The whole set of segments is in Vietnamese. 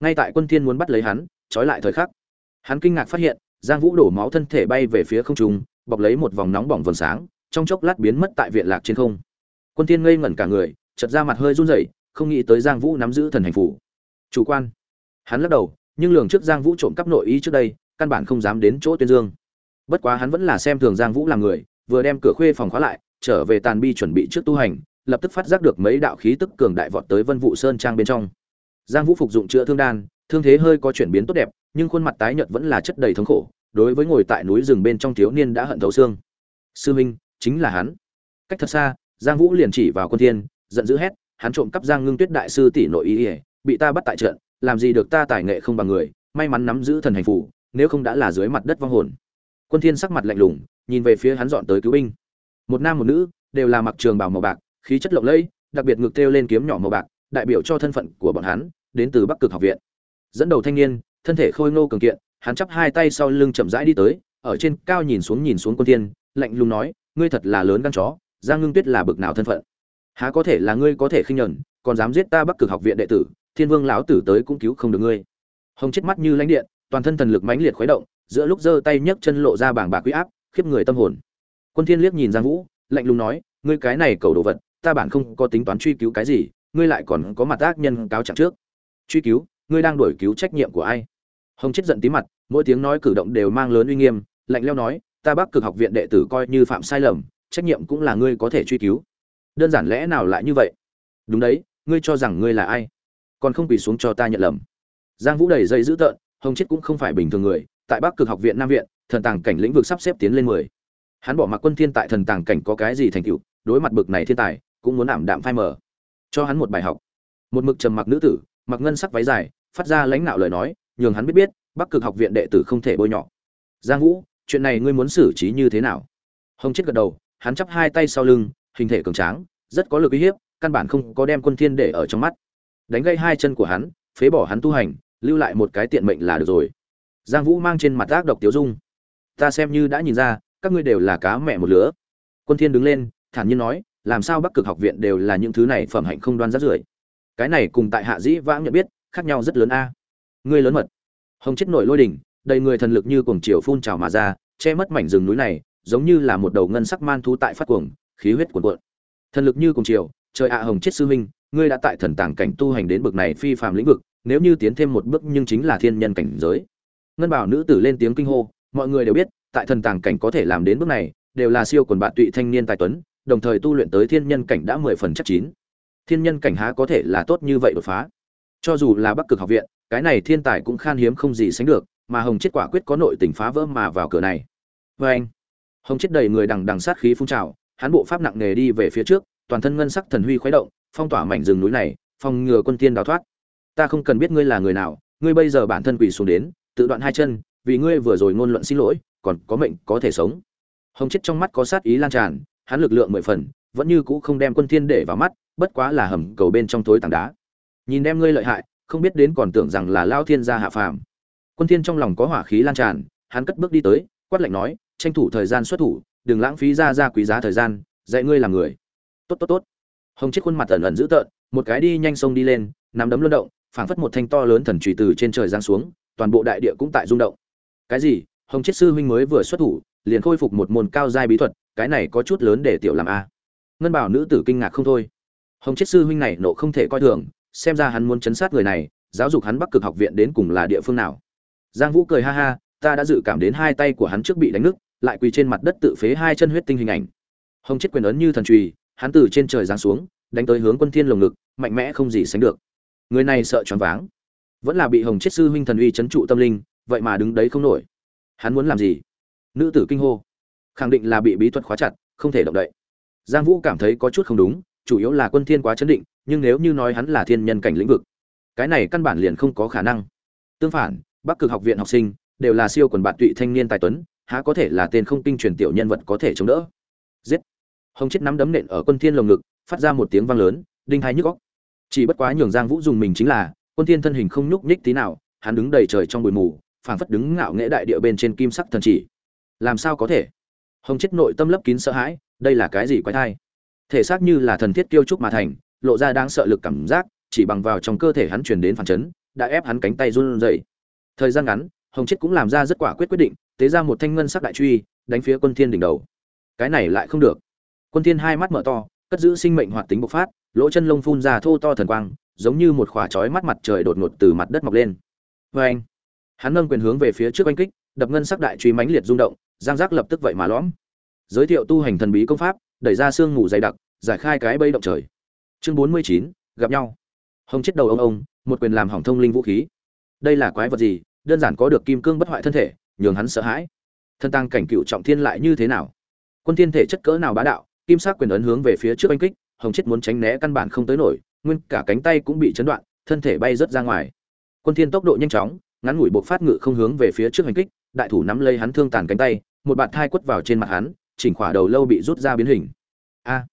ngay tại quân thiên muốn bắt lấy hắn, trói lại thời khắc. Hắn kinh ngạc phát hiện, giang vũ đổ máu thân thể bay về phía không trung, bọc lấy một vòng nóng bỏng vầng sáng, trong chốc lát biến mất tại viện lạc trên không. Quân thiên ngây ngẩn cả người, chợt ra mặt hơi run rẩy, không nghĩ tới giang vũ nắm giữ thần hành phủ. Chủ quan. Hắn lắc đầu, nhưng lường trước giang vũ trộm cắp nội ý trước đây, căn bản không dám đến chỗ tuyên dương. Bất quá hắn vẫn là xem thường giang vũ là người, vừa đem cửa khuê phòng khóa lại, trở về tàn bi chuẩn bị trước tu hành, lập tức phát giác được mấy đạo khí tức cường đại vọt tới vân vụ sơn trang bên trong giang vũ phục dụng chữa thương đan, thương thế hơi có chuyển biến tốt đẹp, nhưng khuôn mặt tái nhợt vẫn là chất đầy thống khổ, đối với ngồi tại núi rừng bên trong thiếu niên đã hận thấu xương. Sư minh, chính là hắn. Cách thật xa, giang vũ liền chỉ vào quân thiên, giận dữ hét, hắn trộm cắp giang ngưng tuyết đại sư tỷ nội ý ý bị ta bắt tại trận, làm gì được ta tài nghệ không bằng người, may mắn nắm giữ thần hành phủ, nếu không đã là dưới mặt đất vong hồn. Quân thiên sắc mặt lạnh lùng, nhìn về phía hắn dọn tới cứu binh. Một nam một nữ đều là mặc trường bào màu bạc, khí chất lộng lẫy, đặc biệt ngực thêu lên kiếm nhỏ màu bạc, đại biểu cho thân phận của bọn hắn đến từ bắc cực học viện. Dẫn đầu thanh niên, thân thể khôi ngô cường kiện, hắn chắp hai tay sau lưng chậm rãi đi tới, ở trên cao nhìn xuống nhìn xuống quân thiên, lạnh lùng nói, ngươi thật là lớn gan chó, giang ngưng tuyết là bực nào thân phận? Há có thể là ngươi có thể khinh nhẫn, còn dám giết ta bắc cực học viện đệ tử, thiên vương lão tử tới cũng cứu không được ngươi. Hồng chết mắt như lãnh điện, toàn thân thần lực mãnh liệt khuấy động, giữa lúc giơ tay nhấc chân lộ ra bảng bạc quý áp, khiếp người tâm hồn. Quân thiên liếc nhìn giang vũ, lạnh lùng nói, ngươi cái này cầu đồ vật, ta bản không có tính toán truy cứu cái gì, ngươi lại còn có mặt ác nhân cáo trạng trước truy cứu, ngươi đang đổi cứu trách nhiệm của ai? Hồng chết giận tí mặt, mỗi tiếng nói cử động đều mang lớn uy nghiêm, lạnh leo nói, ta bắc cực học viện đệ tử coi như phạm sai lầm, trách nhiệm cũng là ngươi có thể truy cứu. Đơn giản lẽ nào lại như vậy? Đúng đấy, ngươi cho rằng ngươi là ai? Còn không quỳ xuống cho ta nhận lầm. Giang vũ đầy dây dữ tợn, hồng chết cũng không phải bình thường người, tại bắc cực học viện nam viện, thần tàng cảnh lĩnh vực sắp xếp tiến lên mười. Hắn bỏ mặc quân thiên tại thần tàng cảnh có cái gì thành tựu, đối mặt bực này thiên tài, cũng muốn ảm đạm phai mờ. Cho hắn một bài học. Một mực trầm mặc nữ tử mặc ngân sắc váy dài, phát ra lãnh nạo lời nói, nhường hắn biết biết, bắc cực học viện đệ tử không thể bôi nhọ. Giang vũ, chuyện này ngươi muốn xử trí như thế nào? Hồng chết gật đầu, hắn chắp hai tay sau lưng, hình thể cường tráng, rất có lực uy hiếp, căn bản không có đem quân thiên để ở trong mắt. Đánh gây hai chân của hắn, phế bỏ hắn tu hành, lưu lại một cái tiện mệnh là được rồi. Giang vũ mang trên mặt ác độc tiếu dung. Ta xem như đã nhìn ra, các ngươi đều là cá mẹ một lứa. Quân thiên đứng lên, thản nhiên nói, làm sao bắc cực học viện đều là những thứ này phẩm hạnh không đoan rất rưởi cái này cùng tại hạ dĩ vãng nhận biết, khác nhau rất lớn a. Ngươi lớn mật. Hồng chết nổi lôi đỉnh, đầy người thần lực như cuồng chiều phun trào mà ra, che mất mảnh rừng núi này, giống như là một đầu ngân sắc man thú tại phát cuồng, khí huyết cuồn cuộn. Thần lực như cuồng chiều, trời ạ, hồng chết sư huynh, ngươi đã tại thần tàng cảnh tu hành đến bậc này phi phàm lĩnh vực, nếu như tiến thêm một bước nhưng chính là thiên nhân cảnh giới. Ngân bảo nữ tử lên tiếng kinh hô, mọi người đều biết, tại thần tàng cảnh có thể làm đến bước này, đều là siêu quần bạn tụy thanh niên tài tuấn, đồng thời tu luyện tới thiên nhân cảnh đã mười phần chắc chín thiên nhân cảnh há có thể là tốt như vậy đột phá? Cho dù là bắc cực học viện, cái này thiên tài cũng khan hiếm không gì sánh được, mà hồng chết quả quyết có nội tình phá vỡ mà vào cửa này. Vê anh, hồng chết đầy người đằng đằng sát khí phun trào, hắn bộ pháp nặng nề đi về phía trước, toàn thân ngân sắc thần huy khuấy động, phong tỏa mảnh rừng núi này, phòng ngừa quân tiên đào thoát. Ta không cần biết ngươi là người nào, ngươi bây giờ bản thân quỳ xuống đến, tự đoạn hai chân, vì ngươi vừa rồi ngôn luận xin lỗi, còn có mệnh có thể sống. Hồng chết trong mắt có sát ý lan tràn, hắn lực lượng mười phần, vẫn như cũ không đem quân thiên để vào mắt bất quá là hầm cầu bên trong tối tảng đá. Nhìn đem ngươi lợi hại, không biết đến còn tưởng rằng là lao thiên gia hạ phàm. Quân thiên trong lòng có hỏa khí lan tràn, hắn cất bước đi tới, quát lạnh nói, tranh thủ thời gian xuất thủ, đừng lãng phí ra ra quý giá thời gian, dạy ngươi làm người. Tốt tốt tốt. Hồng chết khuôn mặt ẩn ẩn dữ tợn, một cái đi nhanh sông đi lên, nắm đấm luân động, phảng phất một thanh to lớn thần chùy từ trên trời giáng xuống, toàn bộ đại địa cũng tại rung động. Cái gì? Hồng chết sư huynh mới vừa xuất thủ, liền khôi phục một môn cao giai bí thuật, cái này có chút lớn để tiểu làm a. Ngân bảo nữ tử kinh ngạc không thôi hồng chết sư huynh này nộ không thể coi thường, xem ra hắn muốn chấn sát người này, giáo dục hắn bắc cực học viện đến cùng là địa phương nào. Giang vũ cười ha ha, ta đã dự cảm đến hai tay của hắn trước bị đánh nứt, lại quỳ trên mặt đất tự phế hai chân huyết tinh hình ảnh. Hồng chết quyền ấn như thần trùy, hắn từ trên trời giáng xuống, đánh tới hướng quân thiên lồng ngực, mạnh mẽ không gì sánh được. Người này sợ choáng váng. Vẫn là bị hồng chết sư huynh thần uy chấn trụ tâm linh, vậy mà đứng đấy không nổi. Hắn muốn làm gì? Nữ tử kinh hô. Khẳng định là bị bí thuật khóa chặt, không thể động đậy. Giang vũ cảm thấy có chút không đúng chủ yếu là quân thiên quá chấn định, nhưng nếu như nói hắn là thiên nhân cảnh lĩnh vực, cái này căn bản liền không có khả năng. Tương phản, bắc cực học viện học sinh đều là siêu quần bạn tụy thanh niên tài tuấn, há có thể là tên không kinh truyền tiểu nhân vật có thể chống đỡ. Giết! Hồng chết nắm đấm nện ở quân thiên lồng ngực, phát ra một tiếng vang lớn, đinh hai nhức óc. Chỉ bất quá nhường giang vũ dùng mình chính là, quân thiên thân hình không nhúc nhích tí nào, hắn đứng đầy trời trong bụi mù, phảng phất đứng ngạo nghễ đại địa bên trên kim sắc thần chỉ. Làm sao có thể? Hồng chết nội tâm lấp kín sợ hãi, đây là cái gì quái thai? Thể xác như là thần thiết kiêu trúc mà thành, lộ ra đáng sợ lực cảm giác, chỉ bằng vào trong cơ thể hắn truyền đến phản chấn, đã ép hắn cánh tay run rẩy. Thời gian ngắn, hồng chết cũng làm ra rất quả quyết quyết định, tế ra một thanh ngân sắc đại truy, đánh phía quân thiên đỉnh đầu. Cái này lại không được. Quân thiên hai mắt mở to, cất giữ sinh mệnh hoạt tính bộc phát, lỗ chân lông phun ra thô to thần quang, giống như một khỏa chói mắt mặt trời đột ngột từ mặt đất mọc lên. Với anh, hắn nâng quyền hướng về phía trước anh kích, đập ngân sắc đại truy mãnh liệt rung động, giang giác lập tức vậy mà lõm giới thiệu tu hành thần bí công pháp, đẩy ra xương ngủ dày đặc, giải khai cái bây động trời. Chương bốn mươi chín, gặp nhau. Hồng chết đầu ông ông, một quyền làm hỏng thông linh vũ khí. Đây là quái vật gì? Đơn giản có được kim cương bất hoại thân thể, nhường hắn sợ hãi. Thân tăng cảnh cựu trọng thiên lại như thế nào? Quân thiên thể chất cỡ nào bá đạo, kim sắc quyền ấn hướng về phía trước anh kích, hồng chết muốn tránh né căn bản không tới nổi, nguyên cả cánh tay cũng bị chấn đoạn, thân thể bay rớt ra ngoài. Quân thiên tốc độ nhanh chóng, ngắn ngủi buộc phát ngự không hướng về phía trước hành kích, đại thủ nắm lấy hắn thương tàn cánh tay, một bạt thai quất vào trên mặt hắn chỉnh khỏa đầu lâu bị rút ra biến hình. A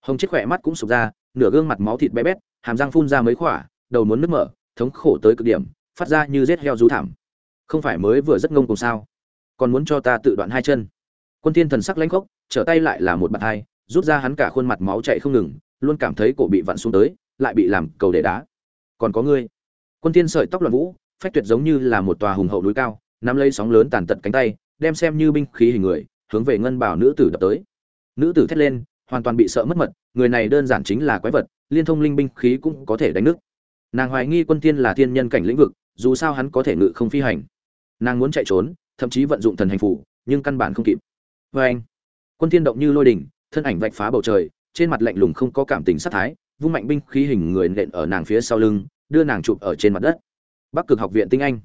hồng chết khỏe mắt cũng sụp ra nửa gương mặt máu thịt bé bét hàm răng phun ra mấy khỏa đầu muốn nứt mở thống khổ tới cực điểm phát ra như rết heo rú thảm. Không phải mới vừa rất ngông cùng sao? Còn muốn cho ta tự đoạn hai chân. Quân thiên thần sắc lãnh khốc trở tay lại là một bàn tay, rút ra hắn cả khuôn mặt máu chảy không ngừng luôn cảm thấy cổ bị vặn xuống tới lại bị làm cầu để đá. Còn có ngươi. Quân thiên sợi tóc loạn vũ phách tuyệt giống như là một tòa hùng hậu núi cao nắm lấy sóng lớn tàn tận cánh tay đem xem như binh khí hình người hướng về ngân bảo nữ tử đập tới. Nữ tử thét lên, hoàn toàn bị sợ mất mật, người này đơn giản chính là quái vật, liên thông linh binh khí cũng có thể đánh nước. Nàng hoài nghi quân tiên là thiên nhân cảnh lĩnh vực, dù sao hắn có thể ngự không phi hành. Nàng muốn chạy trốn, thậm chí vận dụng thần hành phủ, nhưng căn bản không kịp. Vê anh, quân tiên động như lôi đỉnh, thân ảnh vạch phá bầu trời, trên mặt lạnh lùng không có cảm tình sát thái, vung mạnh binh khí hình người nện ở nàng phía sau lưng, đưa nàng chụp ở trên mặt đất. Bắc cực học viện tinh anh.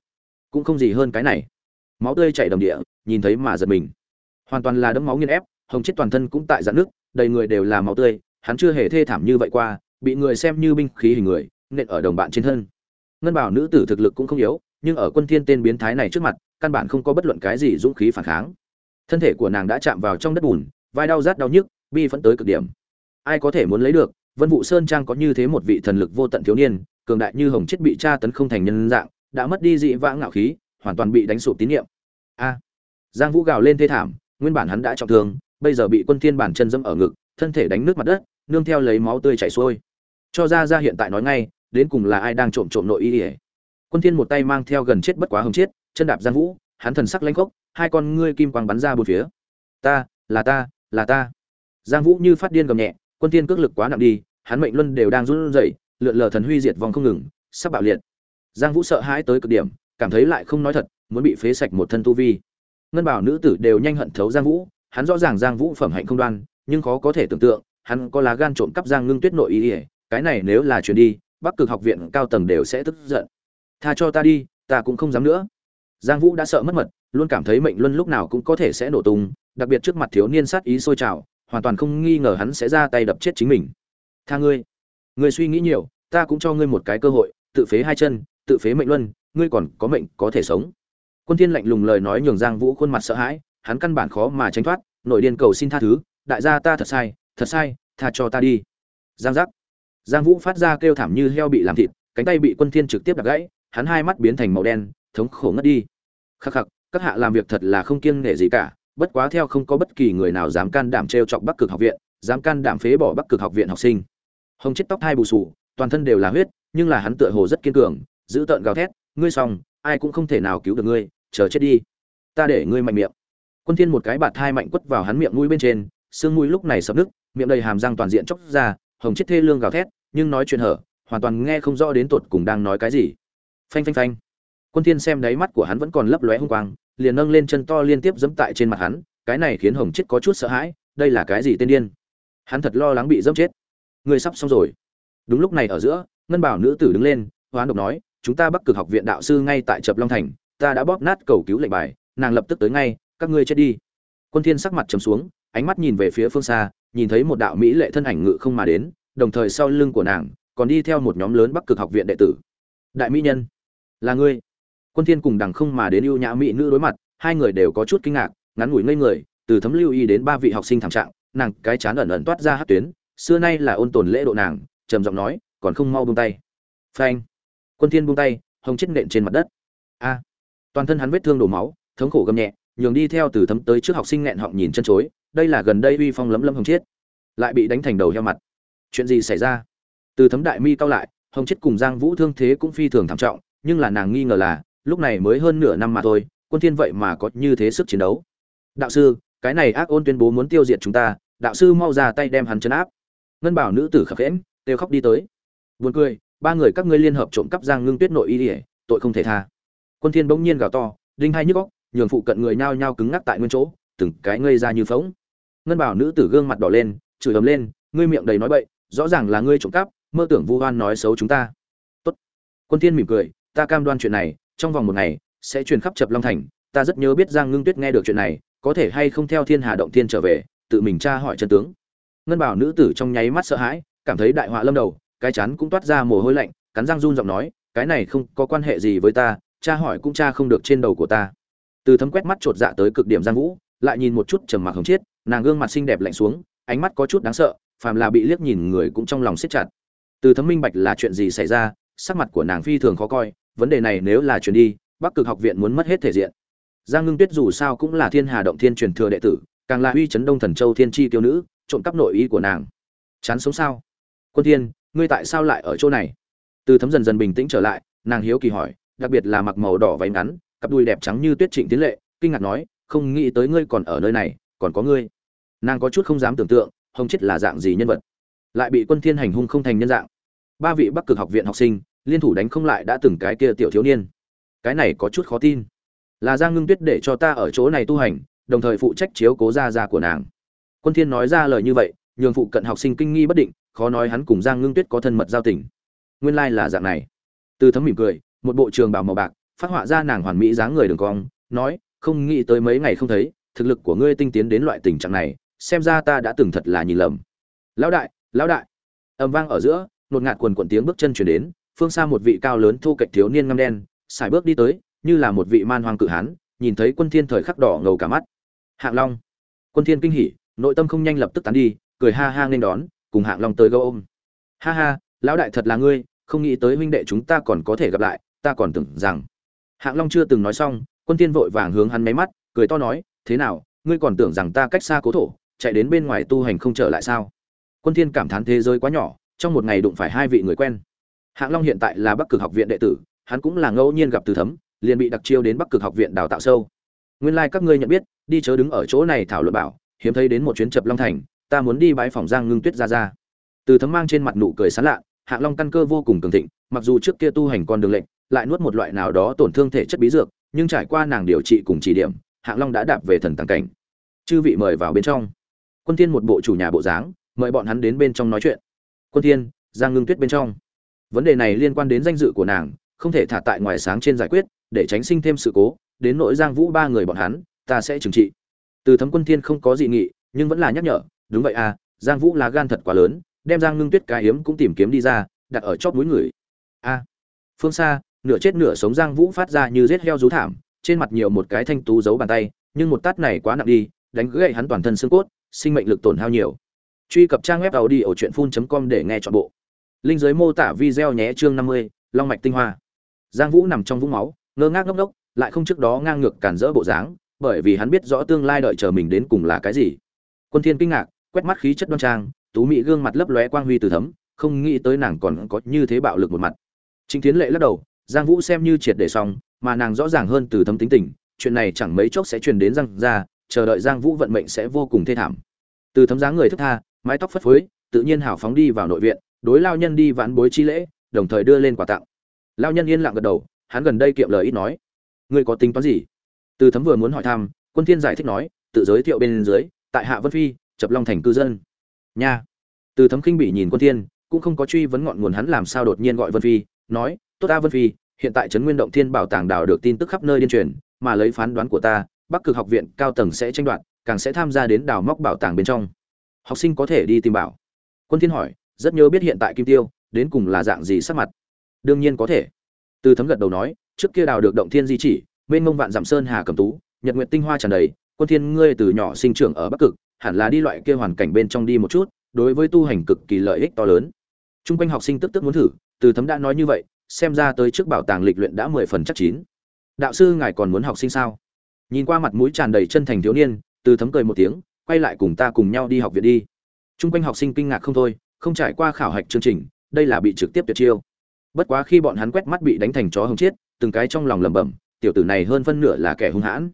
Cũng không gì hơn cái này. Máu tươi chảy đầm địa, nhìn thấy mà giật mình hoàn toàn là đấm máu nghiền ép, hồng chết toàn thân cũng tại dạn nước đầy người đều là máu tươi, hắn chưa hề thê thảm như vậy qua, bị người xem như binh khí hình người, nện ở đồng bạn trên thân. Ngân bảo nữ tử thực lực cũng không yếu, nhưng ở quân thiên tên biến thái này trước mặt, căn bản không có bất luận cái gì dũng khí phản kháng. Thân thể của nàng đã chạm vào trong đất bùn, vai đau rát đau nhức, bi phẫn tới cực điểm. Ai có thể muốn lấy được, vân vũ sơn trang có như thế một vị thần lực vô tận thiếu niên, cường đại như hồng chết bị tra tấn không thành nhân dạng, đã mất đi dị vãng ngạo khí, hoàn toàn bị đánh sụp tín nhiệm. A. Giang vũ gào lên thê thảm nguyên bản hắn đã trọng thương, bây giờ bị quân thiên bản chân dẫm ở ngực, thân thể đánh nước mặt đất, nương theo lấy máu tươi chảy xuôi. Cho ra ra hiện tại nói ngay, đến cùng là ai đang trộm trộm nội y quân thiên một tay mang theo gần chết bất quá hồng chết chân đạp giang vũ, hắn thần sắc lãnh khốc, hai con ngươi kim quang bắn ra bốn phía. Ta, là ta là ta. Giang vũ như phát điên gầm nhẹ, quân thiên cước lực quá nặng đi, hắn mệnh luân đều đang run rẩy, lượn lờ thần huy diệt vòng không ngừng, sắp bạo liệt. Giang vũ sợ hãi tới cực điểm, cảm thấy lại không nói thật, muốn bị phế sạch một thân tu vi ngân bảo nữ tử đều nhanh hận thấu giang vũ, hắn rõ ràng giang vũ phẩm hạnh không đoan, nhưng khó có thể tưởng tượng, hắn có lá gan trộm cắp giang ngưng tuyết nội ý ỉa cái này nếu là truyền đi, bắc cực học viện cao tầng đều sẽ tức giận. Tha cho ta đi, ta cũng không dám nữa. Giang vũ đã sợ mất mật, luôn cảm thấy mệnh luân lúc nào cũng có thể sẽ nổ tung, đặc biệt trước mặt thiếu niên sát ý sôi trào, hoàn toàn không nghi ngờ hắn sẽ ra tay đập chết chính mình. Tha ngươi ngươi suy nghĩ nhiều, ta cũng cho ngươi một cái cơ hội, tự phế hai chân, tự phế mệnh luân, ngươi còn có mệnh có thể sống quân thiên lạnh lùng lời nói nhường giang vũ khuôn mặt sợ hãi, hắn căn bản khó mà tránh thoát nội điên cầu xin tha thứ, đại gia ta thật sai thật sai, tha cho ta đi. Giang giác. Giang vũ phát ra kêu thảm như heo bị làm thịt, cánh tay bị quân thiên trực tiếp đập gãy, hắn hai mắt biến thành màu đen, thống khổ ngất đi. Khắc khắc, các hạ làm việc thật là không kiêng nể gì cả, bất quá theo không có bất kỳ người nào dám can đảm trêu chọc bắc cực học viện, dám can đảm phế bỏ bắc cực học viện học sinh. Hồng chết tóc hai bù sù, toàn thân đều là huyết, nhưng là hắn tựa hồ rất kiên cường, giữ tợn gào thét, ngươi xong, ai cũng không thể nào cứu được ngươi chờ chết đi. Ta để ngươi mạnh miệng. Quân thiên một cái bạt thai mạnh quất vào hắn miệng mũi bên trên, xương mũi lúc này sập nứt, miệng đầy hàm răng toàn diện chóc ra, hồng chết thê lương gào thét, nhưng nói chuyện hở, hoàn toàn nghe không rõ đến tột cùng đang nói cái gì. Phanh phanh phanh. Quân thiên xem đáy mắt của hắn vẫn còn lấp lóe hung quang, liền nâng lên chân to liên tiếp giẫm tại trên mặt hắn, cái này khiến hồng chết có chút sợ hãi, đây là cái gì tên điên? Hắn thật lo lắng bị giẫm chết. Người sắp xong rồi. Đúng lúc này ở giữa, ngân bảo nữ tử đứng lên, hoán độc nói, chúng ta bắc cực học viện đạo sư ngay tại chập long thành ta đã bóp nát cầu cứu lệnh bài, nàng lập tức tới ngay, các ngươi chết đi. Quân thiên sắc mặt trầm xuống, ánh mắt nhìn về phía phương xa, nhìn thấy một đạo mỹ lệ thân ảnh ngự không mà đến, đồng thời sau lưng của nàng, còn đi theo một nhóm lớn bắc cực học viện đệ tử. Đại mỹ nhân, là ngươi. Quân thiên cùng đằng không mà đến ưu nhã mỹ nữ đối mặt, hai người đều có chút kinh ngạc, ngắn ngủi ngây người, từ thấm lưu y đến ba vị học sinh thảm trạng, nàng cái chán ẩn ẩn toát ra hất tuyến, xưa nay là ôn tồn lễ độ nàng, trầm giọng nói, còn không mau buông tay. Phanh. Quân thiên buông tay, hồng chết nện trên mặt đất. A toàn thân hắn vết thương đổ máu, thống khổ gầm nhẹ, nhường đi theo từ thấm tới trước học sinh nghẹn họng nhìn chân chối, đây là gần đây uy phong lấm lấm hồng chết lại bị đánh thành đầu heo mặt. Chuyện gì xảy ra? Từ thấm đại mi cao lại, hồng chết cùng giang vũ thương thế cũng phi thường thảm trọng, nhưng là nàng nghi ngờ là, lúc này mới hơn nửa năm mà thôi, quân thiên vậy mà có như thế sức chiến đấu. Đạo sư, cái này ác ôn tuyên bố muốn tiêu diệt chúng ta, đạo sư mau ra tay đem hắn chấn áp. Ngân bảo nữ tử khập khẽn kêu khóc đi tới. Buồn cười, ba người các ngươi liên hợp trộm cắp giang ngưng tuyết nội y ỉa tội không thể tha quân thiên bỗng nhiên gào to, đinh hai nhức óc, nhường phụ cận người nhao nhao cứng ngắc tại nguyên chỗ, từng cái ngây ra như phỗng. Ngân bảo nữ tử gương mặt đỏ lên, chửi ầm lên, ngươi miệng đầy nói bậy, rõ ràng là ngươi trộm cắp, mơ tưởng vu oan nói xấu chúng ta. Tốt. Quân thiên mỉm cười, ta cam đoan chuyện này, trong vòng một ngày, sẽ truyền khắp chập long thành, ta rất nhớ biết giang ngưng tuyết nghe được chuyện này, có thể hay không theo thiên hà động thiên trở về, tự mình tra hỏi chân tướng. Ngân bảo nữ tử trong nháy mắt sợ hãi, cảm thấy đại họa lâm đầu, cái chán cũng toát ra mồ hôi lạnh, cắn răng run giọng nói, cái này không có quan hệ gì với ta cha hỏi cũng cha không được trên đầu của ta. Từ thấm quét mắt chột dạ tới cực điểm giang vũ, lại nhìn một chút trầm mặc hồng chiết, nàng gương mặt xinh đẹp lạnh xuống, ánh mắt có chút đáng sợ, phàm là bị liếc nhìn người cũng trong lòng siết chặt. Từ thấm minh bạch là chuyện gì xảy ra, sắc mặt của nàng phi thường khó coi, vấn đề này nếu là chuyển đi, bắc cực học viện muốn mất hết thể diện. Giang ngưng tuyết dù sao cũng là thiên hà động thiên truyền thừa đệ tử, càng là uy chấn đông thần châu thiên chi tiêu nữ, trộm cắp nội ý của nàng. Chán sống sao? Quân thiên, ngươi tại sao lại ở chỗ này? Từ thấm dần dần bình tĩnh trở lại, nàng hiếu kỳ hỏi đặc biệt là mặc màu đỏ váy ngắn, cặp đùi đẹp trắng như tuyết trịnh tiến lệ, kinh ngạc nói, không nghĩ tới ngươi còn ở nơi này, còn có ngươi. Nàng có chút không dám tưởng tượng, hồng chết là dạng gì nhân vật. Lại bị quân thiên hành hung không thành nhân dạng. Ba vị bắc cực học viện học sinh, liên thủ đánh không lại đã từng cái kia tiểu thiếu niên. Cái này có chút khó tin. Là giang ngưng tuyết để cho ta ở chỗ này tu hành, đồng thời phụ trách chiếu cố gia gia của nàng. Quân thiên nói ra lời như vậy, nhường phụ cận học sinh kinh nghi bất định, khó nói hắn cùng giang ngưng tuyết có thân mật giao tình. Nguyên lai like là dạng này. Từ thấm mỉm cười một bộ trường bào màu bạc, phát họa ra nàng hoàn mỹ dáng người đường cong, nói, không nghĩ tới mấy ngày không thấy, thực lực của ngươi tinh tiến đến loại tình trạng này, xem ra ta đã từng thật là nhìn lầm. Lão đại lão đại. Âm vang ở giữa nột ngạt quần quần tiếng bước chân chuyển đến, phương xa một vị cao lớn thu cạnh thiếu niên ngăm đen xài bước đi tới, như là một vị man hoang cự hán, nhìn thấy quân thiên thời khắc đỏ ngầu cả mắt. Hạng long. Quân thiên kinh hỉ, nội tâm không nhanh lập tức tán đi, cười ha ha nên đón, cùng hạng long tới gâu ôm. Ha ha, lão đại thật là ngươi, không nghĩ tới huynh đệ chúng ta còn có thể gặp lại ta còn tưởng rằng. Hạng long chưa từng nói xong, quân thiên vội vàng hướng hắn máy mắt, cười to nói, thế nào, ngươi còn tưởng rằng ta cách xa cố thổ, chạy đến bên ngoài tu hành không trở lại sao? Quân thiên cảm thán thế giới quá nhỏ, trong một ngày đụng phải hai vị người quen. Hạng long hiện tại là bắc cực học viện đệ tử, hắn cũng là ngẫu nhiên gặp từ thấm, liền bị đặc chiêu đến bắc cực học viện đào tạo sâu. Nguyên lai like các ngươi nhận biết, đi chớ đứng ở chỗ này thảo luận bảo, hiếm thấy đến một chuyến chập long thành, ta muốn đi bãi phòng giang ngưng tuyết ra ra. Từ thấm mang trên mặt nụ cười sán lạ, hạng long căn cơ vô cùng cường thịnh, mặc dù trước kia tu hành con đường lệnh lại nuốt một loại nào đó tổn thương thể chất bí dược, nhưng trải qua nàng điều trị cùng chỉ điểm, hạng long đã đạp về thần tàng cảnh. Chư vị mời vào bên trong. Quân tiên một bộ chủ nhà bộ dáng, mời bọn hắn đến bên trong nói chuyện. Quân tiên giang ngưng tuyết bên trong. Vấn đề này liên quan đến danh dự của nàng, không thể thả tại ngoài sáng trên giải quyết, để tránh sinh thêm sự cố, đến nội giang vũ ba người bọn hắn, ta sẽ trừng trị. Từ thấm quân thiên không có dị nghị, nhưng vẫn là nhắc nhở, đúng vậy à giang vũ là gan thật quá lớn, đem giang ngưng tuyết cái hiếm cũng tìm kiếm đi ra, đặt ở chóp mũi người. A, phương xa nửa chết nửa sống giang vũ phát ra như rết heo rú thảm trên mặt nhiều một cái thanh tú giấu bàn tay nhưng một tát này quá nặng đi đánh gãy hắn toàn thân xương cốt sinh mệnh lực tổn hao nhiều. Truy cập trang web tàu đi ở truyện phun com để nghe chọn bộ. Linh giới mô tả video nhé chương năm mươi long mạch tinh hoa. Giang vũ nằm trong vũng máu ngơ ngác ngốc ngốc lại không trước đó ngang ngược cản rỡ bộ dáng bởi vì hắn biết rõ tương lai đợi chờ mình đến cùng là cái gì. Quân thiên kinh ngạc quét mắt khí chất đoan trang tú mỹ gương mặt lấp lóe quang huy từ thấm không nghĩ tới nàng còn có như thế bạo lực một mặt. Trình Thiến Lệ lắc đầu, Giang Vũ xem như triệt để xong, mà nàng rõ ràng hơn từ thấm tính tình, chuyện này chẳng mấy chốc sẽ truyền đến Giang gia, chờ đợi Giang Vũ vận mệnh sẽ vô cùng thê thảm. Từ thấm dáng người thức tha, mái tóc phất phới, tự nhiên hào phóng đi vào nội viện, đối lao nhân đi vãn bối chi lễ, đồng thời đưa lên quà tặng. Lao nhân yên lặng gật đầu, hắn gần đây kiệm lời ít nói. Ngươi có tính toán gì? Từ thấm vừa muốn hỏi thăm, Quân Thiên giải thích nói, tự giới thiệu bên dưới, tại Hạ Vân Phi, Chập Long thành cư dân. Nha. Từ thấm kinh bị nhìn Quân Thiên, cũng không có truy vấn ngọn nguồn hắn làm sao đột nhiên gọi Vân Phi, nói tốt ta vân phi, hiện tại trấn nguyên động thiên bảo tàng đảo được tin tức khắp nơi điên truyền, mà lấy phán đoán của ta, bắc cực học viện cao tầng sẽ tranh đoạt, càng sẽ tham gia đến đào móc bảo tàng bên trong. Học sinh có thể đi tìm bảo. Quân thiên hỏi, rất nhớ biết hiện tại kim tiêu, đến cùng là dạng gì sắc mặt? Đương nhiên có thể. Từ thấm gật đầu nói, trước kia đào được động thiên di chỉ bên mông vạn dặm sơn hà cầm tú, nhật nguyện tinh hoa tràn đầy, quân thiên ngươi từ nhỏ sinh trưởng ở bắc cực, hẳn là đi loại kia hoàn cảnh bên trong đi một chút, đối với tu hành cực kỳ lợi ích to lớn. Trung quanh học sinh tức tức muốn thử, từ thấm đã nói như vậy xem ra tới trước bảo tàng lịch luyện đã mười phần chắc chín. Đạo sư ngài còn muốn học sinh sao? Nhìn qua mặt mũi tràn đầy chân thành thiếu niên, từ thấm cười một tiếng, quay lại cùng ta cùng nhau đi học viện đi. Trung quanh học sinh kinh ngạc không thôi, không trải qua khảo hạch chương trình, đây là bị trực tiếp tuyệt chiêu. Bất quá khi bọn hắn quét mắt bị đánh thành chó hồng chiết, từng cái trong lòng lẩm bẩm, tiểu tử này hơn phân nửa là kẻ hung hãn.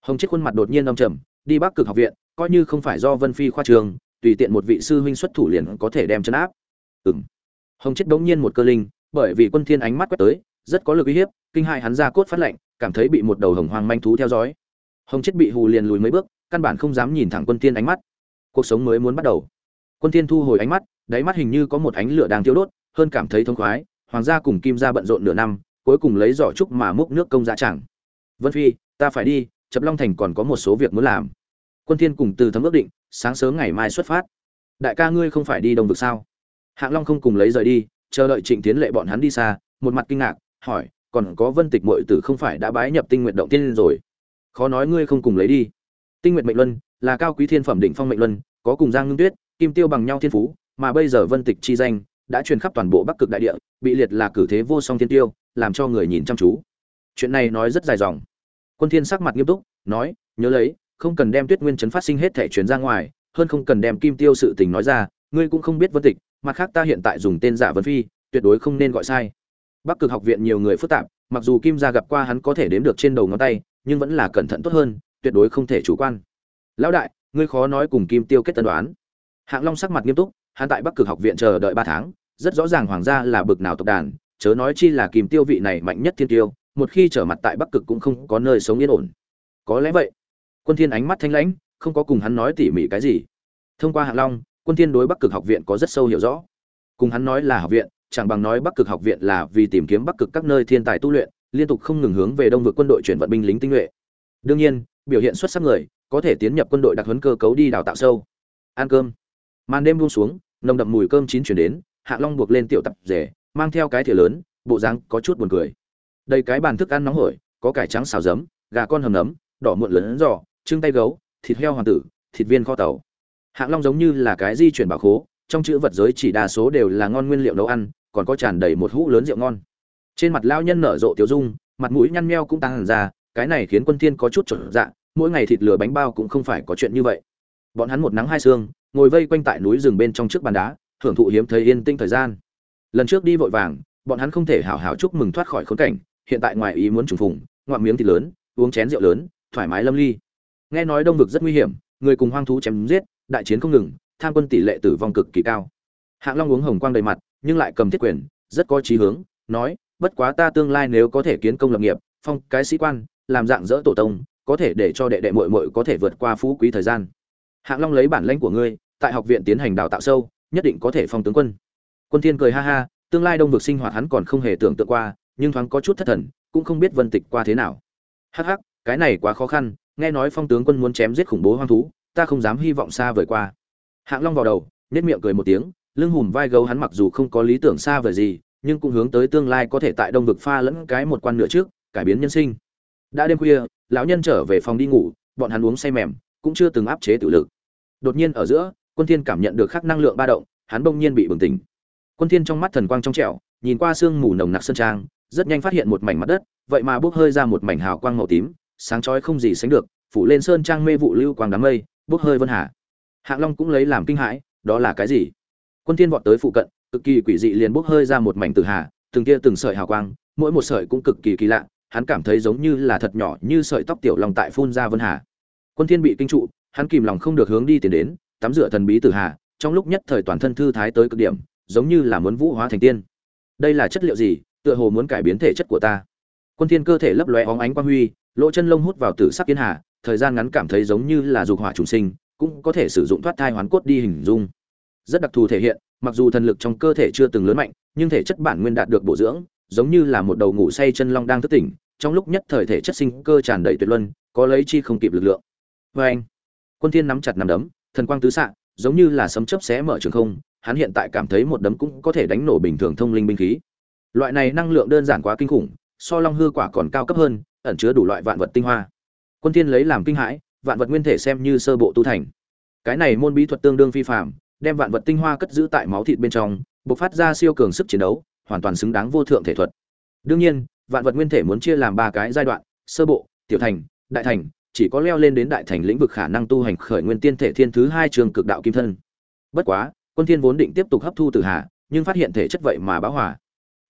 Hồng chiết khuôn mặt đột nhiên âm trầm, đi bắc cực học viện, coi như không phải do vân phi khoa trường, tùy tiện một vị sư huynh xuất thủ liền có thể đem chấn áp. Ừng hồng chiết bỗng nhiên một cơ linh bởi vì quân thiên ánh mắt quét tới, rất có lực uy hiếp, kinh hai hắn ra cốt phát lạnh cảm thấy bị một đầu hồng hoang manh thú theo dõi. Hồng chết bị hù liền lùi mấy bước, căn bản không dám nhìn thẳng quân thiên ánh mắt. Cuộc sống mới muốn bắt đầu. Quân thiên thu hồi ánh mắt, đáy mắt hình như có một ánh lửa đang thiêu đốt, hơn cảm thấy thông khoái, hoàng gia cùng kim gia bận rộn nửa năm, cuối cùng lấy giỏ trúc mà múc nước công dạ chẳng. Vân phi, ta phải đi, chập long thành còn có một số việc muốn làm. Quân thiên cùng từ thấm ước định, sáng sớm ngày mai xuất phát. Đại ca ngươi không phải đi đông vực sao? Hạng long không cùng lấy rời đi chờ đợi trịnh tiến lệ bọn hắn đi xa, một mặt kinh ngạc, hỏi, còn có vân tịch muội tử không phải đã bái nhập tinh nguyện động tiên rồi? Khó nói ngươi không cùng lấy đi. Tinh nguyện mệnh luân là cao quý thiên phẩm đỉnh phong mệnh luân, có cùng giang ngưng tuyết, kim tiêu bằng nhau thiên phú, mà bây giờ vân tịch chi danh đã truyền khắp toàn bộ bắc cực đại địa, bị liệt là cử thế vô song thiên tiêu, làm cho người nhìn chăm chú. Chuyện này nói rất dài dòng. Quân thiên sắc mặt nghiêm túc, nói, nhớ lấy, không cần đem tuyết nguyên chấn phát sinh hết thể truyền ra ngoài, hơn không cần đem kim tiêu sự tình nói ra, ngươi cũng không biết vân tịch mặt khác ta hiện tại dùng tên giả vân phi, tuyệt đối không nên gọi sai. Bắc cực học viện nhiều người phức tạp, mặc dù kim gia gặp qua hắn có thể đếm được trên đầu ngón tay, nhưng vẫn là cẩn thận tốt hơn, tuyệt đối không thể chủ quan. Lão đại, ngươi khó nói cùng kim tiêu kết tân đoán. Hạng long sắc mặt nghiêm túc, hắn tại bắc cực học viện chờ đợi ba tháng, rất rõ ràng hoàng gia là bực nào tộc đàn, chớ nói chi là kim tiêu vị này mạnh nhất thiên tiêu, một khi trở mặt tại bắc cực cũng không có nơi sống yên ổn. Có lẽ vậy. Quân thiên ánh mắt thanh lãnh, không có cùng hắn nói tỉ mỉ cái gì. Thông qua hạng long quân thiên đối bắc cực học viện có rất sâu hiểu rõ. Cùng hắn nói là học viện, chẳng bằng nói bắc cực học viện là vì tìm kiếm bắc cực các nơi thiên tài tu luyện, liên tục không ngừng hướng về đông vực quân đội chuyển vận binh lính tinh nhuệ. Đương nhiên, biểu hiện xuất sắc người, có thể tiến nhập quân đội đặc huấn cơ cấu đi đào tạo sâu. Ăn cơm. Màn đêm buông xuống, nồng đậm mùi cơm chín chuyển đến, hạ long buộc lên tiểu tập rể, mang theo cái thìa lớn, bộ dáng có chút buồn cười. Đầy cái bàn thức ăn nóng hổi, có cải trắng xào giấm, gà con hầm nấm, đỏ muộn lớn giò trưng tay gấu, thịt heo hoàng tử, thịt viên kho tàu hạng long giống như là cái di chuyển bảo khố, trong chữ vật giới chỉ đa số đều là ngon nguyên liệu nấu ăn, còn có tràn đầy một hũ lớn rượu ngon. Trên mặt lao nhân nở rộ tiểu dung, mặt mũi nhăn meo cũng tăng hẳn ra, cái này khiến quân thiên có chút trở dạ mỗi ngày thịt lửa bánh bao cũng không phải có chuyện như vậy. Bọn hắn một nắng hai sương, ngồi vây quanh tại núi rừng bên trong trước bàn đá hưởng thụ hiếm thấy yên tĩnh thời gian. Lần trước đi vội vàng, bọn hắn không thể hảo hảo chúc mừng thoát khỏi khốn cảnh, hiện tại ngoài ý muốn trùng phùng, ngoạm miếng thịt lớn, uống chén rượu lớn, thoải mái lâm ly. Nghe nói đông vực rất nguy hiểm, người cùng hoang thú chém giết đại chiến không ngừng, tham quân tỷ lệ tử vong cực kỳ cao. Hạng long uống hồng quang đầy mặt, nhưng lại cầm thiết quyền, rất có chí hướng, nói, bất quá ta tương lai nếu có thể kiến công lập nghiệp, phong cái sĩ quan, làm dạng dỡ tổ tông, có thể để cho đệ đệ muội muội có thể vượt qua phú quý thời gian. Hạng long lấy bản lãnh của ngươi, tại học viện tiến hành đào tạo sâu, nhất định có thể phong tướng quân. Quân thiên cười ha ha, tương lai đông vực sinh hoạt hắn còn không hề tưởng tượng qua, nhưng thoáng có chút thất thần, cũng không biết vân tịch qua thế nào. Hắc hắc, cái này quá khó khăn, nghe nói phong tướng quân muốn chém giết khủng bố hoang thú ta không dám hy vọng xa vời qua. Hạng long vào đầu nét miệng cười một tiếng, lưng hùm vai gấu hắn mặc dù không có lý tưởng xa vời gì, nhưng cũng hướng tới tương lai có thể tại đông vực pha lẫn cái một quan nửa trước, cải biến nhân sinh. Đã đêm khuya, lão nhân trở về phòng đi ngủ, bọn hắn uống say mềm, cũng chưa từng áp chế tự lực. Đột nhiên ở giữa, quân thiên cảm nhận được khắc năng lượng ba động, hắn bỗng nhiên bị bừng tỉnh. Quân thiên trong mắt thần quang trong trẻo, nhìn qua sương mù nồng nặc sơn trang, rất nhanh phát hiện một mảnh mặt đất, vậy mà bốc hơi ra một mảnh hào quang màu tím, sáng chói không gì sánh được, phủ lên sơn trang mê vụ lưu quang đám mây bốc hơi vân hà. Hạng long cũng lấy làm kinh hãi, đó là cái gì? Quân thiên vọt tới phụ cận, cực kỳ quỷ dị liền bốc hơi ra một mảnh tử hà, từng kia từng sợi hào quang, mỗi một sợi cũng cực kỳ kỳ lạ, hắn cảm thấy giống như là thật nhỏ như sợi tóc tiểu long tại phun ra vân hà. Quân thiên bị kinh trụ, hắn kìm lòng không được hướng đi tiến đến, tắm rửa thần bí tử hà, trong lúc nhất thời toàn thân thư thái tới cực điểm, giống như là muốn vũ hóa thành tiên. Đây là chất liệu gì? Tựa hồ muốn cải biến thể chất của ta. Quân thiên cơ thể lấp lóe óng ánh quang huy, lỗ chân lông hút vào tử sắc kiến hà thời gian ngắn cảm thấy giống như là dục hỏa trùng sinh, cũng có thể sử dụng thoát thai hoán cốt đi hình dung. Rất đặc thù thể hiện, mặc dù thần lực trong cơ thể chưa từng lớn mạnh, nhưng thể chất bản nguyên đạt được bổ dưỡng, giống như là một đầu ngủ say chân long đang thức tỉnh, trong lúc nhất thời thể chất sinh cơ tràn đầy tuyệt luân, có lấy chi không kịp lực lượng. Vê anh, quân thiên nắm chặt nắm đấm, thần quang tứ xạ, giống như là sấm chớp xé mở trường không, hắn hiện tại cảm thấy một đấm cũng có thể đánh nổ bình thường thông linh binh khí. Loại này năng lượng đơn giản quá kinh khủng, so long hư quả còn cao cấp hơn, ẩn chứa đủ loại vạn vật tinh hoa quân thiên lấy làm kinh hãi vạn vật nguyên thể xem như sơ bộ tu thành. Cái này môn bí thuật tương đương phi phạm, đem vạn vật tinh hoa cất giữ tại máu thịt bên trong bộc phát ra siêu cường sức chiến đấu hoàn toàn xứng đáng vô thượng thể thuật. Đương nhiên vạn vật nguyên thể muốn chia làm ba cái giai đoạn sơ bộ tiểu thành đại thành chỉ có leo lên đến đại thành lĩnh vực khả năng tu hành khởi nguyên tiên thể thiên thứ hai trường cực đạo kim thân. Bất quá quân thiên vốn định tiếp tục hấp thu tử hà nhưng phát hiện thể chất vậy mà báo hòa.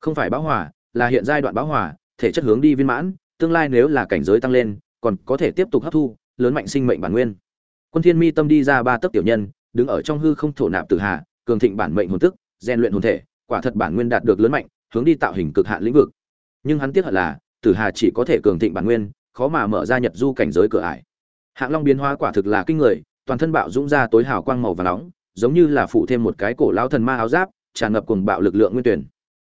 không phải bão hòa là hiện giai đoạn bão hòa thể chất hướng đi viên mãn tương lai nếu là cảnh giới tăng lên còn có thể tiếp tục hấp thu, lớn mạnh sinh mệnh bản nguyên. Quân thiên mi tâm đi ra ba tấc tiểu nhân, đứng ở trong hư không thổ nạp tử hà, cường thịnh bản mệnh hồn tức, rèn luyện hồn thể, quả thật bản nguyên đạt được lớn mạnh, hướng đi tạo hình cực hạn lĩnh vực. Nhưng hắn tiếc hận là, tử hà chỉ có thể cường thịnh bản nguyên, khó mà mở ra nhật du cảnh giới cửa ải. Hạng long biến hóa quả thực là kinh người, toàn thân bạo dũng ra tối hào quang màu và nóng, giống như là phụ thêm một cái cổ lão thần ma áo giáp, tràn ngập cùng bạo lực lượng nguyên tuyển.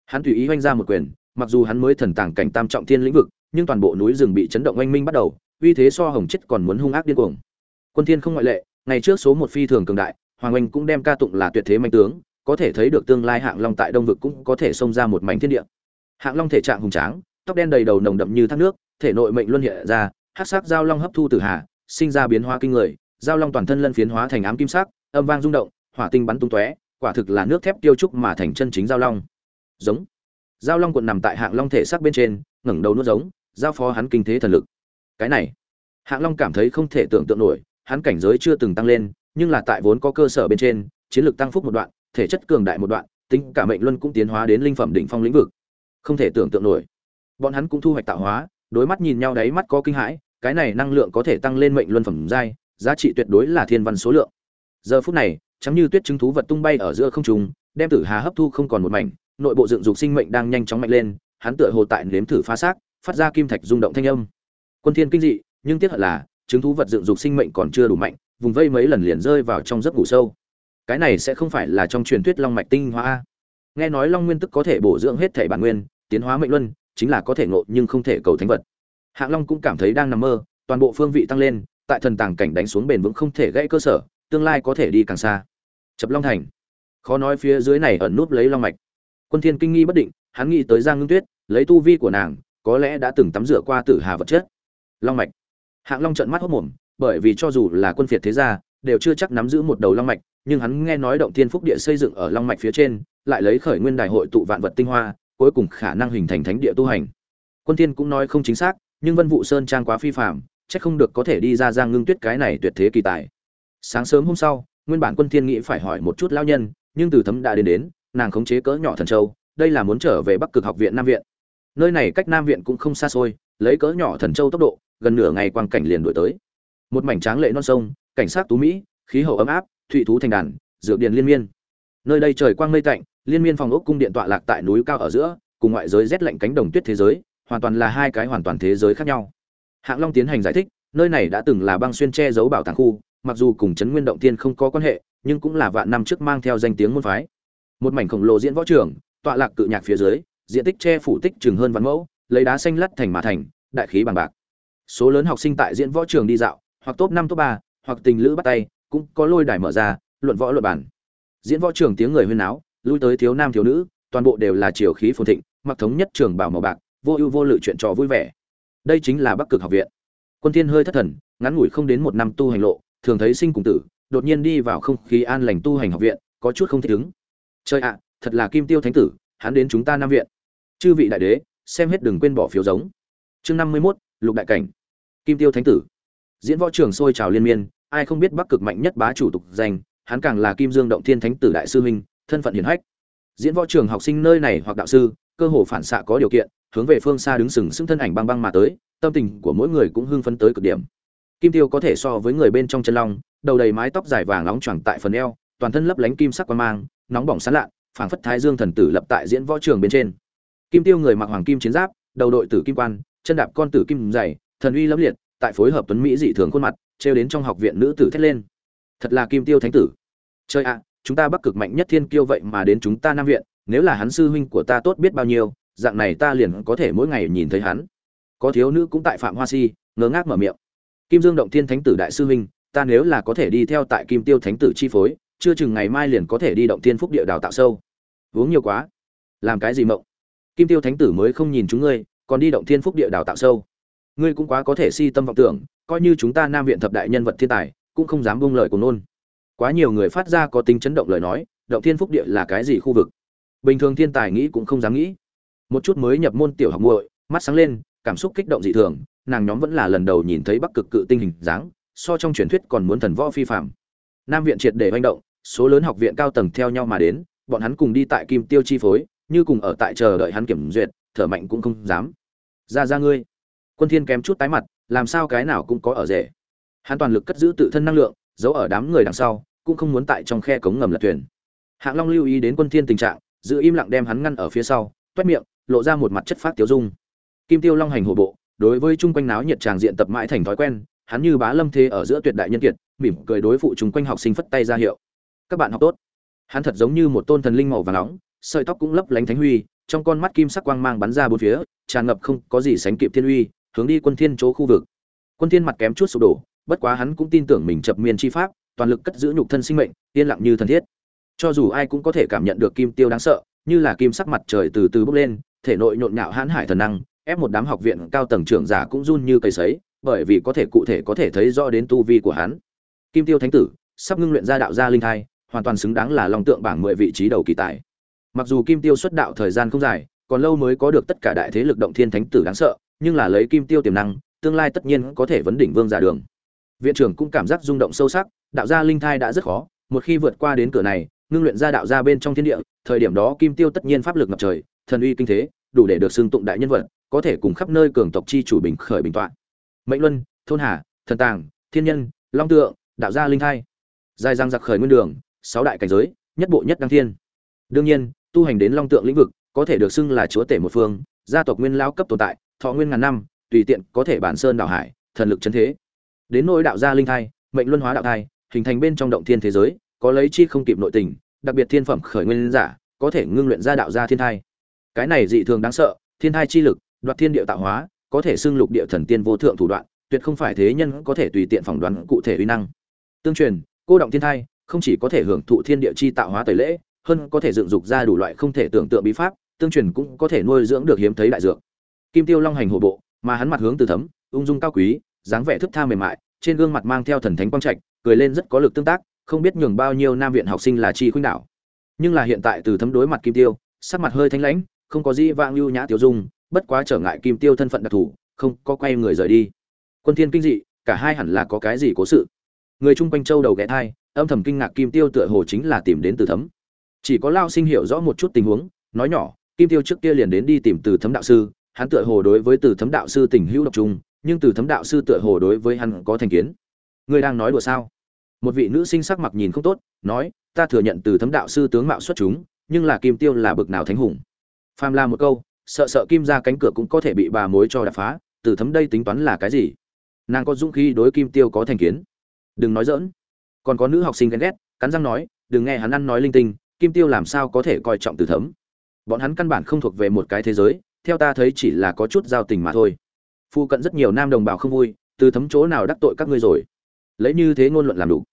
Hắn tùy ý oanh ra một quyền, mặc dù hắn mới thần tàng cảnh tam trọng thiên lĩnh vực, nhưng toàn bộ núi rừng bị chấn động oanh minh bắt đầu uy thế so hồng chết còn muốn hung ác điên cuồng. Quân thiên không ngoại lệ, ngày trước số một phi thường cường đại, hoàng Anh cũng đem ca tụng là tuyệt thế mạnh tướng, có thể thấy được tương lai hạng long tại đông vực cũng có thể xông ra một mảnh thiên địa. Hạng long thể trạng hùng tráng, tóc đen đầy đầu nồng đậm như thác nước, thể nội mệnh luân hiện ra, hắc sắc giao long hấp thu từ hà, sinh ra biến hóa kinh người, giao long toàn thân lân phiến hóa thành ám kim sắc, âm vang rung động, hỏa tinh bắn tung tóe, quả thực là nước thép tiêu trúc mà thành chân chính giao long. Giống. Giao long cuộn nằm tại hạng long thể sắc bên trên, ngẩng đầu nuốt giống, giao phó hắn kinh thế thần lực cái này, hạng long cảm thấy không thể tưởng tượng nổi, hắn cảnh giới chưa từng tăng lên, nhưng là tại vốn có cơ sở bên trên, chiến lược tăng phúc một đoạn, thể chất cường đại một đoạn, tính cả mệnh luân cũng tiến hóa đến linh phẩm đỉnh phong lĩnh vực. Không thể tưởng tượng nổi. Bọn hắn cũng thu hoạch tạo hóa, đối mắt nhìn nhau đáy mắt có kinh hãi, cái này năng lượng có thể tăng lên mệnh luân phẩm giai, giá trị tuyệt đối là thiên văn số lượng. Giờ phút này chắm như tuyết chứng thú vật tung bay ở giữa không trung, đem tử hà hấp thu không còn một mảnh, nội bộ dựng dục sinh mệnh đang nhanh chóng mạnh lên, hắn tựa hồ tại nếm thử phá xác, phát ra kim thạch rung động thanh âm quân thiên kinh dị, nhưng tiếc hận là, chứng thú vật dựng dục sinh mệnh còn chưa đủ mạnh, vùng vây mấy lần liền rơi vào trong giấc ngủ sâu. Cái này sẽ không phải là trong truyền thuyết long mạch tinh hóa nghe nói long nguyên tức có thể bổ dưỡng hết thể bản nguyên, tiến hóa mệnh luân, chính là có thể ngộ nhưng không thể cầu thánh vật. Hạng long cũng cảm thấy đang nằm mơ, toàn bộ phương vị tăng lên, tại thần tàng cảnh đánh xuống bền vững không thể gãy cơ sở, tương lai có thể đi càng xa. Chập long thành. Khó nói phía dưới này ẩn núp lấy long mạch. Quân thiên kinh nghi bất định, hắn nghĩ tới giang ngưng tuyết, lấy tu vi của nàng, có lẽ đã từng tắm rửa qua tử hà vật chất long mạch. Hạng long trợn mắt hốt mồm, bởi vì cho dù là quân phiệt thế gia, đều chưa chắc nắm giữ một đầu long mạch, nhưng hắn nghe nói động thiên phúc địa xây dựng ở long mạch phía trên, lại lấy khởi nguyên đại hội tụ vạn vật tinh hoa, cuối cùng khả năng hình thành thánh địa tu hành. Quân thiên cũng nói không chính xác, nhưng vân vũ sơn trang quá phi phàm, chắc không được có thể đi ra giang ngưng tuyết cái này tuyệt thế kỳ tài. Sáng sớm hôm sau, nguyên bản quân thiên nghĩ phải hỏi một chút lão nhân, nhưng từ thấm đã đến đến, nàng khống chế cỡ nhỏ thần châu, đây là muốn trở về bắc cực học viện nam viện. Nơi này cách nam viện cũng không xa xôi lấy cỡ nhỏ thần châu tốc độ, gần nửa ngày quang cảnh liền đuổi tới. Một mảnh tráng lệ non sông, cảnh sát tú mỹ, khí hậu ấm áp, thụy thú thành đàn, dược điền liên miên. Nơi đây trời quang mây tạnh, liên miên phòng ốc cung điện tọa lạc tại núi cao ở giữa, cùng ngoại giới rét lạnh cánh đồng tuyết thế giới, hoàn toàn là hai cái hoàn toàn thế giới khác nhau. Hạng long tiến hành giải thích, nơi này đã từng là băng xuyên che giấu bảo tàng khu, mặc dù cùng trấn nguyên động tiên không có quan hệ, nhưng cũng là vạn năm trước mang theo danh tiếng môn phái. Một mảnh khổng lồ diễn võ trường, tọa lạc cự nhạc phía dưới, diện tích che phủ tích chừng hơn vạn mẫu lấy đá xanh lắt thành mà thành, đại khí bằng bạc. Số lớn học sinh tại diễn võ trường đi dạo, hoặc top năm, top ba, hoặc tình lữ bắt tay, cũng có lôi đài mở ra, luận võ luận bản diễn võ trường tiếng người huyên náo, lui tới thiếu nam thiếu nữ, toàn bộ đều là chiều khí phồn thịnh, mặc thống nhất trường bảo màu bạc, vô ưu vô lự chuyện trò vui vẻ. Đây chính là bắc cực học viện. Quân thiên hơi thất thần, ngắn ngủi không đến một năm tu hành lộ, thường thấy sinh cùng tử, đột nhiên đi vào không khí an lành tu hành học viện, có chút không thích ứng. Chơi ạ, thật là kim tiêu thánh tử, hắn đến chúng ta nam viện. Chư vị đại đế xem hết đừng quên bỏ phiếu giống. Chương năm mươi 51, lục đại cảnh. Kim tiêu thánh tử. Diễn võ trường sôi trào liên miên ai không biết bắc cực mạnh nhất bá chủ tục danh hắn càng là kim dương động thiên thánh tử đại sư huynh thân phận hiển hách. Diễn võ trường học sinh nơi này hoặc đạo sư cơ hồ phản xạ có điều kiện hướng về phương xa đứng sừng sững thân ảnh băng băng mà tới tâm tình của mỗi người cũng hưng phấn tới cực điểm. Kim tiêu có thể so với người bên trong chân long đầu đầy mái tóc dài vàng nóng choàng tại phần eo toàn thân lấp lánh kim sắc quang mang nóng bỏng sán lạ phảng phất thái dương thần tử lập tại diễn võ trường bên trên kim tiêu người mặc hoàng kim chiến giáp, đầu đội tử kim quan, chân đạp con tử kim dày, thần uy lẫm liệt, tại phối hợp tuấn mỹ dị thường khuôn mặt, trêu đến trong học viện nữ tử thét lên. Thật là kim tiêu thánh tử. Chơi ạ, chúng ta bắc cực mạnh nhất thiên kiêu vậy mà đến chúng ta nam viện, nếu là hắn sư huynh của ta tốt biết bao nhiêu, dạng này ta liền có thể mỗi ngày nhìn thấy hắn. Có thiếu nữ cũng tại phạm hoa si ngớ ngác mở miệng. Kim dương động thiên thánh tử đại sư huynh, ta nếu là có thể đi theo tại kim tiêu thánh tử chi phối, chưa chừng ngày mai liền có thể đi động thiên phúc địa đào tạo sâu. Uống nhiều quá. Làm cái gì mộng? Kim tiêu thánh tử mới không nhìn chúng ngươi, còn đi động thiên phúc địa đào tạo sâu. Ngươi cũng quá có thể si tâm vọng tưởng, coi như chúng ta nam viện thập đại nhân vật thiên tài, cũng không dám buông lời của nôn. Quá nhiều người phát ra có tính chấn động lời nói, động thiên phúc địa là cái gì khu vực? Bình thường thiên tài nghĩ cũng không dám nghĩ. Một chút mới nhập môn tiểu học muội, mắt sáng lên, cảm xúc kích động dị thường, nàng nhóm vẫn là lần đầu nhìn thấy bắc cực cự tinh hình dáng, so trong truyền thuyết còn muốn thần võ phi phạm nam viện triệt để manh động, số lớn học viện cao tầng theo nhau mà đến, bọn hắn cùng đi tại kim tiêu chi phối như cùng ở tại chờ đợi hắn kiểm duyệt, thở mạnh cũng không dám. Ra ra ngươi. Quân thiên kém chút tái mặt, làm sao cái nào cũng có ở rể. Hắn toàn lực cất giữ tự thân năng lượng, giấu ở đám người đằng sau, cũng không muốn tại trong khe cống ngầm lật thuyền. Hạng long lưu ý đến quân thiên tình trạng, giữ im lặng đem hắn ngăn ở phía sau, toét miệng, lộ ra một mặt chất phát tiêu dung. Kim tiêu long hành hổ bộ, đối với chung quanh náo nhiệt tràng diện tập mãi thành thói quen, hắn như bá lâm thế ở giữa tuyệt đại nhân kiệt, mỉm cười đối phụ chung quanh học sinh phất tay ra hiệu. Các bạn học tốt. Hắn thật giống như một tôn thần linh màu vàng nóng sợi tóc cũng lấp lánh thánh huy, trong con mắt kim sắc quang mang bắn ra bốn phía, tràn ngập không có gì sánh kịp thiên uy, hướng đi quân thiên chỗ khu vực. Quân thiên mặt kém chút sụp đổ, bất quá hắn cũng tin tưởng mình chập miên chi pháp, toàn lực cất giữ nhục thân sinh mệnh, yên lặng như thần thiết. Cho dù ai cũng có thể cảm nhận được kim tiêu đáng sợ, như là kim sắc mặt trời từ từ bốc lên, thể nội nhộn nhạo hãn hải thần năng, ép một đám học viện cao tầng trưởng giả cũng run như cây sấy, bởi vì có thể cụ thể có thể thấy rõ đến tu vi của hắn. Kim tiêu thánh tử, sắp ngưng luyện ra đạo gia linh thai, hoàn toàn xứng đáng là long tượng bảng mười vị trí đầu kỳ tài mặc dù kim tiêu xuất đạo thời gian không dài, còn lâu mới có được tất cả đại thế lực động thiên thánh tử đáng sợ, nhưng là lấy kim tiêu tiềm năng, tương lai tất nhiên có thể vấn đỉnh vương giả đường. Viện trưởng cũng cảm giác rung động sâu sắc, đạo gia linh thai đã rất khó, một khi vượt qua đến cửa này, ngưng luyện ra đạo gia bên trong thiên địa, thời điểm đó kim tiêu tất nhiên pháp lực ngập trời, thần uy kinh thế, đủ để được xưng tụng đại nhân vật, có thể cùng khắp nơi cường tộc chi chủ bình khởi bình toạn mệnh luân, thôn hà, thần tàng, thiên nhân, long tượng, đạo gia linh thai. Dài răng giặc khởi nguyên đường, sáu đại cảnh giới, nhất bộ nhất đăng thiên. Đương nhiên tu hành đến long tượng lĩnh vực, có thể được xưng là chúa tể một phương, gia tộc nguyên lao cấp tồn tại, thọ nguyên ngàn năm, tùy tiện có thể bản sơn đảo hải, thần lực chân thế. Đến nỗi đạo gia linh thai, mệnh luân hóa đạo thai, hình thành bên trong động thiên thế giới, có lấy chi không kịp nội tình, đặc biệt thiên phẩm khởi nguyên giả, có thể ngưng luyện ra đạo gia thiên thai. Cái này dị thường đáng sợ, thiên thai chi lực, đoạt thiên địa tạo hóa, có thể xưng lục địa thần tiên vô thượng thủ đoạn, tuyệt không phải thế nhân có thể tùy tiện phỏng đoán cụ thể uy năng. Tương truyền, cô động thiên thai không chỉ có thể hưởng thụ thiên địa chi tạo hóa tẩy lễ hơn có thể dựng dục ra đủ loại không thể tưởng tượng bí pháp, tương truyền cũng có thể nuôi dưỡng được hiếm thấy đại dược. Kim tiêu long hành hộ bộ, mà hắn mặt hướng từ thấm, ung dung cao quý, dáng vẻ thức tha mềm mại, trên gương mặt mang theo thần thánh quang trạch, cười lên rất có lực tương tác, không biết nhường bao nhiêu nam viện học sinh là chi khuynh đảo. Nhưng là hiện tại từ thấm đối mặt kim tiêu, sắc mặt hơi thanh lãnh, không có gì vang lưu nhã tiêu dung, bất quá trở ngại kim tiêu thân phận đặc thù, không có quay người rời đi. Quân thiên kinh dị, cả hai hẳn là có cái gì cố sự? Người chung quanh châu đầu ghé thai, âm thầm kinh ngạc kim tiêu tựa hồ chính là tìm đến từ thấm chỉ có lao sinh hiểu rõ một chút tình huống, nói nhỏ, kim tiêu trước kia liền đến đi tìm từ thấm đạo sư, hắn tựa hồ đối với từ thấm đạo sư tình hữu độc trung, nhưng từ thấm đạo sư tựa hồ đối với hắn có thành kiến. Ngươi đang nói đùa sao? Một vị nữ sinh sắc mặt nhìn không tốt, nói, ta thừa nhận từ thấm đạo sư tướng mạo xuất chúng, nhưng là kim tiêu là bực nào thánh hùng. Pham la một câu, sợ sợ kim ra cánh cửa cũng có thể bị bà mối cho đập phá, từ thấm đây tính toán là cái gì? Nàng có dũng khí đối kim tiêu có thành kiến. Đừng nói dỡn còn có nữ học sinh ghen ghét, cắn răng nói, đừng nghe hắn ăn nói linh tinh kim tiêu làm sao có thể coi trọng từ thấm? Bọn hắn căn bản không thuộc về một cái thế giới, theo ta thấy chỉ là có chút giao tình mà thôi. Phu cận rất nhiều nam đồng bào không vui, từ thấm chỗ nào đắc tội các ngươi rồi? Lấy như thế ngôn luận làm đủ.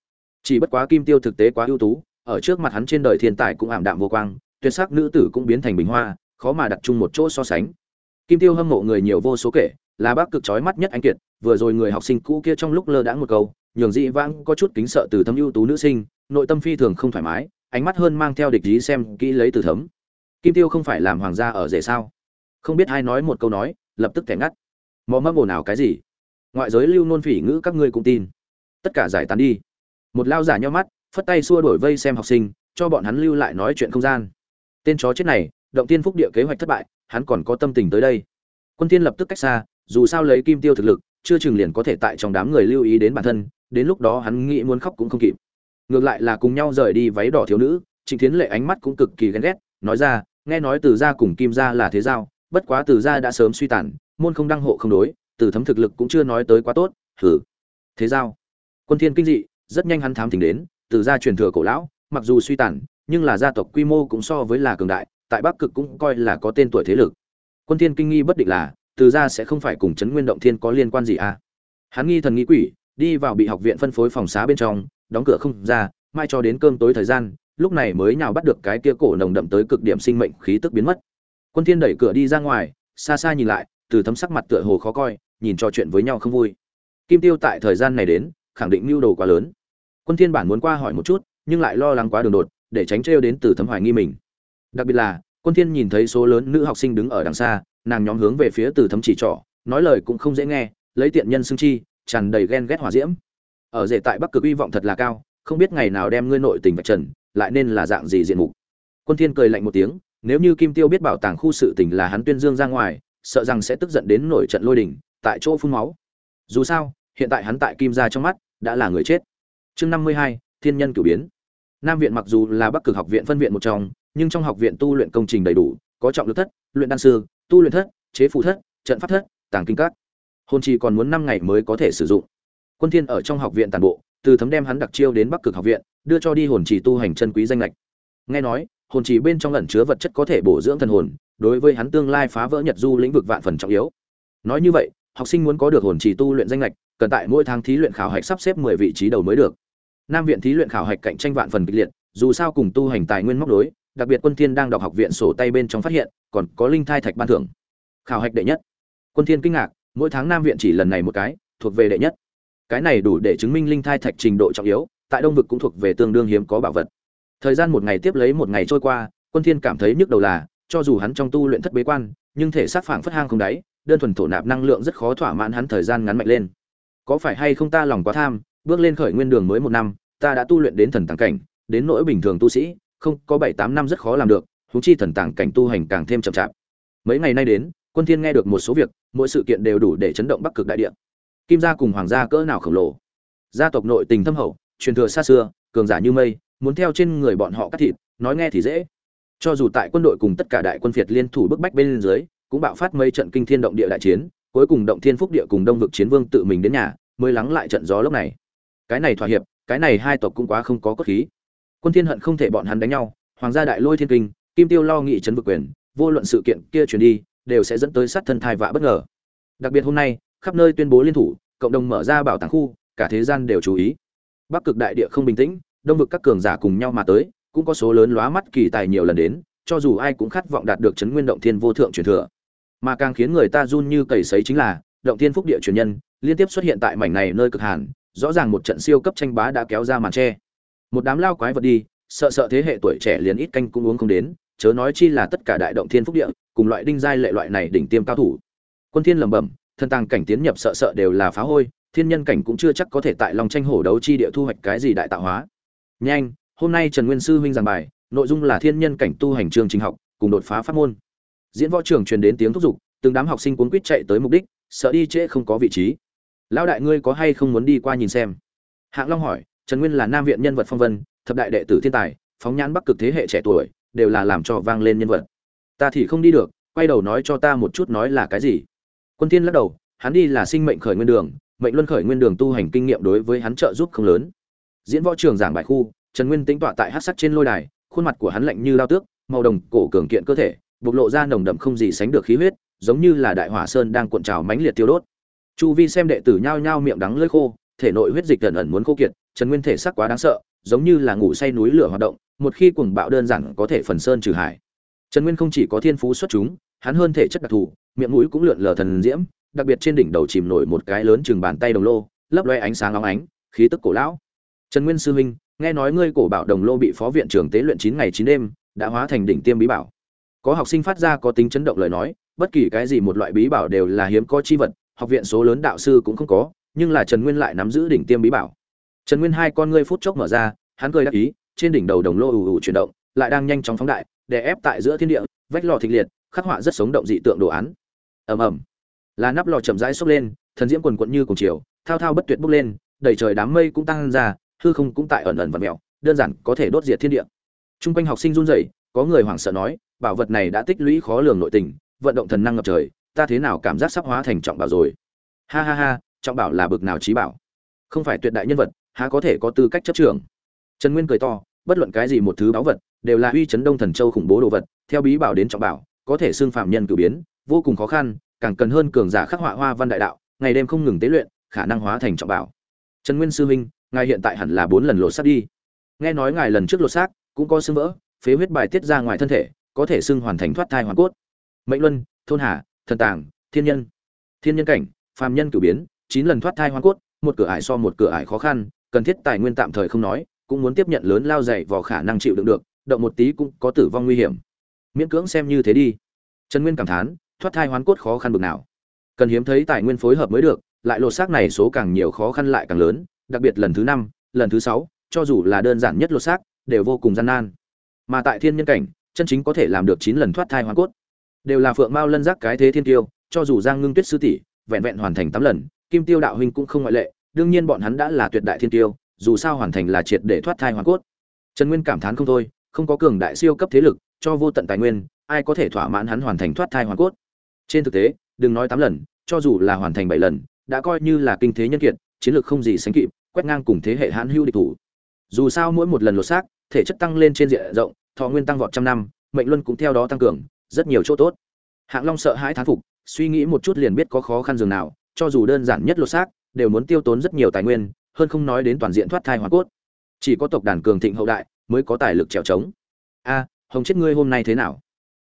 Chỉ bất quá kim tiêu thực tế quá ưu tú, ở trước mặt hắn trên đời thiên tài cũng ảm đạm vô quang, tuyệt sắc nữ tử cũng biến thành bình hoa, khó mà đặt chung một chỗ so sánh. Kim tiêu hâm mộ người nhiều vô số kể, là bác cực chói mắt nhất anh kiệt, vừa rồi người học sinh cũ kia trong lúc lơ đãng một câu, nhường dị vãng có chút kính sợ từ thấm ưu tú nữ sinh, nội tâm phi thường không thoải mái ánh mắt hơn mang theo địch ý xem kỹ lấy từ thấm. Kim tiêu không phải làm hoàng gia ở rể sao? Không biết ai nói một câu nói, lập tức thẻ ngắt. Mò mẫm ồn nào cái gì? Ngoại giới lưu nôn phỉ ngữ các ngươi cũng tin. Tất cả giải tán đi. Một lao giả nhau mắt, phất tay xua đổi vây xem học sinh, cho bọn hắn lưu lại nói chuyện không gian. Tên chó chết này, động tiên phúc địa kế hoạch thất bại, hắn còn có tâm tình tới đây. Quân tiên lập tức cách xa, dù sao lấy kim tiêu thực lực, chưa chừng liền có thể tại trong đám người lưu ý đến bản thân, đến lúc đó hắn nghĩ muốn khóc cũng không kịp ngược lại là cùng nhau rời đi váy đỏ thiếu nữ, trịnh thiến lệ ánh mắt cũng cực kỳ ghen ghét, nói ra, nghe nói từ gia cùng kim gia là thế giao, bất quá từ gia đã sớm suy tàn, môn không đăng hộ không đối, từ thấm thực lực cũng chưa nói tới quá tốt hử thế giao. Quân thiên kinh dị, rất nhanh hắn thám tính đến, từ gia truyền thừa cổ lão, mặc dù suy tàn, nhưng là gia tộc quy mô cũng so với là cường đại, tại bắc cực cũng coi là có tên tuổi thế lực. Quân thiên kinh nghi bất định là, từ gia sẽ không phải cùng chấn nguyên động thiên có liên quan gì à? Hắn nghi thần nghi quỷ, đi vào bị học viện phân phối phòng xá bên trong đóng cửa không ra, mai cho đến cơm tối thời gian, lúc này mới nào bắt được cái kia cổ nồng đậm tới cực điểm sinh mệnh khí tức biến mất. Quân thiên đẩy cửa đi ra ngoài, xa xa nhìn lại, từ thấm sắc mặt tựa hồ khó coi, nhìn trò chuyện với nhau không vui. Kim tiêu tại thời gian này đến, khẳng định mưu đồ quá lớn. Quân thiên bản muốn qua hỏi một chút, nhưng lại lo lắng quá đường đột, để tránh trêu đến từ thấm hoài nghi mình. Đặc biệt là, quân thiên nhìn thấy số lớn nữ học sinh đứng ở đằng xa, nàng nhóm hướng về phía từ thấm chỉ trỏ, nói lời cũng không dễ nghe, lấy tiện nhân xưng chi, tràn đầy ghen ghét hỏa diễm ở rể tại bắc cực hy vọng thật là cao, không biết ngày nào đem ngươi nội tình vạch trần, lại nên là dạng gì diện mục. Quân thiên cười lạnh một tiếng, nếu như kim tiêu biết bảo tàng khu sự tình là hắn tuyên dương ra ngoài, sợ rằng sẽ tức giận đến nổi trận lôi đình, tại chỗ phun máu. Dù sao, hiện tại hắn tại kim gia trong mắt, đã là người chết. Chương năm mươi hai, thiên nhân cửu biến. Nam viện mặc dù là bắc cực học viện phân viện một trong, nhưng trong học viện tu luyện công trình đầy đủ, có trọng lực thất, luyện đan sư, tu luyện thất, chế phụ thất, trận pháp thất, tàng kinh các. Hôn chi còn muốn năm ngày mới có thể sử dụng quân thiên ở trong học viện toàn bộ, từ thấm đem hắn đặc chiêu đến bắc cực học viện, đưa cho đi hồn trì tu hành chân quý danh lệch. Nghe nói, hồn trì bên trong ẩn chứa vật chất có thể bổ dưỡng thần hồn, đối với hắn tương lai phá vỡ nhật du lĩnh vực vạn phần trọng yếu. Nói như vậy, học sinh muốn có được hồn trì tu luyện danh lệch, cần tại mỗi tháng thí luyện khảo hạch sắp xếp 10 vị trí đầu mới được. Nam viện thí luyện khảo hạch cạnh tranh vạn phần kịch liệt, dù sao cùng tu hành tài nguyên móc đối, đặc biệt quân thiên đang đọc học viện sổ tay bên trong phát hiện, còn có linh thai thạch ban thưởng. Khảo hạch đệ nhất. Quân thiên kinh ngạc, mỗi tháng nam viện chỉ lần này một cái, thuộc về đệ nhất cái này đủ để chứng minh linh thai thạch trình độ trọng yếu, tại đông vực cũng thuộc về tương đương hiếm có bảo vật. Thời gian một ngày tiếp lấy một ngày trôi qua, quân thiên cảm thấy nhức đầu là, cho dù hắn trong tu luyện thất bế quan, nhưng thể xác phảng phất hang không đáy, đơn thuần thổ nạp năng lượng rất khó thỏa mãn hắn thời gian ngắn mạnh lên. Có phải hay không ta lòng quá tham, bước lên khởi nguyên đường mới một năm, ta đã tu luyện đến thần tàng cảnh, đến nỗi bình thường tu sĩ, không, có bảy, tám năm rất khó làm được chúng chi thần tàng cảnh tu hành càng thêm chậm chạp. Mấy ngày nay đến, quân thiên nghe được một số việc, mỗi sự kiện đều đủ để chấn động bắc cực đại địa kim gia cùng hoàng gia cỡ nào khổng lồ. Gia tộc nội tình thâm hậu, truyền thừa xa xưa, cường giả như mây, muốn theo trên người bọn họ cắt thịt, nói nghe thì dễ. Cho dù tại quân đội cùng tất cả đại quân phiệt liên thủ bức bách bên dưới, cũng bạo phát mấy trận kinh thiên động địa đại chiến, cuối cùng động thiên phúc địa cùng đông vực chiến vương tự mình đến nhà, mới lắng lại trận gió lúc này. Cái này thỏa hiệp, cái này hai tộc cũng quá không có cốt khí. Quân thiên hận không thể bọn hắn đánh nhau, hoàng gia đại lôi thiên kinh, kim tiêu lo nghị trấn vực quyền, vô luận sự kiện kia truyền đi, đều sẽ dẫn tới sát thân thai vạ bất ngờ. Đặc biệt hôm nay khắp nơi tuyên bố liên thủ, cộng đồng mở ra bảo tàng khu, cả thế gian đều chú ý. Bắc cực đại địa không bình tĩnh, đông vực các cường giả cùng nhau mà tới, cũng có số lớn lóa mắt kỳ tài nhiều lần đến, cho dù ai cũng khát vọng đạt được chấn nguyên động thiên vô thượng truyền thừa. Mà càng khiến người ta run như cầy sấy chính là, động thiên phúc địa truyền nhân, liên tiếp xuất hiện tại mảnh này nơi cực hàn, rõ ràng một trận siêu cấp tranh bá đã kéo ra màn che một đám lao quái vật đi, sợ sợ thế hệ tuổi trẻ liền ít canh cũng uống không đến, chớ nói chi là tất cả đại động thiên phúc địa, cùng loại đinh giai lệ loại này đỉnh tiêm cao thủ. Quân thiên lẩm bẩm thân tàng cảnh tiến nhập sợ sợ đều là phá hôi, thiên nhân cảnh cũng chưa chắc có thể tại lòng tranh hổ đấu chi địa thu hoạch cái gì đại tạo hóa. Nhanh, hôm nay trần nguyên sư huynh giảng bài, nội dung là thiên nhân cảnh tu hành trường trình học, cùng đột phá pháp môn. Diễn võ trường truyền đến tiếng thúc giục, từng đám học sinh cuốn quýt chạy tới mục đích, sợ đi trễ không có vị trí. Lão đại ngươi có hay không muốn đi qua nhìn xem? Hạng long hỏi, trần nguyên là nam viện nhân vật phong vân, thập đại đệ tử thiên tài, phóng nhãn bắc cực thế hệ trẻ tuổi, đều là làm cho vang lên nhân vật. Ta thì không đi được, quay đầu nói cho ta một chút nói là cái gì quân thiên lắc đầu, hắn đi là sinh mệnh khởi nguyên đường, mệnh luân khởi nguyên đường tu hành kinh nghiệm đối với hắn trợ giúp không lớn. Diễn võ trường giảng bài khu, trần nguyên tĩnh tọa tại hắc sắc trên lôi đài, khuôn mặt của hắn lạnh như lao tước, màu đồng cổ cường kiện cơ thể, bộc lộ ra nồng đậm không gì sánh được khí huyết, giống như là đại hỏa sơn đang cuộn trào mãnh liệt tiêu đốt. Chu vi xem đệ tử nhao nhao miệng đắng lưỡi khô, thể nội huyết dịch ẩn ẩn muốn khô kiệt, trần nguyên thể sắc quá đáng sợ, giống như là ngủ say núi lửa hoạt động, một khi cuồng bạo đơn giản có thể phần sơn trừ hải. Trần nguyên không chỉ có thiên phú xuất chúng hắn hơn thể chất đặc thù, miệng mũi cũng lượn lờ thần diễm, đặc biệt trên đỉnh đầu chìm nổi một cái lớn chừng bàn tay đồng lô, lấp loe ánh sáng óng ánh, khí tức cổ lão. Trần nguyên sư huynh, nghe nói ngươi cổ bảo đồng lô bị phó viện trưởng tế luyện chín ngày chín đêm, đã hóa thành đỉnh tiêm bí bảo. Có học sinh phát ra có tính chấn động lời nói, bất kỳ cái gì một loại bí bảo đều là hiếm có chi vật, học viện số lớn đạo sư cũng không có, nhưng là trần nguyên lại nắm giữ đỉnh tiêm bí bảo. Trần nguyên hai con ngươi phút chốc mở ra, hắn cười đắc ý, trên đỉnh đầu đồng lô ù ù chuyển động, lại đang nhanh chóng phóng đại để ép tại giữa thiên địa, vách lò thịt liệt khắc họa rất sống động dị tượng đồ án. Ầm ầm. Là nắp lò chậm rãi xốc lên, thần diễm quần quận như cùng chiều, thao thao bất tuyệt bốc lên, đầy trời đám mây cũng tăng ra, hư không cũng tại ẩn ẩn vật mèo, đơn giản có thể đốt diệt thiên địa. Trung quanh học sinh run rẩy, có người hoảng sợ nói, bảo vật này đã tích lũy khó lường nội tình, vận động thần năng ngập trời, ta thế nào cảm giác sắp hóa thành trọng bảo rồi? Ha ha ha, trọng bảo là bực nào trí bảo. Không phải tuyệt đại nhân vật, há có thể có tư cách chấp trưởng? Trần nguyên cười to, bất luận cái gì một thứ báu vật, đều là uy chấn đông thần châu khủng bố đồ vật, theo bí bảo đến trọng bảo có thể xưng phạm nhân cử biến, vô cùng khó khăn, càng cần hơn cường giả khắc họa hoa văn đại đạo, ngày đêm không ngừng tế luyện, khả năng hóa thành trọng bảo. Trần nguyên sư huynh, ngài hiện tại hẳn là bốn lần lột xác đi. Nghe nói ngài lần trước lột xác, cũng có xương vỡ, phế huyết bài tiết ra ngoài thân thể, có thể xưng hoàn thành thoát thai hoàn cốt. Mệnh luân, thôn hà, thần tàng, thiên nhân. Thiên nhân cảnh, phàm nhân cử biến, chín lần thoát thai hoàn cốt, một cửa ải so một cửa ải khó khăn, cần thiết tài nguyên tạm thời không nói, cũng muốn tiếp nhận lớn lao dày vào khả năng chịu đựng được, động một tí cũng có tử vong nguy hiểm miễn cưỡng xem như thế đi. Trần nguyên cảm thán, thoát thai hoán cốt khó khăn bực nào. Cần hiếm thấy tài nguyên phối hợp mới được, lại lột xác này số càng nhiều khó khăn lại càng lớn, đặc biệt lần thứ năm, lần thứ sáu, cho dù là đơn giản nhất lột xác, đều vô cùng gian nan. Mà tại thiên nhân cảnh, chân chính có thể làm được chín lần thoát thai hoàn cốt. Đều là phượng mao lân giác cái thế thiên tiêu, cho dù giang ngưng tuyết sư tỷ, vẹn vẹn hoàn thành tám lần, kim tiêu đạo huynh cũng không ngoại lệ, đương nhiên bọn hắn đã là tuyệt đại thiên tiêu, dù sao hoàn thành là triệt để thoát thai hoàn cốt. Trần nguyên cảm thán không thôi, không có cường đại siêu cấp thế lực cho vô tận tài nguyên, ai có thể thỏa mãn hắn hoàn thành thoát thai hoàn cốt. Trên thực tế, đừng nói tám lần, cho dù là hoàn thành bảy lần, đã coi như là kinh thế nhân kiệt, chiến lược không gì sánh kịp, quét ngang cùng thế hệ hãn hưu địch thủ. Dù sao mỗi một lần lột xác, thể chất tăng lên trên diện rộng, thọ nguyên tăng vọt trăm năm, mệnh luân cũng theo đó tăng cường, rất nhiều chỗ tốt. Hạng long sợ hãi thán phục, suy nghĩ một chút liền biết có khó khăn dường nào, cho dù đơn giản nhất lột xác, đều muốn tiêu tốn rất nhiều tài nguyên, hơn không nói đến toàn diện thoát thai hoàn cốt. Chỉ có tộc đàn cường thịnh hậu đại mới có tài lực trèo trống. A hồng chết ngươi hôm nay thế nào?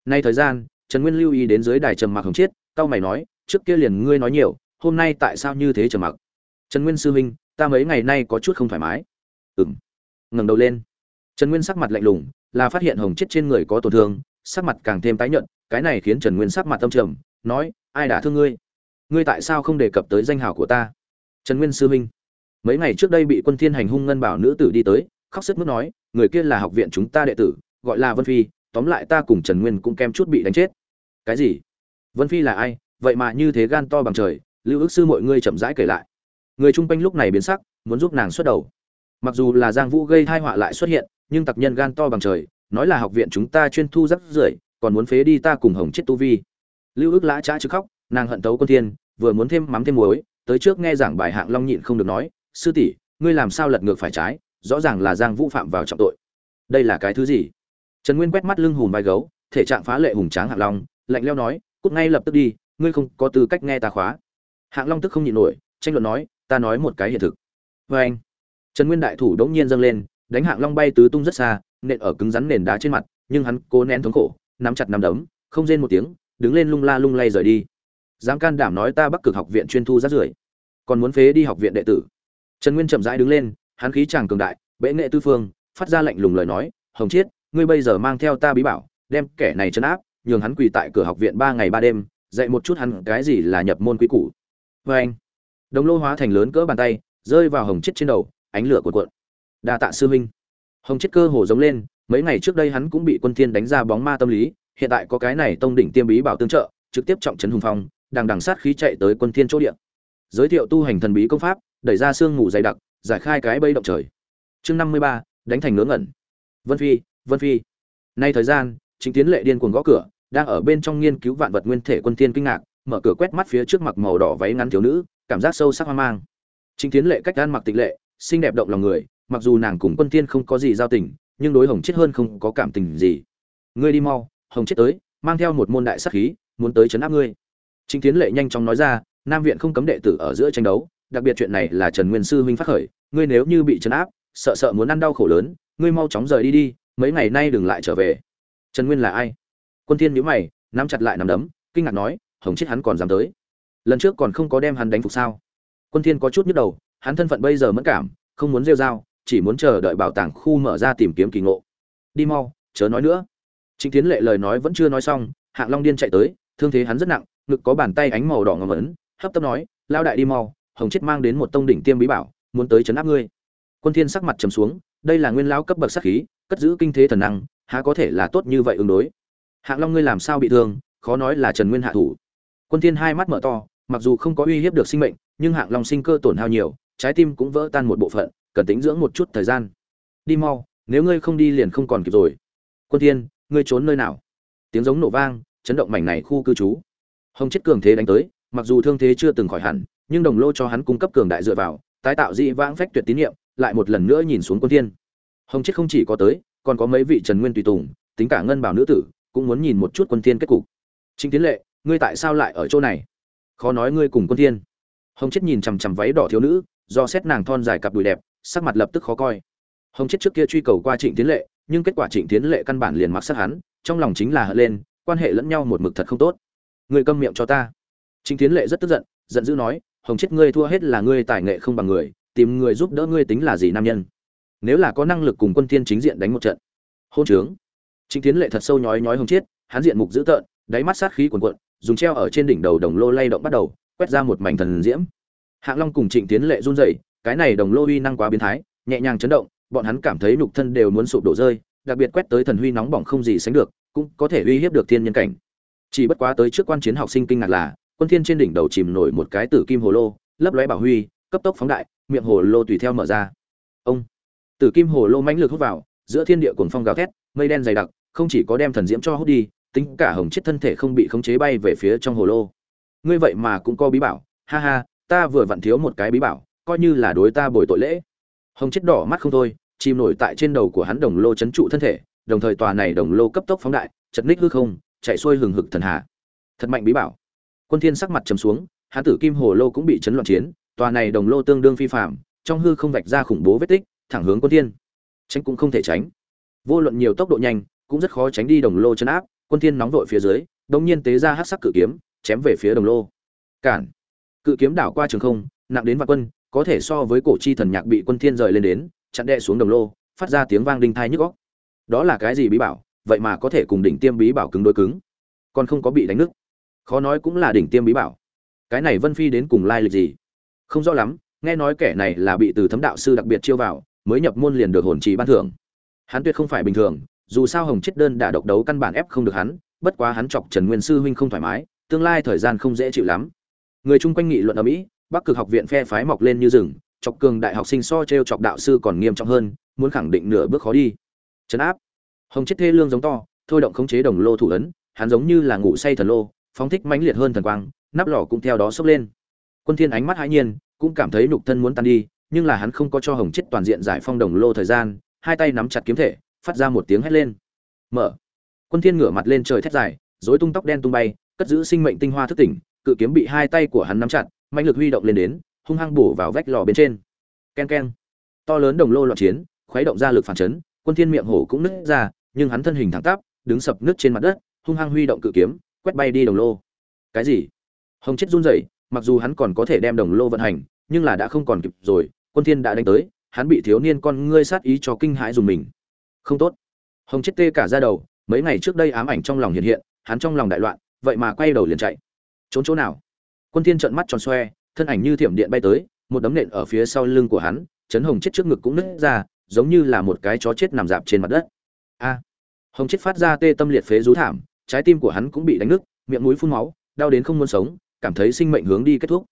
Nay thời gian, trần nguyên lưu ý đến dưới đài trầm mặc hồng chết. tao mày nói, trước kia liền ngươi nói nhiều, hôm nay tại sao như thế trầm mặc? Trần nguyên sư huynh, ta mấy ngày nay có chút không thoải mái. Ừm. Ngẩng đầu lên. Trần nguyên sắc mặt lạnh lùng, là phát hiện hồng chết trên người có tổn thương, sắc mặt càng thêm tái nhợt, cái này khiến trần nguyên sắc mặt tâm trầm, nói, ai đã thương ngươi? Ngươi tại sao không đề cập tới danh hào của ta? Trần nguyên sư huynh. Mấy ngày trước đây bị quân thiên hành hung ngân bảo nữ tử đi tới, khóc sức mướt nói, người kia là học viện chúng ta đệ tử gọi là vân phi, tóm lại ta cùng trần nguyên cũng kem chút bị đánh chết. Cái gì? Vân phi là ai? Vậy mà như thế gan to bằng trời, lưu ước sư mọi người chậm rãi kể lại. Người chung quanh lúc này biến sắc, muốn giúp nàng xuất đầu. Mặc dù là giang vũ gây tai họa lại xuất hiện, nhưng tặc nhân gan to bằng trời, nói là học viện chúng ta chuyên thu rất rưởi, còn muốn phế đi ta cùng hồng chết tu vi. Lưu ước lã trá chứ khóc, nàng hận tấu quân thiên, vừa muốn thêm mắm thêm muối, tới trước nghe giảng bài hạng long nhịn không được nói, sư tỷ, ngươi làm sao lật ngược phải trái, rõ ràng là giang vũ phạm vào trọng tội. Đây là cái thứ gì? Trần nguyên quét mắt lưng hùm vai gấu, thể trạng phá lệ hùng tráng hạng long, lạnh leo nói, cút ngay lập tức đi, ngươi không có tư cách nghe ta khóa. Hạng long tức không nhịn nổi, tranh luận nói, ta nói một cái hiện thực. Vê anh. Trần nguyên đại thủ đống nhiên dâng lên, đánh hạng long bay tứ tung rất xa, nện ở cứng rắn nền đá trên mặt, nhưng hắn cố nén thống khổ, nắm chặt nắm đấm, không rên một tiếng, đứng lên lung la lung lay rời đi. Dám can đảm nói ta bắc cực học viện chuyên thu rát rưởi, còn muốn phế đi học viện đệ tử? Trần nguyên chậm rãi đứng lên, hắn khí chàng cường đại, bệ nghệ tư phương, phát ra lệnh lùng lời nói, hồng chiết ngươi bây giờ mang theo ta bí bảo, đem kẻ này chấn áp, nhường hắn quỳ tại cửa học viện ba ngày ba đêm, dạy một chút hắn cái gì là nhập môn quý củ. Vê anh, đồng lô hóa thành lớn cỡ bàn tay, rơi vào hồng chết trên đầu, ánh lửa cuộn cuộn. Đa tạ sư huynh. Hồng chết cơ hồ giống lên, mấy ngày trước đây hắn cũng bị quân thiên đánh ra bóng ma tâm lý, hiện tại có cái này tông đỉnh tiêm bí bảo tương trợ, trực tiếp trọng trấn hùng phong, đằng đằng sát khí chạy tới quân thiên chỗ điện giới thiệu tu hành thần bí công pháp, đẩy ra xương ngủ dày đặc, giải khai cái bẫy động trời. Chương năm mươi ba, đánh thành ngớ ngẩn. Vân phi vân phi. Nay thời gian, chính tiến lệ điên cuồng gõ cửa, đang ở bên trong nghiên cứu vạn vật nguyên thể quân thiên kinh ngạc, mở cửa quét mắt phía trước mặc màu đỏ váy ngắn thiếu nữ, cảm giác sâu sắc hoang mang. Chính tiến lệ cách gan mặc tịch lệ, xinh đẹp động lòng người, mặc dù nàng cùng quân thiên không có gì giao tình, nhưng đối hồng chết hơn không có cảm tình gì. Ngươi đi mau, hồng chết tới, mang theo một môn đại sát khí, muốn tới chấn áp ngươi. Chính tiến lệ nhanh chóng nói ra, nam viện không cấm đệ tử ở giữa tranh đấu, đặc biệt chuyện này là trần nguyên sư huynh phát khởi, ngươi nếu như bị chấn áp, sợ sợ muốn ăn đau khổ lớn, ngươi mau chóng rời đi đi mấy ngày nay đừng lại trở về. Trần nguyên là ai? Quân thiên nhíu mày nắm chặt lại nắm đấm kinh ngạc nói hồng chết hắn còn dám tới. Lần trước còn không có đem hắn đánh phục sao? Quân thiên có chút nhức đầu hắn thân phận bây giờ mẫn cảm không muốn rêu rao chỉ muốn chờ đợi bảo tàng khu mở ra tìm kiếm kỳ ngộ. Đi mau chớ nói nữa. Trịnh Tiến Lệ lời nói vẫn chưa nói xong, Hạng Long điên chạy tới, thương thế hắn rất nặng, ngực có bàn tay ánh màu đỏ ngầm ấn, hấp tấp nói, lao đại đi mau, Hồng Chết mang đến một tông đỉnh tiêm bí bảo, muốn tới chấn áp ngươi. Quân Thiên sắc mặt trầm xuống, đây là nguyên lão cấp bậc sát khí, cất giữ kinh thế thần năng, há có thể là tốt như vậy ứng đối. Hạng Long ngươi làm sao bị thương, khó nói là Trần Nguyên hạ thủ. Quân Thiên hai mắt mở to, mặc dù không có uy hiếp được sinh mệnh, nhưng Hạng Long sinh cơ tổn hao nhiều, trái tim cũng vỡ tan một bộ phận, cần tĩnh dưỡng một chút thời gian. Đi mau, nếu ngươi không đi liền không còn kịp rồi. Quân Thiên, ngươi trốn nơi nào? Tiếng giống nổ vang, chấn động mảnh này khu cư trú. Hồng chết cường thế đánh tới, mặc dù thương thế chưa từng khỏi hẳn, nhưng đồng lô cho hắn cung cấp cường đại dựa vào, tái tạo dị vãng phách tuyệt tín nhiệm lại một lần nữa nhìn xuống Quân Thiên. Hồng chết không chỉ có tới, còn có mấy vị Trần Nguyên tùy tùng, tính cả ngân bảo nữ tử, cũng muốn nhìn một chút Quân Thiên kết cục. Trình Tiến Lệ, ngươi tại sao lại ở chỗ này? Khó nói ngươi cùng Quân Thiên. Hồng chết nhìn chằm chằm váy đỏ thiếu nữ, do xét nàng thon dài cặp đùi đẹp, sắc mặt lập tức khó coi. Hồng chết trước kia truy cầu qua Trịnh Tiến Lệ, nhưng kết quả Trịnh Tiến Lệ căn bản liền mặc sát hắn, trong lòng chính là hận lên, quan hệ lẫn nhau một mực thật không tốt. Ngươi câm miệng cho ta. Trịnh Tiến Lệ rất tức giận, giận dữ nói, hồng chết ngươi thua hết là ngươi tài nghệ không bằng người, tìm người giúp đỡ ngươi tính là gì nam nhân? Nếu là có năng lực cùng Quân thiên chính diện đánh một trận. Hôn trướng. chính Tiến Lệ thật sâu nhói nhói hồng chết, hắn diện mục dữ tợn, đáy mắt sát khí cuồn cuộn, dùng treo ở trên đỉnh đầu đồng lô lay động bắt đầu, quét ra một mảnh thần diễm. Hạng Long cùng Trịnh Tiến Lệ run rẩy, cái này đồng lô uy năng quá biến thái, nhẹ nhàng chấn động, bọn hắn cảm thấy nhục thân đều muốn sụp đổ rơi, đặc biệt quét tới thần huy nóng bỏng không gì sánh được, cũng có thể uy hiếp được thiên nhân cảnh chỉ bất quá tới trước quan chiến học sinh kinh ngạc là quân thiên trên đỉnh đầu chìm nổi một cái tử kim hồ lô lấp lóe bảo huy cấp tốc phóng đại miệng hồ lô tùy theo mở ra ông tử kim hồ lô mãnh lực hút vào, giữa thiên địa cuồng phong gào thét, mây đen dày đặc, không chỉ có đem thần diễm cho hút đi, tính cả hồng chết thân thể không bị khống chế bay về phía trong hồ lô. Ngươi vậy mà cũng có bí bảo, ha ha, ta vừa vặn thiếu một cái bí bảo, coi như là đối ta bồi tội lễ. Hồng chết đỏ mắt không thôi, chìm nổi tại trên đầu của hắn đồng lô chấn trụ thân thể, đồng thời tòa này đồng lô cấp tốc phóng đại, chật ních hư không, chạy xuôi hừng hực thần hạ thật mạnh bí bảo. Quân thiên sắc mặt trầm xuống, hắn tử kim hồ lô cũng bị chấn loạn chiến, tòa này đồng lô tương đương phi phạm trong hư không vạch ra khủng bố vết tích thẳng hướng quân thiên. Tránh cũng không thể tránh. Vô luận nhiều tốc độ nhanh, cũng rất khó tránh đi đồng lô chân áp. Quân thiên nóng vội phía dưới, đống nhiên tế ra hắc sắc cự kiếm, chém về phía đồng lô. Cản. Cự kiếm đảo qua trường không, nặng đến vạn quân, có thể so với cổ chi thần nhạc bị quân thiên rời lên đến, chặn đè xuống đồng lô, phát ra tiếng vang đinh thay nhức óc. Đó là cái gì bí bảo? Vậy mà có thể cùng đỉnh tiêm bí bảo cứng đối cứng. Còn không có bị đánh nứt. Khó nói cũng là đỉnh tiêm bí bảo. Cái này vân phi đến cùng lai lịch gì? Không rõ lắm, nghe nói kẻ này là bị từ thấm đạo sư đặc biệt chiêu vào mới nhập môn liền được hồn trì ban thưởng. Hắn tuyệt không phải bình thường, dù sao hồng chết đơn đã độc đấu căn bản ép không được hắn, bất quá hắn chọc trần nguyên sư huynh không thoải mái, tương lai thời gian không dễ chịu lắm. Người chung quanh nghị luận ở mỹ, bắc cực học viện phe phái mọc lên như rừng, chọc cường đại học sinh so t r e o chọc đạo sư còn nghiêm trọng hơn, muốn khẳng định nửa bước khó đi. Trấn áp. Hồng chết thê lương giống to, thôi động khống chế đồng lô thủ ấn, hắn giống như là ngủ say thần lô, phóng thích mãnh liệt hơn thần quang, nắp lò cũng theo đó sốc lên. Quân thiên ánh mắt hãi nhiên, cũng cảm thấy nhục thân muốn tan đi nhưng là hắn không có cho hồng chết toàn diện giải phong đồng lô thời gian, hai tay nắm chặt kiếm thể, phát ra một tiếng hét lên. Mở. Quân thiên ngửa mặt lên trời thét dài, rối tung tóc đen tung bay, cất giữ sinh mệnh tinh hoa thức tỉnh, cự kiếm bị hai tay của hắn nắm chặt mạnh lực huy động lên đến, hung hăng bổ vào vách lò bên trên. Ken ken to lớn đồng lô loạn chiến, khuấy động ra lực phản chấn, quân thiên miệng hổ cũng nứt ra, nhưng hắn thân hình thẳng tắp, đứng sập nứt trên mặt đất, hung hăng huy động cự kiếm, quét bay đi đồng lô. Cái gì? Hồng chết run rẩy, mặc dù hắn còn có thể đem đồng lô vận hành, nhưng là đã không còn kịp rồi quân thiên đã đánh tới, hắn bị thiếu niên con ngươi sát ý cho kinh hãi dùng mình. Không tốt. Hồng chết tê cả ra đầu, mấy ngày trước đây ám ảnh trong lòng hiện hiện, hắn trong lòng đại loạn, vậy mà quay đầu liền chạy. Trốn chỗ nào? Quân thiên trợn mắt tròn xoe, thân ảnh như thiểm điện bay tới, một đấm nện ở phía sau lưng của hắn, chấn hồng chết trước ngực cũng nứt ra, giống như là một cái chó chết nằm dạp trên mặt đất. A. Hồng chết phát ra tê tâm liệt phế rú thảm, trái tim của hắn cũng bị đánh nứt, miệng mũi phun máu, đau đến không muốn sống, cảm thấy sinh mệnh hướng đi kết thúc.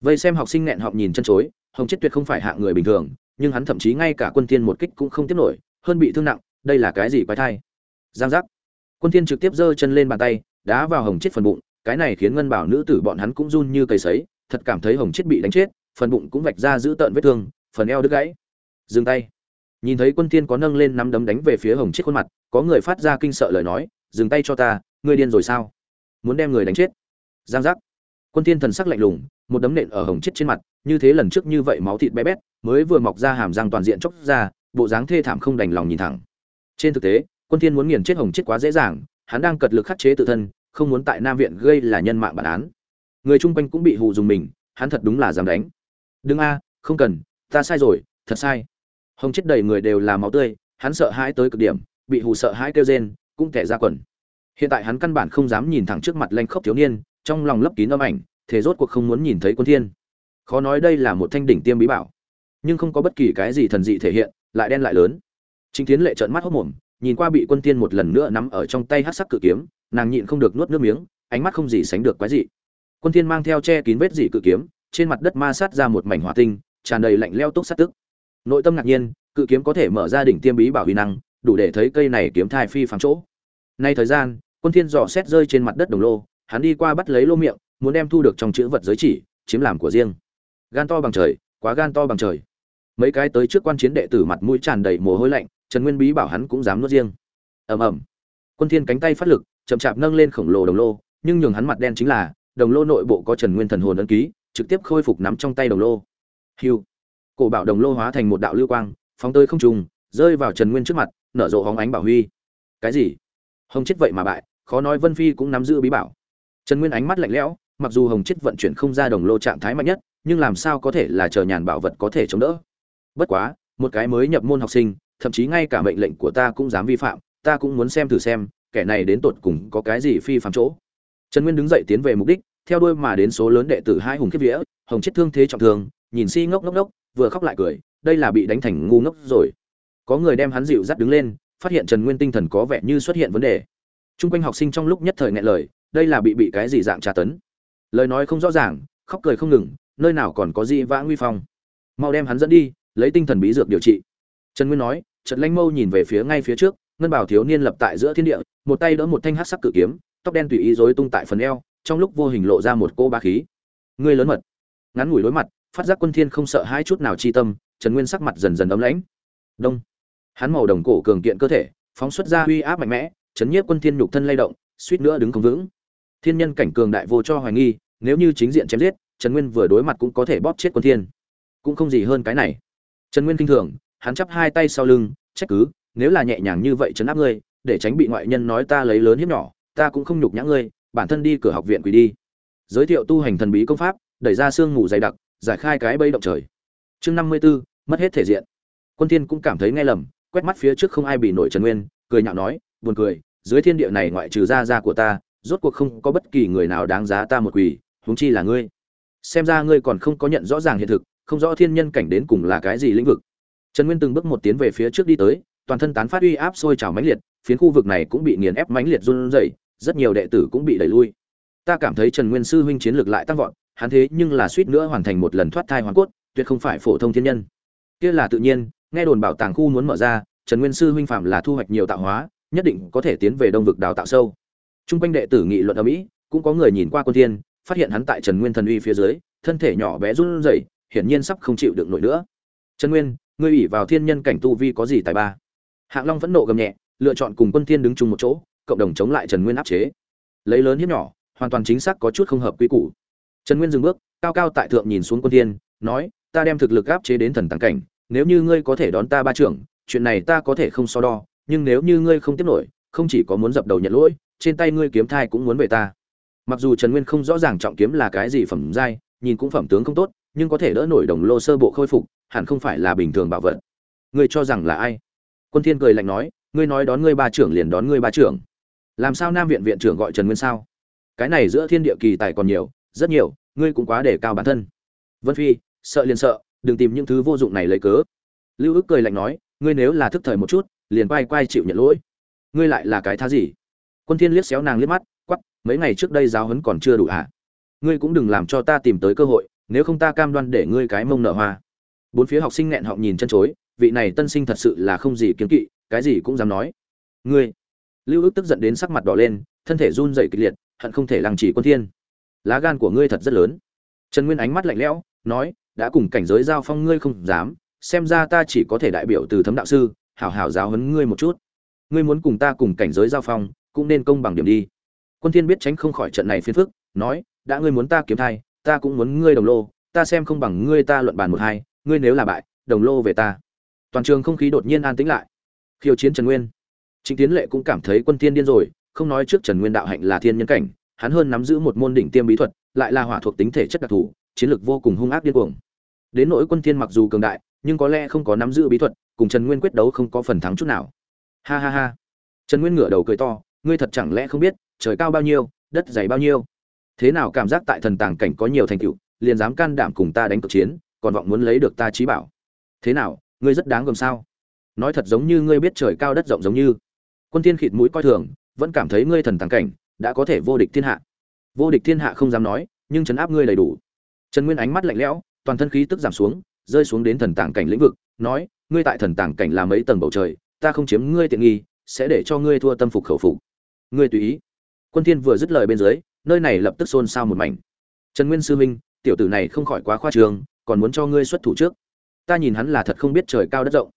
Vây xem học sinh nghẹn họng nhìn chân chối hồng chết tuyệt không phải hạng người bình thường, nhưng hắn thậm chí ngay cả quân tiên một kích cũng không tiếp nổi, hơn bị thương nặng, đây là cái gì quái thai? Giang giác. Quân tiên trực tiếp giơ chân lên bàn tay, đá vào hồng chết phần bụng, cái này khiến ngân bảo nữ tử bọn hắn cũng run như cầy sấy, thật cảm thấy hồng chết bị đánh chết, phần bụng cũng vạch ra giữ tợn vết thương, phần eo đứt gãy. Dừng tay. Nhìn thấy quân tiên có nâng lên nắm đấm đánh về phía hồng chết khuôn mặt, có người phát ra kinh sợ lời nói, dừng tay cho ta, ngươi điên rồi sao? Muốn đem người đánh chết. Giang giác. Quân tiên thần sắc lạnh lùng một đấm nện ở hồng chết trên mặt, như thế lần trước như vậy máu thịt bé bét, mới vừa mọc ra hàm răng toàn diện chóc ra, bộ dáng thê thảm không đành lòng nhìn thẳng. Trên thực tế, quân thiên muốn nghiền chết hồng chết quá dễ dàng, hắn đang cật lực khắc chế tự thân, không muốn tại nam viện gây là nhân mạng bản án. Người chung quanh cũng bị hù dùng mình, hắn thật đúng là dám đánh. Đừng a, không cần, ta sai rồi, thật sai. Hồng chết đầy người đều là máu tươi, hắn sợ hãi tới cực điểm, bị hù sợ hãi kêu rên, cũng tẻ ra quần. Hiện tại hắn căn bản không dám nhìn thẳng trước mặt lanh khốc thiếu niên, trong lòng lấp kín âm ảnh thế rốt cuộc không muốn nhìn thấy quân thiên. Khó nói đây là một thanh đỉnh tiêm bí bảo, nhưng không có bất kỳ cái gì thần dị thể hiện, lại đen lại lớn. Chính tiến lệ trợn mắt hốt mồm, nhìn qua bị quân thiên một lần nữa nắm ở trong tay hắc sắc cự kiếm, nàng nhịn không được nuốt nước miếng, ánh mắt không gì sánh được quái dị. Quân thiên mang theo che kín vết dị cự kiếm, trên mặt đất ma sát ra một mảnh hỏa tinh, tràn đầy lạnh lẽo túc sát tức. Nội tâm ngạc nhiên, cự kiếm có thể mở ra đỉnh tiêm bí bảo huy năng, đủ để thấy cây này kiếm thai phi phàm chỗ. Nay thời gian, quân thiên dò xét rơi trên mặt đất đồng lô, hắn đi qua bắt lấy lô miệng muốn đem thu được trong chữ vật giới chỉ, chiếm làm của riêng. Gan to bằng trời, quá gan to bằng trời. Mấy cái tới trước quan chiến đệ tử mặt mũi tràn đầy mồ hôi lạnh, trần nguyên bí bảo hắn cũng dám nuốt riêng. Ầm ầm. Quân thiên cánh tay phát lực, chậm chạp nâng lên khổng lồ đồng lô, nhưng nhường hắn mặt đen chính là, đồng lô nội bộ có trần nguyên thần hồn ấn ký, trực tiếp khôi phục nắm trong tay đồng lô. Hiu. Cổ bảo đồng lô hóa thành một đạo lưu quang, phóng tới không trung, rơi vào trần nguyên trước mặt, nở rộ hóng ánh bảo huy. Cái gì? Hồng chết vậy mà bại, khó nói vân phi cũng nắm giữ bí bảo. Trần nguyên ánh mắt lạnh lẽo mặc dù hồng chết vận chuyển không ra đồng lô trạng thái mạnh nhất nhưng làm sao có thể là chờ nhàn bảo vật có thể chống đỡ? Bất quá một cái mới nhập môn học sinh thậm chí ngay cả mệnh lệnh của ta cũng dám vi phạm ta cũng muốn xem thử xem kẻ này đến tột cùng có cái gì phi phạm chỗ. Trần nguyên đứng dậy tiến về mục đích theo đuôi mà đến số lớn đệ tử hai hùng kiếp vía hồng chết thương thế trọng thương nhìn si ngốc ngốc ngốc vừa khóc lại cười đây là bị đánh thành ngu ngốc rồi. Có người đem hắn dịu dắt đứng lên phát hiện trần nguyên tinh thần có vẻ như xuất hiện vấn đề. Chung quanh học sinh trong lúc nhất thời nghẹn lời, đây là bị bị cái gì dạng tra tấn? Lời nói không rõ ràng, khóc cười không ngừng, nơi nào còn có gì vã nguy phong. Mau đem hắn dẫn đi, lấy tinh thần bí dược điều trị. Trần Nguyên nói, Trần Lanh Mâu nhìn về phía ngay phía trước, ngân bảo thiếu niên lập tại giữa thiên địa, một tay đỡ một thanh hắc sắc cự kiếm, tóc đen tùy ý rối tung tại phần eo, trong lúc vô hình lộ ra một cô ba khí. Ngươi lớn mật. Ngắn ngủi đối mặt, phát giác Quân Thiên không sợ hãi chút nào chi tâm, Trần Nguyên sắc mặt dần dần ấm lãnh. Đông. Hắn màu đồng cổ cường kiện cơ thể, phóng xuất ra uy áp mạnh mẽ, chấn nhiếp Quân Thiên nhục thân lay động, suýt nữa đứng không vững. Thiên nhân cảnh cường đại vô cho hoài nghi, nếu như chính diện chém giết, Trần Nguyên vừa đối mặt cũng có thể bóp chết Quân Thiên. Cũng không gì hơn cái này. Trần Nguyên kinh thường, hắn chắp hai tay sau lưng, trách cứ, nếu là nhẹ nhàng như vậy chấn áp ngươi, để tránh bị ngoại nhân nói ta lấy lớn hiếp nhỏ, ta cũng không nhục nhã ngươi, bản thân đi cửa học viện quỳ đi. Giới thiệu tu hành thần bí công pháp, đẩy ra xương ngủ dày đặc, giải khai cái bẫy động trời. Chương 54, mất hết thể diện. Quân Thiên cũng cảm thấy nghe lầm, quét mắt phía trước không ai bị nổi Trần Nguyên, cười nhạo nói, buồn cười, dưới thiên địa này ngoại trừ gia gia của ta, rốt cuộc không có bất kỳ người nào đáng giá ta một quỳ, huống chi là ngươi. Xem ra ngươi còn không có nhận rõ ràng hiện thực, không rõ thiên nhân cảnh đến cùng là cái gì lĩnh vực. Trần Nguyên từng bước một tiến về phía trước đi tới, toàn thân tán phát uy áp sôi trào mãnh liệt, phiến khu vực này cũng bị nghiền ép mãnh liệt run rẩy, rất nhiều đệ tử cũng bị đẩy lui. Ta cảm thấy Trần Nguyên sư huynh chiến lược lại tăng vọt, hắn thế nhưng là suýt nữa hoàn thành một lần thoát thai hoàn cốt, tuyệt không phải phổ thông thiên nhân. Kia là tự nhiên, nghe đồn bảo tàng khu muốn mở ra, Trần Nguyên sư huynh phạm là thu hoạch nhiều tạo hóa, nhất định có thể tiến về đông vực đào tạo sâu. Trung quanh đệ tử nghị luận ầm ĩ, cũng có người nhìn qua Quân Thiên, phát hiện hắn tại Trần Nguyên thần uy phía dưới, thân thể nhỏ bé run rẩy, hiển nhiên sắp không chịu được nổi nữa. Trần Nguyên, ngươi ủy vào thiên nhân cảnh tu vi có gì tài ba? Hạng Long vẫn nộ gầm nhẹ, lựa chọn cùng Quân Thiên đứng chung một chỗ, cộng đồng chống lại Trần Nguyên áp chế. Lấy lớn hiếp nhỏ, hoàn toàn chính xác có chút không hợp quy củ. Trần Nguyên dừng bước, cao cao tại thượng nhìn xuống Quân Thiên, nói: "Ta đem thực lực áp chế đến thần tàng cảnh, nếu như ngươi có thể đón ta ba trưởng, chuyện này ta có thể không so đo, nhưng nếu như ngươi không tiếp nổi, không chỉ có muốn dập đầu nhận lỗi, trên tay ngươi kiếm thai cũng muốn về ta." Mặc dù Trần Nguyên không rõ ràng trọng kiếm là cái gì phẩm giai, nhìn cũng phẩm tướng không tốt, nhưng có thể đỡ nổi đồng lô sơ bộ khôi phục, hẳn không phải là bình thường bảo vật. Ngươi cho rằng là ai? Quân Thiên cười lạnh nói, ngươi nói đón ngươi ba trưởng liền đón ngươi ba trưởng. Làm sao Nam viện viện trưởng gọi Trần Nguyên sao? Cái này giữa thiên địa kỳ tài còn nhiều, rất nhiều, ngươi cũng quá để cao bản thân. Vân Phi, sợ liền sợ, đừng tìm những thứ vô dụng này lấy cớ. Lưu Ức cười lạnh nói, ngươi nếu là thức thời một chút, liền quay quay chịu nhận lỗi. Ngươi lại là cái thá gì? Quân Thiên liếc xéo nàng liếc mắt, quắc, mấy ngày trước đây giáo huấn còn chưa đủ à? Ngươi cũng đừng làm cho ta tìm tới cơ hội, nếu không ta cam đoan để ngươi cái mông nợ hoa. Bốn phía học sinh nghẹn họng nhìn chân chối vị này tân sinh thật sự là không gì kiếm kỵ cái gì cũng dám nói. Ngươi lưu ước tức giận đến sắc mặt đỏ lên thân thể run rẩy kịch liệt hận không thể lăng trì quân thiên. Lá gan của ngươi thật rất lớn. Trần nguyên ánh mắt lạnh lẽo nói đã cùng cảnh giới giao phong ngươi không dám xem ra ta chỉ có thể đại biểu từ thấm đạo sư hảo hảo giáo huấn ngươi một chút. Ngươi muốn cùng ta cùng cảnh giới giao phong cũng nên công bằng điểm đi quân thiên biết tránh không khỏi trận này phiền phức, nói, đã ngươi muốn ta kiếm thai, ta cũng muốn ngươi đồng lô, ta xem không bằng ngươi ta luận bàn một hai, ngươi nếu là bại, đồng lô về ta. Toàn trường không khí đột nhiên an tĩnh lại. Khiêu chiến trần nguyên. Trịnh tiến lệ cũng cảm thấy quân Thiên điên rồi, không nói trước trần nguyên đạo hạnh là thiên nhân cảnh, hắn hơn nắm giữ một môn đỉnh tiêm bí thuật, lại là hỏa thuộc tính thể chất đặc thù, chiến lược vô cùng hung ác điên cuồng. Đến nỗi quân thiên mặc dù cường đại, nhưng có lẽ không có nắm giữ bí thuật, cùng trần nguyên quyết đấu không có phần thắng chút nào. Ha ha ha. Trần nguyên ngửa đầu cười to, ngươi thật chẳng lẽ không biết trời cao bao nhiêu, đất dày bao nhiêu. Thế nào cảm giác tại thần tàng cảnh có nhiều thành tựu, liền dám can đảm cùng ta đánh cực chiến, còn vọng muốn lấy được ta trí bảo. Thế nào, ngươi rất đáng gồm sao? Nói thật giống như ngươi biết trời cao đất rộng giống như. Quân thiên khịt mũi coi thường, vẫn cảm thấy ngươi thần tàng cảnh đã có thể vô địch thiên hạ. Vô địch thiên hạ không dám nói, nhưng chấn áp ngươi đầy đủ. Trần nguyên ánh mắt lạnh lẽo, toàn thân khí tức giảm xuống, rơi xuống đến thần tàng cảnh lĩnh vực, nói, ngươi tại thần tàng cảnh là mấy tầng bầu trời, ta không chiếm ngươi tiện nghi, sẽ để cho ngươi thua tâm phục khẩu phục. Ngươi tùy ý quân thiên vừa dứt lời bên dưới, nơi này lập tức xôn xao một mảnh. Trần nguyên sư minh tiểu tử này không khỏi quá khoa trương còn muốn cho ngươi xuất thủ trước. Ta nhìn hắn là thật không biết trời cao đất rộng.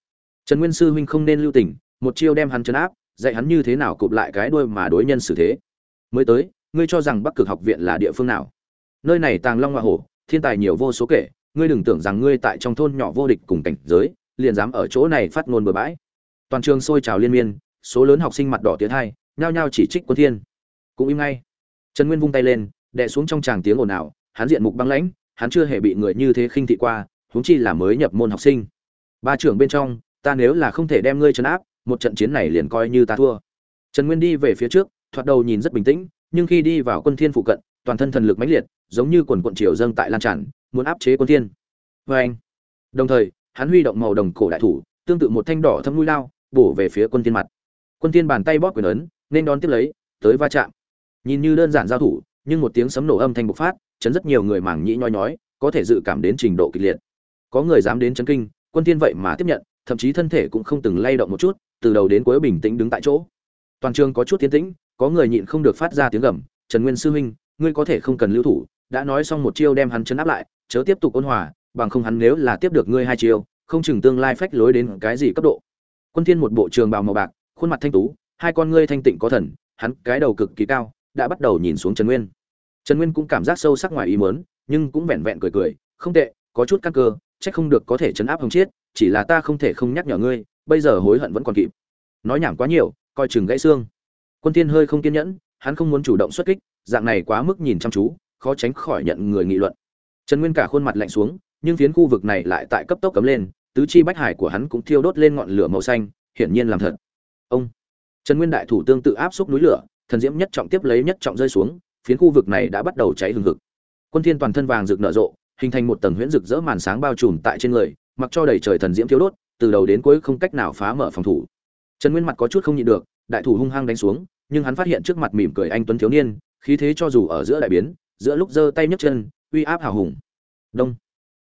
Trần nguyên sư huynh không nên lưu tình, một chiêu đem hắn chấn áp, dạy hắn như thế nào cụp lại cái đuôi mà đối nhân xử thế. Mới tới, ngươi cho rằng bắc cực học viện là địa phương nào? Nơi này tàng long hoa hổ, thiên tài nhiều vô số kể, ngươi đừng tưởng rằng ngươi tại trong thôn nhỏ vô địch cùng cảnh giới, liền dám ở chỗ này phát ngôn bừa bãi. Toàn trường sôi trào liên miên, số lớn học sinh mặt đỏ tiến hai nhao nhao chỉ trích quân thiên cũng im ngay. Trần nguyên vung tay lên, đè xuống trong tràng tiếng ồn ào, hắn diện mục băng lãnh, hắn chưa hề bị người như thế khinh thị qua, huống chi là mới nhập môn học sinh. Ba trưởng bên trong, ta nếu là không thể đem ngươi trấn áp, một trận chiến này liền coi như ta thua. Trần nguyên đi về phía trước, thoạt đầu nhìn rất bình tĩnh, nhưng khi đi vào quân thiên phụ cận, toàn thân thần lực mãnh liệt, giống như quần quận triều dâng tại lan tràn, muốn áp chế quân thiên. Với anh, đồng thời, hắn huy động màu đồng cổ đại thủ, tương tự một thanh đỏ thâm mũi lao, bổ về phía quân thiên mặt. Quân thiên bàn tay bóp quyền ấn, nên đón tiếp lấy, tới va chạm nhìn như đơn giản giao thủ, nhưng một tiếng sấm nổ âm thanh bộc phát, chấn rất nhiều người mảng nhĩ nhoi nhói, có thể dự cảm đến trình độ kịch liệt. Có người dám đến chấn kinh, quân tiên vậy mà tiếp nhận, thậm chí thân thể cũng không từng lay động một chút, từ đầu đến cuối bình tĩnh đứng tại chỗ. Toàn trường có chút tiến tĩnh, có người nhịn không được phát ra tiếng gầm, trần nguyên sư huynh, ngươi có thể không cần lưu thủ, đã nói xong một chiêu đem hắn chấn áp lại, chớ tiếp tục ôn hòa, bằng không hắn nếu là tiếp được ngươi hai chiêu, không chừng tương lai phách lối đến cái gì cấp độ. Quân thiên một bộ trường bào màu bạc, khuôn mặt thanh tú, hai con ngươi thanh tịnh có thần, hắn cái đầu cực kỳ cao đã bắt đầu nhìn xuống trần nguyên. Trần nguyên cũng cảm giác sâu sắc ngoài ý muốn, nhưng cũng vẹn vẹn cười cười, không tệ, có chút căn cơ trách không được có thể chấn áp hồng chiết, chỉ là ta không thể không nhắc nhở ngươi, bây giờ hối hận vẫn còn kịp. Nói nhảm quá nhiều, coi chừng gãy xương. Quân tiên hơi không kiên nhẫn, hắn không muốn chủ động xuất kích, dạng này quá mức nhìn chăm chú, khó tránh khỏi nhận người nghị luận. Trần nguyên cả khuôn mặt lạnh xuống, nhưng phiến khu vực này lại tại cấp tốc cấm lên, tứ chi bách hải của hắn cũng thiêu đốt lên ngọn lửa màu xanh, hiển nhiên làm thật. Ông, trần nguyên đại thủ tương tự áp xúc núi lửa thần diễm nhất trọng tiếp lấy nhất trọng rơi xuống, phiến khu vực này đã bắt đầu cháy hừng hực. Quân thiên toàn thân vàng rực nở rộ, hình thành một tầng huyễn rực rỡ màn sáng bao trùm tại trên người, mặc cho đầy trời thần diễm thiêu đốt, từ đầu đến cuối không cách nào phá mở phòng thủ. Trần nguyên mặt có chút không nhịn được, đại thủ hung hăng đánh xuống, nhưng hắn phát hiện trước mặt mỉm cười anh tuấn thiếu niên, khí thế cho dù ở giữa đại biến, giữa lúc giơ tay nhấc chân, uy áp hào hùng. Đông.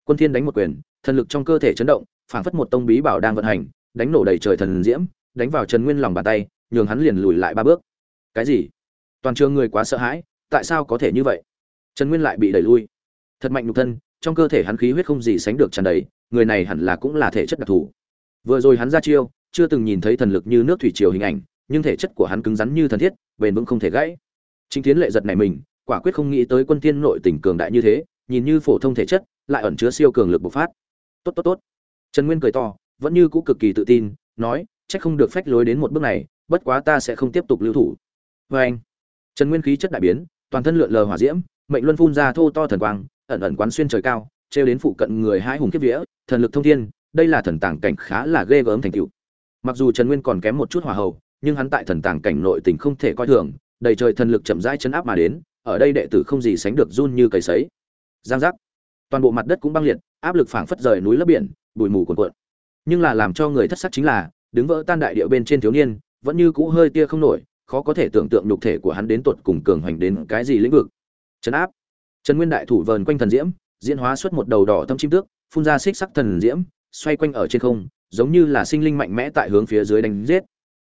Quân thiên đánh một quyền, thần lực trong cơ thể chấn động, phảng phất một tông bí bảo đang vận hành, đánh nổ đầy trời thần diễm, đánh vào trần nguyên lòng bàn tay, nhường hắn liền lùi lại ba bước cái gì? Toàn trường người quá sợ hãi, tại sao có thể như vậy? Trần nguyên lại bị đẩy lui. Thật mạnh nhục thân, trong cơ thể hắn khí huyết không gì sánh được tràn đầy, người này hẳn là cũng là thể chất đặc thù. Vừa rồi hắn ra chiêu, chưa từng nhìn thấy thần lực như nước thủy triều hình ảnh, nhưng thể chất của hắn cứng rắn như thần thiết, bền vững không thể gãy. Chính tiến lệ giật này mình, quả quyết không nghĩ tới quân tiên nội tỉnh cường đại như thế, nhìn như phổ thông thể chất, lại ẩn chứa siêu cường lực bộc phát. Tốt tốt tốt. Trần nguyên cười to, vẫn như cũ cực kỳ tự tin, nói, chắc không được phách lối đến một bước này, bất quá ta sẽ không tiếp tục lưu thủ vê anh, trần nguyên khí chất đại biến, toàn thân lượn lờ hỏa diễm, mệnh luân phun ra thô to thần quang, ẩn ẩn quán xuyên trời cao, trêu đến phụ cận người hai hùng kiếp vía, thần lực thông thiên, đây là thần tàng cảnh khá là ghê gớm thành tựu. Mặc dù trần nguyên còn kém một chút hỏa hầu, nhưng hắn tại thần tàng cảnh nội tình không thể coi thường, đầy trời thần lực chậm rãi chấn áp mà đến, ở đây đệ tử không gì sánh được run như cầy sấy. Giang giác. Toàn bộ mặt đất cũng băng liệt, áp lực phảng phất rời núi lấp biển, bụi mù cuồn cuộn. Nhưng là làm cho người thất sắc chính là, đứng vỡ tan đại địa bên trên thiếu niên, vẫn như cũ hơi tia không nổi khó có thể tưởng tượng nhục thể của hắn đến tột cùng cường hoành đến cái gì lĩnh vực. Chấn áp. Trần nguyên đại thủ vờn quanh thần diễm, diễn hóa xuất một đầu đỏ thâm chim tước, phun ra xích sắc thần diễm, xoay quanh ở trên không, giống như là sinh linh mạnh mẽ tại hướng phía dưới đánh giết.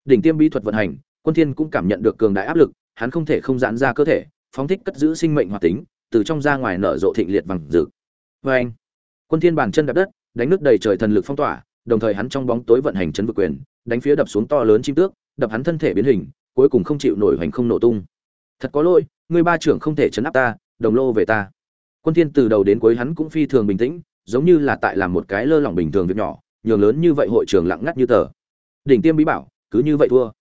Đỉnh tiêm bí thuật vận hành, quân thiên cũng cảm nhận được cường đại áp lực, hắn không thể không giãn ra cơ thể, phóng thích cất giữ sinh mệnh hoạt tính, từ trong ra ngoài nở rộ thịnh liệt vàng rực. Với anh quân thiên bàn chân đạp đất, đánh nước đầy trời thần lực phong tỏa, đồng thời hắn trong bóng tối vận hành chấn vực quyền, đánh phía đập xuống to lớn chim tước, đập hắn thân thể biến hình cuối cùng không chịu nổi hoành không nổ tung. Thật có lỗi, ngươi ba trưởng không thể chấn áp ta, đồng lô về ta. Quân thiên từ đầu đến cuối hắn cũng phi thường bình tĩnh, giống như là tại làm một cái lơ lỏng bình thường việc nhỏ, nhường lớn như vậy hội trường lặng ngắt như tờ. Đỉnh tiêm bí bảo, cứ như vậy thua.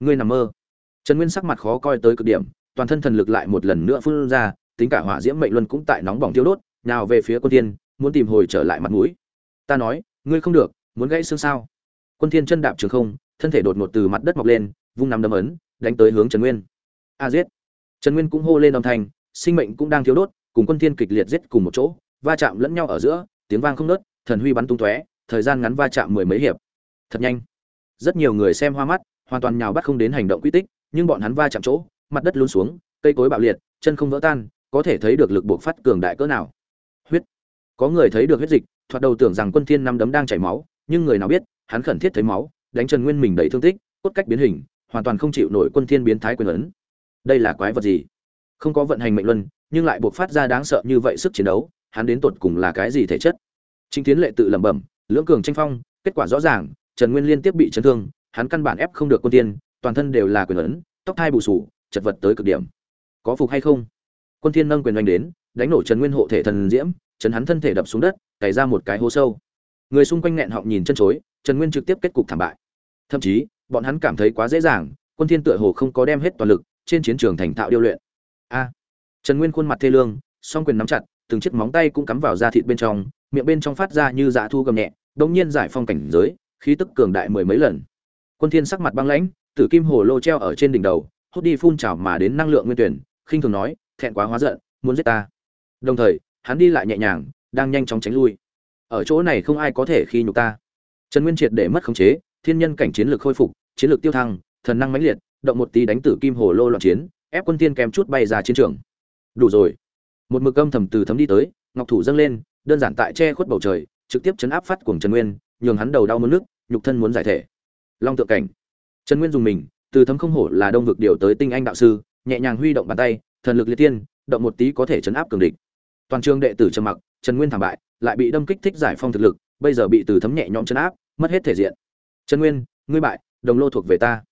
Ngươi nằm mơ. Trần nguyên sắc mặt khó coi tới cực điểm, toàn thân thần lực lại một lần nữa phun ra, tính cả hỏa diễm mệnh luân cũng tại nóng bỏng tiêu đốt, nào về phía quân thiên, muốn tìm hồi trở lại mặt mũi. Ta nói, ngươi không được, muốn gãy xương sao? Quân thiên chân đạp trường không, thân thể đột ngột từ mặt đất mọc lên vung nắm đấm ấn, đánh tới hướng trần nguyên. A giết. Trần nguyên cũng hô lên âm thanh, sinh mệnh cũng đang thiếu đốt, cùng quân thiên kịch liệt giết cùng một chỗ, va chạm lẫn nhau ở giữa, tiếng vang không nớt thần huy bắn tung tóe, thời gian ngắn va chạm mười mấy hiệp. Thật nhanh. Rất nhiều người xem hoa mắt, hoàn toàn nhào bắt không đến hành động quy tích, nhưng bọn hắn va chạm chỗ, mặt đất luôn xuống, cây cối bạo liệt, chân không vỡ tan, có thể thấy được lực buộc phát cường đại cỡ nào. Huyết. Có người thấy được huyết dịch, thoạt đầu tưởng rằng quân thiên năm đấm đang chảy máu, nhưng người nào biết, hắn khẩn thiết thấy máu, đánh trần nguyên mình đầy thương tích, cốt cách biến hình hoàn toàn không chịu nổi quân thiên biến thái quyền ấn đây là quái vật gì không có vận hành mệnh luân nhưng lại buộc phát ra đáng sợ như vậy sức chiến đấu hắn đến tột cùng là cái gì thể chất Trình Tiến Lệ tự lẩm bẩm, lưỡng cường tranh phong, kết quả rõ ràng, Trần Nguyên liên tiếp bị chấn thương, hắn căn bản ép không được quân tiên, toàn thân đều là quyền ấn, tóc thai bù sù, chật vật tới cực điểm. Có phục hay không? Quân Thiên nâng quyền oanh đến, đánh nổ Trần Nguyên hộ thể thần diễm, chấn hắn thân thể đập xuống đất, cày ra một cái hố sâu. Người xung quanh nghẹn họng nhìn chân chối, Trần Nguyên trực tiếp kết cục thảm bại. Thậm chí, bọn hắn cảm thấy quá dễ dàng, Quân Thiên tựa hồ không có đem hết toàn lực, trên chiến trường thành thạo điêu luyện. A. Trần Nguyên khuôn mặt thê lương, song quyền nắm chặt, từng chiếc móng tay cũng cắm vào da thịt bên trong, miệng bên trong phát ra như dạ thu gầm nhẹ, đột nhiên giải phong cảnh giới, khí tức cường đại mười mấy lần. Quân Thiên sắc mặt băng lãnh, tử kim hồ lô treo ở trên đỉnh đầu, hút đi phun trào mà đến năng lượng nguyên tuyển, khinh thường nói, thẹn quá hóa giận, muốn giết ta. Đồng thời, hắn đi lại nhẹ nhàng, đang nhanh chóng tránh lui. Ở chỗ này không ai có thể khi nhục ta. Trần Nguyên triệt để mất khống chế, thiên nhân cảnh chiến lược khôi phục, chiến lược tiêu thăng, thần năng mãnh liệt, động một tí đánh tử kim hồ lô loạn chiến ép quân tiên kém chút bay ra chiến trường. Đủ rồi. Một mực âm thầm từ thấm đi tới ngọc thủ dâng lên đơn giản tại che khuất bầu trời trực tiếp chấn áp phát cuồng trần nguyên nhường hắn đầu đau muốn nước nhục thân muốn giải thể. Long tượng cảnh. Trần nguyên dùng mình từ thấm không hổ là đông vực điều tới tinh anh đạo sư nhẹ nhàng huy động bàn tay thần lực liệt tiên động một tí có thể chấn áp cường địch. Toàn trường đệ tử trầm mặc trần nguyên thảm bại lại bị đâm kích thích giải phong thực lực bây giờ bị từ thấm nhẹ nhõm chấn áp mất hết thể diện trần nguyên, ngươi bại, đồng lô thuộc về ta.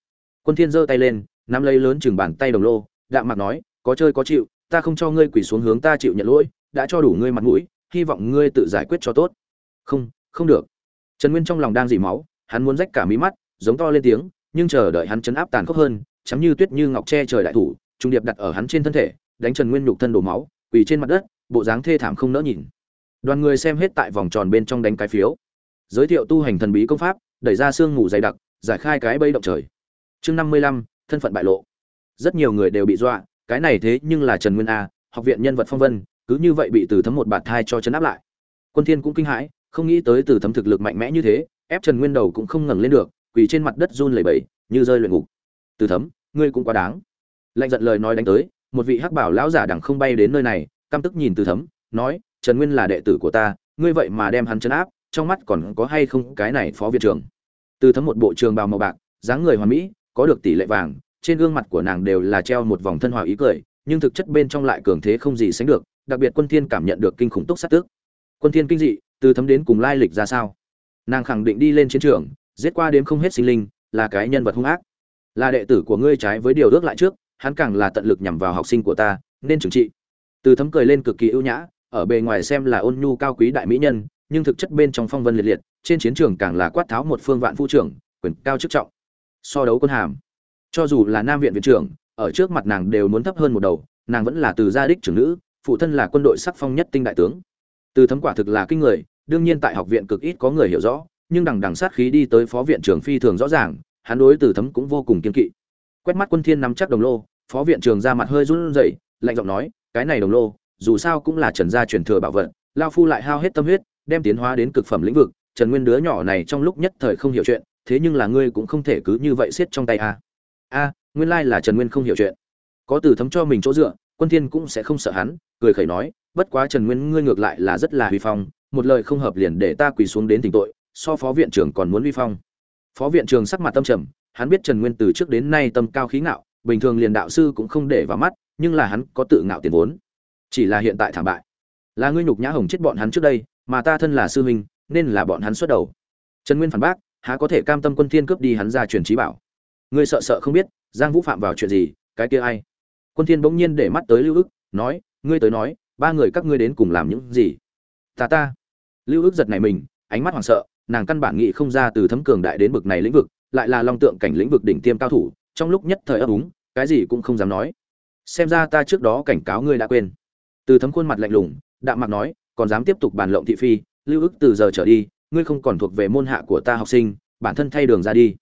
Quân thiên giơ tay lên, nắm lấy lớn chừng bàn tay đồng lô, đạm mặt nói, có chơi có chịu, ta không cho ngươi quỳ xuống hướng ta chịu nhận lỗi, đã cho đủ ngươi mặt mũi, hy vọng ngươi tự giải quyết cho tốt. Không không được. Trần nguyên trong lòng đang dỉ máu, hắn muốn rách cả mí mắt, giống to lên tiếng, nhưng chờ đợi hắn chấn áp tàn khốc hơn chắm như tuyết như ngọc che trời đại thủ, trung điệp đặt ở hắn trên thân thể, đánh trần nguyên nhục thân đổ máu, quỳ trên mặt đất, bộ dáng thê thảm không nỡ nhìn. Đoàn người xem hết tại vòng tròn bên trong đánh cái phiếu. Giới thiệu tu hành thần bí công pháp đẩy ra xương mù dày đặc, giải khai cái bẫy động trời. Chương năm mươi lăm, thân phận bại lộ. Rất nhiều người đều bị dọa, cái này thế nhưng là trần nguyên a, học viện nhân vật phong vân, cứ như vậy bị từ thấm một bạt thai cho chấn áp lại. Quân thiên cũng kinh hãi, không nghĩ tới từ thấm thực lực mạnh mẽ như thế, ép trần nguyên đầu cũng không ngẩng lên được, quỳ trên mặt đất run lẩy bẩy, như rơi luyện ngục. Từ thấm, ngươi cũng quá đáng. Lạnh giận lời nói đánh tới, một vị hắc bảo lão giả đằng không bay đến nơi này, căm tức nhìn từ thấm, nói, trần nguyên là đệ tử của ta, ngươi vậy mà đem hắn chấn áp trong mắt còn có hay không cái này phó viện trưởng. Từ thấm một bộ trường bào màu bạc, dáng người hoàn mỹ, có được tỷ lệ vàng, trên gương mặt của nàng đều là treo một vòng thân hòa ý cười, nhưng thực chất bên trong lại cường thế không gì sánh được, đặc biệt quân thiên cảm nhận được kinh khủng túc sát tức quân thiên kinh dị, từ thấm đến cùng lai lịch ra sao? Nàng khẳng định đi lên chiến trường, giết qua đếm không hết sinh linh, là cái nhân vật hung ác. Là đệ tử của ngươi trái với điều ước lại trước, hắn càng là tận lực nhằm vào học sinh của ta, nên trừng trị. Từ thấm cười lên cực kỳ ưu nhã, ở bề ngoài xem là ôn nhu cao quý đại mỹ nhân nhưng thực chất bên trong phong vân liệt liệt, trên chiến trường càng là quát tháo một phương vạn phu trưởng, quyền cao chức trọng. So đấu quân hàm, cho dù là nam viện viện trưởng, ở trước mặt nàng đều muốn thấp hơn một đầu, nàng vẫn là từ gia đích trưởng nữ, phụ thân là quân đội sắc phong nhất tinh đại tướng. Từ thấm quả thực là kinh người, đương nhiên tại học viện cực ít có người hiểu rõ, nhưng đằng đằng sát khí đi tới phó viện trưởng phi thường rõ ràng, hắn đối từ thấm cũng vô cùng kiên kỵ. Quét mắt quân thiên nắm chắc đồng lô, phó viện trưởng ra mặt hơi run rẩy, lạnh giọng nói, cái này đồng lô, dù sao cũng là trần gia truyền thừa bảo vật lao phu lại hao hết tâm huyết đem tiến hóa đến cực phẩm lĩnh vực, trần nguyên đứa nhỏ này trong lúc nhất thời không hiểu chuyện, thế nhưng là ngươi cũng không thể cứ như vậy siết trong tay a a, nguyên lai là trần nguyên không hiểu chuyện. Có từ thấm cho mình chỗ dựa, quân thiên cũng sẽ không sợ hắn, cười khẩy nói, bất quá trần nguyên ngươi ngược lại là rất là huy phong, một lời không hợp liền để ta quỳ xuống đến tình tội, so phó viện trưởng còn muốn huy phong. Phó viện trưởng sắc mặt tâm trầm, hắn biết trần nguyên từ trước đến nay tâm cao khí ngạo, bình thường liền đạo sư cũng không để vào mắt, nhưng là hắn có tự ngạo tiền vốn. Chỉ là hiện tại thảm bại. Là ngươi nhục nhã hồng chết bọn hắn trước đây mà ta thân là sư huynh, nên là bọn hắn xuất đầu. Trần nguyên phản bác, há có thể cam tâm quân thiên cướp đi hắn ra truyền trí bảo? Ngươi sợ sợ không biết, giang vũ phạm vào chuyện gì, cái kia ai? Quân thiên bỗng nhiên để mắt tới lưu ức, nói, ngươi tới nói, ba người các ngươi đến cùng làm những gì? Ta ta. Lưu ức giật này mình, ánh mắt hoảng sợ, nàng căn bản nghĩ không ra từ thấm cường đại đến bực này lĩnh vực, lại là long tượng cảnh lĩnh vực đỉnh tiêm cao thủ, trong lúc nhất thời ấp úng, cái gì cũng không dám nói. Xem ra ta trước đó cảnh cáo ngươi đã quên. Từ thấm khuôn mặt lạnh lùng, đạm mặt nói còn dám tiếp tục bàn lộng thị phi, lưu ức từ giờ trở đi, ngươi không còn thuộc về môn hạ của ta học sinh, bản thân thay đường ra đi.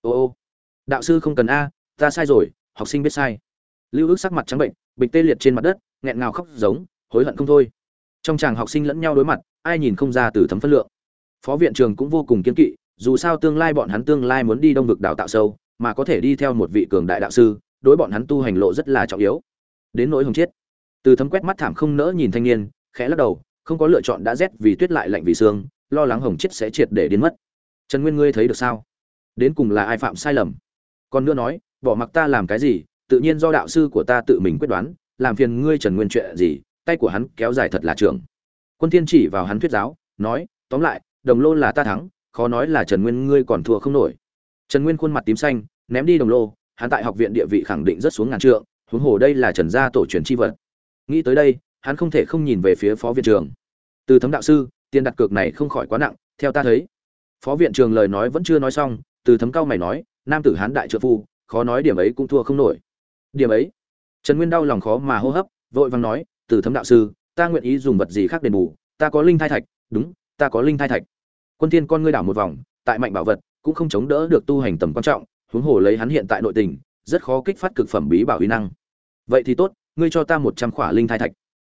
Ô ô, đạo sư không cần a, ta sai rồi, học sinh biết sai. Lưu ức sắc mặt trắng bệnh, bịch tê liệt trên mặt đất, nghẹn ngào khóc giống, hối hận không thôi. Trong chàng học sinh lẫn nhau đối mặt, ai nhìn không ra từ thấm phân lượng. Phó viện trường cũng vô cùng kiên kỵ, dù sao tương lai bọn hắn tương lai muốn đi đông vực đào tạo sâu, mà có thể đi theo một vị cường đại đạo sư, đối bọn hắn tu hành lộ rất là trọng yếu. Đến nỗi hồng chết. Từ thấm quét mắt thảm không nỡ nhìn thanh niên, khẽ lắc đầu không có lựa chọn đã rét vì tuyết lại lạnh vì xương lo lắng hồng chết sẽ triệt để đến mất. Trần nguyên, ngươi thấy được sao? Đến cùng là ai phạm sai lầm? Còn nữa nói, bỏ mặc ta làm cái gì, tự nhiên do đạo sư của ta tự mình quyết đoán, làm phiền ngươi trần nguyên chuyện gì, tay của hắn kéo dài thật là trưởng. Quân thiên chỉ vào hắn thuyết giáo, nói, tóm lại, đồng lô là ta thắng, khó nói là trần nguyên ngươi còn thua không nổi. Trần nguyên khuôn mặt tím xanh, ném đi đồng lô, hắn tại học viện địa vị khẳng định rất xuống ngàn trượng, huống hồ đây là trần gia tổ truyền chi vật. Nghĩ tới đây hắn không thể không nhìn về phía phó viện trưởng từ thấm đạo sư, tiền đặt cược này không khỏi quá nặng, theo ta thấy. Phó viện trưởng lời nói vẫn chưa nói xong, từ thấm cao mày nói, nam tử hán đại trợ phu, khó nói điểm ấy cũng thua không nổi. Điểm ấy? Trần nguyên đau lòng khó mà hô hấp, vội vàng nói, từ thấm đạo sư, ta nguyện ý dùng vật gì khác đền bù, ta có linh thai thạch, đúng, ta có linh thai thạch. Quân thiên con ngươi đảo một vòng, tại mạnh bảo vật, cũng không chống đỡ được tu hành tầm quan trọng, huống hồ lấy hắn hiện tại nội tình, rất khó kích phát cực phẩm bí bảo uy năng. Vậy thì tốt, ngươi cho ta một trăm khỏa linh thai thạch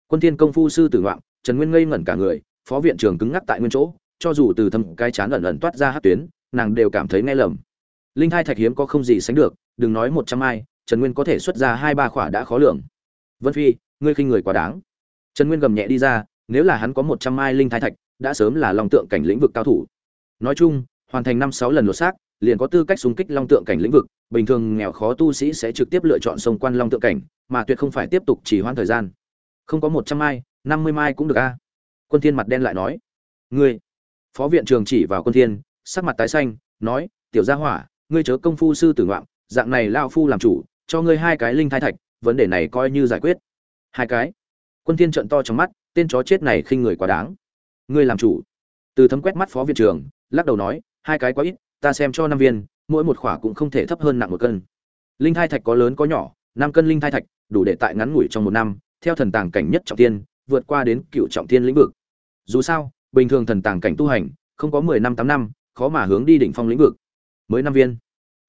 quân thiên công phu sư tử ngoạn, trần nguyên ngây ngẩn cả người, phó viện trưởng cứng ngắc tại nguyên chỗ, cho dù từ thâm cái chán ẩn ẩn toát ra hát tuyến, nàng đều cảm thấy nghe lầm. Linh thai thạch hiếm có không gì sánh được, đừng nói một trăm ai, trần nguyên có thể xuất ra hai ba khỏa đã khó lường. Vân phi, ngươi khinh người quá đáng. Trần nguyên gầm nhẹ đi ra, nếu là hắn có một trăm mai linh thái thạch, đã sớm là long tượng cảnh lĩnh vực cao thủ. Nói chung, hoàn thành năm sáu lần lột xác, liền có tư cách xung kích long tượng cảnh lĩnh vực, bình thường nghèo khó tu sĩ sẽ trực tiếp lựa chọn sông quan long tượng cảnh, mà tuyệt không phải tiếp tục chỉ hoãn thời gian không có một trăm mai năm mươi mai cũng được a. Quân thiên mặt đen lại nói ngươi. Phó viện trường chỉ vào quân thiên sắc mặt tái xanh nói tiểu gia hỏa ngươi chớ công phu sư tử ngoạm dạng này lao phu làm chủ cho ngươi hai cái linh thai thạch vấn đề này coi như giải quyết. Hai cái. Quân thiên trợn to trong mắt tên chó chết này khinh người quá đáng. Ngươi làm chủ. Từ thấm quét mắt phó viện trường, lắc đầu nói hai cái quá ít ta xem cho năm viên mỗi một khỏa cũng không thể thấp hơn nặng một cân. Linh thai thạch có lớn có nhỏ năm cân linh thai thạch đủ để tại ngắn ngủi trong một năm theo thần tàng cảnh nhất trọng tiên, vượt qua đến cựu trọng tiên lĩnh vực. Dù sao, bình thường thần tàng cảnh tu hành, không có mười năm, tám năm, khó mà hướng đi đỉnh phong lĩnh vực. Mới năm viên.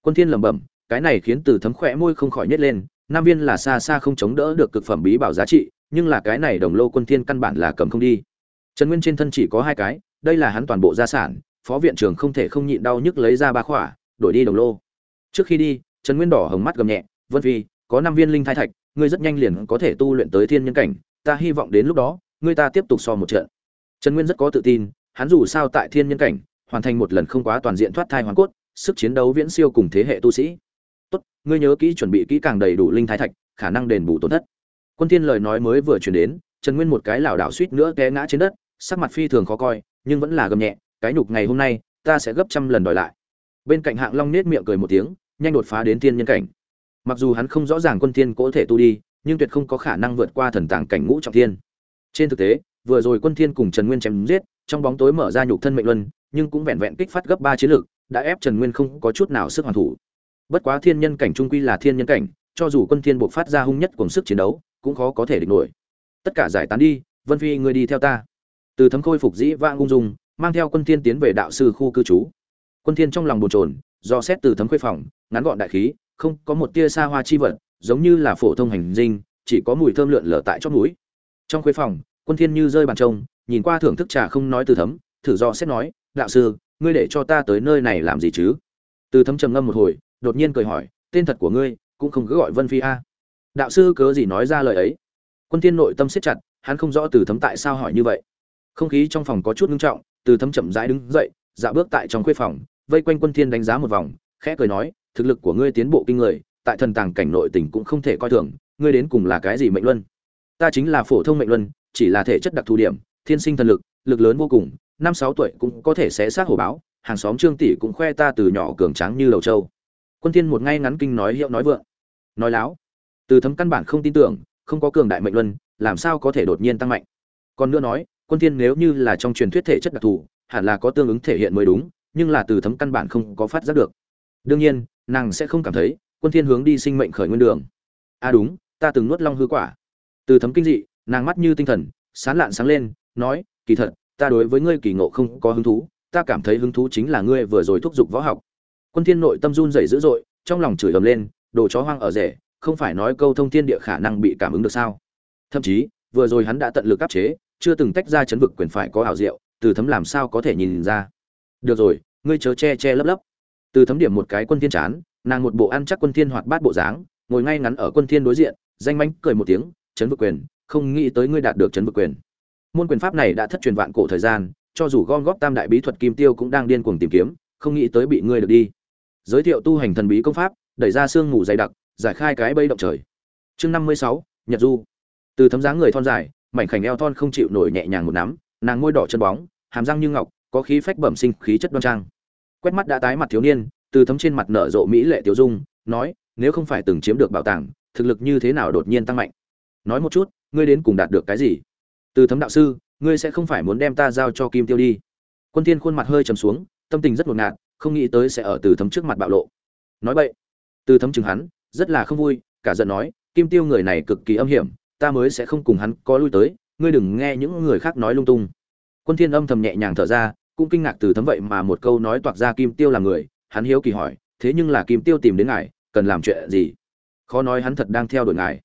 Quân thiên lẩm bẩm, cái này khiến từ thấm khỏe môi không khỏi nhếch lên, năm viên là xa xa không chống đỡ được cực phẩm bí bảo giá trị, nhưng là cái này đồng lô quân thiên căn bản là cầm không đi. Trần nguyên trên thân chỉ có hai cái, đây là hắn toàn bộ gia sản, phó viện trưởng không thể không nhịn đau nhức lấy ra ba khỏa, đổi đi đồng lô. Trước khi đi, trần nguyên đỏ hồng mắt gầm nhẹ, vân phi, có năm viên linh thai thạch ngươi rất nhanh liền có thể tu luyện tới thiên nhân cảnh, ta hy vọng đến lúc đó, ngươi ta tiếp tục so một trận. Trần nguyên rất có tự tin, hắn dù sao tại thiên nhân cảnh, hoàn thành một lần không quá toàn diện thoát thai hoàn cốt, sức chiến đấu viễn siêu cùng thế hệ tu sĩ. Tốt, ngươi nhớ kỹ chuẩn bị kỹ càng đầy đủ linh thái thạch, khả năng đền bù tổn thất. Quân thiên lời nói mới vừa truyền đến, trần nguyên một cái lảo đảo suýt nữa té ngã trên đất, sắc mặt phi thường khó coi, nhưng vẫn là gầm nhẹ, cái nhục ngày hôm nay, ta sẽ gấp trăm lần đòi lại. Bên cạnh hạng long nết miệng cười một tiếng, nhanh đột phá đến thiên nhân cảnh mặc dù hắn không rõ ràng quân thiên có thể tu đi, nhưng tuyệt không có khả năng vượt qua thần tàng cảnh ngũ trọng thiên. Trên thực tế, vừa rồi quân thiên cùng trần nguyên chém giết, trong bóng tối mở ra nhục thân mệnh luân, nhưng cũng vẹn vẹn kích phát gấp ba chiến lực, đã ép trần nguyên không có chút nào sức hoàn thủ. Bất quá thiên nhân cảnh trung quy là thiên nhân cảnh, cho dù quân thiên buộc phát ra hung nhất cùng sức chiến đấu, cũng khó có thể địch nổi. Tất cả giải tán đi, vân phi ngươi đi theo ta. Từ thấm khôi phục dĩ vãng ung dung, mang theo quân thiên tiến về đạo sư khu cư trú. Quân thiên trong lòng buồn chồn, do xét từ thấm khuê phòng, ngắn gọn đại khí không có một tia xa hoa chi vật, giống như là phổ thông hành dinh, chỉ có mùi thơm lượn lờ tại chóp mũi. Trong khuê phòng, quân thiên như rơi bàn trông, nhìn qua thưởng thức trà không nói từ thấm, thử do xét nói, đạo sư, ngươi để cho ta tới nơi này làm gì chứ? Từ thấm trầm ngâm một hồi, đột nhiên cười hỏi, tên thật của ngươi, cũng không cứ gọi vân phi a. Đạo sư cớ gì nói ra lời ấy? Quân thiên nội tâm siết chặt, hắn không rõ từ thấm tại sao hỏi như vậy. Không khí trong phòng có chút ngưng trọng, từ thấm chậm rãi đứng dậy dạo bước tại trong khuê phòng, vây quanh quân thiên đánh giá một vòng, khẽ cười nói thực lực của ngươi tiến bộ kinh người, tại thần tàng cảnh nội tình cũng không thể coi thường, ngươi đến cùng là cái gì mệnh luân? Ta chính là phổ thông mệnh luân, chỉ là thể chất đặc thù điểm, thiên sinh thần lực lực lớn vô cùng, năm sáu tuổi cũng có thể xé xác hổ báo, hàng xóm trương tỷ cũng khoe ta từ nhỏ cường tráng như đầu trâu. Quân thiên một ngay ngắn kinh nói hiệu nói vượng. Nói láo. Từ thấm căn bản không tin tưởng, không có cường đại mệnh luân, làm sao có thể đột nhiên tăng mạnh? Còn nữa nói, quân thiên nếu như là trong truyền thuyết thể chất đặc thù, hẳn là có tương ứng thể hiện mới đúng, nhưng là từ thấm căn bản không có phát giác được. Đương nhiên nàng sẽ không cảm thấy quân thiên hướng đi sinh mệnh khởi nguyên đường. À đúng, ta từng nuốt long hư quả. Từ thấm kinh dị, nàng mắt như tinh thần sáng lạn sáng lên, nói, kỳ thật, ta đối với ngươi kỳ ngộ không có hứng thú, ta cảm thấy hứng thú chính là ngươi vừa rồi thúc giục võ học. Quân thiên nội tâm run rẩy dữ dội, trong lòng chửi ầm lên, đồ chó hoang ở rể, không phải nói câu thông thiên địa khả năng bị cảm ứng được sao? Thậm chí, vừa rồi hắn đã tận lực áp chế, chưa từng tách ra chấn vực quyền phải có ảo diệu, từ thấm làm sao có thể nhìn ra? Được rồi, ngươi chớ che che lấp lấp từ thấm điểm một cái quân thiên chán, nàng một bộ ăn chắc quân thiên hoạt bát bộ dáng, ngồi ngay ngắn ở quân thiên đối diện, danh mánh cười một tiếng, chấn vực quyền, không nghĩ tới ngươi đạt được chấn vực quyền. Môn quyền pháp này đã thất truyền vạn cổ thời gian, cho dù gom góp tam đại bí thuật kim tiêu cũng đang điên cuồng tìm kiếm, không nghĩ tới bị ngươi được đi. Giới thiệu tu hành thần bí công pháp, đẩy ra xương ngủ dày đặc, giải khai cái bây động trời. Chương năm mươi sáu, nhật du. Từ thấm dáng người thon dài, mảnh khảnh eo thon không chịu nổi nhẹ nhàng một nắm, nàng môi đỏ chân bóng, hàm răng như ngọc, có khí phách bẩm sinh, khí chất đoan trang quét mắt đã tái mặt thiếu niên, từ thấm trên mặt nở rộ mỹ lệ tiểu dung, nói, nếu không phải từng chiếm được bảo tàng, thực lực như thế nào đột nhiên tăng mạnh? Nói một chút, ngươi đến cùng đạt được cái gì? Từ thấm đạo sư, ngươi sẽ không phải muốn đem ta giao cho kim tiêu đi. Quân thiên khuôn mặt hơi trầm xuống, tâm tình rất ngột ngạt, không nghĩ tới sẽ ở từ thấm trước mặt bạo lộ. Nói vậy từ thấm chừng hắn, rất là không vui, cả giận nói, kim tiêu người này cực kỳ âm hiểm, ta mới sẽ không cùng hắn có lui tới, ngươi đừng nghe những người khác nói lung tung. Quân thiên âm thầm nhẹ nhàng thở ra cũng kinh ngạc từ thấm vậy mà một câu nói toạc ra kim tiêu là người, hắn hiếu kỳ hỏi, thế nhưng là kim tiêu tìm đến ngài, cần làm chuyện gì? Khó nói hắn thật đang theo đuổi ngài.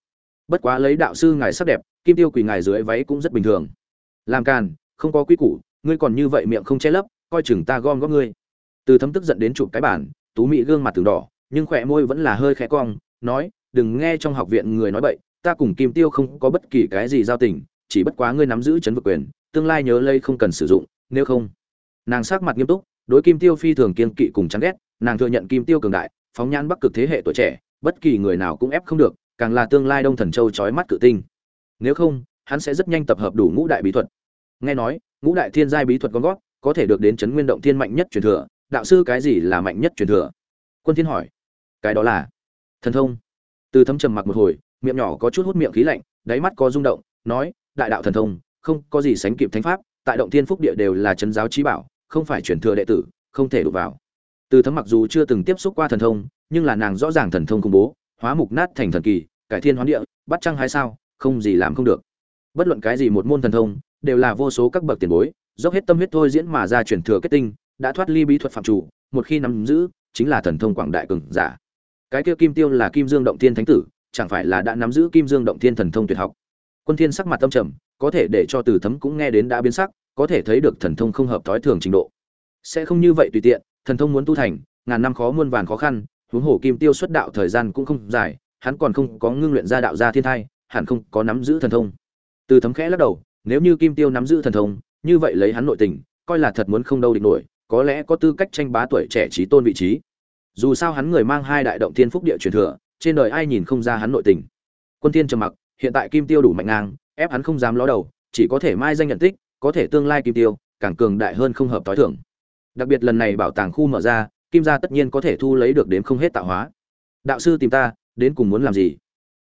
Bất quá lấy đạo sư ngài sắc đẹp, kim tiêu quỳ ngài dưới váy cũng rất bình thường. Làm càn, không có quy củ, ngươi còn như vậy miệng không che lấp, coi chừng ta gom góp ngươi. Từ thấm tức giận đến chụp cái bản tú mỹ gương mặt từng đỏ, nhưng khỏe môi vẫn là hơi khẽ cong, nói, đừng nghe trong học viện người nói bậy, ta cùng kim tiêu không có bất kỳ cái gì giao tình, chỉ bất quá ngươi nắm giữ chấn vực quyền, tương lai nhớ lây không cần sử dụng, nếu không nàng sắc mặt nghiêm túc, đối kim tiêu phi thường kiên kỵ cùng chán ghét, nàng thừa nhận kim tiêu cường đại, phóng nhãn bắc cực thế hệ tuổi trẻ, bất kỳ người nào cũng ép không được, càng là tương lai đông thần châu chói mắt cự tinh. Nếu không, hắn sẽ rất nhanh tập hợp đủ ngũ đại bí thuật. Nghe nói, ngũ đại thiên giai bí thuật con gót có thể được đến chấn nguyên động thiên mạnh nhất truyền thừa. Đạo sư cái gì là mạnh nhất truyền thừa? Quân thiên hỏi. Cái đó là thần thông. Từ thấm trầm mặc một hồi, miệng nhỏ có chút hút miệng khí lạnh, đáy mắt có rung động, nói, đại đạo thần thông, không có gì sánh kịp thánh pháp, tại động thiên phúc địa đều là chấn giáo trí bảo không phải truyền thừa đệ tử, không thể đụng vào. Từ thấm mặc dù chưa từng tiếp xúc qua thần thông, nhưng là nàng rõ ràng thần thông công bố, hóa mục nát thành thần kỳ, cải thiên hoán địa, bắt trăng hay sao, không gì làm không được. Bất luận cái gì một môn thần thông, đều là vô số các bậc tiền bối, dốc hết tâm huyết thôi diễn mà ra truyền thừa kết tinh, đã thoát ly bí thuật phạm chủ, một khi nắm giữ, chính là thần thông quảng đại cường giả. Cái kia kim tiêu là kim dương động thiên thánh tử, chẳng phải là đã nắm giữ kim dương động thiên thần thông tuyệt học? Quân thiên sắc mặt tâm trầm, có thể để cho từ thấm cũng nghe đến đã biến sắc có thể thấy được thần thông không hợp thói thường trình độ. Sẽ không như vậy tùy tiện, thần thông muốn tu thành, ngàn năm khó muôn vàn khó khăn, huống hồ kim tiêu xuất đạo thời gian cũng không dài, hắn còn không có ngưng luyện ra đạo gia thiên thai, hẳn không có nắm giữ thần thông. Từ thấm khẽ lắc đầu, nếu như kim tiêu nắm giữ thần thông, như vậy lấy hắn nội tình, coi là thật muốn không đâu địch nổi, có lẽ có tư cách tranh bá tuổi trẻ trí tôn vị trí. Dù sao hắn người mang hai đại động thiên phúc địa truyền thừa, trên đời ai nhìn không ra hắn nội tình. Quân thiên trầm mặc, hiện tại kim tiêu đủ mạnh ngang, ép hắn không dám ló đầu, chỉ có thể mai danh nhận tích có thể tương lai kim tiêu, càng cường đại hơn không hợp tối thượng đặc biệt lần này bảo tàng khu mở ra, kim gia tất nhiên có thể thu lấy được đến không hết tạo hóa. Đạo sư tìm ta, đến cùng muốn làm gì?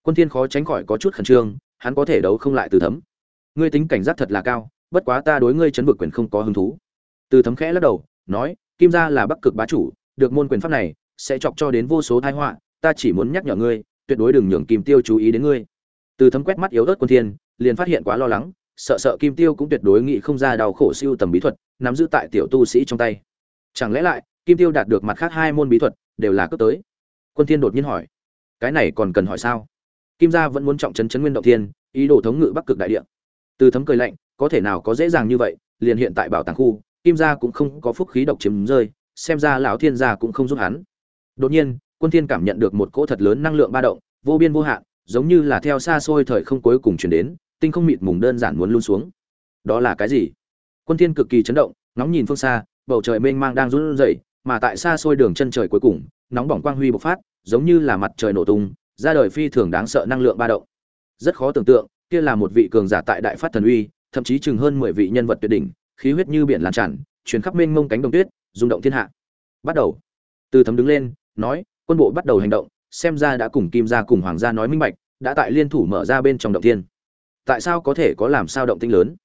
Quân thiên khó tránh khỏi có chút khẩn trương, hắn có thể đấu không lại từ thấm. Ngươi tính cảnh giác thật là cao, bất quá ta đối ngươi chấn vực quyền không có hứng thú. Từ thấm khẽ lắc đầu, nói, kim gia là bắc cực bá chủ, được môn quyền pháp này, sẽ chọc cho đến vô số tai họa, ta chỉ muốn nhắc nhở ngươi, tuyệt đối đừng nhường kim tiêu chú ý đến ngươi. Từ thấm quét mắt yếu ớt quân thiên, liền phát hiện quá lo lắng sợ sợ kim tiêu cũng tuyệt đối nghĩ không ra đau khổ siêu tầm bí thuật, nắm giữ tại tiểu tu sĩ trong tay. Chẳng lẽ lại, kim tiêu đạt được mặt khác hai môn bí thuật, đều là cấp tới? Quân thiên đột nhiên hỏi. Cái này còn cần hỏi sao? Kim gia vẫn muốn trọng trấn trấn nguyên động thiên, ý đồ thống ngự bắc cực đại địa. Từ thấm cười lạnh, có thể nào có dễ dàng như vậy, liền hiện tại bảo tàng khu, kim gia cũng không có phúc khí độc chiếm rơi, xem ra lão thiên gia cũng không giúp hắn. Đột nhiên, quân thiên cảm nhận được một cỗ thật lớn năng lượng ba động, vô biên vô hạn, giống như là theo xa xôi thời không cuối cùng truyền đến tinh không mịt mùng đơn giản muốn luôn xuống. Đó là cái gì? Quân thiên cực kỳ chấn động, ngóng nhìn phương xa, bầu trời mênh mang đang run rẩy, mà tại xa xôi đường chân trời cuối cùng, nóng bỏng quang huy bộc phát, giống như là mặt trời nổ tung, ra đời phi thường đáng sợ năng lượng ba động. Rất khó tưởng tượng, kia là một vị cường giả tại đại phát thần uy, thậm chí chừng hơn mười vị nhân vật tuyệt đỉnh, khí huyết như biển lan tràn, truyền khắp mênh mông cánh đồng tuyết, rung động thiên hạ. Bắt đầu. Từ thấm đứng lên, nói, quân bộ bắt đầu hành động, xem ra đã cùng kim gia cùng hoàng gia nói minh bạch, đã tại liên thủ mở ra bên trong động thiên tại sao có thể có làm sao động tinh lớn?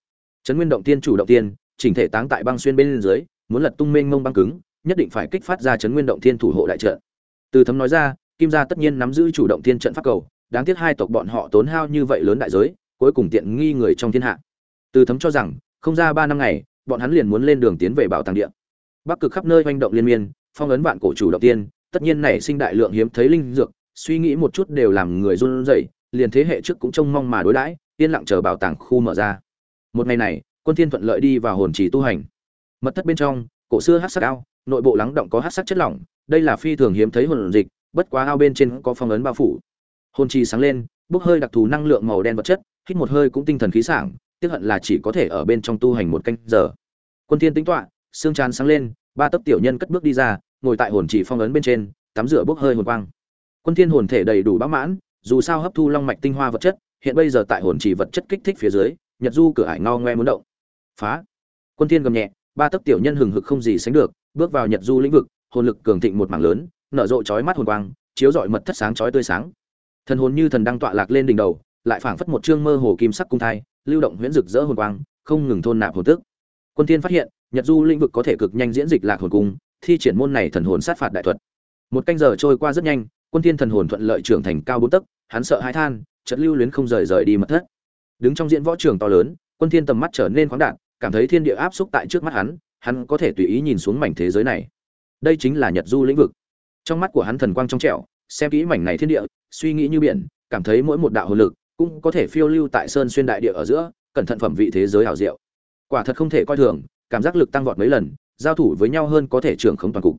Trấn nguyên động tiên chủ động tiên, chỉnh thể táng tại băng xuyên bên dưới, muốn lật tung mênh mông băng cứng, nhất định phải kích phát ra trấn nguyên động thiên thủ hộ đại trận. Từ thấm nói ra, kim gia tất nhiên nắm giữ chủ động thiên trận pháp cầu, đáng tiếc hai tộc bọn họ tốn hao như vậy lớn đại giới, cuối cùng tiện nghi người trong thiên hạ. Từ thấm cho rằng, không ra ba năm ngày, bọn hắn liền muốn lên đường tiến về bảo tàng địa. Bắc cực khắp nơi manh động liên miên, phong ấn vạn cổ chủ động tiên, tất nhiên nảy sinh đại lượng hiếm thấy linh dược, suy nghĩ một chút đều làm người run rẩy, liền thế hệ trước cũng trông mong mà đối đãi yên lặng chờ bảo tàng khu mở ra. Một ngày này, quân thiên thuận lợi đi vào hồn trì tu hành. Mật thất bên trong, cổ xưa hắc sắc ao, nội bộ lắng động có hắc sắc chất lỏng, đây là phi thường hiếm thấy hồn dịch, bất quá ao bên trên có phong ấn bao phủ. Hồn trì sáng lên, bốc hơi đặc thù năng lượng màu đen vật chất, hít một hơi cũng tinh thần khí sảng, tiếc hận là chỉ có thể ở bên trong tu hành một canh giờ. Quân thiên tính toán xương tràn sáng lên, ba tấc tiểu nhân cất bước đi ra, ngồi tại hồn trì phong ấn bên trên, tắm rửa bốc hơi hồn quang. Quân thiên hồn thể đầy đủ bá mãn, dù sao hấp thu long mạch tinh hoa vật chất hiện bây giờ tại hồn trì vật chất kích thích phía dưới, nhật du cửa ải ngao ngoe muốn động. Phá. Quân thiên gầm nhẹ, ba tấc tiểu nhân hừng hực không gì sánh được, bước vào nhật du lĩnh vực, hồn lực cường thịnh một mảng lớn, nở rộ chói mắt hồn quang, chiếu rọi mật thất sáng chói tươi sáng. Thần hồn như thần đang tọa lạc lên đỉnh đầu, lại phảng phất một trương mơ hồ kim sắc cung thai, lưu động huyễn rực rỡ hồn quang, không ngừng thôn nạp hồn tức. Quân thiên phát hiện, nhật du lĩnh vực có thể cực nhanh diễn dịch lạc hồn cung, thi triển môn này thần hồn sát phạt đại thuật. Một canh giờ trôi qua rất nhanh, quân thiên thần hồn thuận lợi trưởng thành cao bốn tấc, hắn sợ hãi than chợt lưu luyến không rời rời đi mật thất. Đứng trong diễn võ trường to lớn, quân thiên tầm mắt trở nên khoáng đạt, cảm thấy thiên địa áp xúc tại trước mắt hắn hắn có thể tùy ý nhìn xuống mảnh thế giới này. Đây chính là nhật du lĩnh vực. Trong mắt của hắn thần quang trong trẻo, xem kỹ mảnh này thiên địa, suy nghĩ như biển, cảm thấy mỗi một đạo hồn lực cũng có thể phiêu lưu tại sơn xuyên đại địa ở giữa, cẩn thận phẩm vị thế giới hảo diệu. Quả thật không thể coi thường, cảm giác lực tăng vọt mấy lần, giao thủ với nhau hơn có thể trưởng không toàn cục.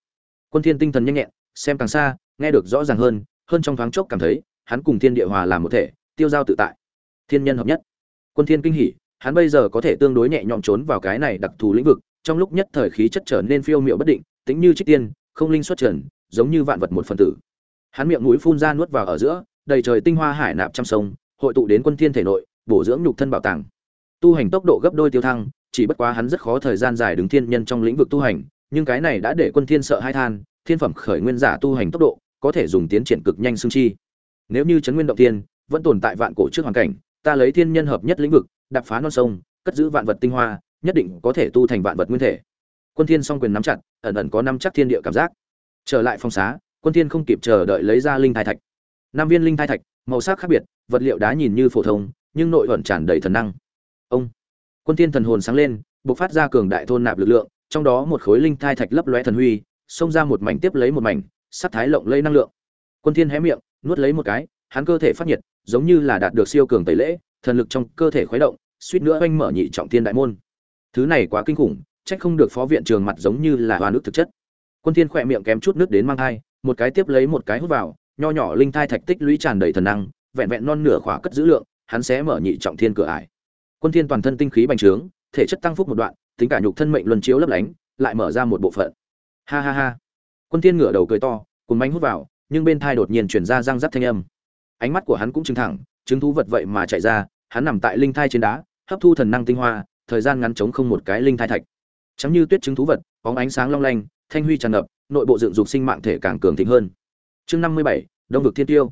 Quân thiên tinh thần nhanh nhẹn, xem càng xa, nghe được rõ ràng hơn hơn trong thoáng chốc cảm thấy hắn cùng thiên địa hòa làm một thể, tiêu giao tự tại. Thiên nhân hợp nhất. Quân thiên kinh hỉ, hắn bây giờ có thể tương đối nhẹ nhõm trốn vào cái này đặc thù lĩnh vực, trong lúc nhất thời khí chất trở nên phiêu miệu bất định, tính như trích tiên, không linh xuất trần, giống như vạn vật một phần tử. Hắn miệng mũi phun ra nuốt vào ở giữa, đầy trời tinh hoa hải nạp trăm sông, hội tụ đến quân thiên thể nội, bổ dưỡng nhục thân bảo tàng. Tu hành tốc độ gấp đôi tiêu thăng, chỉ bất quá hắn rất khó thời gian dài đứng thiên nhân trong lĩnh vực tu hành, nhưng cái này đã để quân thiên sợ hai than, thiên phẩm khởi nguyên giả tu hành tốc độ có thể dùng tiến triển cực nhanh xương chi nếu như chấn nguyên động thiên vẫn tồn tại vạn cổ trước hoàn cảnh, ta lấy thiên nhân hợp nhất lĩnh vực, đạp phá non sông, cất giữ vạn vật tinh hoa, nhất định có thể tu thành vạn vật nguyên thể. Quân thiên song quyền nắm chặt, ẩn ẩn có năm chắc thiên địa cảm giác. Trở lại phòng xá, quân thiên không kịp chờ đợi lấy ra linh thai thạch. Năm viên linh thai thạch, màu sắc khác biệt, vật liệu đá nhìn như phổ thông, nhưng nội ẩn tràn đầy thần năng. Ông! Quân thiên thần hồn sáng lên, bộc phát ra cường đại thôn nạp lực lượng, trong đó một khối linh thai thạch lấp lóe thần huy, xông ra một mảnh tiếp lấy một mảnh, sắc thái lộng lây năng lượng. Quân thiên hé miệng nuốt lấy một cái, hắn cơ thể phát nhiệt, giống như là đạt được siêu cường tẩy lễ, thần lực trong cơ thể khuấy động, suýt nữa oanh mở nhị trọng thiên đại môn. Thứ này quá kinh khủng trách không được phó viện trường mặt giống như là hoa nước thực chất. Quân thiên khỏe miệng kém chút nước đến mang thai, một cái tiếp lấy một cái hút vào, nho nhỏ linh thai thạch tích lũy tràn đầy thần năng, vẹn vẹn non nửa khỏa cất giữ lượng, hắn sẽ mở nhị trọng thiên cửa ải. Quân thiên toàn thân tinh khí bành trướng, thể chất tăng phúc một đoạn, tính cả nhục thân mệnh luân chiếu lấp lánh, lại mở ra một bộ phận. Ha ha ha. Quân thiên ngửa đầu cười to cùng bánh hút vào nhưng bên thai đột nhiên chuyển ra răng rắc thanh âm. Ánh mắt của hắn cũng trừng thẳng chứng thú vật vậy mà chạy ra, hắn nằm tại linh thai trên đá, hấp thu thần năng tinh hoa, thời gian ngắn chống không một cái linh thai thạch. Chấm như tuyết chứng thú vật, bóng ánh sáng long lanh, thanh huy tràn ngập, nội bộ dựng dục sinh mạng thể càng cường thịnh hơn. Chương năm mươi bảy, đông vực thiên tiêu.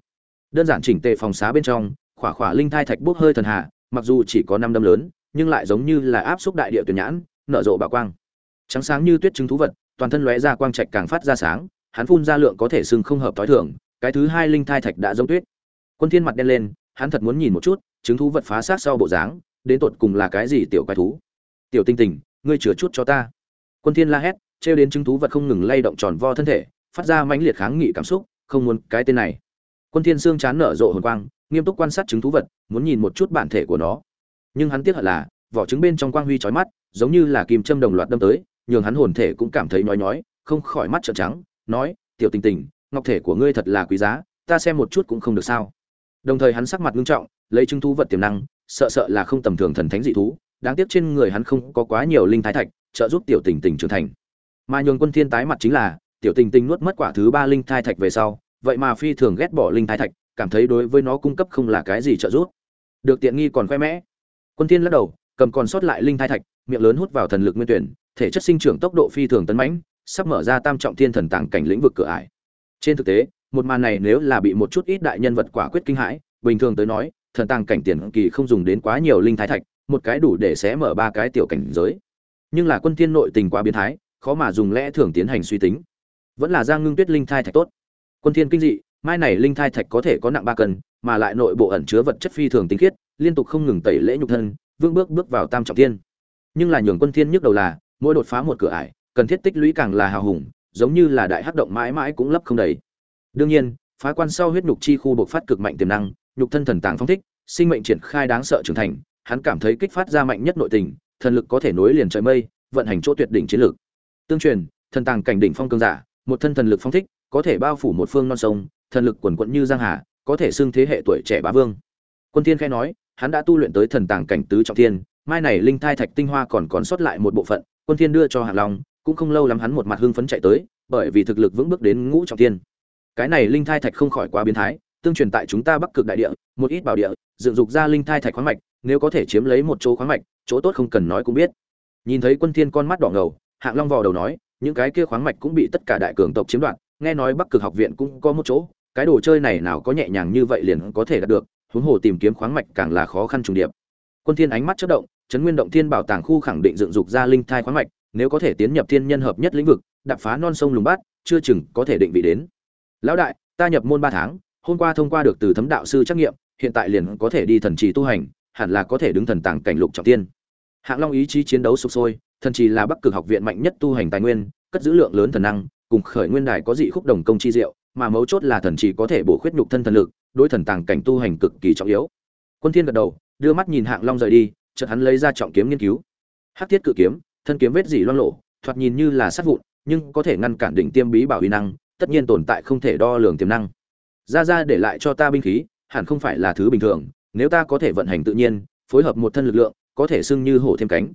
Đơn giản chỉnh tề phòng xá bên trong, khỏa khỏa linh thai thạch bốc hơi thần hạ, mặc dù chỉ có năm đâm lớn, nhưng lại giống như là áp xúc đại địa tuyển nhãn, nở rộ bảo quang. Trắng sáng như tuyết chứng thú vật, toàn thân lóe ra quang trạch càng phát ra sáng hắn phun ra lượng có thể sừng không hợp thói thường, cái thứ hai linh thai thạch đã giống tuyết. Quân thiên mặt đen lên, hắn thật muốn nhìn một chút, chứng thú vật phá sát sau bộ dáng, đến tột cùng là cái gì tiểu quái thú? Tiểu tinh tình, ngươi chừa chút cho ta. Quân thiên la hét treo đến chứng thú vật không ngừng lay động tròn vo thân thể, phát ra mãnh liệt kháng nghị cảm xúc, không muốn cái tên này. Quân thiên xương chán nở rộ hồn quang, nghiêm túc quan sát chứng thú vật, muốn nhìn một chút bản thể của nó. Nhưng hắn tiếc hận là, vỏ trứng bên trong quang huy chói mắt, giống như là kim châm đồng loạt đâm tới, nhường hắn hồn thể cũng cảm thấy nhói nhói, không khỏi mắt trợn trắng nói, tiểu tình tình, ngọc thể của ngươi thật là quý giá, ta xem một chút cũng không được sao. Đồng thời hắn sắc mặt nghiêm trọng, lấy chứng thú vật tiềm năng, sợ sợ là không tầm thường thần thánh dị thú, đáng tiếc trên người hắn không có quá nhiều linh thái thạch, trợ giúp tiểu tình tình trưởng thành. Mà nhường quân thiên tái mặt chính là, tiểu tình tình nuốt mất quả thứ ba linh thái thạch về sau, vậy mà phi thường ghét bỏ linh thái thạch, cảm thấy đối với nó cung cấp không là cái gì trợ giúp. Được tiện nghi còn khoe mẽ. Quân thiên lắc đầu, cầm còn sót lại linh thái thạch, miệng lớn hút vào thần lực nguyên tuyển, thể chất sinh trưởng tốc độ phi thường tấn mãnh sắp mở ra tam trọng thiên thần tàng cảnh lĩnh vực cửa ải. Trên thực tế, một màn này nếu là bị một chút ít đại nhân vật quả quyết kinh hãi, bình thường tới nói, thần tàng cảnh tiền kỳ không dùng đến quá nhiều linh thái thạch, một cái đủ để xé mở ba cái tiểu cảnh giới. Nhưng là quân thiên nội tình quá biến thái, khó mà dùng lẽ thường tiến hành suy tính. Vẫn là giang ngưng tuyết linh thai thạch tốt. Quân thiên kinh dị, mai này linh thai thạch có thể có nặng ba cân, mà lại nội bộ ẩn chứa vật chất phi thường tinh khiết, liên tục không ngừng tẩy lễ nhục thân vương bước bước vào tam trọng thiên. Nhưng là nhường quân thiên nhức đầu là, mỗi đột phá một cửa ải cần thiết tích lũy càng là hào hùng, giống như là đại hắc động mãi mãi cũng lấp không đầy. Đương nhiên, phá quan sau huyết nhục chi khu bộc phát cực mạnh tiềm năng, nhục thân thần tàng phong thích, sinh mệnh triển khai đáng sợ trưởng thành, hắn cảm thấy kích phát ra mạnh nhất nội tình, thần lực có thể nối liền trời mây, vận hành chỗ tuyệt đỉnh chiến lược. Tương truyền, thần tàng cảnh đỉnh phong cương giả, một thân thần lực phong thích, có thể bao phủ một phương non sông, thần lực quần quật như giang hà, có thể xưng thế hệ tuổi trẻ bá vương. Quân thiên khai nói, hắn đã tu luyện tới thần tàng cảnh tứ trọng thiên, mai này linh thai thạch tinh hoa còn còn sót lại một bộ phận, quân thiên đưa cho hạng long cũng không lâu lắm hắn một mặt hưng phấn chạy tới, bởi vì thực lực vững bước đến ngũ trọng thiên. Cái này linh thai thạch không khỏi quá biến thái, tương truyền tại chúng ta bắc cực đại địa, một ít bảo địa, dựng dục ra linh thai thạch khoáng mạch, nếu có thể chiếm lấy một chỗ khoáng mạch, chỗ tốt không cần nói cũng biết. Nhìn thấy quân thiên con mắt đỏ ngầu, hạng long vò đầu nói, những cái kia khoáng mạch cũng bị tất cả đại cường tộc chiếm đoạt, nghe nói bắc cực học viện cũng có một chỗ, cái đồ chơi này nào có nhẹ nhàng như vậy liền có thể đạt được, huống hồ tìm kiếm khoáng mạch càng là khó khăn trùng điệp. Quân thiên ánh mắt chớp động, chấn nguyên động thiên bảo tàng khu khẳng định dựng dục ra linh thai khoáng mạch nếu có thể tiến nhập thiên nhân hợp nhất lĩnh vực, đạp phá non sông lùng bát, chưa chừng có thể định vị đến. Lão đại, ta nhập môn ba tháng, hôm qua thông qua được từ thấm đạo sư trắc nghiệm, hiện tại liền có thể đi thần trì tu hành, hẳn là có thể đứng thần tàng cảnh lục trọng tiên. Hạng long ý chí chiến đấu sục sôi, thần trì là bắc cực học viện mạnh nhất tu hành tài nguyên, cất giữ lượng lớn thần năng, cùng khởi nguyên đài có dị khúc đồng công chi diệu, mà mấu chốt là thần trì có thể bổ khuyết nhục thân thần lực, đối thần tàng cảnh tu hành cực kỳ trọng yếu. Quân thiên gật đầu, đưa mắt nhìn hạng long rời đi, chợt hắn lấy ra trọng kiếm nghiên cứu. Hắc thiết cự kiếm thân kiếm vết dỉ loang lộ thoạt nhìn như là sát vụn, nhưng có thể ngăn cản đỉnh tiêm bí bảo uy năng, tất nhiên tồn tại không thể đo lường tiềm năng. Ra ra để lại cho ta binh khí, hẳn không phải là thứ bình thường, nếu ta có thể vận hành tự nhiên, phối hợp một thân lực lượng, có thể xưng như hổ thêm cánh.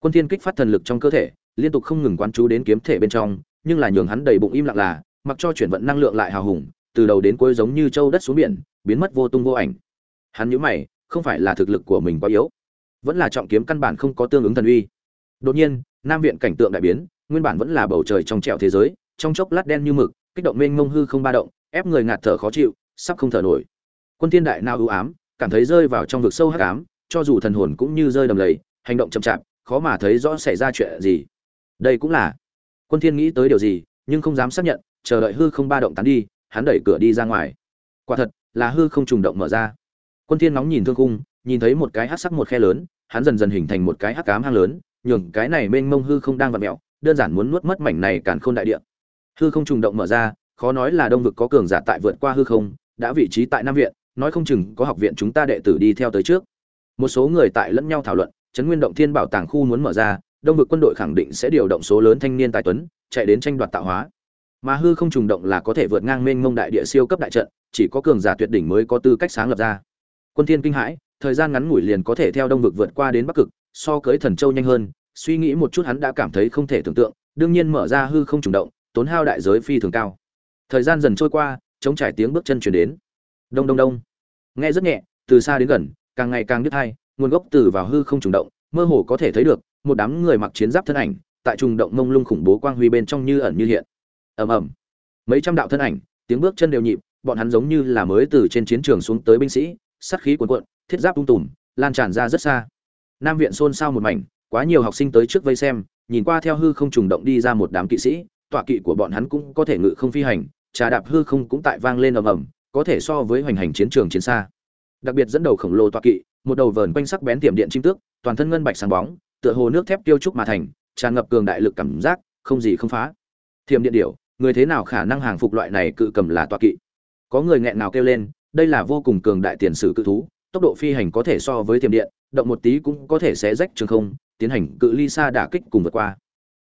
Quân thiên kích phát thần lực trong cơ thể, liên tục không ngừng quan chú đến kiếm thể bên trong, nhưng là nhường hắn đầy bụng im lặng là, mặc cho chuyển vận năng lượng lại hào hùng, từ đầu đến cuối giống như châu đất xuống biển, biến mất vô tung vô ảnh. Hắn nhíu mày, không phải là thực lực của mình quá yếu, vẫn là trọng kiếm căn bản không có tương ứng thần uy đột nhiên, nam viện cảnh tượng đại biến, nguyên bản vẫn là bầu trời trong trẻo thế giới, trong chốc lát đen như mực, kích động mênh mông hư không ba động, ép người ngạt thở khó chịu, sắp không thở nổi. Quân thiên đại nào ưu ám, cảm thấy rơi vào trong vực sâu hắc ám, cho dù thần hồn cũng như rơi đầm lầy, hành động chậm chạp, khó mà thấy rõ xảy ra chuyện gì. Đây cũng là, quân thiên nghĩ tới điều gì, nhưng không dám xác nhận, chờ đợi hư không ba động tán đi, hắn đẩy cửa đi ra ngoài. Quả thật, là hư không trùng động mở ra. Quân thiên nóng nhìn thương cung nhìn thấy một cái hắc sắc một khe lớn, hắn dần dần hình thành một cái hắc ám hang lớn nhường cái này mênh mông hư không đang vặn mèo đơn giản muốn nuốt mất mảnh này càn khôn đại địa. Hư không trùng động mở ra, khó nói là đông vực có cường giả tại vượt qua hư không, đã vị trí tại nam viện, nói không chừng có học viện chúng ta đệ tử đi theo tới trước. Một số người tại lẫn nhau thảo luận trấn nguyên động thiên bảo tàng khu muốn mở ra, đông vực quân đội khẳng định sẽ điều động số lớn thanh niên tài tuấn, chạy đến tranh đoạt tạo hóa. Mà hư không trùng động là có thể vượt ngang mênh mông đại địa siêu cấp đại trận, chỉ có cường giả tuyệt đỉnh mới có tư cách sáng lập ra. Quân thiên kinh hãi, thời gian ngắn ngủi liền có thể theo đông vực vượt qua đến bắc cực so cưới thần châu nhanh hơn, suy nghĩ một chút hắn đã cảm thấy không thể tưởng tượng, đương nhiên mở ra hư không trùng động, tốn hao đại giới phi thường cao. Thời gian dần trôi qua chống trải tiếng bước chân chuyển đến. Đông đông đông. Nghe rất nhẹ, từ xa đến gần, càng ngày càng đứt hai, nguồn gốc từ vào hư không trùng động, mơ hồ có thể thấy được, một đám người mặc chiến giáp thân ảnh, tại trùng động mông lung khủng bố quang huy bên trong như ẩn như hiện. Ầm ầm. Mấy trăm đạo thân ảnh, tiếng bước chân đều nhịp, bọn hắn giống như là mới từ trên chiến trường xuống tới binh sĩ, sát khí cuồn cuộn, thiết giáp tung tùm, lan tràn ra rất xa nam viện xôn xao một mảnh, quá nhiều học sinh tới trước vây xem, nhìn qua theo hư không trùng động đi ra một đám kỵ sĩ, tọa kỵ của bọn hắn cũng có thể ngự không phi hành, trà đạp hư không cũng tại vang lên ầm ầm, có thể so với hoành hành chiến trường chiến xa. Đặc biệt dẫn đầu khổng lồ tọa kỵ, một đầu vờn quanh sắc bén tiềm điện chim tước, toàn thân ngân bạch sáng bóng, tựa hồ nước thép tiêu trúc mà thành, tràn ngập cường đại lực cảm giác, không gì không phá. Thiềm điện điểu, người thế nào khả năng hàng phục loại này cự cầm là tọa kỵ? Có người nghẹn nào kêu lên, đây là vô cùng cường đại tiền sử cự thú, tốc độ phi hành có thể so với thiềm điện động một tí cũng có thể xé rách trường không, tiến hành cự ly xa đả kích cùng vượt qua.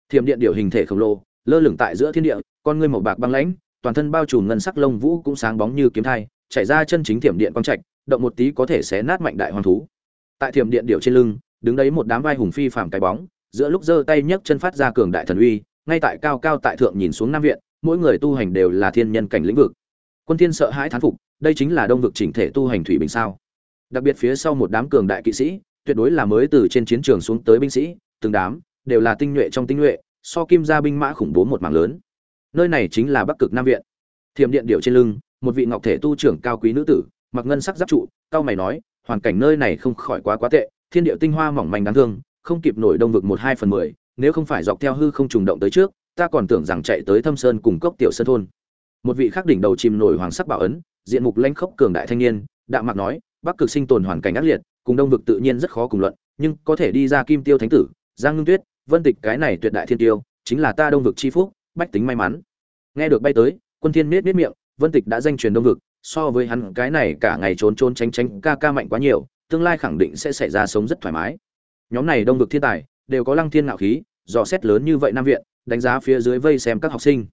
Thiểm điện điều hình thể khổng lồ, lơ lửng tại giữa thiên địa, con ngươi màu bạc băng lãnh, toàn thân bao trùm ngân sắc lông vũ cũng sáng bóng như kiếm thai chạy ra chân chính thiểm điện quang trạch, động một tí có thể xé nát mạnh đại hoang thú. Tại thiểm điện điều trên lưng, đứng đấy một đám vai hùng phi phàm cái bóng, giữa lúc giơ tay nhấc chân phát ra cường đại thần uy, ngay tại cao cao tại thượng nhìn xuống nam viện, mỗi người tu hành đều là thiên nhân cảnh lĩnh vực. Quân thiên sợ hãi thán phục, đây chính là đông vực chỉnh thể tu hành thủy bình sao đặc biệt phía sau một đám cường đại kỵ sĩ, tuyệt đối là mới từ trên chiến trường xuống tới binh sĩ, từng đám đều là tinh nhuệ trong tinh nhuệ, so kim gia binh mã khủng bố một mảng lớn. Nơi này chính là bắc cực nam viện. Thiểm điện điệu trên lưng, một vị ngọc thể tu trưởng cao quý nữ tử, mặc ngân sắc giáp trụ, cao mày nói, hoàn cảnh nơi này không khỏi quá quá tệ, thiên điệu tinh hoa mỏng manh đáng thương, không kịp nổi đông vực một hai phần mười, nếu không phải dọc theo hư không trùng động tới trước, ta còn tưởng rằng chạy tới thâm sơn cùng cốc tiểu sơn thôn. Một vị khắc đỉnh đầu chìm nổi hoàng sắc bảo ấn, diện mục lanh khốc cường đại thanh niên, đạm mạc nói bắc cực sinh tồn hoàn cảnh ác liệt, cùng đông vực tự nhiên rất khó cùng luận, nhưng có thể đi ra kim tiêu thánh tử, giang ngưng tuyết, vân tịch cái này tuyệt đại thiên tiêu, chính là ta đông vực chi phúc, bách tính may mắn. Nghe được bay tới, quân thiên miết miết miệng, vân tịch đã danh truyền đông vực, so với hắn cái này cả ngày trốn trốn tránh tránh ca ca mạnh quá nhiều, tương lai khẳng định sẽ xảy ra sống rất thoải mái. Nhóm này đông vực thiên tài, đều có lăng thiên ngạo khí, dò xét lớn như vậy nam viện, đánh giá phía dưới vây xem các học sinh.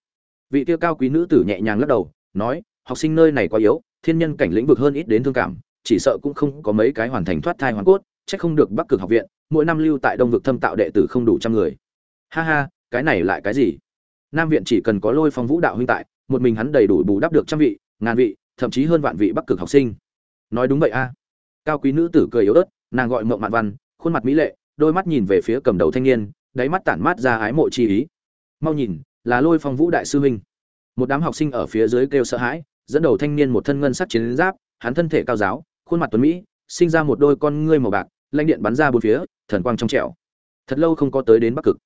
Vị tiêu cao quý nữ tử nhẹ nhàng lắc đầu, nói, học sinh nơi này quá yếu, thiên nhân cảnh lĩnh vực hơn ít đến thương cảm chỉ sợ cũng không có mấy cái hoàn thành thoát thai hoàn cốt, chắc không được bắc cực học viện, mỗi năm lưu tại đông vực thâm tạo đệ tử không đủ trăm người. Ha ha, cái này lại cái gì? Nam viện chỉ cần có lôi phong vũ đạo huynh tại, một mình hắn đầy đủ bù đắp được trăm vị, ngàn vị, thậm chí hơn vạn vị bắc cực học sinh. Nói đúng vậy a. Cao quý nữ tử cười yếu ớt, nàng gọi mộng mạn văn, khuôn mặt mỹ lệ, đôi mắt nhìn về phía cầm đầu thanh niên, đáy mắt tản mát ra ái mộ chi ý. Mau nhìn, là lôi phong vũ đại sư huynh. Một đám học sinh ở phía dưới kêu sợ hãi, dẫn đầu thanh niên một thân ngân sắc chiến giáp, hắn thân thể cao giáo khuôn mặt tuấn mỹ sinh ra một đôi con ngươi màu bạc lanh điện bắn ra bốn phía thần quang trong trẻo. Thật lâu không có tới đến bắc cực.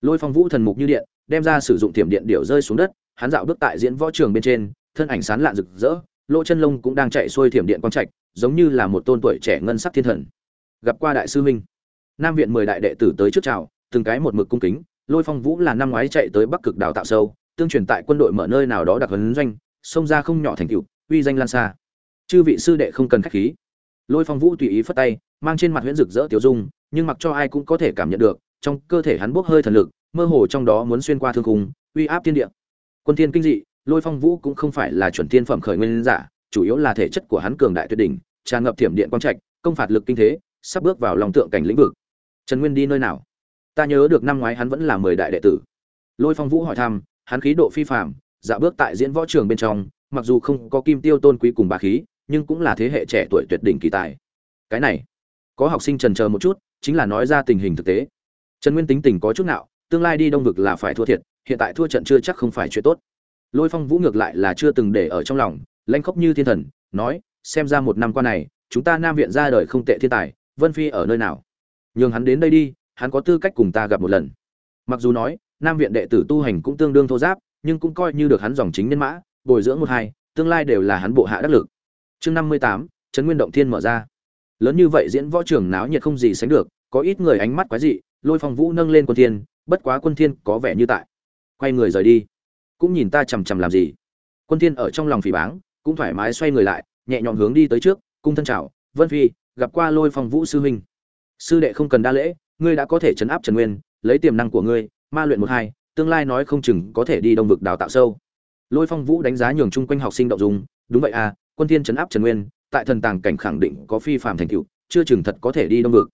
Lôi phong vũ thần mục như điện đem ra sử dụng tiềm điện điệu rơi xuống đất hắn dạo bước tại diễn võ trường bên trên thân ảnh sán lạn rực rỡ lỗ chân lông cũng đang chạy xuôi thiểm điện quang trạch giống như là một tôn tuổi trẻ ngân sắc thiên thần. Gặp qua đại sư minh, nam viện mười đại đệ tử tới trước chào từng cái một mực cung kính lôi phong vũ là năm ngoái chạy tới bắc cực đào tạo sâu tương truyền tại quân đội mở nơi nào đó đặc huấn doanh xông ra không nhỏ thành tựu uy danh lan xa chư vị sư đệ không cần khách khí. Lôi phong vũ tùy ý phất tay, mang trên mặt huyễn rực rỡ tiểu dung, nhưng mặc cho ai cũng có thể cảm nhận được, trong cơ thể hắn bốc hơi thần lực, mơ hồ trong đó muốn xuyên qua thương khung, uy áp thiên địa. Quân thiên kinh dị, lôi phong vũ cũng không phải là chuẩn thiên phẩm khởi nguyên giả, chủ yếu là thể chất của hắn cường đại tuyệt đỉnh, tràn ngập thiểm điện quang trạch, công phạt lực kinh thế, sắp bước vào lòng tượng cảnh lĩnh vực. Trần nguyên đi nơi nào? Ta nhớ được năm ngoái hắn vẫn là mười đại đệ tử. Lôi phong vũ hỏi thăm, hắn khí độ phi phạm dạ bước tại diễn võ trường bên trong, mặc dù không có kim tiêu tôn quý cùng bà khí nhưng cũng là thế hệ trẻ tuổi tuyệt đỉnh kỳ tài. Cái này, có học sinh trần chờ một chút, chính là nói ra tình hình thực tế. Trần nguyên tính tình có chút nào tương lai đi đông vực là phải thua thiệt, hiện tại thua trận chưa chắc không phải chuyện tốt. Lôi phong vũ ngược lại là chưa từng để ở trong lòng lanh khóc như thiên thần, nói, xem ra một năm qua này, chúng ta nam viện ra đời không tệ thiên tài, vân phi ở nơi nào? Nhường hắn đến đây đi, hắn có tư cách cùng ta gặp một lần. Mặc dù nói, nam viện đệ tử tu hành cũng tương đương thô giáp, nhưng cũng coi như được hắn dòng chính nhân mã, bồi dưỡng một hai, tương lai đều là hắn bộ hạ đắc lực chương năm mươi tám, trấn nguyên động thiên mở ra. Lớn như vậy diễn võ trường náo nhiệt không gì sánh được, có ít người ánh mắt quái dị, lôi phong vũ nâng lên quân thiên, bất quá quân thiên có vẻ như tại. Quay người rời đi. Cũng nhìn ta chằm chằm làm gì. Quân thiên ở trong lòng phỉ báng, cũng thoải mái xoay người lại, nhẹ nhõm hướng đi tới trước, cung thân chào, vân phi, gặp qua lôi phong vũ sư huynh. Sư đệ không cần đa lễ, ngươi đã có thể chấn áp trần nguyên, lấy tiềm năng của ngươi, ma luyện một hai, tương lai nói không chừng có thể đi đông vực đào tạo sâu. Lôi phong vũ đánh giá nhường chung quanh học sinh động dung, đúng vậy à quân thiên chấn áp trần nguyên, tại thần tàng cảnh khẳng định có phi phàm thành tựu, chưa chừng thật có thể đi đông vực.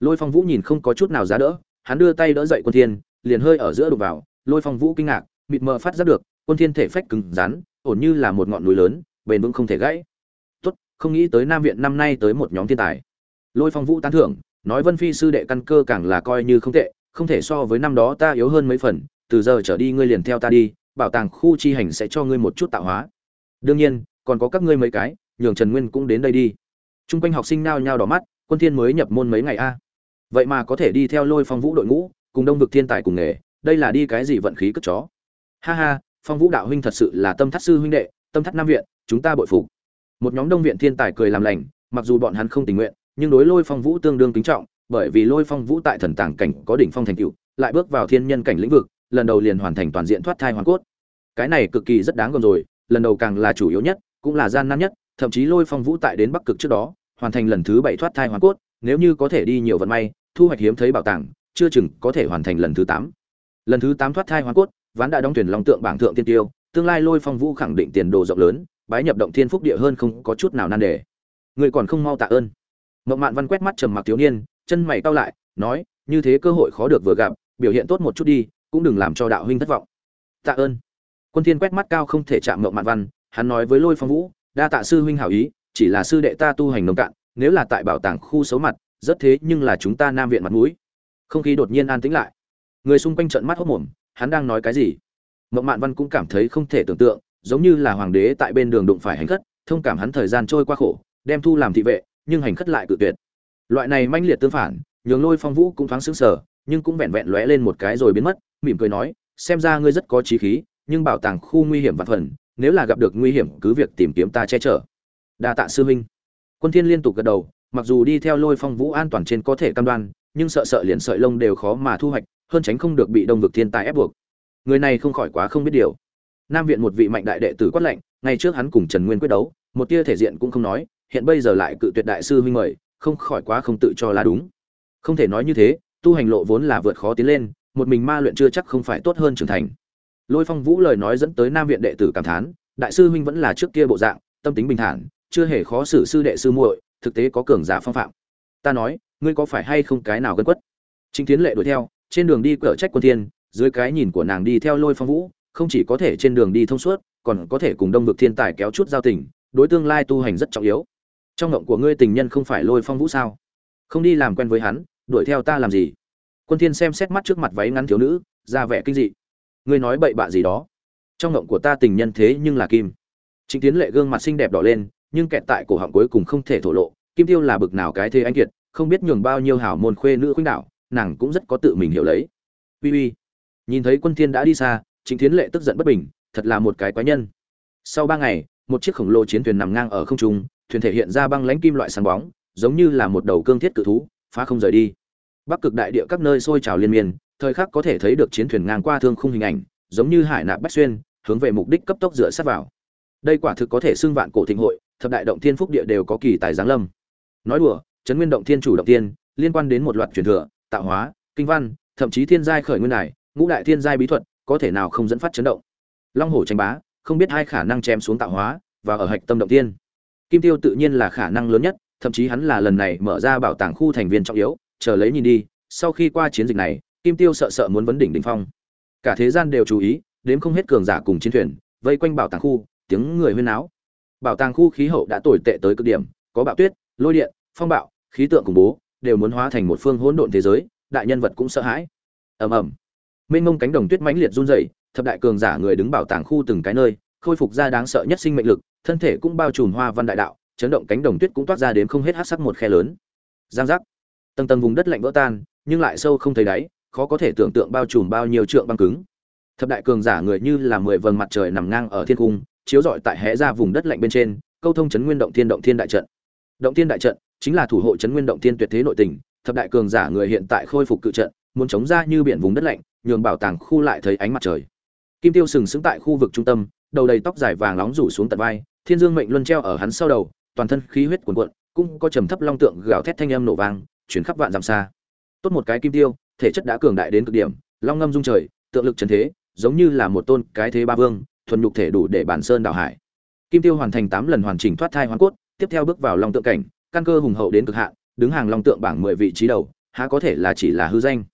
Lôi phong vũ nhìn không có chút nào giá đỡ, hắn đưa tay đỡ dậy quân thiên, liền hơi ở giữa đụng vào. Lôi phong vũ kinh ngạc, mịt mờ phát giác được, quân thiên thể phách cứng rắn, ổn như là một ngọn núi lớn, bền vững không thể gãy. Tốt, không nghĩ tới nam viện năm nay tới một nhóm thiên tài. Lôi phong vũ tán thưởng, nói vân phi sư đệ căn cơ càng là coi như không tệ, không thể so với năm đó ta yếu hơn mấy phần, từ giờ trở đi ngươi liền theo ta đi, bảo tàng khu chi hành sẽ cho ngươi một chút tạo hóa. Đương nhiên còn có các ngươi mấy cái, nhường trần nguyên cũng đến đây đi. T r u n g quanh học sinh nao nhao đỏ mắt, quân thiên mới nhập môn mấy ngày a. Vậy mà có thể đi theo lôi phong vũ đội ngũ, cùng đông vực thiên tài cùng nghề, đây là đi cái gì vận khí cất chó. Ha ha, phong vũ đạo huynh thật sự là tâm thắt sư huynh đệ, tâm thắt nam viện, chúng ta bội phục. Một nhóm đông viện thiên tài cười làm lành, mặc dù bọn hắn không tình nguyện, nhưng đối lôi phong vũ tương đương kính trọng, bởi vì lôi phong vũ tại thần tàng cảnh có đỉnh phong thành cựu lại bước vào thiên nhân cảnh lĩnh vực, lần đầu liền hoàn thành toàn diện thoát thai hoàn cốt. Cái này cực kỳ rất đáng gờm rồi, lần đầu càng là chủ yếu nhất cũng là gian nan nhất, thậm chí lôi phong vũ tại đến bắc cực trước đó, hoàn thành lần thứ bảy thoát thai hoàn cốt, nếu như có thể đi nhiều vận may, thu hoạch hiếm thấy bảo tàng, chưa chừng có thể hoàn thành lần thứ tám. Lần thứ tám thoát thai hoàn cốt, ván đã đóng tuyển long tượng bảng thượng tiên tiêu, tương lai lôi phong vũ khẳng định tiền đồ rộng lớn, bái nhập động thiên phúc địa hơn không có chút nào nan đề. Người còn không mau tạ ơn. Mộng mạn văn quét mắt trầm mặc thiếu niên, chân mày cau lại, nói, như thế cơ hội khó được vừa gặp, biểu hiện tốt một chút đi, cũng đừng làm cho đạo huynh thất vọng. Tạ ơn. Quân thiên quét mắt cao không thể chạm mộng mạn văn hắn nói với lôi phong vũ, đa tạ sư huynh hảo ý, chỉ là sư đệ ta tu hành nông cạn, nếu là tại bảo tàng khu xấu mặt, rất thế nhưng là chúng ta nam viện mặt mũi. Không khí đột nhiên an tĩnh lại. Người xung quanh trợn mắt hốc mồm hắn đang nói cái gì? Mộng mạn văn cũng cảm thấy không thể tưởng tượng, giống như là hoàng đế tại bên đường đụng phải hành khất, thông cảm hắn thời gian trôi qua khổ, đem thu làm thị vệ, nhưng hành khất lại cự tuyệt. Loại này manh liệt tương phản, nhường lôi phong vũ cũng thoáng xứng sờ, nhưng cũng vẹn vẹn lóe lên một cái rồi biến mất, mỉm cười nói, xem ra ngươi rất có trí khí, nhưng bảo tàng khu nguy hiểm và phần nếu là gặp được nguy hiểm, cứ việc tìm kiếm ta che chở. Đa tạ sư huynh. Quân thiên liên tục gật đầu, mặc dù đi theo lôi phong vũ an toàn trên có thể cam đoan, nhưng sợ sợ liền sợi lông đều khó mà thu hoạch, hơn tránh không được bị đông vực thiên tài ép buộc. Người này không khỏi quá không biết điều. Nam viện một vị mạnh đại đệ tử quát lệnh ngày trước hắn cùng trần nguyên quyết đấu, một tia thể diện cũng không nói, hiện bây giờ lại cự tuyệt đại sư huynh mời, không khỏi quá không tự cho là đúng. Không thể nói như thế, tu hành lộ vốn là vượt khó tiến lên, một mình ma luyện chưa chắc không phải tốt hơn trưởng thành lôi phong vũ lời nói dẫn tới nam viện đệ tử cảm thán, đại sư huynh vẫn là trước kia bộ dạng, tâm tính bình thản, chưa hề khó xử sư đệ sư muội, thực tế có cường giả phong phạm. Ta nói, ngươi có phải hay không cái nào gân quất? Chính tiến lệ đuổi theo, trên đường đi cở trách quân thiên, dưới cái nhìn của nàng đi theo lôi phong vũ, không chỉ có thể trên đường đi thông suốt, còn có thể cùng đông vực thiên tài kéo chút giao tình, đối tương lai tu hành rất trọng yếu. Trong ngộng của ngươi tình nhân không phải lôi phong vũ sao? Không đi làm quen với hắn, đuổi theo ta làm gì? Quân thiên xem xét mắt trước mặt váy ngắn thiếu nữ, ra vẻ kinh dị ngươi nói bậy bạ gì đó. Trong ngộng của ta tình nhân thế nhưng là kim. Chính tiến lệ gương mặt xinh đẹp đỏ lên, nhưng kẹt tại cổ họng cuối cùng không thể thổ lộ, kim tiêu là bực nào cái thế anh kiệt, không biết nhường bao nhiêu hảo môn khuê nữ khuynh đảo, nàng cũng rất có tự mình hiểu lấy. Uy uy. Nhìn thấy quân thiên đã đi xa chính tiến lệ tức giận bất bình, thật là một cái quái nhân. Sau ba ngày, một chiếc khổng lồ chiến thuyền nằm ngang ở không trung, thuyền thể hiện ra băng lãnh kim loại sáng bóng, giống như là một đầu cương thiết cự thú, phá không rời đi. Bắc cực đại địa các nơi sôi trào liên miên thời khắc có thể thấy được chiến thuyền ngang qua thương khung hình ảnh, giống như hải nạp bách xuyên, hướng về mục đích cấp tốc dựa sát vào. Đây quả thực có thể xưng vạn cổ thịnh hội, thập đại động thiên phúc địa đều có kỳ tài giáng lâm. Nói đùa chấn nguyên động thiên chủ động tiên, liên quan đến một loạt truyền thừa, tạo hóa, kinh văn, thậm chí thiên giai khởi nguyên này ngũ đại thiên giai bí thuật, có thể nào không dẫn phát chấn động. Long hổ tranh bá, không biết hai khả năng chém xuống tạo hóa và ở hạch tâm động tiên. Kim tiêu tự nhiên là khả năng lớn nhất, thậm chí hắn là lần này mở ra bảo tàng khu thành viên trọng yếu, chờ lấy nhìn đi, sau khi qua chiến dịch này kim tiêu sợ sợ muốn vấn đỉnh đỉnh phong. Cả thế gian đều chú ý đến không hết cường giả cùng chiến thuyền, vây quanh bảo tàng khu, tiếng người huyên náo. Bảo tàng khu khí hậu đã tồi tệ tới cực điểm, có bạo tuyết, lôi điện, phong bạo, khí tượng khủng bố, đều muốn hóa thành một phương hỗn độn thế giới, đại nhân vật cũng sợ hãi. Ầm ầm. Mênh mông cánh đồng tuyết mãnh liệt run rẩy, thập đại cường giả người đứng bảo tàng khu từng cái nơi, khôi phục ra đáng sợ nhất sinh mệnh lực, thân thể cũng bao trùm hoa văn đại đạo, chấn động cánh đồng tuyết cũng toát ra đến không hết hát sắc một khe lớn. Giang giác. Tầng tầng vùng đất lạnh vỡ tan, nhưng lại sâu không thấy đáy khó có thể tưởng tượng bao trùm bao nhiêu trượng băng cứng. Thập đại cường giả người như là mười vầng mặt trời nằm ngang ở thiên cung, chiếu rọi tại hẽ ra vùng đất lạnh bên trên, câu thông chấn nguyên động thiên động thiên đại trận. Động thiên đại trận chính là thủ hộ chấn nguyên động thiên tuyệt thế nội tình, thập đại cường giả người hiện tại khôi phục cự trận, muốn chống ra như biển vùng đất lạnh, nhường bảo tàng khu lại thấy ánh mặt trời. Kim tiêu sừng sững tại khu vực trung tâm, đầu đầy tóc dài vàng nóng rủ xuống tận vai, thiên dương mệnh luân treo ở hắn sau đầu, toàn thân khí huyết cuồn cuộn, cũng có trầm thấp long tượng gào thét thanh âm nổ vang chuyển khắp vạn dặm xa. Tốt một cái kim tiêu thể chất đã cường đại đến cực điểm, long ngâm dung trời, tượng lực trần thế, giống như là một tôn cái thế ba vương, thuần nhục thể đủ để bản sơn đảo hải. Kim tiêu hoàn thành tám lần hoàn chỉnh thoát thai hoàn cốt, tiếp theo bước vào long tượng cảnh, căn cơ hùng hậu đến cực hạn, đứng hàng long tượng bảng mười vị trí đầu, há có thể là chỉ là hư danh.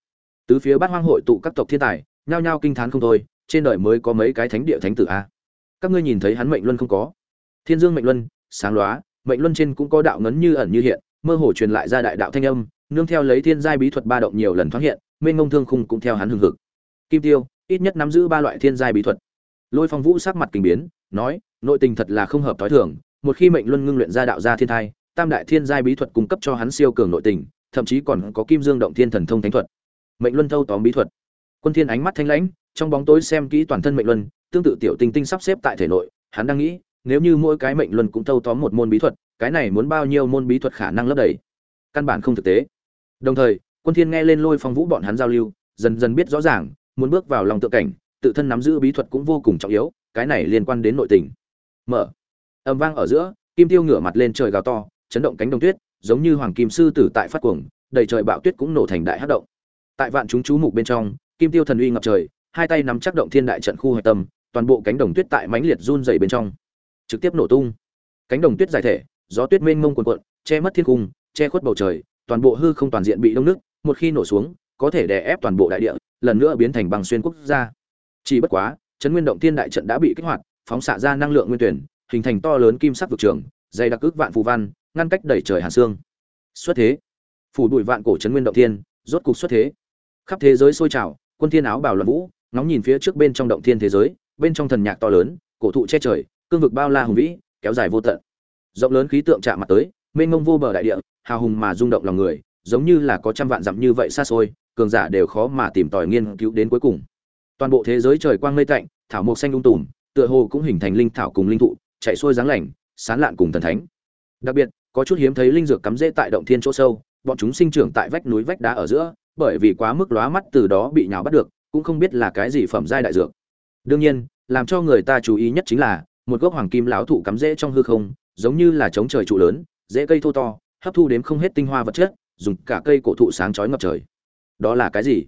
Tứ phía bát hoang hội tụ các tộc thiên tài, nhao nhao kinh thán không thôi, trên đời mới có mấy cái thánh địa thánh tử a? Các ngươi nhìn thấy hắn mệnh luân không có? Thiên dương mệnh luân, sáng lóa, mệnh luân trên cũng có đạo ngấn như ẩn như hiện, mơ hồ truyền lại ra đại đạo thanh âm nương theo lấy thiên giai bí thuật ba động nhiều lần thoáng hiện, mênh ngông thương khung cũng theo hắn hừng hực. Kim tiêu, ít nhất nắm giữ ba loại thiên giai bí thuật. Lôi phong vũ sắc mặt kinh biến, nói, nội tình thật là không hợp thói thường, một khi mệnh luân ngưng luyện ra đạo gia thiên thai, tam đại thiên giai bí thuật cung cấp cho hắn siêu cường nội tình, thậm chí còn có kim dương động thiên thần thông thánh thuật. Mệnh luân thâu tóm bí thuật. Quân thiên ánh mắt thanh lãnh, trong bóng tối xem kỹ toàn thân mệnh luân, tương tự tiểu tinh tinh sắp xếp tại thể nội, hắn đang nghĩ, nếu như mỗi cái mệnh luân cũng thâu tóm một môn bí thuật, cái này muốn bao nhiêu môn bí thuật khả năng lấp đầy? Căn bản không thực tế. Đồng thời, quân thiên nghe lên lôi phong vũ bọn hắn giao lưu, dần dần biết rõ ràng, muốn bước vào lòng tự cảnh, tự thân nắm giữ bí thuật cũng vô cùng trọng yếu, cái này liên quan đến nội tình. Mở. Âm vang ở giữa, kim tiêu ngửa mặt lên trời gào to, chấn động cánh đồng tuyết, giống như hoàng kim sư tử tại phát cuồng, đầy trời bạo tuyết cũng nổ thành đại hắc động. Tại vạn chúng chú mục bên trong, kim tiêu thần uy ngập trời, hai tay nắm chắc động thiên đại trận khu hạch tâm, toàn bộ cánh đồng tuyết tại mãnh liệt run dày bên trong, trực tiếp nổ tung. Cánh đồng tuyết dài thể, gió tuyết mênh mông cuồn cuộn, che mất thiên cung che khuất bầu trời, toàn bộ hư không toàn diện bị đông nước, một khi nổ xuống, có thể đè ép toàn bộ đại địa, lần nữa biến thành bằng xuyên quốc gia. Chỉ bất quá chấn nguyên động thiên đại trận đã bị kích hoạt, phóng xạ ra năng lượng nguyên tuyển, hình thành to lớn kim sắc vực trường, dày đặc ước vạn phù văn, ngăn cách đẩy trời hàn xương. Xuất thế. Phủ đuổi vạn cổ chấn nguyên động thiên, rốt cục xuất thế. Khắp thế giới sôi trào, quân thiên áo bào luận vũ, ngóng nhìn phía trước bên trong động thiên thế giới, bên trong thần nhạc to lớn, cổ thụ che trời, cương vực bao la hùng vĩ, kéo dài vô tận. Rộng lớn khí tượng chạm mặt tới mênh mông vô bờ đại địa, hào hùng mà rung động lòng người, giống như là có trăm vạn dặm như vậy xa xôi, cường giả đều khó mà tìm tòi nghiên cứu đến cuối cùng. Toàn bộ thế giới trời quang mây tạnh, thảo mộc xanh ung tùm, tựa hồ cũng hình thành linh thảo cùng linh thụ, chạy xuôi dáng lành, sán lạn cùng thần thánh. Đặc biệt, có chút hiếm thấy linh dược cắm rễ tại động thiên chỗ sâu, bọn chúng sinh trưởng tại vách núi vách đá ở giữa, bởi vì quá mức lóa mắt từ đó bị nhào bắt được, cũng không biết là cái gì phẩm giai đại dược. Đương nhiên, làm cho người ta chú ý nhất chính là, một gốc hoàng kim lão thụ cắm rễ trong hư không, giống như là chống trời trụ lớn dễ cây thô to, hấp thu đếm không hết tinh hoa vật chất, dùng cả cây cổ thụ sáng chói ngập trời. Đó là cái gì?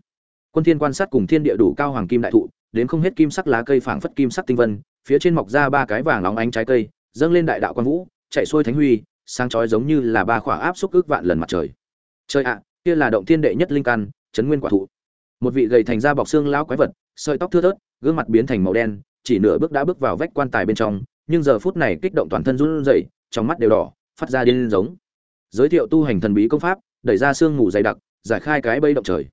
Quân thiên quan sát cùng thiên địa đủ cao hoàng kim đại thụ đến không hết kim sắc lá cây phảng phất kim sắc tinh vân, phía trên mọc ra ba cái vàng nóng ánh trái cây, dâng lên đại đạo quan vũ, chạy xuôi thánh huy, sáng chói giống như là ba khỏa áp xúc ước vạn lần mặt trời. Trời ạ, kia là động thiên đệ nhất linh căn, chấn nguyên quả thụ. Một vị gầy thành ra bọc xương lão quái vật, sợi tóc thưa thớt, gương mặt biến thành màu đen, chỉ nửa bước đã bước vào vách quan tài bên trong, nhưng giờ phút này kích động toàn thân run rẩy, trong mắt đều đỏ phát ra điên giống. Giới thiệu tu hành thần bí công pháp, đẩy ra xương ngủ dày đặc, giải khai cái bẫy động trời.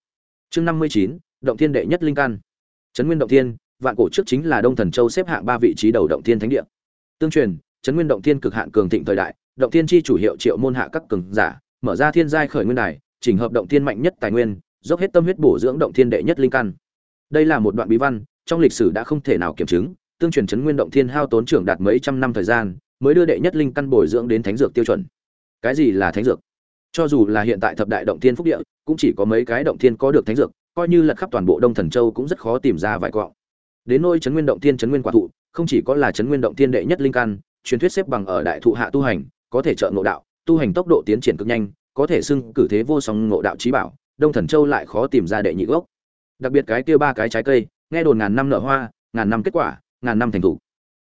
Chương năm mươi chín, động thiên đệ nhất linh căn. Trấn nguyên động thiên, vạn cổ trước chính là đông thần châu xếp hạng ba vị trí đầu động thiên thánh địa. Tương truyền trấn nguyên động thiên cực hạn cường thịnh thời đại, động thiên chi chủ hiệu triệu môn hạ các cường giả, mở ra thiên giai khởi nguyên đài, chỉnh hợp động thiên mạnh nhất tài nguyên, dốc hết tâm huyết bổ dưỡng động thiên đệ nhất linh căn. Đây là một đoạn bí văn, trong lịch sử đã không thể nào kiểm chứng, tương truyền trấn nguyên động thiên hao tốn trưởng đạt mấy trăm năm thời gian mới đưa đệ nhất linh căn bồi dưỡng đến thánh dược tiêu chuẩn. Cái gì là thánh dược? Cho dù là hiện tại thập đại động thiên phúc địa, cũng chỉ có mấy cái động thiên có được thánh dược, coi như lật khắp toàn bộ đông thần châu cũng rất khó tìm ra vài quọng đến nôi trấn nguyên động thiên trấn nguyên quả thụ, không chỉ có là trấn nguyên động thiên đệ nhất linh căn, truyền thuyết xếp bằng ở đại thụ hạ tu hành, có thể trợ ngộ đạo, tu hành tốc độ tiến triển cực nhanh, có thể xưng cử thế vô song ngộ đạo trí bảo, đông thần châu lại khó tìm ra đệ nhị gốc. Đặc biệt cái kia ba cái trái cây, nghe đồn ngàn năm nở hoa, ngàn năm kết quả, ngàn năm thành thủ.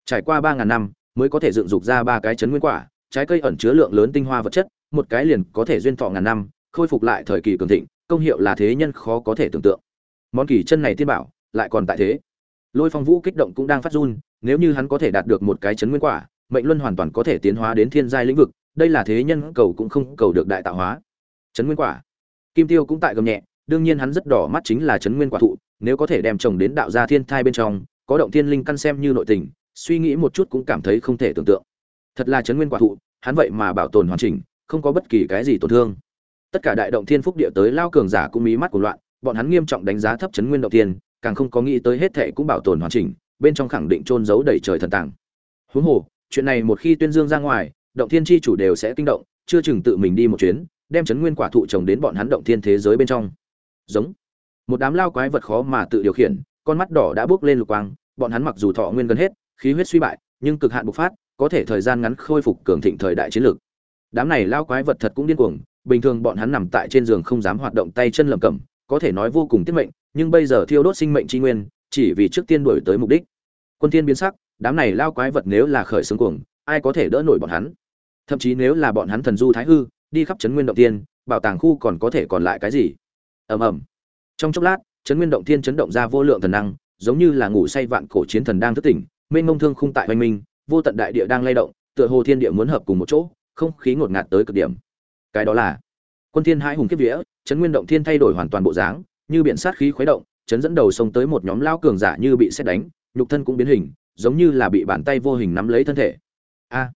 Trải qua ba ngàn năm mới có thể dựng dục ra ba cái chấn nguyên quả, trái cây ẩn chứa lượng lớn tinh hoa vật chất, một cái liền có thể duyên thọ ngàn năm, khôi phục lại thời kỳ cường thịnh, công hiệu là thế nhân khó có thể tưởng tượng. Món kỳ chân này tiên bảo, lại còn tại thế. Lôi phong vũ kích động cũng đang phát run, nếu như hắn có thể đạt được một cái chấn nguyên quả, mệnh luân hoàn toàn có thể tiến hóa đến thiên giai lĩnh vực, đây là thế nhân cầu cũng không cầu được đại tạo hóa. Chấn nguyên quả. Kim tiêu cũng tại gầm nhẹ, đương nhiên hắn rất đỏ mắt chính là chấn nguyên quả thụ, nếu có thể đem trồng đến đạo gia thiên thai bên trong, có động thiên linh căn xem như nội tình suy nghĩ một chút cũng cảm thấy không thể tưởng tượng. Thật là chấn nguyên quả thụ, hắn vậy mà bảo tồn hoàn chỉnh, không có bất kỳ cái gì tổn thương. Tất cả đại động thiên phúc địa tới lao cường giả cũng mí mắt của loạn, bọn hắn nghiêm trọng đánh giá thấp chấn nguyên động thiên, càng không có nghĩ tới hết thệ cũng bảo tồn hoàn chỉnh, bên trong khẳng định trôn giấu đầy trời thần tàng. Huống hồ, chuyện này một khi tuyên dương ra ngoài, động thiên chi chủ đều sẽ kinh động, chưa chừng tự mình đi một chuyến, đem chấn nguyên quả thụ trồng đến bọn hắn động thiên thế giới bên trong. Giống. Một đám lao quái vật khó mà tự điều khiển, con mắt đỏ đã bước lên lục quang, bọn hắn mặc dù thọ nguyên gần hết khí huyết suy bại nhưng cực hạn bộc phát có thể thời gian ngắn khôi phục cường thịnh thời đại chiến lược. Đám này lao quái vật thật cũng điên cuồng bình thường bọn hắn nằm tại trên giường không dám hoạt động tay chân lẩm cẩm, có thể nói vô cùng tiết mệnh nhưng bây giờ thiêu đốt sinh mệnh tri nguyên chỉ vì trước tiên đuổi tới mục đích. Quân thiên biến sắc đám này lao quái vật nếu là khởi xướng cuồng ai có thể đỡ nổi bọn hắn? Thậm chí nếu là bọn hắn thần du thái hư đi khắp trấn nguyên động tiên bảo tàng khu còn có thể còn lại cái gì? Ầm ầm. Trong chốc lát trấn nguyên động thiên chấn động ra vô lượng thần năng giống như là ngủ say vạn cổ chiến thần đang thức tỉnh mênh mông thương khung tại hoành minh, vô tận đại địa đang lay động, tựa hồ thiên địa muốn hợp cùng một chỗ, không khí ngột ngạt tới cực điểm. Cái đó là quân thiên hai hùng kiếp vía, chấn nguyên động thiên thay đổi hoàn toàn bộ dáng, như biển sát khí khuấy động, chấn dẫn đầu sông tới một nhóm lao cường giả như bị xét đánh, nhục thân cũng biến hình, giống như là bị bàn tay vô hình nắm lấy thân thể. A!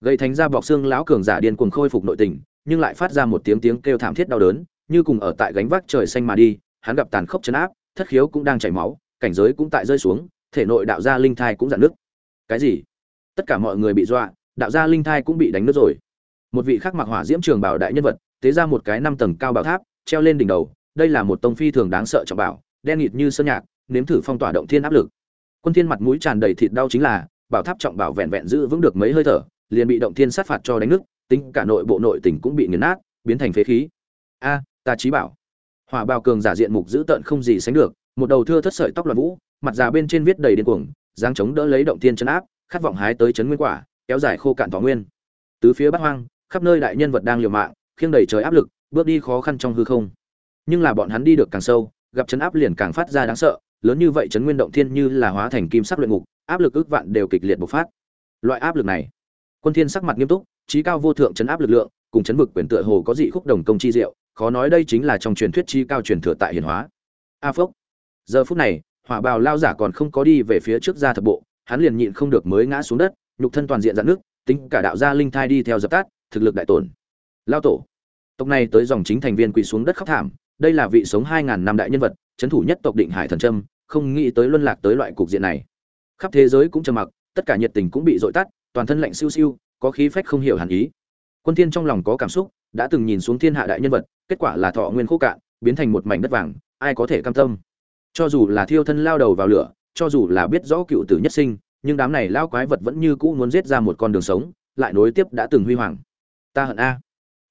Gây thành ra bọc xương lão cường giả điên cuồng khôi phục nội tình, nhưng lại phát ra một tiếng tiếng kêu thảm thiết đau đớn, như cùng ở tại gánh vác trời xanh mà đi, hắn gặp tàn khốc chấn áp, thất khiếu cũng đang chảy máu, cảnh giới cũng tại rơi xuống thể nội đạo gia linh thai cũng dạn nứt. Cái gì? Tất cả mọi người bị dọa, đạo gia linh thai cũng bị đánh nứt rồi. Một vị khắc mặc hỏa diễm trường bảo đại nhân vật, tế ra một cái năm tầng cao bảo tháp, treo lên đỉnh đầu. Đây là một tông phi thường đáng sợ trọng bảo, đen nghịt như sơn nhạc, nếm thử phong tỏa động thiên áp lực. Quân thiên mặt mũi tràn đầy thịt đau chính là, bảo tháp trọng bảo vẹn vẹn giữ vững được mấy hơi thở, liền bị động thiên sát phạt cho đánh nứt, tính cả nội bộ nội tình cũng bị nghiền nát, biến thành phế khí. A, ta chí bảo. Hỏa bào cường giả diện mục dữ tợn không gì sánh được một đầu thưa thất sợi tóc loạn vũ, mặt già bên trên viết đầy điên cuồng giáng chống đỡ lấy động thiên chấn áp, khát vọng hái tới chấn nguyên quả, kéo dài khô cạn thọ nguyên. Tứ phía bát hoang, khắp nơi đại nhân vật đang liều mạng, khiêng đầy trời áp lực, bước đi khó khăn trong hư không. Nhưng là bọn hắn đi được càng sâu, gặp chấn áp liền càng phát ra đáng sợ, lớn như vậy chấn nguyên động thiên như là hóa thành kim sắc luyện ngục, áp lực ước vạn đều kịch liệt bộc phát. Loại áp lực này, quân thiên sắc mặt nghiêm túc, trí cao vô thượng chấn áp lực lượng, cùng chấn vực quyền tựa hồ có dị khúc đồng công chi diệu, khó nói đây chính là trong truyền thuyết trí cao truyền thừa tại hiển hóa. A phốc giờ phút này, hỏa bào lao giả còn không có đi về phía trước ra thập bộ, hắn liền nhịn không được mới ngã xuống đất, nhục thân toàn diện dạn nước, tính cả đạo gia linh thai đi theo dập tắt, thực lực đại tổn. Lao tổ. Tộc này tới dòng chính thành viên quỳ xuống đất khóc thảm, đây là vị sống hai ngàn năm đại nhân vật trấn thủ nhất tộc định hải thần trâm không nghĩ tới luân lạc tới loại cục diện này. Khắp thế giới cũng trầm mặc, tất cả nhiệt tình cũng bị dội tắt, toàn thân lạnh siêu siêu, có khí phách không hiểu hẳn ý. Quân thiên trong lòng có cảm xúc, đã từng nhìn xuống thiên hạ đại nhân vật, kết quả là thọ nguyên khô cạn, biến thành một mảnh đất vàng, ai có thể cam tâm? Cho dù là thiêu thân lao đầu vào lửa, cho dù là biết rõ cựu tử nhất sinh, nhưng đám này lao quái vật vẫn như cũ muốn giết ra một con đường sống, lại nối tiếp đã từng huy hoàng. Ta hận a.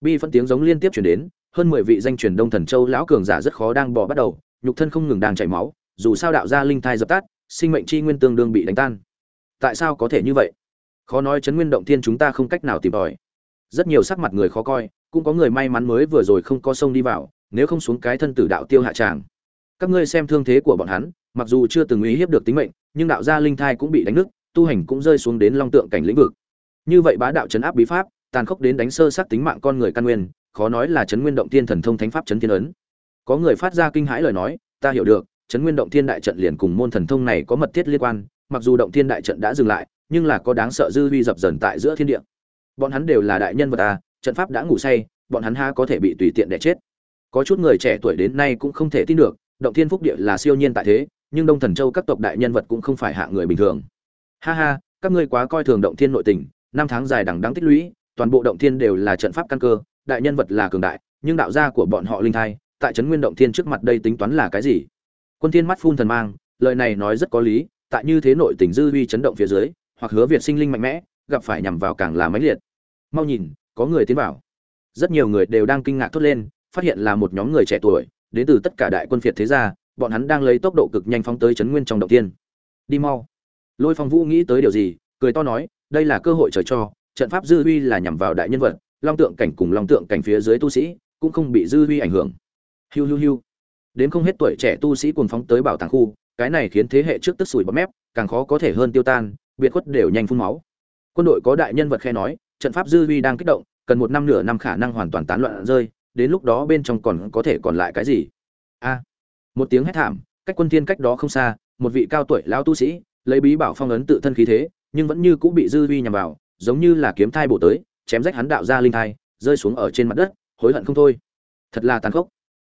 Bi phân tiếng giống liên tiếp chuyển đến, hơn mười vị danh truyền đông thần châu lão cường giả rất khó đang bỏ bắt đầu, nhục thân không ngừng đang chảy máu, dù sao đạo gia linh thai dập tắt, sinh mệnh chi nguyên tương đương bị đánh tan. Tại sao có thể như vậy? Khó nói chấn nguyên động thiên chúng ta không cách nào tìm tòi. Rất nhiều sắc mặt người khó coi, cũng có người may mắn mới vừa rồi không có sông đi vào, nếu không xuống cái thân tử đạo tiêu hạ tràng các ngươi xem thương thế của bọn hắn, mặc dù chưa từng uy hiếp được tính mệnh, nhưng đạo gia linh thai cũng bị đánh nứt, tu hành cũng rơi xuống đến long tượng cảnh lĩnh vực. Như vậy bá đạo chấn áp bí pháp, tàn khốc đến đánh sơ sát tính mạng con người căn nguyên, khó nói là chấn nguyên động tiên thần thông thánh pháp chấn thiên ấn. Có người phát ra kinh hãi lời nói, ta hiểu được, chấn nguyên động thiên đại trận liền cùng môn thần thông này có mật thiết liên quan, mặc dù động thiên đại trận đã dừng lại, nhưng là có đáng sợ dư vi dập dần tại giữa thiên địa. Bọn hắn đều là đại nhân vật à trận pháp đã ngủ say, bọn hắn ha có thể bị tùy tiện để chết. Có chút người trẻ tuổi đến nay cũng không thể tin được động thiên phúc địa là siêu nhiên tại thế, nhưng đông thần châu các tộc đại nhân vật cũng không phải hạ người bình thường. Ha ha, các ngươi quá coi thường động thiên nội tình, năm tháng dài đằng đắng tích lũy, toàn bộ động thiên đều là trận pháp căn cơ, đại nhân vật là cường đại, nhưng đạo gia của bọn họ linh thai, tại trấn nguyên động thiên trước mặt đây tính toán là cái gì? Quân thiên mắt phun thần mang, lời này nói rất có lý, tại như thế nội tình dư uy chấn động phía dưới, hoặc hứa việt sinh linh mạnh mẽ, gặp phải nhằm vào càng là máy liệt. Mau nhìn, có người tiến vào. Rất nhiều người đều đang kinh ngạc thốt lên, phát hiện là một nhóm người trẻ tuổi đến từ tất cả đại quân phiệt thế gia, bọn hắn đang lấy tốc độ cực nhanh phóng tới chấn nguyên trong động thiên. Đi mau. Lôi phong vũ nghĩ tới điều gì, cười to nói, đây là cơ hội trời cho, trận pháp dư huy là nhằm vào đại nhân vật, long tượng cảnh cùng long tượng cảnh phía dưới tu sĩ cũng không bị dư huy ảnh hưởng. Hiu hiu hiu. Đến không hết tuổi trẻ tu sĩ cuồng phóng tới bảo tàng khu, cái này khiến thế hệ trước tức sủi bọt mép, càng khó có thể hơn tiêu tan, biệt khuất đều nhanh phun máu. Quân đội có đại nhân vật khe nói, trận pháp dư huy đang kích động, cần một năm nửa năm khả năng hoàn toàn tán loạn rơi đến lúc đó bên trong còn có thể còn lại cái gì? A, một tiếng hét thảm, cách quân thiên cách đó không xa, một vị cao tuổi lão tu sĩ, lấy bí bảo phong ấn tự thân khí thế, nhưng vẫn như cũng bị dư vi nhằm vào, giống như là kiếm thai bổ tới, chém rách hắn đạo ra linh thai, rơi xuống ở trên mặt đất, hối hận không thôi. Thật là tàn khốc.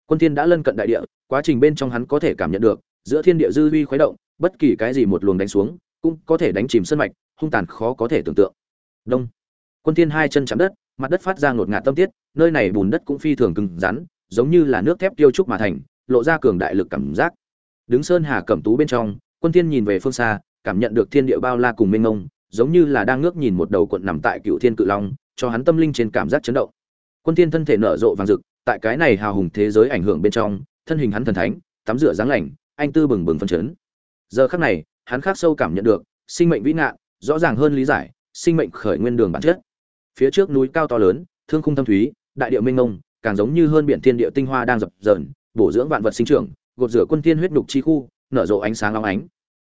Quân thiên đã lân cận đại địa, quá trình bên trong hắn có thể cảm nhận được, giữa thiên địa dư vi khuấy động, bất kỳ cái gì một luồng đánh xuống, cũng có thể đánh chìm sơn mạch, hung tàn khó có thể tưởng tượng. Đông. Quân thiên hai chân chạm đất mặt đất phát ra ngột ngạt tâm tiết, nơi này bùn đất cũng phi thường cứng rắn, giống như là nước thép tiêu trúc mà thành, lộ ra cường đại lực cảm giác. Đứng sơn hà cẩm tú bên trong, quân thiên nhìn về phương xa, cảm nhận được thiên địa bao la cùng mênh mông, giống như là đang ngước nhìn một đầu cuộn nằm tại cựu thiên cự long, cho hắn tâm linh trên cảm giác chấn động. Quân thiên thân thể nở rộ vàng rực, tại cái này hào hùng thế giới ảnh hưởng bên trong, thân hình hắn thần thánh, tắm rửa dáng lành, anh tư bừng bừng phân chấn. Giờ khắc này, hắn khắc sâu cảm nhận được, sinh mệnh vĩ ngạn, rõ ràng hơn lý giải, sinh mệnh khởi nguyên đường bản chất phía trước núi cao to lớn, thương khung thâm thúy, đại địa minh ngông càng giống như hơn biển thiên địa tinh hoa đang dập dờn, bổ dưỡng vạn vật sinh trưởng, gột rửa quân thiên huyết nhục chi khu, nở rộ ánh sáng long ánh.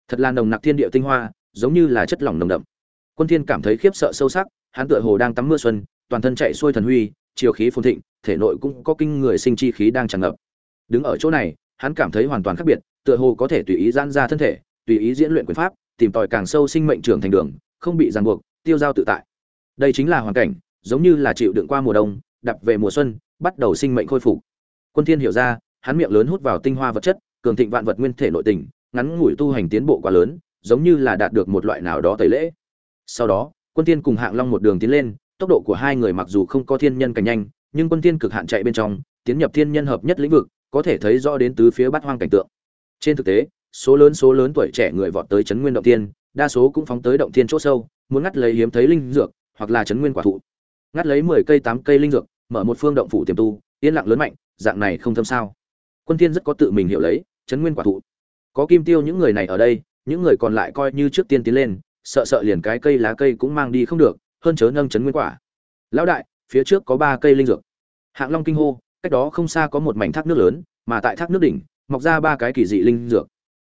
Thật là nồng nặc thiên địa tinh hoa, giống như là chất lỏng nồng đậm. Quân thiên cảm thấy khiếp sợ sâu sắc, hắn tựa hồ đang tắm mưa xuân, toàn thân chạy xuôi thần huy, chiều khí phồn thịnh, thể nội cũng có kinh người sinh chi khí đang tràn ngập. Đứng ở chỗ này, hắn cảm thấy hoàn toàn khác biệt, tựa hồ có thể tùy ý giãn ra thân thể, tùy ý diễn luyện quyền pháp, tìm tòi càng sâu sinh mệnh trưởng thành đường, không bị ràng buộc, tiêu giao tự tại đây chính là hoàn cảnh, giống như là chịu đựng qua mùa đông đập về mùa xuân, bắt đầu sinh mệnh khôi phục. Quân thiên hiểu ra, hắn miệng lớn hút vào tinh hoa vật chất, cường thịnh vạn vật nguyên thể nội tình, ngắn ngủi tu hành tiến bộ quá lớn, giống như là đạt được một loại nào đó tẩy lễ. Sau đó, quân thiên cùng hạng long một đường tiến lên, tốc độ của hai người mặc dù không có thiên nhân cảnh nhanh, nhưng quân thiên cực hạn chạy bên trong, tiến nhập thiên nhân hợp nhất lĩnh vực, có thể thấy rõ đến tứ phía bát hoang cảnh tượng. Trên thực tế, số lớn số lớn tuổi trẻ người vọt tới chấn nguyên động tiên đa số cũng phóng tới động thiên chỗ sâu, muốn ngắt lấy hiếm thấy linh dược hoặc là chấn nguyên quả thụ. Ngắt lấy mười cây tám cây linh dược, mở một phương động phủ tiềm tu, yên lặng lớn mạnh, dạng này không thâm sao. Quân thiên rất có tự mình hiểu lấy, chấn nguyên quả thụ. Có kim tiêu những người này ở đây, những người còn lại coi như trước tiên tiến lên, sợ sợ liền cái cây lá cây cũng mang đi không được, hơn chớ nâng chấn nguyên quả. Lão đại, phía trước có ba cây linh dược. Hạng long kinh hô, cách đó không xa có một mảnh thác nước lớn, mà tại thác nước đỉnh, mọc ra ba cái kỳ dị linh dược.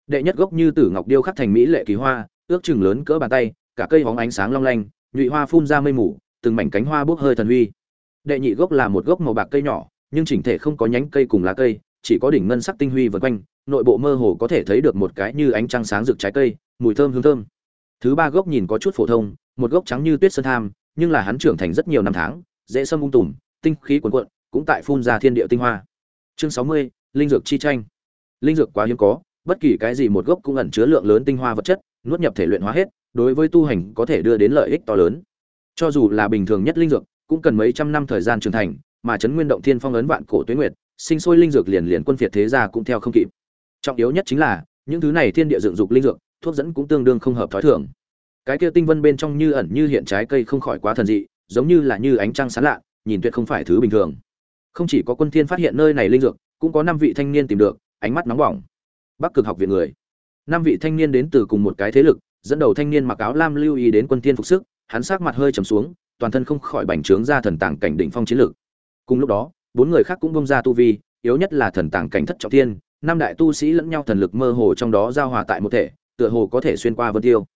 Đệ nhất gốc như tử ngọc điêu khắc thành mỹ lệ kỳ hoa, ước chừng lớn cỡ bàn tay, cả cây hóng ánh sáng long lanh nhụy hoa phun ra mây mù, từng mảnh cánh hoa bốc hơi thần huy. Đệ nhị gốc là một gốc màu bạc cây nhỏ, nhưng chỉnh thể không có nhánh cây cùng lá cây, chỉ có đỉnh ngân sắc tinh huy vần quanh, nội bộ mơ hồ có thể thấy được một cái như ánh trăng sáng rực trái cây, mùi thơm hương thơm. Thứ ba gốc nhìn có chút phổ thông, một gốc trắng như tuyết sơn tham, nhưng là hắn trưởng thành rất nhiều năm tháng, dễ sâm ung tùm, tinh khí cuồn cuộn, cũng tại phun ra thiên địa tinh hoa. Chương sáu mươi, linh dược chi tranh. Linh dược quá hiếm có, bất kỳ cái gì một gốc cũng ẩn chứa lượng lớn tinh hoa vật chất, nuốt nhập thể luyện hóa hết đối với tu hành có thể đưa đến lợi ích to lớn. Cho dù là bình thường nhất linh dược, cũng cần mấy trăm năm thời gian trưởng thành, mà chấn nguyên động thiên phong ấn vạn cổ tuyết nguyệt, sinh sôi linh dược liền liền quân phiệt thế gia cũng theo không kịp. Trọng yếu nhất chính là, những thứ này thiên địa dựng dục linh dược, thuốc dẫn cũng tương đương không hợp thói thường. Cái kia tinh vân bên trong như ẩn như hiện trái cây không khỏi quá thần dị, giống như là như ánh trăng sáng lạ, nhìn tuyệt không phải thứ bình thường. Không chỉ có quân thiên phát hiện nơi này linh dược, cũng có năm vị thanh niên tìm được, ánh mắt nóng bỏng. Bắc cực học viện người. Năm vị thanh niên đến từ cùng một cái thế lực dẫn đầu thanh niên mặc áo lam lưu ý đến quân thiên phục sức, hắn sắc mặt hơi trầm xuống, toàn thân không khỏi bành trướng ra thần tàng cảnh đỉnh phong chiến lực cùng lúc đó, bốn người khác cũng bung ra tu vi, yếu nhất là thần tàng cảnh thất trọng thiên, năm đại tu sĩ lẫn nhau thần lực mơ hồ trong đó giao hòa tại một thể, tựa hồ có thể xuyên qua vân tiêu.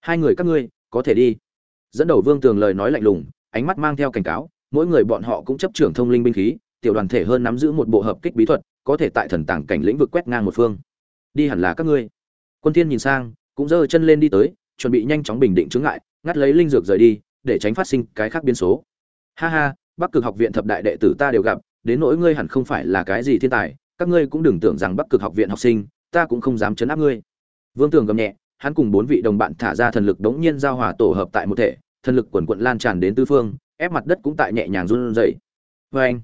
Hai người các ngươi, có thể đi. Dẫn đầu vương tường lời nói lạnh lùng, ánh mắt mang theo cảnh cáo, mỗi người bọn họ cũng chấp trưởng thông linh binh khí, tiểu đoàn thể hơn nắm giữ một bộ hợp kích bí thuật, có thể tại thần tàng cảnh lĩnh vực quét ngang một phương. Đi hẳn là các ngươi. Quân thiên nhìn sang cũng giơ chân lên đi tới, chuẩn bị nhanh chóng bình định chướng ngại, ngắt lấy linh dược rời đi, để tránh phát sinh cái khác biến số. Ha ha, bắc cực học viện thập đại đệ tử ta đều gặp, đến nỗi ngươi hẳn không phải là cái gì thiên tài, các ngươi cũng đừng tưởng rằng bắc cực học viện học sinh, ta cũng không dám chấn áp ngươi. Vương tường gầm nhẹ, hắn cùng bốn vị đồng bạn thả ra thần lực đống nhiên giao hòa tổ hợp tại một thể, thần lực quần quận lan tràn đến tứ phương, ép mặt đất cũng tại nhẹ nhàng run rẩy. Vê anh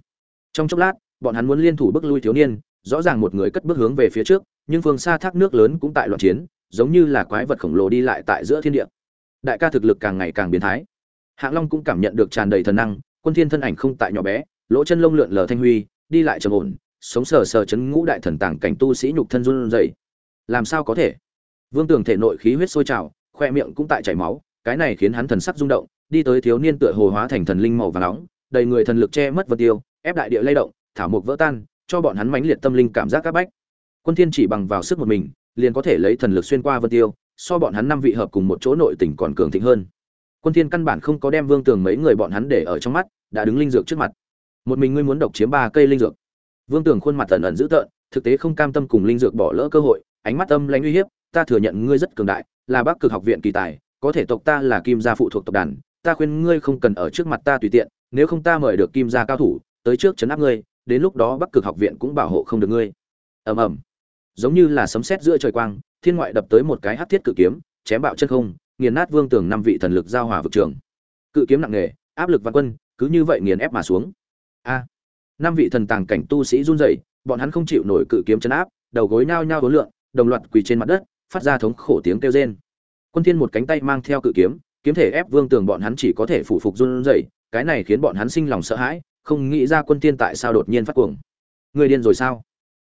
trong chốc lát, bọn hắn muốn liên thủ bước lui thiếu niên, rõ ràng một người cất bước hướng về phía trước, nhưng phương xa thác nước lớn cũng tại loạn chiến giống như là quái vật khổng lồ đi lại tại giữa thiên địa. Đại ca thực lực càng ngày càng biến thái. Hạng long cũng cảm nhận được tràn đầy thần năng, quân thiên thân ảnh không tại nhỏ bé, lỗ chân lông lượn lờ thanh huy, đi lại trầm ổn, sống sờ sờ chấn ngũ đại thần tàng cảnh tu sĩ nhục thân run rẩy. Làm sao có thể? Vương tường thể nội khí huyết sôi trào, khoe miệng cũng tại chảy máu, cái này khiến hắn thần sắc rung động, đi tới thiếu niên tựa hồ hóa thành thần linh màu vàng nóng, đầy người thần lực che mất vật tiêu, ép đại địa lay động, thảo mục vỡ tan, cho bọn hắn mãnh liệt tâm linh cảm giác các bách. Quân thiên chỉ bằng vào sức một mình liền có thể lấy thần lực xuyên qua vân tiêu, so bọn hắn năm vị hợp cùng một chỗ nội tình còn cường thịnh hơn. Quân thiên căn bản không có đem vương tường mấy người bọn hắn để ở trong mắt, đã đứng linh dược trước mặt. Một mình ngươi muốn độc chiếm ba cây linh dược. Vương tường khuôn mặt ẩn ẩn dữ tợn, thực tế không cam tâm cùng linh dược bỏ lỡ cơ hội, ánh mắt âm lãnh uy hiếp, ta thừa nhận ngươi rất cường đại, là bắc cực học viện kỳ tài, có thể tộc ta là kim gia phụ thuộc tộc đàn, ta khuyên ngươi không cần ở trước mặt ta tùy tiện, nếu không ta mời được kim gia cao thủ, tới trước chấn áp ngươi, đến lúc đó bắc cực học viện cũng bảo hộ không được ngươi. Ầm ầm giống như là sấm sét giữa trời quang, thiên ngoại đập tới một cái hắc thiết cự kiếm, chém bạo chân không, nghiền nát vương tường năm vị thần lực giao hòa vực trường. Cự kiếm nặng nề, áp lực văn quân, cứ như vậy nghiền ép mà xuống. A, năm vị thần tàng cảnh tu sĩ run rẩy, bọn hắn không chịu nổi cự kiếm chấn áp, đầu gối nhao nhao đối lượng đồng loạt quỳ trên mặt đất, phát ra thống khổ tiếng kêu rên. Quân thiên một cánh tay mang theo cự kiếm kiếm thể ép vương tường bọn hắn chỉ có thể phủ phục run rẩy, cái này khiến bọn hắn sinh lòng sợ hãi, không nghĩ ra quân thiên tại sao đột nhiên phát cuồng. Người điên rồi sao?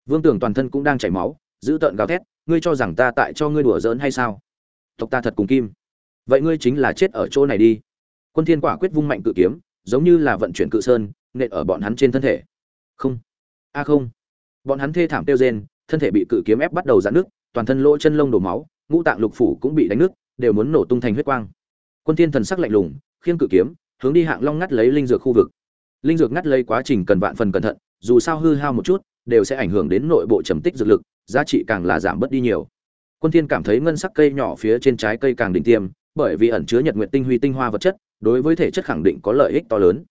Vương Tưởng toàn thân cũng đang chảy máu, giữ tợn gào thét, ngươi cho rằng ta tại cho ngươi đùa giỡn hay sao? Tộc ta thật cùng kim. Vậy ngươi chính là chết ở chỗ này đi. Quân thiên quả quyết vung mạnh cự kiếm, giống như là vận chuyển cự sơn, nện ở bọn hắn trên thân thể. Không, a không. Bọn hắn thê thảm tiêu rên, thân thể bị cự kiếm ép bắt đầu giãn nước toàn thân lỗ chân lông đổ máu, ngũ tạng lục phủ cũng bị đánh nước đều muốn nổ tung thành huyết quang. Quân thiên thần sắc lạnh lùng, khiêng cự kiếm, hướng đi hạng long ngắt lấy linh dược khu vực. Linh dược ngắt lấy quá trình cần vạn phần cẩn thận, dù sao hư hao một chút đều sẽ ảnh hưởng đến nội bộ trầm tích dược lực, giá trị càng là giảm bớt đi nhiều. Quân thiên cảm thấy ngân sắc cây nhỏ phía trên trái cây càng đỉnh tiêm, bởi vì ẩn chứa nhật nguyệt tinh huy tinh hoa vật chất, đối với thể chất khẳng định có lợi ích to lớn.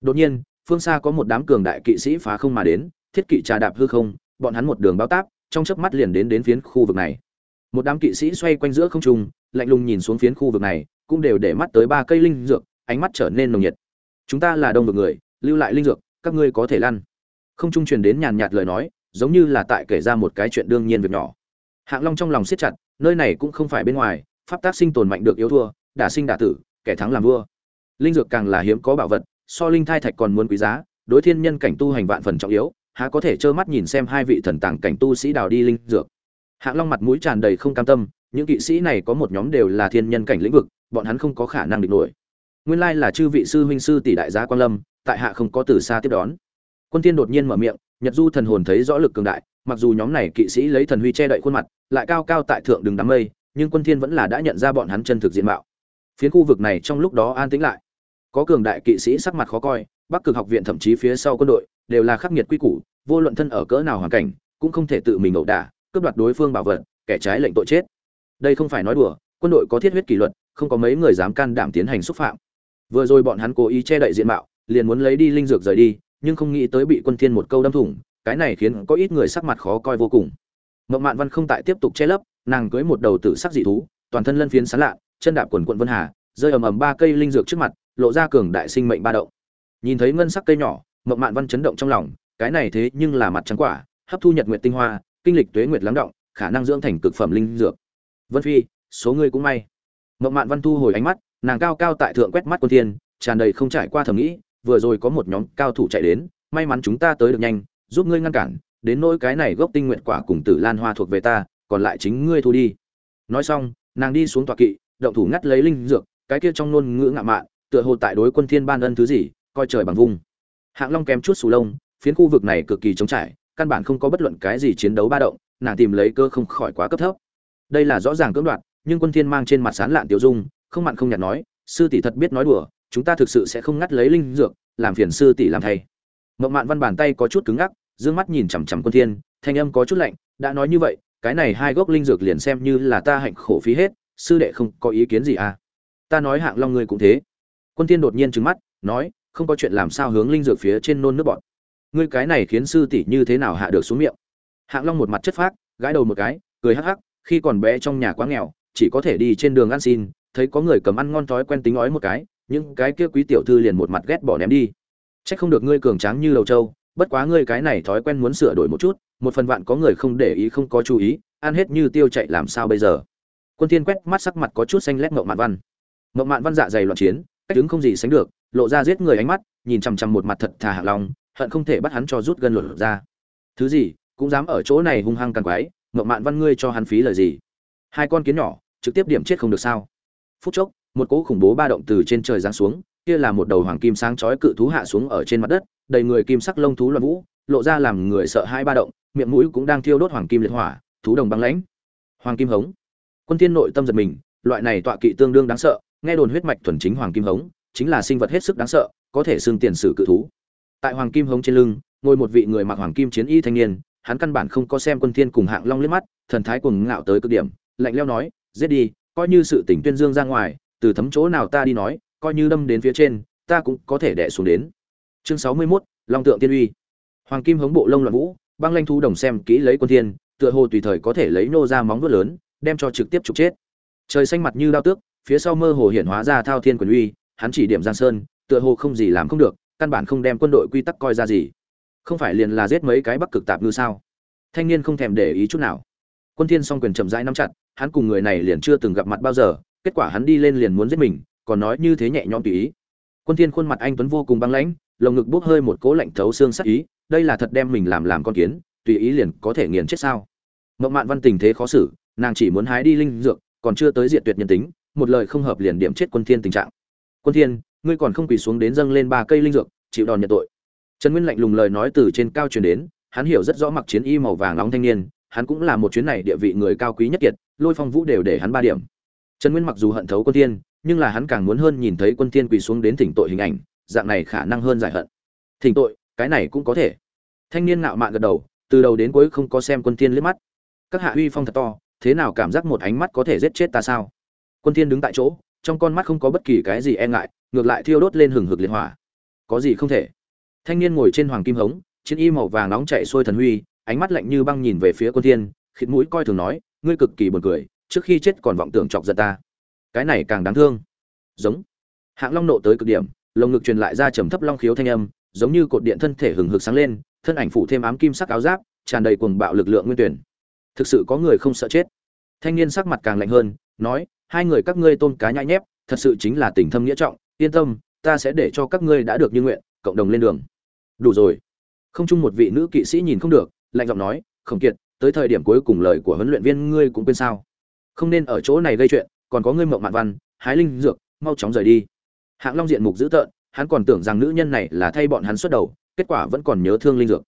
Đột nhiên, phương xa có một đám cường đại kỵ sĩ phá không mà đến, thiết kỵ trà đạp hư không, bọn hắn một đường bao táp, trong chớp mắt liền đến đến phiến khu vực này. Một đám kỵ sĩ xoay quanh giữa không trung, lạnh lùng nhìn xuống phiến khu vực này, cũng đều để mắt tới ba cây linh dược, ánh mắt trở nên nồng nhiệt. Chúng ta là đông vực người, lưu lại linh dược, các ngươi có thể lăn không trung truyền đến nhàn nhạt lời nói, giống như là tại kể ra một cái chuyện đương nhiên việc nhỏ. Hạng long trong lòng siết chặt, nơi này cũng không phải bên ngoài, pháp tác sinh tồn mạnh được yếu thua, đả sinh đả tử, kẻ thắng làm vua. Linh dược càng là hiếm có bảo vật, so linh thai thạch còn muốn quý giá, đối thiên nhân cảnh tu hành vạn phần trọng yếu, há có thể trơ mắt nhìn xem hai vị thần tàng cảnh tu sĩ đào đi linh dược. Hạng long mặt mũi tràn đầy không cam tâm, những kỵ sĩ này có một nhóm đều là thiên nhân cảnh lĩnh vực, bọn hắn không có khả năng địch nổi. Nguyên lai là chư vị sư huynh sư tỷ đại gia quan lâm, tại hạ không có từ xa tiếp đón quân tiên đột nhiên mở miệng, nhật du thần hồn thấy rõ lực cường đại, mặc dù nhóm này kỵ sĩ lấy thần huy che đậy khuôn mặt, lại cao cao tại thượng đường đám mây, nhưng quân thiên vẫn là đã nhận ra bọn hắn chân thực diện mạo. Phiến khu vực này trong lúc đó an tĩnh lại. Có cường đại kỵ sĩ sắc mặt khó coi, bắc cực học viện thậm chí phía sau quân đội đều là khắc nghiệt quy củ, vô luận thân ở cỡ nào hoàn cảnh, cũng không thể tự mình ẩu đả, cướp đoạt đối phương bảo vật, kẻ trái lệnh tội chết. Đây không phải nói đùa, quân đội có thiết huyết kỷ luật, không có mấy người dám can đảm tiến hành xúc phạm. Vừa rồi bọn hắn cố ý che đậy diện mạo, liền muốn lấy đi linh dược rời đi nhưng không nghĩ tới bị quân thiên một câu đâm thủng, cái này khiến có ít người sắc mặt khó coi vô cùng. Mộng mạn văn không tại tiếp tục che lấp, nàng cưới một đầu tử sắc dị thú, toàn thân lân phiến sán lạ, chân đạp quần quận vân hà, rơi ầm ầm ba cây linh dược trước mặt, lộ ra cường đại sinh mệnh ba động. Nhìn thấy ngân sắc cây nhỏ mộng mạn văn chấn động trong lòng, cái này thế nhưng là mặt trắng quả, hấp thu nhật nguyệt tinh hoa, kinh lịch tuế nguyệt lắng động, khả năng dưỡng thành cực phẩm linh dược. Vân phi, số ngươi cũng may. Mộng mạn văn thu hồi ánh mắt, nàng cao cao tại thượng quét mắt quân thiên, tràn đầy không trải qua thẩm nghĩ vừa rồi có một nhóm cao thủ chạy đến, may mắn chúng ta tới được nhanh, giúp ngươi ngăn cản, đến nỗi cái này gốc tinh nguyện quả cùng tử lan hoa thuộc về ta, còn lại chính ngươi thu đi. Nói xong, nàng đi xuống tọa kỵ, động thủ ngắt lấy linh dược, cái kia trong ngôn ngữ ngạ mạn, tựa hồ tại đối quân thiên ban ân thứ gì, coi trời bằng vung. Hạng long kém chút sù lông, phiến khu vực này cực kỳ trống trải, căn bản không có bất luận cái gì chiến đấu ba động, nàng tìm lấy cơ không khỏi quá cấp thấp. Đây là rõ ràng cưỡng đoạt, nhưng quân thiên mang trên mặt sán lạn tiểu dung, không mặn không nhạt nói, sư tỷ thật biết nói đùa chúng ta thực sự sẽ không ngắt lấy linh dược, làm phiền sư tỷ làm thay. Mộng mạn văn bàn tay có chút cứng ngắc, dương mắt nhìn chằm chằm quân thiên, thanh âm có chút lạnh, đã nói như vậy, cái này hai gốc linh dược liền xem như là ta hạnh khổ phí hết, sư đệ không có ý kiến gì à? Ta nói hạng long ngươi cũng thế. Quân thiên đột nhiên trừng mắt, nói, không có chuyện làm sao hướng linh dược phía trên nôn nước bọt. Ngươi cái này khiến sư tỷ như thế nào hạ được xuống miệng? Hạng long một mặt chất phác, gãi đầu một cái, cười hắc hắc, khi còn bé trong nhà quá nghèo, chỉ có thể đi trên đường ăn xin, thấy có người cầm ăn ngon thói quen tính ói một cái những cái kia quý tiểu thư liền một mặt ghét bỏ ném đi Chắc không được ngươi cường tráng như đầu trâu, bất quá ngươi cái này thói quen muốn sửa đổi một chút, một phần vạn có người không để ý không có chú ý, ăn hết như tiêu chạy làm sao bây giờ? Quân Thiên quét mắt sắc mặt có chút xanh lét ngậm Mạn Văn. ngậm Mạn Văn dạ dày loạn chiến, cách đứng không gì sánh được, lộ ra giết người ánh mắt, nhìn chằm chằm một mặt thật thà hạ lòng, hận không thể bắt hắn cho rút gần lột ra. Thứ gì, cũng dám ở chỗ này hung hăng càng quái, ngậm Mạn Văn ngươi cho hắn phí lời gì? Hai con kiến nhỏ, trực tiếp điểm chết không được sao? Phút chốc, một cỗ khủng bố ba động từ trên trời giáng xuống, kia là một đầu hoàng kim sáng chói cự thú hạ xuống ở trên mặt đất, đầy người kim sắc lông thú loạn vũ, lộ ra làm người sợ hai ba động, miệng mũi cũng đang thiêu đốt hoàng kim liệt hỏa, thú đồng băng lãnh. Hoàng kim hống. Quân thiên nội tâm giật mình, loại này tọa kỵ tương đương đáng sợ, nghe đồn huyết mạch thuần chính hoàng kim hống, chính là sinh vật hết sức đáng sợ, có thể xưng tiền sử cự thú. Tại hoàng kim hống trên lưng, ngồi một vị người mặc hoàng kim chiến y thanh niên, hắn căn bản không có xem quân thiên cùng hạng long liếc mắt, thần thái cuồng ngạo tới cực điểm, lạnh lẽo nói, giết đi, coi như sự tình tuyên dương ra ngoài từ thấm chỗ nào ta đi nói coi như đâm đến phía trên ta cũng có thể đè xuống đến. Chương 61, long tượng tiên uy. Hoàng kim hống bộ lông loạn vũ băng lanh thú đồng xem kỹ lấy quân thiên tựa hồ tùy thời có thể lấy nô ra móng vuốt lớn đem cho trực tiếp trục chết. Trời xanh mặt như đao tước phía sau mơ hồ hiện hóa ra thao thiên quyền uy hắn chỉ điểm giang sơn tựa hồ không gì làm không được căn bản không đem quân đội quy tắc coi ra gì. Không phải liền là giết mấy cái bắc cực tạp ngư sao? Thanh niên không thèm để ý chút nào. Quân thiên song quyền chậm rãi nắm chặt hắn cùng người này liền chưa từng gặp mặt bao giờ kết quả hắn đi lên liền muốn giết mình, còn nói như thế nhẹ nhõm tùy ý. Quân thiên khuôn mặt anh tuấn vô cùng băng lãnh, lồng ngực bốc hơi một cỗ lạnh thấu xương sắc ý, đây là thật đem mình làm làm con kiến, tùy ý liền có thể nghiền chết sao? Mộng mạn văn tình thế khó xử, nàng chỉ muốn hái đi linh dược, còn chưa tới diện tuyệt nhân tính, một lời không hợp liền điểm chết quân thiên tình trạng. Quân thiên, ngươi còn không quỳ xuống đến dâng lên ba cây linh dược, chịu đòn nhận tội. Trần nguyên lạnh lùng lời nói từ trên cao truyền đến, hắn hiểu rất rõ mặc chiến y màu vàng nóng thanh niên, hắn cũng là một chuyến này địa vị người cao quý nhất kiệt, lôi phong vũ đều để hắn ba điểm trần nguyên mặc dù hận thấu quân thiên, nhưng là hắn càng muốn hơn nhìn thấy quân thiên quỳ xuống đến thỉnh tội hình ảnh, dạng này khả năng hơn giải hận. Thỉnh tội, cái này cũng có thể. Thanh niên ngạo mạn gật đầu, từ đầu đến cuối không có xem quân thiên liếc mắt. Các hạ uy phong thật to, thế nào cảm giác một ánh mắt có thể giết chết ta sao? Quân thiên đứng tại chỗ, trong con mắt không có bất kỳ cái gì e ngại, ngược lại thiêu đốt lên hừng hực liệt hỏa. Có gì không thể? Thanh niên ngồi trên hoàng kim hống, chiến y màu vàng nóng chạy xuôi thần huy, ánh mắt lạnh như băng nhìn về phía quân thiên, khịt mũi coi thường nói, ngươi cực kỳ buồn cười trước khi chết còn vọng tưởng chọc giận ta. Cái này càng đáng thương. Giống. Hạng long nộ tới cực điểm, lồng ngực truyền lại ra trầm thấp long khiếu thanh âm, giống như cột điện thân thể hừng hực sáng lên, thân ảnh phủ thêm ám kim sắc áo giáp, tràn đầy cuồng bạo lực lượng nguyên tuyển. Thực sự có người không sợ chết. Thanh niên sắc mặt càng lạnh hơn, nói, hai người các ngươi tôn cá nhãi nhép, thật sự chính là tình thâm nghĩa trọng, yên tâm, ta sẽ để cho các ngươi đã được như nguyện, cộng đồng lên đường. Đủ rồi. Không chung một vị nữ kỵ sĩ nhìn không được, lạnh giọng nói, khổng kiệt, tới thời điểm cuối cùng lời của huấn luyện viên ngươi cũng quên sao? Không nên ở chỗ này gây chuyện, còn có ngươi mộng mạn văn, hái linh dược, mau chóng rời đi. Hạng long diện mục dữ tợn, hắn còn tưởng rằng nữ nhân này là thay bọn hắn xuất đầu, kết quả vẫn còn nhớ thương linh dược.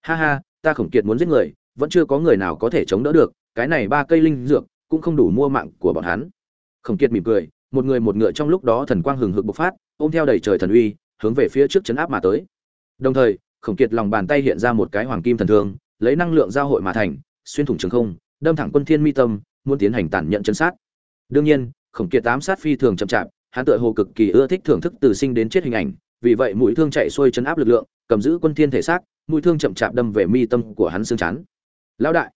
Ha ha, ta khổng kiệt muốn giết người, vẫn chưa có người nào có thể chống đỡ được, cái này ba cây linh dược cũng không đủ mua mạng của bọn hắn. Khổng kiệt mỉm cười, một người một ngựa trong lúc đó thần quang hừng hực bộc phát, ôm theo đầy trời thần uy, hướng về phía trước chấn áp mà tới. Đồng thời, khổng kiệt lòng bàn tay hiện ra một cái hoàng kim thần thương, lấy năng lượng giao hội mà thành, xuyên thủng trường không, đâm thẳng quân thiên mi tâm muốn tiến hành tàn nhẫn chân sát. Đương nhiên, khổng kiệt ám sát phi thường chậm chạp, hắn tựa hồ cực kỳ ưa thích thưởng thức từ sinh đến chết hình ảnh, vì vậy mũi thương chạy xuôi chấn áp lực lượng, cầm giữ quân thiên thể xác, mũi thương chậm chạp đâm về mi tâm của hắn xương chán. Lão đại!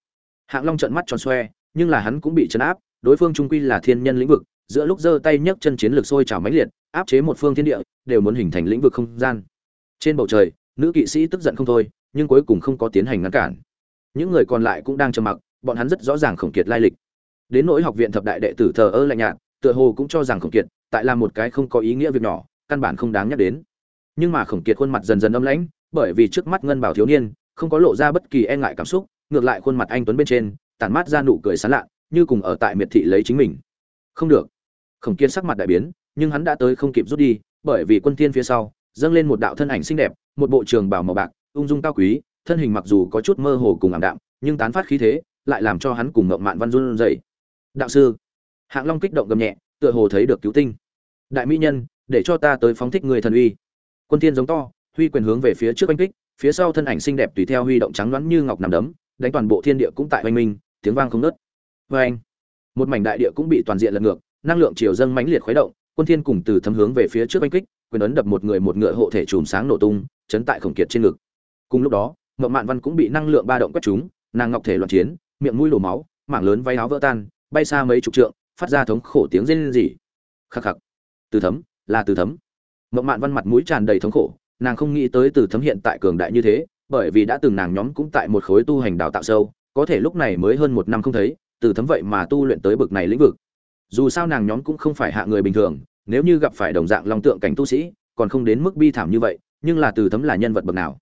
Hạng long trợn mắt tròn xoe, nhưng là hắn cũng bị chấn áp, đối phương trung quy là thiên nhân lĩnh vực, giữa lúc giơ tay nhấc chân chiến lược sôi trào mãnh liệt, áp chế một phương thiên địa, đều muốn hình thành lĩnh vực không gian. Trên bầu trời, nữ kỵ sĩ tức giận không thôi, nhưng cuối cùng không có tiến hành ngăn cản. Những người còn lại cũng đang trầm mặc, bọn hắn rất rõ ràng khổng kiệt lai lịch đến nỗi học viện thập đại đệ tử thờ ơ lạnh nhạt, tựa hồ cũng cho rằng khổng kiệt tại là một cái không có ý nghĩa việc nhỏ, căn bản không đáng nhắc đến. Nhưng mà khổng kiệt khuôn mặt dần dần âm lãnh, bởi vì trước mắt ngân bảo thiếu niên, không có lộ ra bất kỳ e ngại cảm xúc, ngược lại khuôn mặt anh tuấn bên trên, tản mát ra nụ cười sán lạ, như cùng ở tại miệt thị lấy chính mình. Không được. Khổng kiệt sắc mặt đại biến, nhưng hắn đã tới không kịp rút đi, bởi vì quân thiên phía sau, dâng lên một đạo thân ảnh xinh đẹp, một bộ trường bào màu bạc, ung dung cao quý, thân hình mặc dù có chút mơ hồ cùng ảm đạm, nhưng tán phát khí thế, lại làm cho hắn cùng ngậm mạn văn run rẩy đạo sư. Hạng long kích động gầm nhẹ, tựa hồ thấy được cứu tinh. Đại mỹ nhân, để cho ta tới phóng thích người thần uy. Quân thiên giống to, huy quyền hướng về phía trước anh kích, phía sau thân ảnh xinh đẹp tùy theo huy động trắng loáng như ngọc nằm đấm, đánh toàn bộ thiên địa cũng tại oanh minh, tiếng vang không nứt với anh một mảnh đại địa cũng bị toàn diện lật ngược, năng lượng chiều dâng mãnh liệt khuấy động, quân thiên cùng từ thấm hướng về phía trước anh kích, quyền ấn đập một người một ngựa hộ thể chùm sáng nổ tung, chấn tại khổng kiệt trên ngực. Cùng lúc đó ngọc mạn văn cũng bị năng lượng ba động quét trúng, nàng ngọc thể loạn chiến, miệng mũi đổ máu, mảng lớn váy áo vỡ tan bay xa mấy chục trượng, phát ra thống khổ tiếng rên rỉ. Khắc khắc. Từ thấm, là từ thấm. Ngọc mạn văn mặt mũi tràn đầy thống khổ, nàng không nghĩ tới từ thấm hiện tại cường đại như thế, bởi vì đã từng nàng nhóm cũng tại một khối tu hành đào tạo sâu, có thể lúc này mới hơn một năm không thấy, từ thấm vậy mà tu luyện tới bực này lĩnh vực. Dù sao nàng nhóm cũng không phải hạ người bình thường, nếu như gặp phải đồng dạng long tượng cảnh tu sĩ, còn không đến mức bi thảm như vậy, nhưng là từ thấm là nhân vật bậc nào?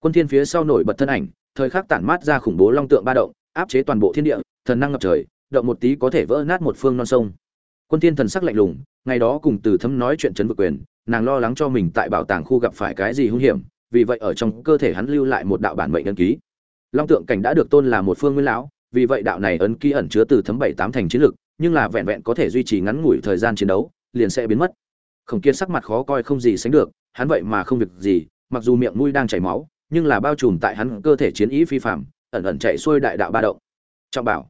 Quân thiên phía sau nổi bật thân ảnh, thời khắc tản mát ra khủng bố long tượng ba động, áp chế toàn bộ thiên địa, thần năng ngập trời động một tí có thể vỡ nát một phương non sông. Quân thiên thần sắc lạnh lùng, ngày đó cùng từ thấm nói chuyện chấn vực quyền, nàng lo lắng cho mình tại bảo tàng khu gặp phải cái gì hung hiểm, vì vậy ở trong cơ thể hắn lưu lại một đạo bản mệnh ấn ký. Long tượng cảnh đã được tôn là một phương nguyên lão, vì vậy đạo này ấn ký ẩn chứa từ thấm bảy tám thành chiến lực, nhưng là vẹn vẹn có thể duy trì ngắn ngủi thời gian chiến đấu, liền sẽ biến mất. Khổng kiên sắc mặt khó coi không gì sánh được, hắn vậy mà không việc gì, mặc dù miệng mũi đang chảy máu, nhưng là bao trùm tại hắn cơ thể chiến ý phi phạm ẩn ẩn chạy xuôi đại đạo ba động. Trọng bảo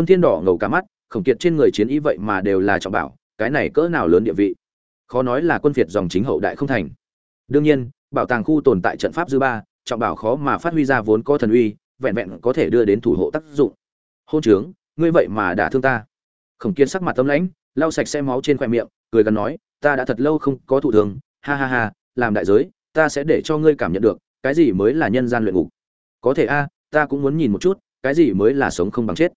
quân thiên đỏ ngầu cả mắt, khổng kiệt trên người chiến ý vậy mà đều là trọng bảo, cái này cỡ nào lớn địa vị. Khó nói là quân việt dòng chính hậu đại không thành. Đương nhiên, bảo tàng khu tồn tại trận pháp dư ba, trọng bảo khó mà phát huy ra vốn có thần uy, vẹn vẹn có thể đưa đến thủ hộ tác dụng. Hôn trướng, ngươi vậy mà đã thương ta. Khổng kiệt sắc mặt tâm lãnh, lau sạch xe máu trên khoe miệng, cười gần nói, ta đã thật lâu không có thụ thường ha ha ha, làm đại giới, ta sẽ để cho ngươi cảm nhận được, cái gì mới là nhân gian luyện ngục. Có thể a, ta cũng muốn nhìn một chút, cái gì mới là sống không bằng chết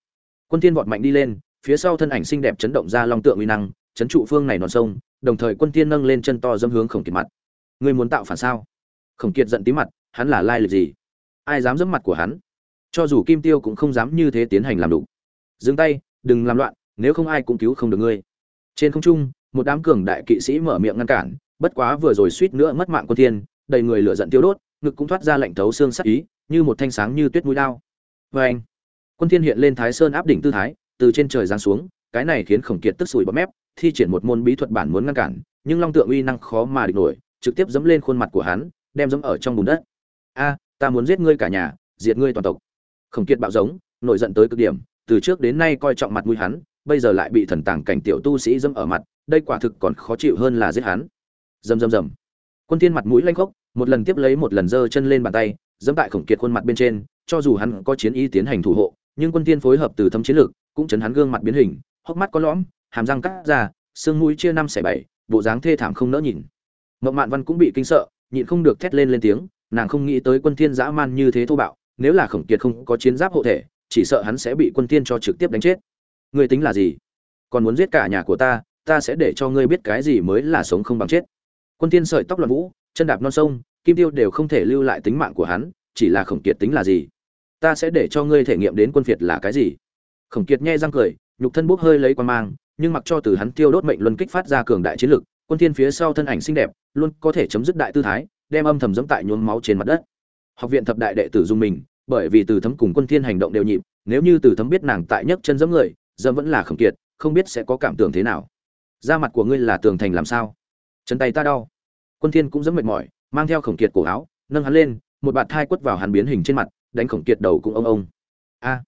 quân tiên vọt mạnh đi lên, phía sau thân ảnh xinh đẹp chấn động ra long tượng uy năng, chấn trụ phương này non sông, đồng thời quân tiên nâng lên chân to dâm hướng khổng kiệt mặt. Ngươi muốn tạo phản sao? Khổng kiệt giận tí mặt, hắn là lai lịch gì? Ai dám dẫm mặt của hắn? Cho dù kim tiêu cũng không dám như thế tiến hành làm đủ. Dừng tay, đừng làm loạn, nếu không ai cũng cứu không được ngươi. Trên không trung, một đám cường đại kỵ sĩ mở miệng ngăn cản, bất quá vừa rồi suýt nữa mất mạng quân thiên, đầy người lửa giận tiêu đốt, ngực cũng thoát ra lạnh thấu xương sắc ý, như một thanh sáng như tuyết mũi đao. Vê anh quân thiên hiện lên thái sơn áp đỉnh tư thái, từ trên trời giáng xuống, cái này khiến khổng kiệt tức sùi bọt mép, thi triển một môn bí thuật bản muốn ngăn cản, nhưng long tượng uy năng khó mà địch nổi, trực tiếp dẫm lên khuôn mặt của hắn, đem dẫm ở trong bùn đất. A, ta muốn giết ngươi cả nhà, diệt ngươi toàn tộc. Khổng kiệt bạo giống, nổi giận tới cực điểm, từ trước đến nay coi trọng mặt mũi hắn, bây giờ lại bị thần tàng cảnh tiểu tu sĩ dẫm ở mặt, đây quả thực còn khó chịu hơn là giết hắn. Dầm dầm dầm quân thiên mặt mũi lanh khốc, một lần tiếp lấy một lần giơ chân lên bàn tay, dẫm tại khổng kiệt khuôn mặt bên trên, cho dù hắn có chiến ý tiến hành thủ hộ nhưng quân thiên phối hợp từ thâm chiến lược cũng chấn hắn gương mặt biến hình, hốc mắt có lõm, hàm răng cắt ra, xương mũi chia năm xẻ bảy, bộ dáng thê thảm không nỡ nhìn. Mộng mạn văn cũng bị kinh sợ, nhịn không được thét lên lên tiếng, nàng không nghĩ tới quân thiên dã man như thế thô bạo, nếu là khổng kiệt không có chiến giáp hộ thể, chỉ sợ hắn sẽ bị quân thiên cho trực tiếp đánh chết. Ngươi tính là gì? Còn muốn giết cả nhà của ta ta sẽ để cho ngươi biết cái gì mới là sống không bằng chết. Quân thiên sợi tóc loạn vũ, chân đạp non sông, kim tiêu đều không thể lưu lại tính mạng của hắn, chỉ là khổng kiệt tính là gì? Ta sẽ để cho ngươi thể nghiệm đến quân phiệt là cái gì. Khổng kiệt nghe răng cười, nhục thân bốc hơi lấy quan mang, nhưng mặc cho từ hắn tiêu đốt mệnh luân kích phát ra cường đại chiến lực, quân thiên phía sau thân ảnh xinh đẹp, luôn có thể chấm dứt đại tư thái, đem âm thầm dẫm tại nhuốm máu trên mặt đất. Học viện thập đại đệ tử dung mình, bởi vì từ thấm cùng quân thiên hành động đều nhịp, nếu như từ thấm biết nàng tại nhấc chân giẫm người, dẫm vẫn là khổng kiệt, không biết sẽ có cảm tưởng thế nào. Da mặt của ngươi là tường thành làm sao? Chân tay ta đau. Quân thiên cũng dẫm mệt mỏi, mang theo khổng kiệt cổ áo, nâng hắn lên, một bạt thai quất vào hắn biến hình trên mặt đánh khổng kiệt đầu cũng ông ông. A,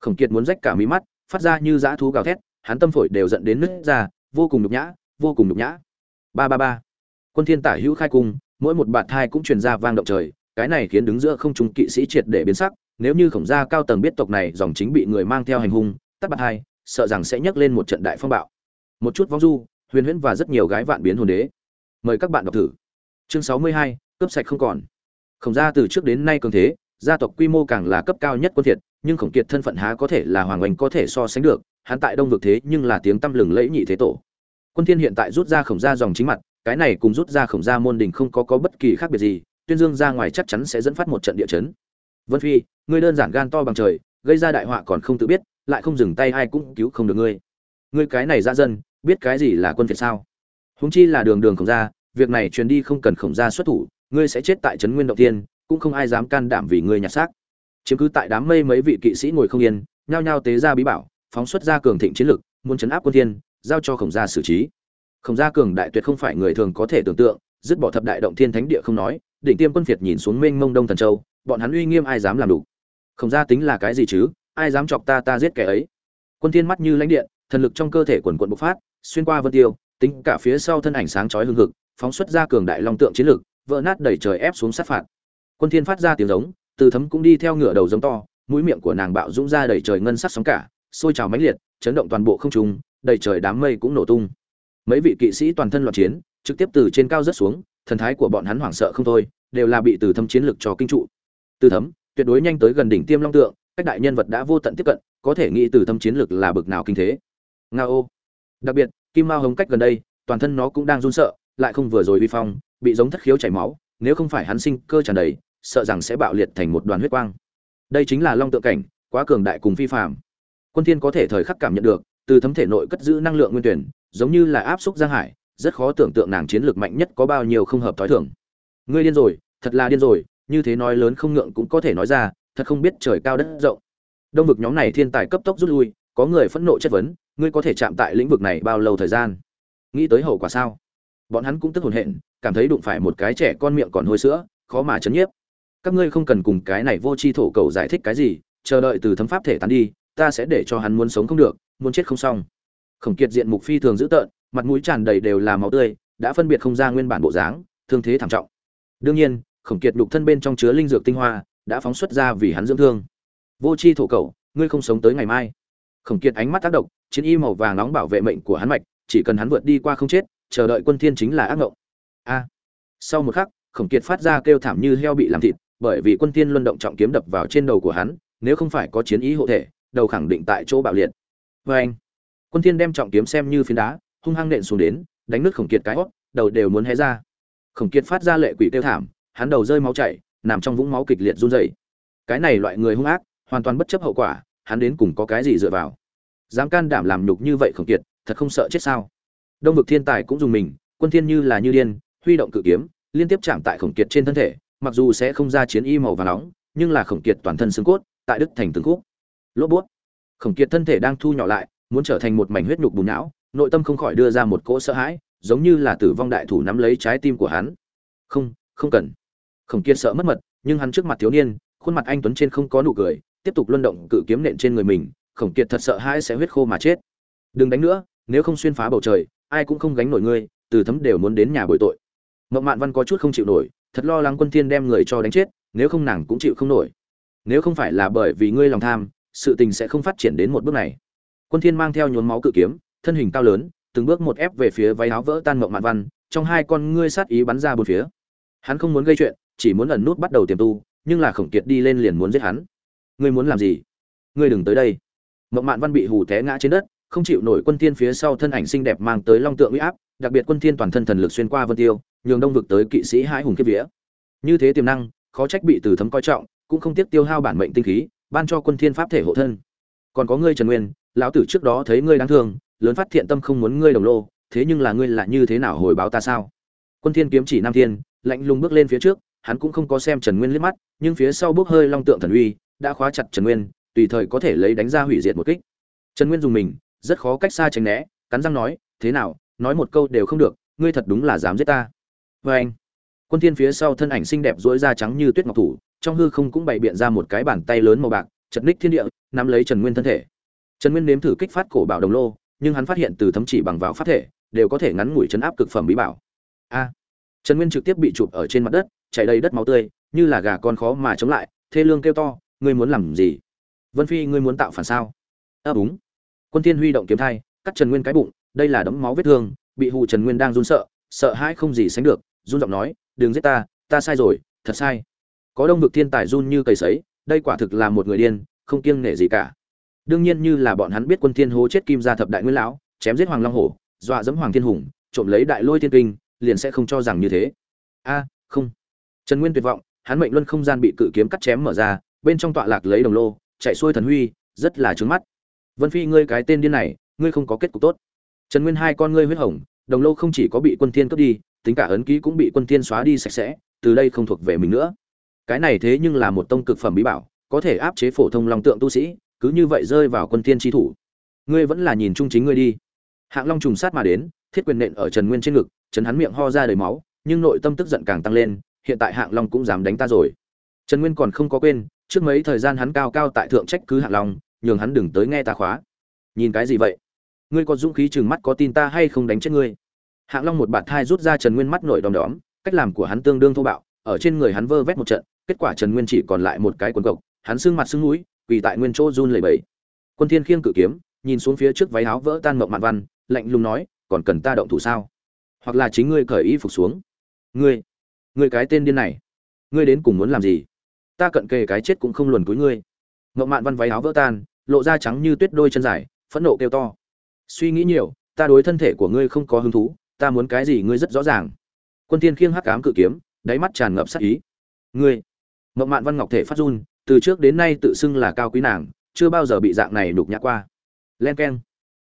khổng kiệt muốn rách cả mí mắt, phát ra như dã thú gào thét, hắn tâm phổi đều giận đến nứt ra, vô cùng nhục nhã, vô cùng nhục nhã. Ba ba ba, quân thiên tả hữu khai cung, mỗi một bạt thai cũng truyền ra vang động trời, cái này khiến đứng giữa không trung kỵ sĩ triệt để biến sắc, nếu như khổng gia cao tầng biết tộc này dòng chính bị người mang theo hành hung, tắt bạt hai sợ rằng sẽ nhấc lên một trận đại phong bạo. Một chút vong du, huyền huyễn và rất nhiều gái vạn biến hồn đế. Mời các bạn đọc thử. Chương sáu mươi hai, cướp sạch không còn. Khổng gia từ trước đến nay cường thế gia tộc quy mô càng là cấp cao nhất quân thiệt nhưng khổng kiệt thân phận há có thể là hoàng oanh có thể so sánh được, hắn tại đông vực thế nhưng là tiếng tăm lừng lẫy nhị thế tổ. Quân thiên hiện tại rút ra khổng gia dòng chính mặt, cái này cùng rút ra khổng gia môn đình không có có bất kỳ khác biệt gì, tuyên dương ra ngoài chắc chắn sẽ dẫn phát một trận địa chấn. Vân phi, ngươi đơn giản gan to bằng trời, gây ra đại họa còn không tự biết, lại không dừng tay ai cũng cứu không được ngươi. Ngươi cái này ra dân, biết cái gì là quân việt sao? Húng chi là đường đường khổng gia, việc này truyền đi không cần khổng gia xuất thủ, ngươi sẽ chết tại trấn nguyên động tiên cũng không ai dám can đảm vì ngươi nhặt xác. Chiếm cứ tại đám mây mấy vị kỵ sĩ ngồi không yên, nhao nhao tế ra bí bảo, phóng xuất ra cường thịnh chiến lực, muốn chấn áp quân thiên, giao cho khổng gia xử trí. Khổng gia cường đại tuyệt không phải người thường có thể tưởng tượng, dứt bỏ thập đại động thiên thánh địa không nói, đỉnh tiêm quân phiệt nhìn xuống mênh mông đông thần châu, bọn hắn uy nghiêm ai dám làm đủ? Khổng gia tính là cái gì chứ? Ai dám chọc ta ta giết kẻ ấy? Quân thiên mắt như lãnh điện, thần lực trong cơ thể quần quần bộc phát, xuyên qua vân tiêu, tính cả phía sau thân ảnh sáng chói hương hực, phóng xuất ra cường đại long tượng chiến lực, vỡ nát đẩy trời ép xuống sát phạt quân thiên phát ra tiếng giống, từ thấm cũng đi theo ngửa đầu giống to, mũi miệng của nàng bạo dũng ra đầy trời ngân sắc sóng cả, sôi trào mãnh liệt, chấn động toàn bộ không trung, đầy trời đám mây cũng nổ tung. Mấy vị kỵ sĩ toàn thân loạn chiến, trực tiếp từ trên cao rất xuống, thần thái của bọn hắn hoảng sợ không thôi, đều là bị từ thấm chiến lực cho kinh trụ. Từ thấm, tuyệt đối nhanh tới gần đỉnh tiêm long tượng, cách đại nhân vật đã vô tận tiếp cận, có thể nghĩ từ thấm chiến lực là bực nào kinh thế. Nga ô đặc biệt, kim mao hống cách gần đây, toàn thân nó cũng đang run sợ, lại không vừa rồi vi phong, bị giống thất khiếu chảy máu, nếu không phải hắn sinh cơ tràn đầy sợ rằng sẽ bạo liệt thành một đoàn huyết quang. Đây chính là long tượng cảnh, quá cường đại cùng phi phàm. Quân thiên có thể thời khắc cảm nhận được, từ thấm thể nội cất giữ năng lượng nguyên tuyển, giống như là áp xúc giang hải, rất khó tưởng tượng nàng chiến lược mạnh nhất có bao nhiêu không hợp thói thường. Ngươi điên rồi, thật là điên rồi, như thế nói lớn không ngượng cũng có thể nói ra, thật không biết trời cao đất rộng. Đông vực nhóm này thiên tài cấp tốc rút lui, có người phẫn nộ chất vấn, ngươi có thể chạm tại lĩnh vực này bao lâu thời gian? Nghĩ tới hậu quả sao? Bọn hắn cũng tức hồn hện, cảm thấy đụng phải một cái trẻ con miệng còn hôi sữa, khó mà chấn nhiếp các ngươi không cần cùng cái này vô tri thổ cầu giải thích cái gì, chờ đợi từ thấm pháp thể tán đi, ta sẽ để cho hắn muốn sống không được, muốn chết không xong. Khổng kiệt diện mục phi thường dữ tợn, mặt mũi tràn đầy đều là máu tươi, đã phân biệt không ra nguyên bản bộ dáng, thương thế thảm trọng. Đương nhiên, khổng kiệt đục thân bên trong chứa linh dược tinh hoa, đã phóng xuất ra vì hắn dưỡng thương. Vô c h i thổ cầu, ngươi không sống tới ngày mai. Khổng kiệt ánh mắt tác động, chiến y màu vàng nóng bảo vệ mệnh của hắn mạch, chỉ cần hắn vượt đi qua không chết, chờ đợi quân thiên chính là ác ngộng. A. Sau một khắc, khổng kiệt phát ra kêu thảm như heo bị làm thịt bởi vì quân thiên luân động trọng kiếm đập vào trên đầu của hắn, nếu không phải có chiến ý hộ thể, đầu khẳng định tại chỗ bạo liệt. Vê anh, quân thiên đem trọng kiếm xem như phiến đá, hung hăng nện xuống đến, đánh nứt khổng kiệt cái hót, đầu đều muốn hé ra. Khổng kiệt phát ra lệ quỷ tiêu thảm, hắn đầu rơi máu chảy, nằm trong vũng máu kịch liệt run rẩy. Cái này loại người hung ác, hoàn toàn bất chấp hậu quả, hắn đến cùng có cái gì dựa vào? Dám can đảm làm nhục như vậy khổng kiệt, thật không sợ chết sao? Đông vực thiên tài cũng dùng mình, quân thiên như là như điên, huy động cự kiếm, liên tiếp chạm tại khổng kiệt trên thân thể mặc dù sẽ không ra chiến y màu vàng nóng, nhưng là khổng kiệt toàn thân xương cốt, tại đức thành từng khúc. Lốp bút. Khổng kiệt thân thể đang thu nhỏ lại, muốn trở thành một mảnh huyết nhục bùn não, nội tâm không khỏi đưa ra một cỗ sợ hãi, giống như là tử vong đại thủ nắm lấy trái tim của hắn. Không không cần. Khổng kiệt sợ mất mật, nhưng hắn trước mặt thiếu niên, khuôn mặt anh tuấn trên không có nụ cười, tiếp tục luân động cự kiếm nện trên người mình, khổng kiệt thật sợ hãi sẽ huyết khô mà chết. Đừng đánh nữa, nếu không xuyên phá bầu trời, ai cũng không gánh nổi ngươi, từ thấm đều muốn đến nhà bồi tội. Mộng mạn văn có chút không chịu nổi thật lo lắng quân thiên đem người cho đánh chết, nếu không nàng cũng chịu không nổi. Nếu không phải là bởi vì ngươi lòng tham, sự tình sẽ không phát triển đến một bước này. Quân thiên mang theo nhuốm máu cự kiếm, thân hình cao lớn, từng bước một ép về phía váy áo vỡ tan mộng mạn văn, trong hai con ngươi sát ý bắn ra bốn phía. Hắn không muốn gây chuyện, chỉ muốn ẩn nút bắt đầu tiềm tu, nhưng là khổng kiệt đi lên liền muốn giết hắn. Ngươi muốn làm gì? Ngươi đừng tới đây. Mộng mạn văn bị hù té ngã trên đất, không chịu nổi quân thiên phía sau thân ảnh xinh đẹp mang tới long tượng uy áp, đặc biệt quân thiên toàn thân thần lực xuyên qua vân tiêu nhường đông vực tới kỵ sĩ hai hùng kiếp vía. Như thế tiềm năng, khó trách bị từ thấm coi trọng, cũng không tiếc tiêu hao bản mệnh tinh khí, ban cho quân thiên pháp thể hộ thân. Còn có ngươi trần nguyên, lão tử trước đó thấy ngươi đáng thương, lớn phát thiện tâm không muốn ngươi đồng lô, thế nhưng là ngươi là như thế nào hồi báo ta sao? Quân thiên kiếm chỉ nam thiên, lạnh lùng bước lên phía trước, hắn cũng không có xem trần nguyên liếc mắt, nhưng phía sau bước hơi long tượng thần uy, đã khóa chặt trần nguyên, tùy thời có thể lấy đánh ra hủy diệt một kích. Trần nguyên dùng mình, rất khó cách xa tránh né, cắn răng nói, thế nào, nói một câu đều không được, ngươi thật đúng là dám giết ta vê anh quân thiên phía sau thân ảnh xinh đẹp rối da trắng như tuyết ngọc thủ trong hư không cũng bày biện ra một cái bàn tay lớn màu bạc chật ních thiên địa nắm lấy trần nguyên thân thể. Trần nguyên nếm thử kích phát cổ bảo đồng lô nhưng hắn phát hiện từ thấm chỉ bằng vào pháp thể đều có thể ngắn ngủi chấn áp cực phẩm bí bảo. A! Trần nguyên trực tiếp bị chụp ở trên mặt đất chảy đầy đất máu tươi như là gà con khó mà chống lại thê lương kêu to ngươi muốn làm gì? Vân phi ngươi muốn tạo phản sao? Ấp à, úng. Quân thiên huy động kiếm thai cắt trần nguyên cái bụng đây là đấm máu vết thương bị hù trần nguyên đang run sợ sợ hãi không gì sánh được run giọng nói, đừng giết ta ta sai rồi, thật sai. Có đông vực thiên tài run như cầy sấy, đây quả thực là một người điên, không kiêng nể gì cả. Đương nhiên như là bọn hắn biết quân thiên hố chết kim gia thập đại nguyên lão, chém giết hoàng long hổ, dọa dẫm hoàng thiên hùng, trộm lấy đại lôi thiên kinh, liền sẽ không cho rằng như thế. A, không. Trần nguyên tuyệt vọng, hắn mệnh luân không gian bị cự kiếm cắt chém mở ra, bên trong tọa lạc lấy đồng lô, chạy xuôi thần huy, rất là trướng mắt. Vân phi, ngươi cái tên điên này, ngươi không có kết cục tốt. Trần nguyên hai con ngươi huyết hồng, đồng lô không chỉ có bị quân thiên cướp đi tính cả ấn ký cũng bị quân thiên xóa đi sạch sẽ, từ đây không thuộc về mình nữa. Cái này thế nhưng là một tông cực phẩm bí bảo, có thể áp chế phổ thông long tượng tu sĩ, cứ như vậy rơi vào quân thiên chi thủ. Ngươi vẫn là nhìn trung chính ngươi đi. Hạng long trùng sát mà đến, thiết quyền nện ở trần nguyên trên ngực trần hắn miệng ho ra đầy máu, nhưng nội tâm tức giận càng tăng lên, hiện tại hạng long cũng dám đánh ta rồi. Trần nguyên còn không có quên, trước mấy thời gian hắn cao cao tại thượng trách cứ hạng long, nhường hắn đừng tới nghe ta khóa. Nhìn cái gì vậy? Ngươi có dũng khí chừng mắt có tin ta hay không đánh chết ngươi? Hạng long một bạt thai rút ra trần nguyên mắt nổi đom đóm, cách làm của hắn tương đương thô bạo, ở trên người hắn vơ vét một trận, kết quả trần nguyên chỉ còn lại một cái quần cộc, hắn sưng mặt sưng mũi, quỳ tại nguyên chỗ run lẩy bẩy. Quân thiên khiêng cự kiếm, nhìn xuống phía trước váy áo vỡ tan mộng mạn văn, lạnh lùng nói, còn cần ta động thủ sao? Hoặc là chính ngươi cởi y phục xuống? Ngươi ngươi cái tên điên này, ngươi đến cùng muốn làm gì? Ta cận kề cái chết cũng không luồn cuối ngươi. Mộng mạn văn váy áo vỡ tan, lộ ra trắng như tuyết đôi chân dài, phẫn nộ kêu to. Suy nghĩ nhiều, ta đối thân thể của ngươi không có hứng thú ta muốn cái gì ngươi rất rõ ràng. Quân tiên khiêng hắc ám cự kiếm đáy mắt tràn ngập sát ý. Ngươi mộng mạn văn ngọc thể phát run từ trước đến nay tự xưng là cao quý nàng chưa bao giờ bị dạng này đục nhã qua. Len keng.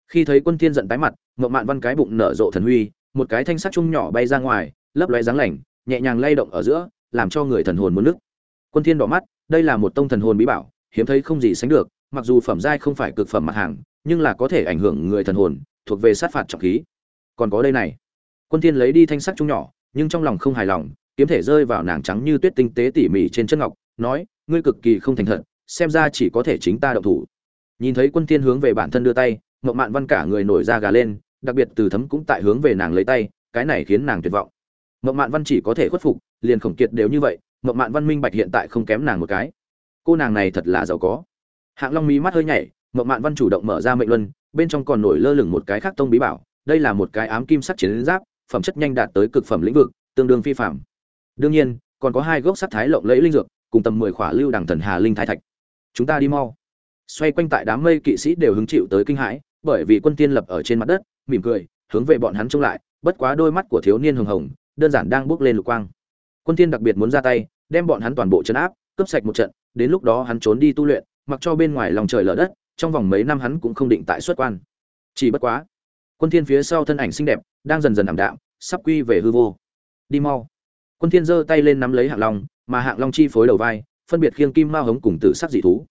Khi thấy quân thiên giận tái mặt mộng mạn văn cái bụng nở rộ thần huy một cái thanh sắt chung nhỏ bay ra ngoài lấp lóe dáng lảnh, nhẹ nhàng lay động ở giữa làm cho người thần hồn muốn nước quân thiên đỏ mắt đây là một tông thần hồn bí bảo hiếm thấy không gì sánh được mặc dù phẩm giai không phải cực phẩm mặt hàng nhưng là có thể ảnh hưởng người thần hồn thuộc về sát phạt trọng khí còn có đây này. Quân thiên lấy đi thanh sắc trung nhỏ, nhưng trong lòng không hài lòng, kiếm thể rơi vào nàng trắng như tuyết tinh tế tỉ mỉ trên chân ngọc, nói, ngươi cực kỳ không thành thật, xem ra chỉ có thể chính ta động thủ. Nhìn thấy quân thiên hướng về bản thân đưa tay ngọc mạn văn cả người nổi da gà lên, đặc biệt từ thấm cũng tại hướng về nàng lấy tay, cái này khiến nàng tuyệt vọng. Ngọc mạn văn chỉ có thể khuất phục, liền khổng kiệt đều như vậy ngọc mạn văn minh bạch hiện tại không kém nàng một cái. Cô nàng này thật là giàu có. Hạng long mí mắt hơi nhảy ngọc mạn văn chủ động mở ra mệnh luân, bên trong còn nổi lơ lửng một cái khác tông bí bảo đây là một cái ám kim sắc chiến giáp, phẩm chất nhanh đạt tới cực phẩm lĩnh vực, tương đương phi phàm. đương nhiên, còn có hai gốc sắc thái lộng lẫy linh dược, cùng tầm mười khỏa lưu đằng thần hà linh thái thạch. Chúng ta đi mau. Xoay quanh tại đám mây kỵ sĩ đều hứng chịu tới kinh hãi, bởi vì quân tiên lập ở trên mặt đất, mỉm cười, hướng về bọn hắn trông lại, bất quá đôi mắt của thiếu niên hồng hồng, đơn giản đang bước lên lục quang. Quân tiên đặc biệt muốn ra tay, đem bọn hắn toàn bộ chấn áp, cướp sạch một trận, đến lúc đó hắn trốn đi tu luyện, mặc cho bên ngoài lòng trời lở đất, trong vòng mấy năm hắn cũng không định tại xuất quan. Chỉ bất quá quân thiên phía sau thân ảnh xinh đẹp, đang dần dần ảm đạm, sắp quy về hư vô. Đi mau. Quân thiên giơ tay lên nắm lấy hạng long, mà hạng long chi phối đầu vai, phân biệt khiêng kim ma hống cùng tử sắc dị thú.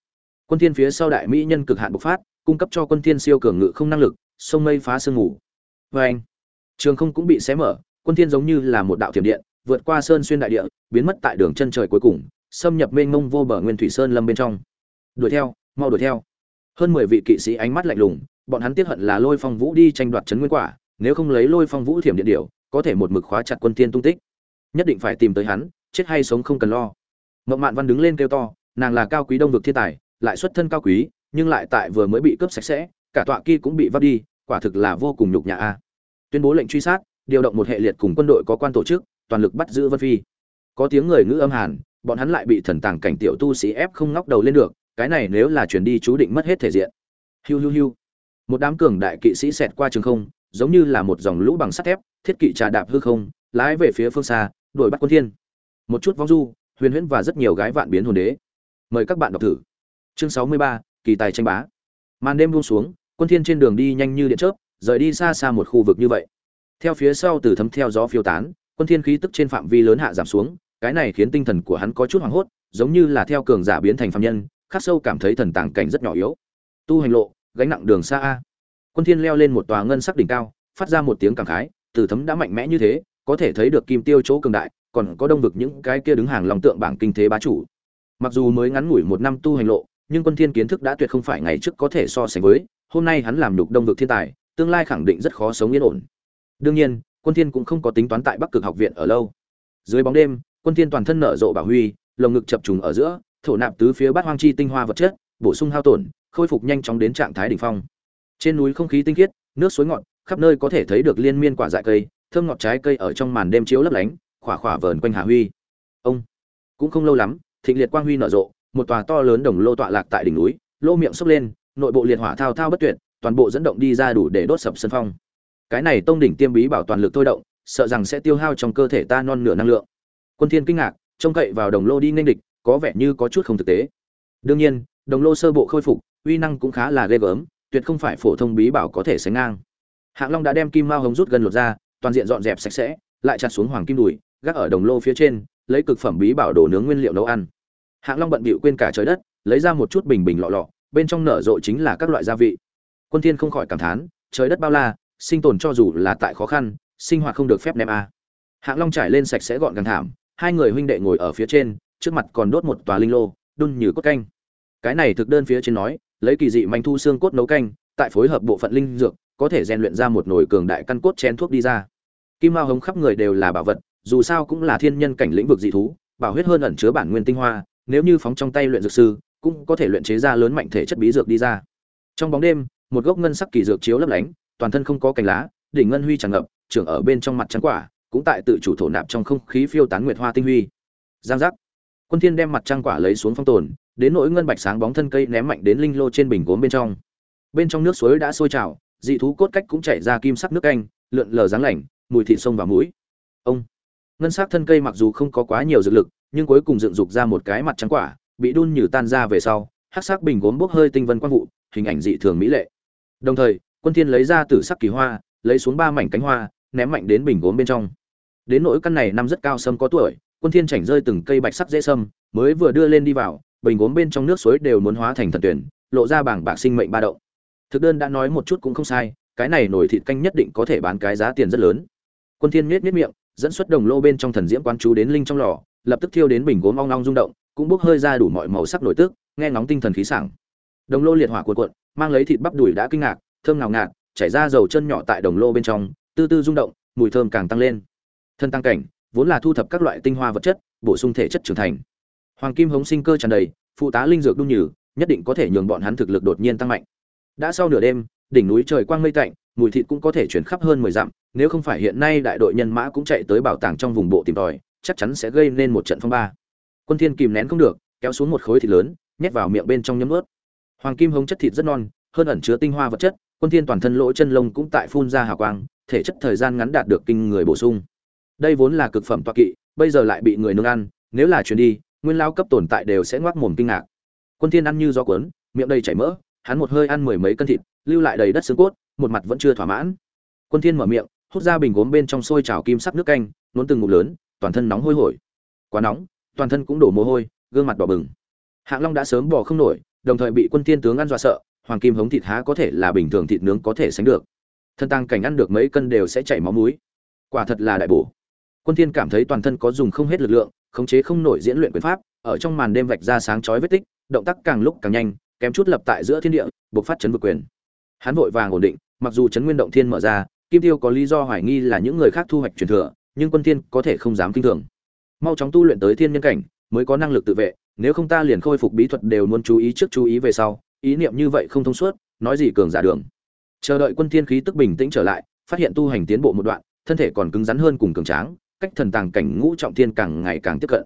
Quân thiên phía sau đại mỹ nhân cực hạn bộc phát, cung cấp cho quân thiên siêu cường ngự không năng lực, sông mây phá sương ngủ với anh, trường không cũng bị xé mở, quân thiên giống như là một đạo thiểm điện, vượt qua sơn xuyên đại địa, biến mất tại đường chân trời cuối cùng, xâm nhập mênh mông vô bờ nguyên thủy sơn lâm bên trong. Đuổi theo, mau đuổi theo. Hơn mười vị kỵ sĩ ánh mắt lạnh lùng bọn hắn tiếc hận là lôi phong vũ đi tranh đoạt trấn nguyên quả, nếu không lấy lôi phong vũ thiểm điện điều có thể một mực khóa chặt quân tiên tung tích. Nhất định phải tìm tới hắn, chết hay sống không cần lo. Mộng mạn văn đứng lên kêu to, nàng là cao quý đông vực thiên tài, lại xuất thân cao quý, nhưng lại tại vừa mới bị cướp sạch sẽ, cả tọa kia cũng bị vấp đi, quả thực là vô cùng nhục nhã a. Tuyên bố lệnh truy sát, điều động một hệ liệt cùng quân đội có quan tổ chức, toàn lực bắt giữ vân phi. Có tiếng người ngữ âm hàn, bọn hắn lại bị thần tàng cảnh tiểu tu sĩ ép không ngóc đầu lên được, cái này nếu là chuyển đi chú định mất hết thể diện. Hiu hiu hiu một đám cường đại kỵ sĩ xẹt qua trường không giống như là một dòng lũ bằng sắt thép thiết kỵ trà đạp hư không lái về phía phương xa đuổi bắt quân thiên. Một chút vong du huyền huyễn và rất nhiều gái vạn biến hồn đế. Mời các bạn đọc thử. Chương 63, kỳ tài tranh bá. Màn đêm buông xuống quân thiên trên đường đi nhanh như điện chớp rời đi xa xa một khu vực như vậy. Theo phía sau từ thấm theo gió phiêu tán quân thiên khí tức trên phạm vi lớn hạ giảm xuống cái này khiến tinh thần của hắn có chút hoảng hốt giống như là theo cường giả biến thành phàm nhân khắc sâu cảm thấy thần tàng cảnh rất nhỏ yếu. Tu hành lộ gánh nặng đường xa a. Quân thiên leo lên một tòa ngân sắc đỉnh cao, phát ra một tiếng cảm khái, từ thấm đã mạnh mẽ như thế, có thể thấy được kim tiêu chỗ cường đại, còn có đông vực những cái kia đứng hàng lòng tượng bảng kinh thế bá chủ. Mặc dù mới ngắn ngủi một năm tu hành lộ, nhưng quân thiên kiến thức đã tuyệt không phải ngày trước có thể so sánh với, hôm nay hắn làm nhục đông vực thiên tài, tương lai khẳng định rất khó sống yên ổn. Đương nhiên, quân thiên cũng không có tính toán tại bắc cực học viện ở lâu. Dưới bóng đêm, quân thiên toàn thân nở rộ bảo huy, lồng ngực chập trùng ở giữa, thổ nạp tứ phía bát hoang chi tinh hoa vật chất, bổ sung hao tổn khôi phục nhanh chóng đến trạng thái đỉnh phong. Trên núi không khí tinh khiết, nước suối ngọt, khắp nơi có thể thấy được liên miên quả dại cây, thơm ngọt trái cây ở trong màn đêm chiếu lấp lánh, khỏa khỏa vờn quanh hà huy. Ông, cũng không lâu lắm, thịnh liệt quang huy nở rộ, một tòa to lớn đồng lô tọa lạc tại đỉnh núi, lô miệng sốc lên, nội bộ liệt hỏa thao thao bất tuyệt, toàn bộ dẫn động đi ra đủ để đốt sập sân phong. Cái này tông đỉnh tiêm bí bảo toàn lực thôi động, sợ rằng sẽ tiêu hao trong cơ thể ta non nửa năng lượng. Quân thiên kinh ngạc, trông cậy vào đồng lô đi nên địch, có vẻ như có chút không thực tế. Đương nhiên, đồng lô sơ bộ khôi phục uy năng cũng khá là ghê gớm, tuyệt không phải phổ thông bí bảo có thể sánh ngang. Hạng long đã đem kim mao hống rút gần lột ra, toàn diện dọn dẹp sạch sẽ, lại chặt xuống hoàng kim đùi, gác ở đồng lô phía trên, lấy cực phẩm bí bảo đồ nướng nguyên liệu nấu ăn. Hạng long bận bịu quên cả trời đất, lấy ra một chút bình bình lọ lọ, bên trong nở rộ chính là các loại gia vị. Quân thiên không khỏi cảm thán, trời đất bao la, sinh tồn cho dù là tại khó khăn, sinh hoạt không được phép ném a. Hạng long trải lên sạch sẽ gọn gàng thảm, hai người huynh đệ ngồi ở phía trên, trước mặt còn đốt một tòa linh lô, đun như cốt canh. Cái này thực đơn phía trên nói lấy kỳ dị manh thu xương cốt nấu canh, tại phối hợp bộ phận linh dược, có thể rèn luyện ra một nồi cường đại căn cốt chén thuốc đi ra. Kim mao hống khắp người đều là bảo vật, dù sao cũng là thiên nhân cảnh lĩnh vực dị thú, bảo huyết hơn ẩn chứa bản nguyên tinh hoa, nếu như phóng trong tay luyện dược sư, cũng có thể luyện chế ra lớn mạnh thể chất bí dược đi ra. Trong bóng đêm, một gốc ngân sắc kỳ dược chiếu lấp lánh, toàn thân không có cành lá, đỉnh ngân huy tràn ngập, trưởng ở bên trong mặt trắng quả, cũng tại tự chủ thổ nạp trong không khí phiêu tán nguyệt hoa tinh huy. Giang giác quân thiên đem mặt trăng quả lấy xuống phong tồn, đến nỗi ngân bạch sáng bóng thân cây ném mạnh đến linh lô trên bình gốm bên trong. Bên trong nước suối đã sôi trào, dị thú cốt cách cũng chảy ra kim sắc nước canh, lượn lờ dáng lạnh, mùi thịt sông vào mũi. Ông! Ngân sắc thân cây mặc dù không có quá nhiều dược lực, nhưng cuối cùng dựng dục ra một cái mặt trắng quả, bị đun nhừ tan ra về sau, hắc sắc bình gốm bốc hơi tinh vân quang vụ, hình ảnh dị thường mỹ lệ. Đồng thời, quân thiên lấy ra tử sắc kỳ hoa, lấy xuống ba mảnh cánh hoa, ném mạnh đến bình gốm bên trong. Đến nỗi căn này năm rất cao sâm có tuổi quân thiên chảnh rơi từng cây bạch sắc dễ sâm, mới vừa đưa lên đi vào, bình gốm bên trong nước suối đều muốn hóa thành thần tuyển, lộ ra bảng bạc sinh mệnh ba động. Thực đơn đã nói một chút cũng không sai, cái này nổi thịt canh nhất định có thể bán cái giá tiền rất lớn. Quân thiên miết miết miệng, dẫn xuất đồng lô bên trong thần diễm quan chú đến linh trong lò, lập tức thiêu đến bình gốm ong ong rung động, cũng bốc hơi ra đủ mọi màu sắc nổi tức, nghe ngóng tinh thần khí sảng. Đồng lô liệt hỏa cuộn cuộn, mang lấy thịt bắp đùi đã kinh ngạc, thơm ngào ngạt, chảy ra dầu chân nhỏ tại đồng lô bên trong, tư tư rung động, mùi thơm càng tăng lên. Thân tăng cảnh vốn là thu thập các loại tinh hoa vật chất, bổ sung thể chất trưởng thành. Hoàng kim hống sinh cơ tràn đầy, phụ tá linh dược đung nhử nhất định có thể nhường bọn hắn thực lực đột nhiên tăng mạnh. Đã sau nửa đêm, đỉnh núi trời quang mây tạnh, mùi thịt cũng có thể chuyển khắp hơn mười dặm, nếu không phải hiện nay đại đội nhân mã cũng chạy tới bảo tàng trong vùng bộ tìm tòi, chắc chắn sẽ gây nên một trận phong ba. Quân thiên kìm nén không được, kéo xuống một khối thịt lớn, nhét vào miệng bên trong nhấm ướt hoàng kim hống chất thịt rất non, hơn ẩn chứa tinh hoa vật chất, quân thiên toàn thân lỗ chân lông cũng tại phun ra hào quang, thể chất thời gian ngắn đạt được kinh người bổ sung đây vốn là cực phẩm toa kỵ, bây giờ lại bị người nương ăn, nếu là chuyến đi, nguyên lao cấp tồn tại đều sẽ ngoác mồm kinh ngạc. Quân thiên ăn như gió cuốn, miệng đầy chảy mỡ, hắn một hơi ăn mười mấy cân thịt, lưu lại đầy đất xương cốt, một mặt vẫn chưa thỏa mãn. Quân thiên mở miệng, hút ra bình gốm bên trong sôi trào kim sắc nước canh nôn từng ngụm lớn, toàn thân nóng hôi hổi. Quá nóng, toàn thân cũng đổ mồ hôi, gương mặt đỏ bừng. Hạng long đã sớm bò không nổi, đồng thời bị quân thiên tướng ăn dọa sợ, hoàng kim hống thịt há có thể là bình thường thịt nướng có thể sánh được. Thân tăng cảnh ăn được mấy cân đều sẽ chảy máu mũi. Quả thật là đại bổ quân thiên cảm thấy toàn thân có dùng không hết lực lượng, khống chế không nổi diễn luyện quyền pháp, ở trong màn đêm vạch ra sáng chói vết tích, động tác càng lúc càng nhanh, kém chút lập tại giữa thiên địa buộc phát chấn vực quyền. Hắn vội vàng ổn định, mặc dù chấn nguyên động thiên mở ra, kim tiêu có lý do hoài nghi là những người khác thu hoạch truyền thừa, nhưng quân thiên có thể không dám kinh thường. Mau chóng tu luyện tới thiên nhân cảnh, mới có năng lực tự vệ, nếu không ta liền khôi phục bí thuật đều muốn chú ý trước chú ý về sau, ý niệm như vậy không thông suốt, nói gì cường giả đường. Chờ đợi quân thiên khí tức bình tĩnh trở lại, phát hiện tu hành tiến bộ một đoạn, thân thể còn cứng rắn hơn cùng cường tráng cách thần tàng cảnh ngũ trọng thiên càng ngày càng tiếp cận.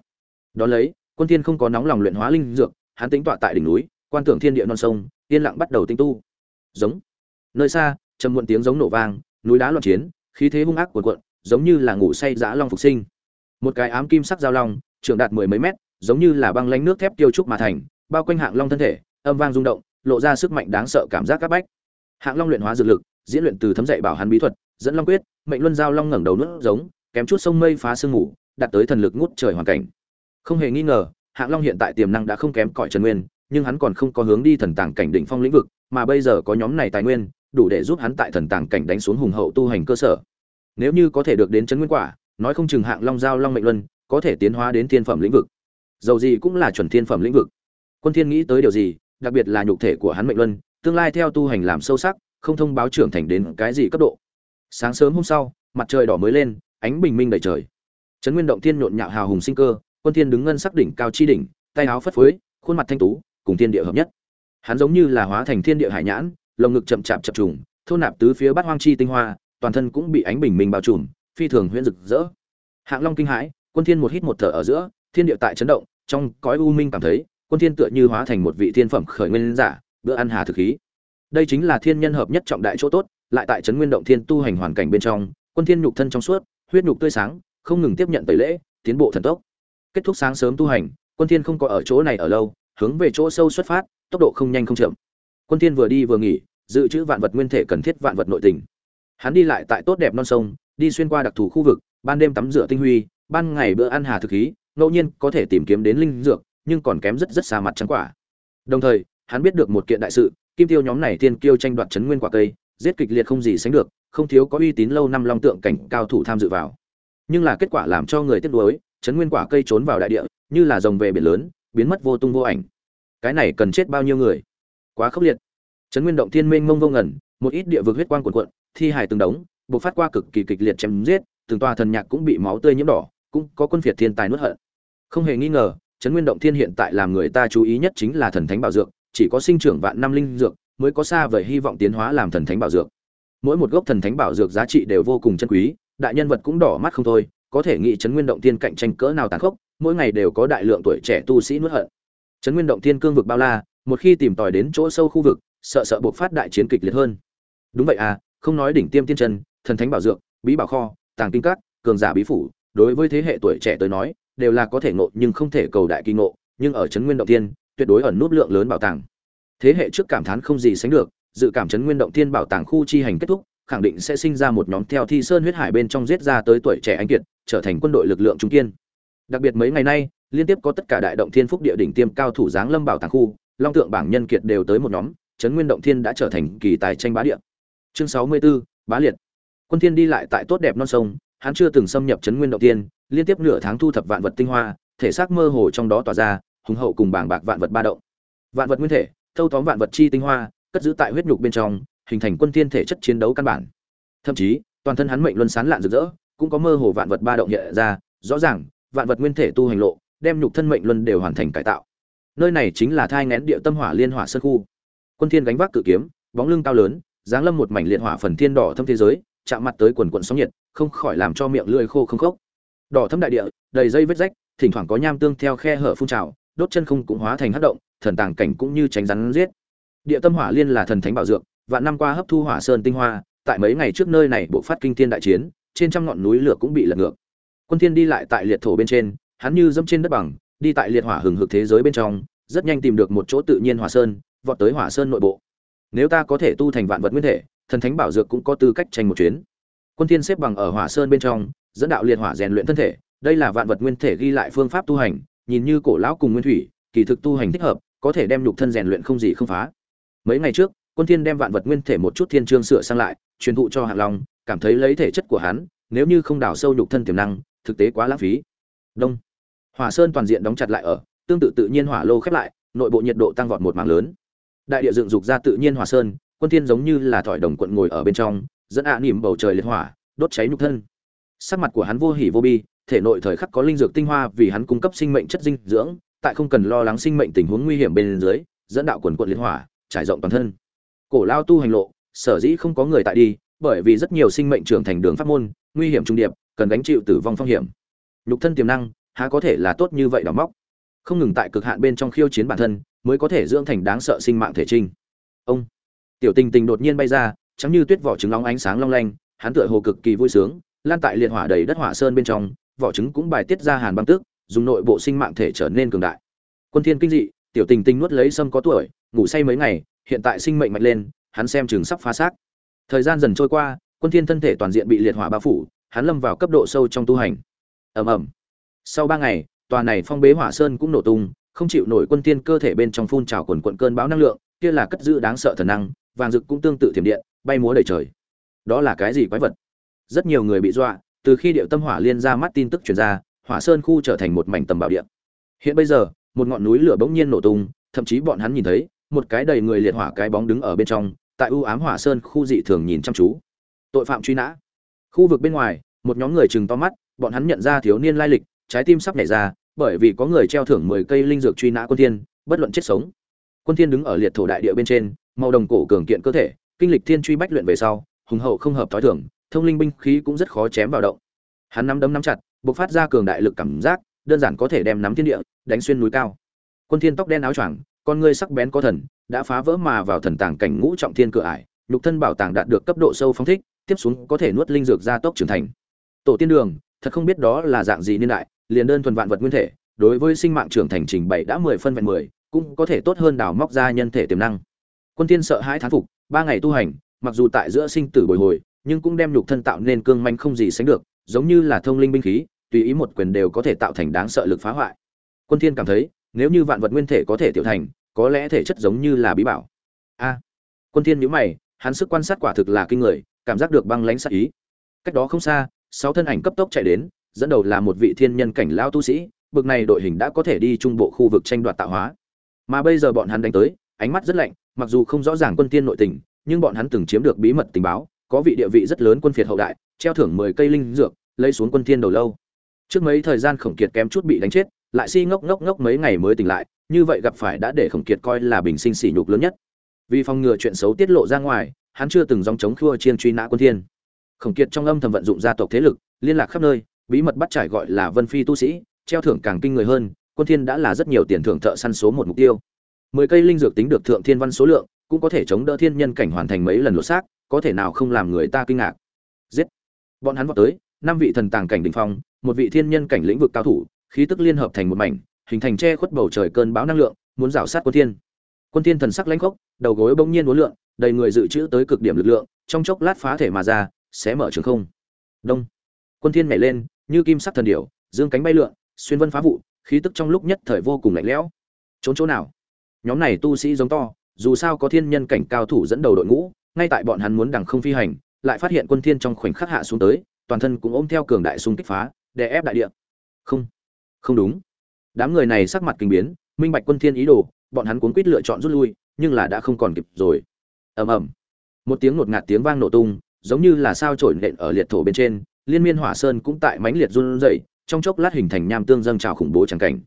Đó lấy, quân thiên không có nóng lòng luyện hóa linh dược, hắn tĩnh tọa tại đỉnh núi, quan tưởng thiên địa non sông, yên lặng bắt đầu tinh tu. Giống. Nơi xa, trầm muộn tiếng giống nổ vang, núi đá loạn chiến, khí thế hung ác cuồn cuộn, giống như là ngủ say dã long phục sinh. Một cái ám kim sắc giao long trường đạt mười mấy mét, giống như là băng lánh nước thép tiêu trúc mà thành, bao quanh hạng long thân thể, âm vang rung động, lộ ra sức mạnh đáng sợ cảm giác các bách. Hạng long luyện hóa dược lực, diễn luyện từ thấm dạy bảo hắn bí thuật, dẫn long quyết, mệnh luân giao long ngẩng đầu nuốt giống kém chút sông mây phá sương ngủ đạt tới thần lực ngút trời hoàn cảnh. Không hề nghi ngờ, hạng long hiện tại tiềm năng đã không kém cỏi trần nguyên, nhưng hắn còn không có hướng đi thần tàng cảnh đỉnh phong lĩnh vực, mà bây giờ có nhóm này tài nguyên, đủ để giúp hắn tại thần tàng cảnh đánh xuống hùng hậu tu hành cơ sở. Nếu như có thể được đến chấn nguyên quả, nói không chừng hạng long giao long mệnh luân, có thể tiến hóa đến thiên phẩm lĩnh vực. Dầu gì cũng là chuẩn thiên phẩm lĩnh vực. Quân thiên nghĩ tới điều gì, đặc biệt là nhục thể của hắn mệnh luân, tương lai theo tu hành làm sâu sắc, không thông báo trưởng thành đến cái gì cấp độ. Sáng sớm hôm sau, mặt trời đỏ mới lên ánh bình minh đầy trời. Trấn nguyên động thiên nhộn nhạo hào hùng sinh cơ, quân thiên đứng ngân sắc đỉnh cao chi đỉnh, tay áo phất phới, khuôn mặt thanh tú, cùng thiên địa hợp nhất. Hắn giống như là hóa thành thiên địa hải nhãn, lồng ngực chậm chạp chập trùng, thôn nạp tứ phía bát hoang chi tinh hoa, toàn thân cũng bị ánh bình minh bao trùm, phi thường huyễn rực rỡ. Hạng long kinh hãi, quân thiên một hít một thở ở giữa, thiên địa tại chấn động, trong cõi u minh cảm thấy, quân thiên tựa như hóa thành một vị thiên phẩm khởi nguyên giả, bữa ăn hà thực khí. Đây chính là thiên nhân hợp nhất trọng đại chỗ tốt, lại tại chấn nguyên động thiên tu hành hoàn cảnh bên trong, quân thiên nhục thân trong suốt huyết nhục tươi sáng, không ngừng tiếp nhận tẩy lễ, tiến bộ thần tốc. Kết thúc sáng sớm tu hành, quân thiên không có ở chỗ này ở lâu, hướng về chỗ sâu xuất phát, tốc độ không nhanh không chậm. Quân thiên vừa đi vừa nghỉ, dự trữ vạn vật nguyên thể cần thiết vạn vật nội tình. Hắn đi lại tại tốt đẹp non sông, đi xuyên qua đặc thù khu vực, ban đêm tắm rửa tinh huy, ban ngày bữa ăn hà thực khí, ngẫu nhiên có thể tìm kiếm đến linh dược, nhưng còn kém rất rất xa mặt trắng quả. Đồng thời, hắn biết được một kiện đại sự, kim tiêu nhóm này tiên kiêu tranh đoạt chấn nguyên quả cây, giết kịch liệt không gì sánh được không thiếu có uy tín lâu năm long tượng cảnh cao thủ tham dự vào. Nhưng là kết quả làm cho người tiếc nuối, chấn nguyên quả cây trốn vào đại địa, như là rồng về biển lớn, biến mất vô tung vô ảnh. Cái này cần chết bao nhiêu người? Quá khốc liệt. Chấn nguyên động thiên minh mông vô ngẩn, một ít địa vực huyết quang cuộn cuộn, thi hài từng đống, bộc phát qua cực kỳ kịch liệt chém giết, từng tòa thần nhạc cũng bị máu tươi nhiễm đỏ, cũng có quân phiệt thiên tài nuốt hận. Không hề nghi ngờ, chấn nguyên động thiên hiện tại làm người ta chú ý nhất chính là thần thánh bảo dược, chỉ có sinh trưởng vạn năm linh dược, mới có xa vời hy vọng tiến hóa làm thần thánh bảo dược mỗi một gốc thần thánh bảo dược giá trị đều vô cùng chân quý, đại nhân vật cũng đỏ mắt không thôi, có thể nghĩ chấn nguyên động thiên cạnh tranh cỡ nào tàn khốc, mỗi ngày đều có đại lượng tuổi trẻ tu sĩ nuốt hận. Chấn nguyên động thiên cương vực bao la, một khi tìm tòi đến chỗ sâu khu vực, sợ sợ buộc phát đại chiến kịch liệt hơn. Đúng vậy à không nói đỉnh tiêm tiên chân, thần thánh bảo dược, bí bảo kho, tàng kinh các, cường giả bí phủ, đối với thế hệ tuổi trẻ tới nói, đều là có thể ngộ nhưng không thể cầu đại kỳ ngộ, nhưng ở trấn nguyên động tiên tuyệt đối ẩn nút lượng lớn bảo tàng. Thế hệ trước cảm thán không gì sánh được dự cảm chấn nguyên động thiên bảo tàng khu chi hành kết thúc khẳng định sẽ sinh ra một nhóm theo thi sơn huyết hải bên trong giết ra tới tuổi trẻ anh kiệt trở thành quân đội lực lượng trung kiên. Đặc biệt mấy ngày nay liên tiếp có tất cả đại động thiên phúc địa đỉnh tiêm cao thủ giáng lâm bảo tàng khu long tượng bảng nhân kiệt đều tới một nhóm chấn nguyên động thiên đã trở thành kỳ tài tranh bá địa. Chương sáu mươi 64, bá liệt. Quân thiên đi lại tại tốt đẹp non sông hắn chưa từng xâm nhập chấn nguyên động thiên liên tiếp nửa tháng thu thập vạn vật tinh hoa thể xác mơ hồ trong đó tỏa ra hùng hậu cùng bảng bạc vạn vật ba động. Vạn vật nguyên thể thâu tóm vạn vật chi tinh hoa cất giữ tại huyết nhục bên trong, hình thành quân thiên thể chất chiến đấu căn bản. Thậm chí, toàn thân hắn mệnh luân sán lạn rực rỡ, cũng có mơ hồ vạn vật ba động hiện ra, rõ ràng, vạn vật nguyên thể tu hành lộ, đem nhục thân mệnh luân đều hoàn thành cải tạo. Nơi này chính là thai ngén địa tâm hỏa liên hỏa sơn khu. Quân thiên gánh vác cự kiếm, bóng lưng cao lớn, dáng lâm một mảnh liệt hỏa phần thiên đỏ thâm thế giới, chạm mặt tới quần quần sóng nhiệt, không khỏi làm cho miệng lưỡi khô không khốc. Đỏ thâm đại địa, đầy dây vết rách, thỉnh thoảng có nham tương theo khe hở phun trào, đốt chân không cũng hóa thành hắc động, thần tàng cảnh cũng như tránh rắn giết địa tâm hỏa liên là thần thánh bảo dược, vạn năm qua hấp thu hỏa sơn tinh hoa, tại mấy ngày trước nơi này bộ phát kinh thiên đại chiến, trên trăm ngọn núi lửa cũng bị lật ngược. Quân thiên đi lại tại liệt thổ bên trên, hắn như dẫm trên đất bằng, đi tại liệt hỏa hừng hực thế giới bên trong, rất nhanh tìm được một chỗ tự nhiên hỏa sơn, vọt tới hỏa sơn nội bộ. Nếu ta có thể tu thành vạn vật nguyên thể, thần thánh bảo dược cũng có tư cách tranh một chuyến. Quân thiên xếp bằng ở hỏa sơn bên trong, dẫn đạo liệt hỏa rèn luyện thân thể, đây là vạn vật nguyên thể ghi lại phương pháp tu hành, nhìn như cổ lão cùng nguyên thủy, kỳ thực tu hành thích hợp, có thể đem nhục thân rèn luyện không gì không phá mấy ngày trước, quân thiên đem vạn vật nguyên thể một chút thiên trương sửa sang lại, truyền thụ cho hạng long, cảm thấy lấy thể chất của hắn, nếu như không đào sâu nhục thân tiềm năng, thực tế quá lãng phí. Đông. Hỏa sơn toàn diện đóng chặt lại ở, tương tự tự nhiên hỏa lô khép lại, nội bộ nhiệt độ tăng vọt một mảng lớn. Đại địa dựng dục ra tự nhiên hỏa sơn, quân thiên giống như là thỏi đồng quận ngồi ở bên trong, dẫn ạ à nỉm bầu trời liệt hỏa, đốt cháy nhục thân. Sắc mặt của hắn vô hỉ vô bi, thể nội thời khắc có linh dược tinh hoa vì hắn cung cấp sinh mệnh chất dinh dưỡng, tại không cần lo lắng sinh mệnh tình huống nguy hiểm bên dưới, dẫn đạo quần quận liệt hỏa trải rộng toàn thân. Cổ lao tu hành lộ, sở dĩ không có người tại đi, bởi vì rất nhiều sinh mệnh trưởng thành đường pháp môn, nguy hiểm trung điệp, cần gánh chịu tử vong phong hiểm. Nhục thân tiềm năng, há có thể là tốt như vậy đào móc? Không ngừng tại cực hạn bên trong khiêu chiến bản thân, mới có thể dưỡng thành đáng sợ sinh mạng thể trinh. Ông tiểu tình tình đột nhiên bay ra chấm như tuyết vỏ trứng nóng ánh sáng long lanh, hắn tựa hồ cực kỳ vui sướng, lan tại liệt hỏa đầy đất hỏa sơn bên trong, vỏ trứng cũng bài tiết ra hàn băng tức, dùng nội bộ sinh mạng thể trở nên cường đại. Quân thiên kinh dị tiểu tình tình nuốt lấy sâm có tuổi, ngủ say mấy ngày, hiện tại sinh mệnh mạnh lên, hắn xem chừng sắp phá xác. Thời gian dần trôi qua, quân thiên thân thể toàn diện bị liệt hỏa bao phủ, hắn lâm vào cấp độ sâu trong tu hành. Ầm ầm. Sau ba ngày, tòa này phong bế hỏa sơn cũng nổ tung, không chịu nổi quân thiên cơ thể bên trong phun trào quần cuộn cơn bão năng lượng, kia là cất giữ đáng sợ thần năng, vàng rực cũng tương tự thiểm điện, bay múa đầy trời. Đó là cái gì quái vật? Rất nhiều người bị dọa, từ khi điệu tâm hỏa liên ra mắt tin tức truyền ra, hỏa sơn khu trở thành một mảnh tầm bảo địa. Hiện bây giờ một ngọn núi lửa bỗng nhiên nổ tung, thậm chí bọn hắn nhìn thấy, một cái đầy người liệt hỏa cái bóng đứng ở bên trong, tại ưu ám hỏa sơn khu dị thường nhìn chăm chú. Tội phạm truy nã. Khu vực bên ngoài, một nhóm người chừng to mắt, bọn hắn nhận ra thiếu niên lai lịch, trái tim sắp nhảy ra, bởi vì có người treo thưởng mười cây linh dược truy nã quân thiên, bất luận chết sống. Quân thiên đứng ở liệt thổ đại địa bên trên, màu đồng cổ cường kiện cơ thể, kinh lịch thiên truy bách luyện về sau, hùng hậu không hợp tối thường, thông linh binh khí cũng rất khó chém vào động. Hắn nắm đấm nắm chặt, bộc phát ra cường đại lực cảm giác đơn giản có thể đem nắm thiên địa, đánh xuyên núi cao. Quân thiên tóc đen áo choàng, con ngươi sắc bén có thần, đã phá vỡ mà vào thần tàng cảnh ngũ trọng thiên cửa ải, nhục thân bảo tàng đạt được cấp độ sâu phóng thích, tiếp xuống có thể nuốt linh dược ra tốc trưởng thành. Tổ tiên đường, thật không biết đó là dạng gì niên đại, liền đơn thuần vạn vật nguyên thể, đối với sinh mạng trưởng thành trình bày đã mười phân vẹn mười, cũng có thể tốt hơn đào móc ra nhân thể tiềm năng. Quân tiên sợ hãi thán phục, ba ngày tu hành, mặc dù tại giữa sinh tử bồi hồi, nhưng cũng đem nhục thân tạo nên cương manh không gì sánh được, giống như là thông linh binh khí tùy ý một quyền đều có thể tạo thành đáng sợ lực phá hoại. Quân thiên cảm thấy, nếu như vạn vật nguyên thể có thể tiểu thành, có lẽ thể chất giống như là bí bảo. A. Quân thiên nhíu mày, hắn sức quan sát quả thực là kinh người, cảm giác được băng lãnh sát ý. Cách đó không xa, sáu thân ảnh cấp tốc chạy đến, dẫn đầu là một vị thiên nhân cảnh lao tu sĩ, bực này đội hình đã có thể đi trung bộ khu vực tranh đoạt tạo hóa. Mà bây giờ bọn hắn đánh tới, ánh mắt rất lạnh, mặc dù không rõ ràng quân tiên nội tình, nhưng bọn hắn từng chiếm được bí mật tình báo, có vị địa vị rất lớn quân phiệt hậu đại, treo thưởng mười cây linh dược, lấy xuống quân tiên đầu lâu trước mấy thời gian khổng kiệt kém chút bị đánh chết, lại si ngốc ngốc ngốc mấy ngày mới tỉnh lại, như vậy gặp phải đã để khổng kiệt coi là bình sinh sỉ nhục lớn nhất. Vì phòng ngừa chuyện xấu tiết lộ ra ngoài, hắn chưa từng dòng chống khua chiên truy nã quân thiên. Khổng kiệt trong âm thầm vận dụng gia tộc thế lực, liên lạc khắp nơi, bí mật bắt trải gọi là vân phi tu sĩ, treo thưởng càng kinh người hơn, quân thiên đã là rất nhiều tiền thưởng thợ săn số một mục tiêu. Mười cây linh dược tính được thượng thiên văn số lượng, cũng có thể chống đỡ thiên nhân cảnh hoàn thành mấy lần lột xác, có thể nào không làm người ta kinh ngạc. Giết! Bọn hắn vọt tới năm vị thần tàng cảnh đỉnh phong, một vị thiên nhân cảnh lĩnh vực cao thủ, khí tức liên hợp thành một mảnh, hình thành che khuất bầu trời cơn bão năng lượng, muốn rào sát quân thiên. Quân thiên thần sắc lãnh khốc, đầu gối bỗng nhiên uốn lượn, đầy người dự trữ tới cực điểm lực lượng, trong chốc lát phá thể mà ra xé mở trường không. Đông. Quân thiên nhảy lên, như kim sắc thần điểu, dương cánh bay lượn, xuyên vân phá vụ, khí tức trong lúc nhất thời vô cùng lạnh lẽo. Trốn chỗ nào? Nhóm này tu sĩ giống to, dù sao có thiên nhân cảnh cao thủ dẫn đầu đội ngũ, ngay tại bọn hắn muốn đằng không phi hành, lại phát hiện quân thiên trong khoảnh khắc hạ xuống tới toàn thân cũng ôm theo cường đại xung kích phá để ép đại địa. Không không đúng. Đám người này sắc mặt kinh biến, minh bạch quân thiên ý đồ, bọn hắn cuốn quýt lựa chọn rút lui, nhưng là đã không còn kịp rồi. Ầm ầm. Một tiếng ngột ngạt tiếng vang nổ tung, giống như là sao trổi nện ở liệt thổ bên trên, liên miên hỏa sơn cũng tại mãnh liệt run rẩy, trong chốc lát hình thành nham tương dâng trào khủng bố chẳng cảnh.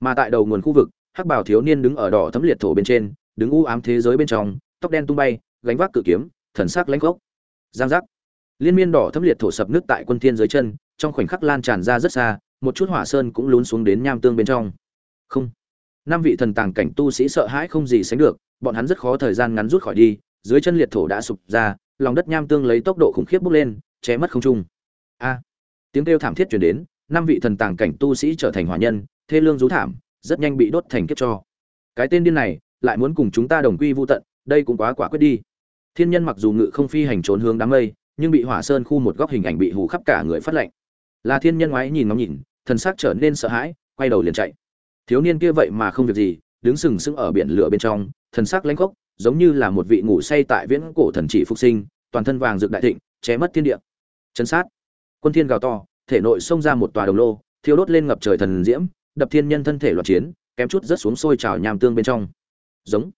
Mà tại đầu nguồn khu vực, hắc bảo thiếu niên đứng ở đỏ thấm liệt thổ bên trên, đứng u ám thế giới bên trong, tóc đen tung bay, gánh vác cự kiếm, thần sắc lãnh gốc. Giang giác liên miên đỏ thấm liệt thổ sập nước tại quân thiên dưới chân, trong khoảnh khắc lan tràn ra rất xa, một chút hỏa sơn cũng lún xuống đến nham tương bên trong. Không. Năm vị thần tàng cảnh tu sĩ sợ hãi không gì sánh được, bọn hắn rất khó thời gian ngắn rút khỏi đi, dưới chân liệt thổ đã sụp ra, lòng đất nham tương lấy tốc độ khủng khiếp bốc lên, che mất không trung. A. Tiếng kêu thảm thiết truyền đến, năm vị thần tàng cảnh tu sĩ trở thành hỏa nhân, thê lương rú thảm, rất nhanh bị đốt thành kiếp cho. Cái tên điên này, lại muốn cùng chúng ta đồng quy vu tận, đây cũng quá quả quyết đi. Thiên nhân mặc dù ngự không phi hành trốn hướng đám mây nhưng bị hỏa sơn khu một góc hình ảnh bị hù khắp cả người phát lệnh là thiên nhân ngoái nhìn ngóng nhìn, thần sắc trở nên sợ hãi, quay đầu liền chạy. Thiếu niên kia vậy mà không việc gì, đứng sừng sững ở biển lửa bên trong, thần sắc lãnh khốc, giống như là một vị ngủ say tại viễn cổ thần chỉ phục sinh, toàn thân vàng rực đại thịnh ché mất thiên địa. Chấn sát. Quân thiên gào to, thể nội xông ra một tòa đồng lô, thiêu đốt lên ngập trời thần diễm, đập thiên nhân thân thể loạn chiến, kém chút rớt xuống sôi trào nham tương bên trong. Giống.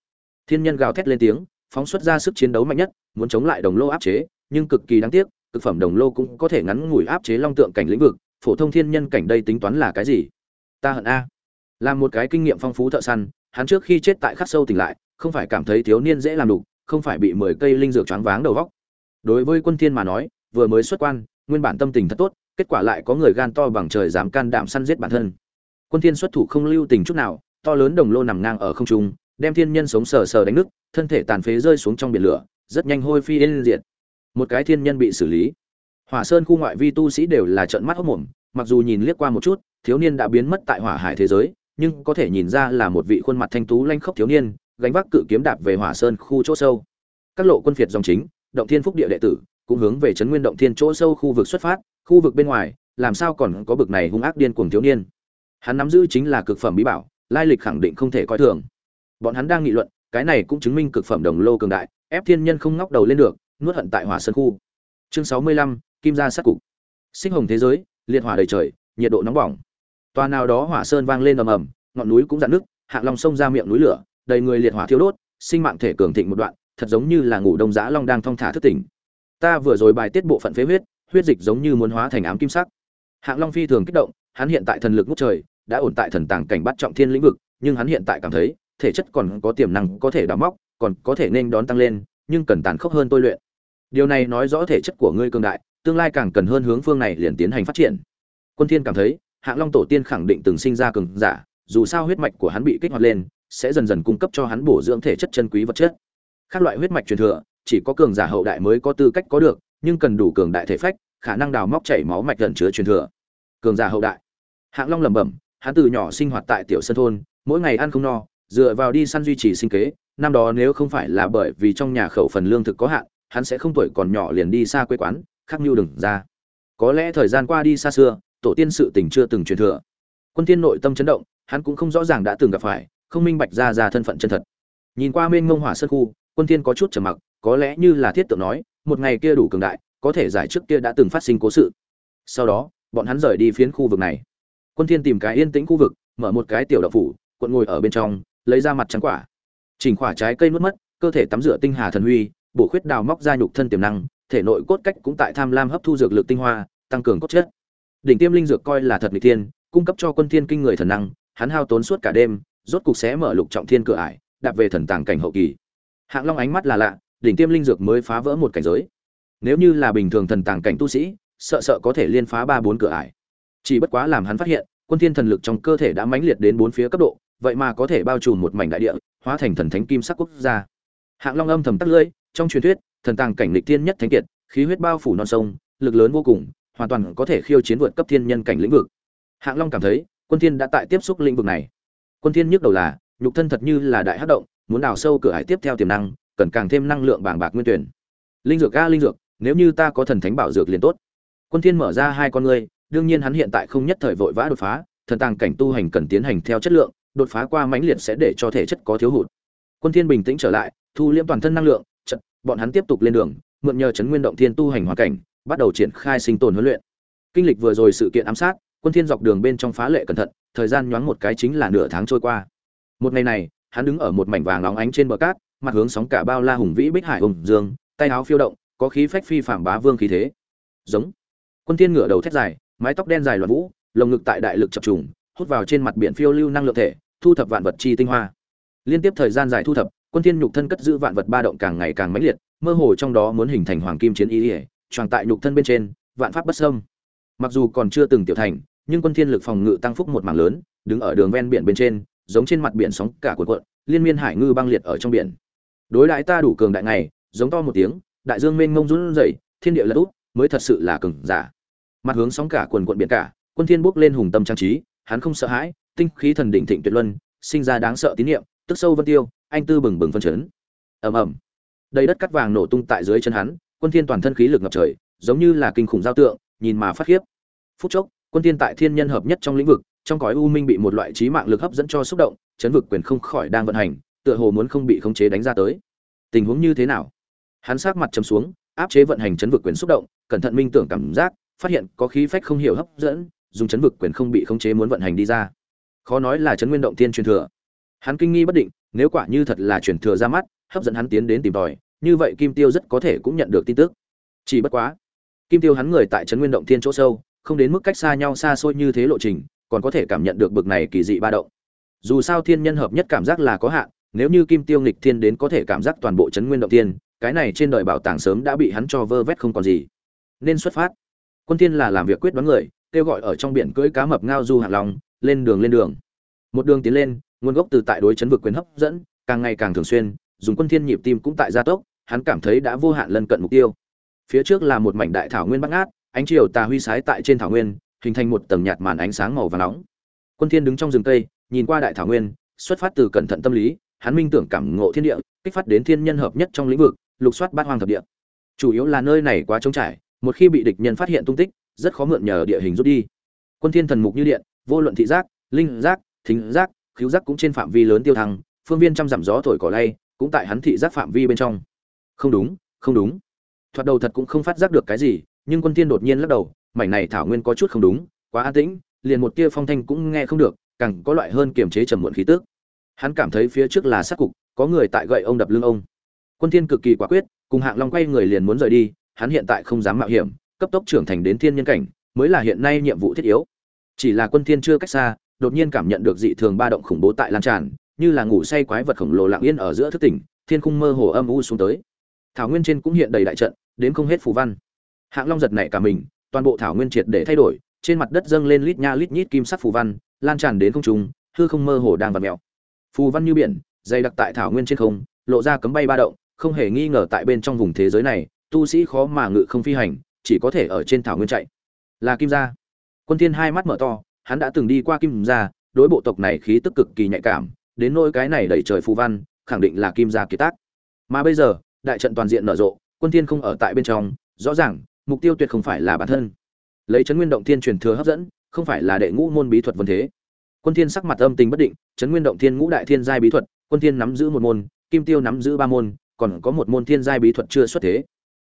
Thiên nhân gào thét lên tiếng, phóng xuất ra sức chiến đấu mạnh nhất, muốn chống lại đồng lô áp chế nhưng cực kỳ đáng tiếc cực phẩm đồng lô cũng có thể ngắn ngủi áp chế long tượng cảnh lĩnh vực, phổ thông thiên nhân cảnh đây tính toán là cái gì? Ta hận a. Làm một cái kinh nghiệm phong phú thợ săn, hắn trước khi chết tại khắc sâu tỉnh lại, không phải cảm thấy thiếu niên dễ làm đục, không phải bị mười cây linh dược choáng váng đầu óc. đối với quân thiên mà nói, vừa mới xuất quan, nguyên bản tâm tình thật tốt, kết quả lại có người gan to bằng trời dám can đảm săn giết bản thân. Quân thiên xuất thủ không lưu tình chút nào, to lớn đồng lô nằm ngang ở không trung, đem thiên nhân sống sờ sờ đánh nứt, thân thể tàn phế rơi xuống trong biển lửa, rất nhanh hôi phi yên diệt một cái thiên nhân bị xử lý. Hỏa sơn khu ngoại vi tu sĩ đều là trợn mắt hốc mồm, mặc dù nhìn liếc qua một chút, thiếu niên đã biến mất tại hỏa hải thế giới, nhưng có thể nhìn ra là một vị khuôn mặt thanh tú lanh khốc thiếu niên, gánh vác cự kiếm đạp về hỏa sơn khu chỗ sâu. Các lộ quân phiệt dòng chính, động thiên phúc địa đệ tử, cũng hướng về trấn nguyên động thiên chỗ sâu khu vực xuất phát, khu vực bên ngoài, làm sao còn có bực này hung ác điên cuồng thiếu niên. Hắn nắm giữ chính là cực phẩm bí bảo, lai lịch khẳng định không thể coi thường. Bọn hắn đang nghị luận, cái này cũng chứng minh cực phẩm đồng lô cường đại, ép thiên nhân không ngóc đầu lên được nuốt hận tại hỏa sơn khu. Chương sáu mươi lăm, kim gia sát cục. Sinh hồng thế giới, liệt hỏa đầy trời, nhiệt độ nóng bỏng. Toa nào đó hỏa sơn vang lên ầm ầm, ngọn núi cũng dạn nước hạng long sông ra miệng núi lửa, đầy người liệt hỏa thiêu đốt, sinh mạng thể cường thịnh một đoạn, thật giống như là ngủ đông giã long đang thong thả thức tỉnh. Ta vừa rồi bài tiết bộ phận phế huyết huyết dịch giống như muốn hóa thành ám kim sắc. Hạng long phi thường kích động, hắn hiện tại thần lực ngút trời, đã ổn tại thần tàng cảnh bắt trọng thiên lĩnh vực, nhưng hắn hiện tại cảm thấy, thể chất còn có tiềm năng có thể đào móc, còn có thể nên đón tăng lên, nhưng cần tàn khốc hơn tôi luyện điều này nói rõ thể chất của ngươi cường đại, tương lai càng cần hơn hướng phương này liền tiến hành phát triển. Quân thiên cảm thấy, hạng long tổ tiên khẳng định từng sinh ra cường giả, dù sao huyết mạch của hắn bị kích hoạt lên, sẽ dần dần cung cấp cho hắn bổ dưỡng thể chất chân quý vật chất. Các loại huyết mạch truyền thừa, chỉ có cường giả hậu đại mới có tư cách có được, nhưng cần đủ cường đại thể phách, khả năng đào móc chảy máu mạch gần chứa truyền thừa. Cường giả hậu đại. Hạng long lẩm bẩm, hắn từ nhỏ sinh hoạt tại tiểu sơn thôn, mỗi ngày ăn không no, dựa vào đi săn duy trì sinh kế, năm đó nếu không phải là bởi vì trong nhà khẩu phần lương thực có hạn hắn sẽ không tuổi còn nhỏ liền đi xa quê quán, khắc mưu đừng ra. Có lẽ thời gian qua đi xa xưa, tổ tiên sự tình chưa từng truyền thừa. Quân tiên nội tâm chấn động, hắn cũng không rõ ràng đã từng gặp phải, không minh bạch ra ra thân phận chân thật. Nhìn qua mênh mông hỏa sơn khu, quân tiên có chút trầm mặc, có lẽ như là thiết tượng nói, một ngày kia đủ cường đại, có thể giải trước kia đã từng phát sinh cố sự. Sau đó, bọn hắn rời đi phiến khu vực này. Quân thiên tìm cái yên tĩnh khu vực, mở một cái tiểu đậu phủ quận ngồi ở bên trong, lấy ra mặt trắng quả. Chỉnh quả trái cây nuốt mất, cơ thể tắm rửa tinh hà thần huy bổ khuyết đào móc ra nhục thân tiềm năng, thể nội cốt cách cũng tại tham lam hấp thu dược lực tinh hoa, tăng cường cốt chất. Đỉnh tiêm linh dược coi là thật nghịch thiên, cung cấp cho quân thiên kinh người thần năng, hắn hao tốn suốt cả đêm, rốt cục sẽ mở lục trọng thiên cửa ải, đạp về thần tàng cảnh hậu kỳ. Hạng long ánh mắt là lạ, đỉnh tiêm linh dược mới phá vỡ một cảnh giới. Nếu như là bình thường thần tàng cảnh tu sĩ, sợ sợ có thể liên phá ba bốn cửa ải. Chỉ bất quá làm hắn phát hiện, quân thiên thần lực trong cơ thể đã mãnh liệt đến bốn phía cấp độ, vậy mà có thể bao trùm một mảnh đại địa, hóa thành thần thánh kim sắc quốc gia. Hạng long âm thầm tắt lưỡi trong truyền thuyết, thần tàng cảnh lịch thiên nhất thánh kiệt, khí huyết bao phủ non sông, lực lớn vô cùng, hoàn toàn có thể khiêu chiến vượt cấp thiên nhân cảnh lĩnh vực. Hạng long cảm thấy, quân thiên đã tại tiếp xúc lĩnh vực này. Quân thiên nhức đầu là, nhục thân thật như là đại hắc động, muốn đào sâu cửa hải tiếp theo tiềm năng, cần càng thêm năng lượng bảng bạc nguyên tuyển. Linh dược a, linh dược, nếu như ta có thần thánh bảo dược liền tốt. Quân thiên mở ra hai con ngươi, đương nhiên hắn hiện tại không nhất thời vội vã đột phá, thần tàng cảnh tu hành cần tiến hành theo chất lượng, đột phá qua mãnh liệt sẽ để cho thể chất có thiếu hụt. Quân thiên bình tĩnh trở lại, thu liễm toàn thân năng lượng bọn hắn tiếp tục lên đường, mượn nhờ chấn nguyên động thiên tu hành hoàn cảnh, bắt đầu triển khai sinh tồn huấn luyện. Kinh lịch vừa rồi sự kiện ám sát, quân thiên dọc đường bên trong phá lệ cẩn thận, thời gian nhoáng một cái chính là nửa tháng trôi qua. Một ngày này, hắn đứng ở một mảnh vàng óng ánh trên bờ cát, mặt hướng sóng cả bao la hùng vĩ bích hải hùng dương, tay áo phiêu động, có khí phách phi phàm bá vương khí thế. Giống. Quân thiên ngửa đầu thét dài, mái tóc đen dài loạn vũ, lồng ngực tại đại lực chập trùng, hút vào trên mặt biển phiêu lưu năng lượng thể, thu thập vạn vật chi tinh hoa. Liên tiếp thời gian dài thu thập quân thiên nhục thân cất giữ vạn vật ba động càng ngày càng mãnh liệt, mơ hồ trong đó muốn hình thành hoàng kim chiến ý ỉa tròn tại nhục thân bên trên, vạn pháp bất xâm. mặc dù còn chưa từng tiểu thành, nhưng quân thiên lực phòng ngự tăng phúc một mảng lớn, đứng ở đường ven biển bên trên, giống trên mặt biển sóng cả cuộn cuộn, liên miên hải ngư băng liệt ở trong biển đối đại ta đủ cường đại ngày, giống to một tiếng, đại dương mênh mông run rẩy, thiên địa lật úp, mới thật sự là cường giả mặt hướng sóng cả cuồn cuộn biển cả, quân thiên bước lên hùng tâm trang trí, hắn không sợ hãi, tinh khí thần đỉnh thịnh tuyệt luân, sinh ra đáng sợ tín niệm, tức sâu vân tiêu anh tư bừng bừng phân chấn. Ầm ầm. Đầy đất cắt vàng nổ tung tại dưới chân hắn, quân thiên toàn thân khí lực ngập trời, giống như là kinh khủng giao tượng, nhìn mà phát khiếp. Phút chốc, quân thiên tại thiên nhân hợp nhất trong lĩnh vực, trong cõi u minh bị một loại trí mạng lực hấp dẫn cho xúc động, chấn vực quyền không khỏi đang vận hành, tựa hồ muốn không bị khống chế đánh ra tới. Tình huống như thế nào? Hắn sát mặt trầm xuống, áp chế vận hành chấn vực quyền xúc động, cẩn thận minh tưởng cảm giác, phát hiện có khí phách không hiểu hấp dẫn, dùng chấn vực quyền không bị khống chế muốn vận hành đi ra. Khó nói là chấn nguyên động Thiên truyền thừa. Hắn kinh nghi bất định nếu quả như thật là truyền thừa ra mắt, hấp dẫn hắn tiến đến tìm tòi, như vậy kim tiêu rất có thể cũng nhận được tin tức. Chỉ bất quá, kim tiêu hắn người tại chấn nguyên động thiên chỗ sâu, không đến mức cách xa nhau xa xôi như thế lộ trình, còn có thể cảm nhận được bực này kỳ dị ba động. Dù sao thiên nhân hợp nhất cảm giác là có hạn, nếu như kim tiêu nghịch thiên đến có thể cảm giác toàn bộ chấn nguyên động thiên, cái này trên đời bảo tàng sớm đã bị hắn cho vơ vét không còn gì. Nên xuất phát. Quân thiên là làm việc quyết đoán người, kêu gọi ở trong biển cưỡi cá mập ngao du hạng lòng lên đường lên đường. Một đường tiến lên nguồn gốc từ tại đối chấn vực quyền hấp dẫn, càng ngày càng thường xuyên, dùng quân thiên nhịp tim cũng tại gia tốc, hắn cảm thấy đã vô hạn lân cận mục tiêu. Phía trước là một mảnh đại thảo nguyên bắc ngát, ánh chiều tà huy sái tại trên thảo nguyên, hình thành một tầng nhạt màn ánh sáng màu vàng nóng. Quân thiên đứng trong rừng cây, nhìn qua đại thảo nguyên, xuất phát từ cẩn thận tâm lý, hắn minh tưởng cảm ngộ thiên địa, kích phát đến thiên nhân hợp nhất trong lĩnh vực, lục soát bát hoang thập địa. Chủ yếu là nơi này quá trống trải, một khi bị địch nhân phát hiện tung tích, rất khó mượn nhờ địa hình rút đi. Quân thiên thần mục như điện, vô luận thị giác, linh giác, thính giác khiếu giác cũng trên phạm vi lớn tiêu thăng, phương viên trăm dặm gió thổi cỏ lay, cũng tại hắn thị giác phạm vi bên trong. Không đúng không đúng. Thoạt đầu thật cũng không phát giác được cái gì, nhưng quân thiên đột nhiên lắc đầu, mảnh này thảo nguyên có chút không đúng, quá an tĩnh, liền một tia phong thanh cũng nghe không được, càng có loại hơn kiềm chế trầm muộn khí tức. Hắn cảm thấy phía trước là sát cục, có người tại gậy ông đập lưng ông. Quân thiên cực kỳ quả quyết, cùng hạng long quay người liền muốn rời đi, hắn hiện tại không dám mạo hiểm, cấp tốc trưởng thành đến thiên nhân cảnh, mới là hiện nay nhiệm vụ thiết yếu. Chỉ là quân thiên chưa cách xa đột nhiên cảm nhận được dị thường ba động khủng bố tại lan tràn, như là ngủ say quái vật khổng lồ lặng yên ở giữa thức tỉnh, thiên khung mơ hồ âm u xuống tới. Thảo nguyên trên cũng hiện đầy đại trận, đến không hết phù văn. Hạng long giật nảy cả mình, toàn bộ thảo nguyên triệt để thay đổi, trên mặt đất dâng lên lít nha lít nhít kim sắc phù văn, lan tràn đến không trung, hư không mơ hồ đang vặn mèo. Phù văn như biển, dày đặc tại thảo nguyên trên không, lộ ra cấm bay ba động, không hề nghi ngờ tại bên trong vùng thế giới này, tu sĩ khó mà ngự không phi hành, chỉ có thể ở trên thảo nguyên chạy. Là kim gia. Quân thiên hai mắt mở to hắn đã từng đi qua kim gia, đối bộ tộc này khí tức cực kỳ nhạy cảm, đến nỗi cái này đẩy trời phù văn, khẳng định là kim gia kiệt tác. Mà bây giờ, đại trận toàn diện nở rộ, quân thiên không ở tại bên trong, rõ ràng, mục tiêu tuyệt không phải là bản thân. Lấy chấn nguyên động thiên truyền thừa hấp dẫn, không phải là đệ ngũ môn bí thuật vân thế. Quân thiên sắc mặt âm tình bất định, chấn nguyên động thiên ngũ đại thiên giai bí thuật, quân thiên nắm giữ một môn, kim tiêu nắm giữ ba môn, còn có một môn thiên giai bí thuật chưa xuất thế.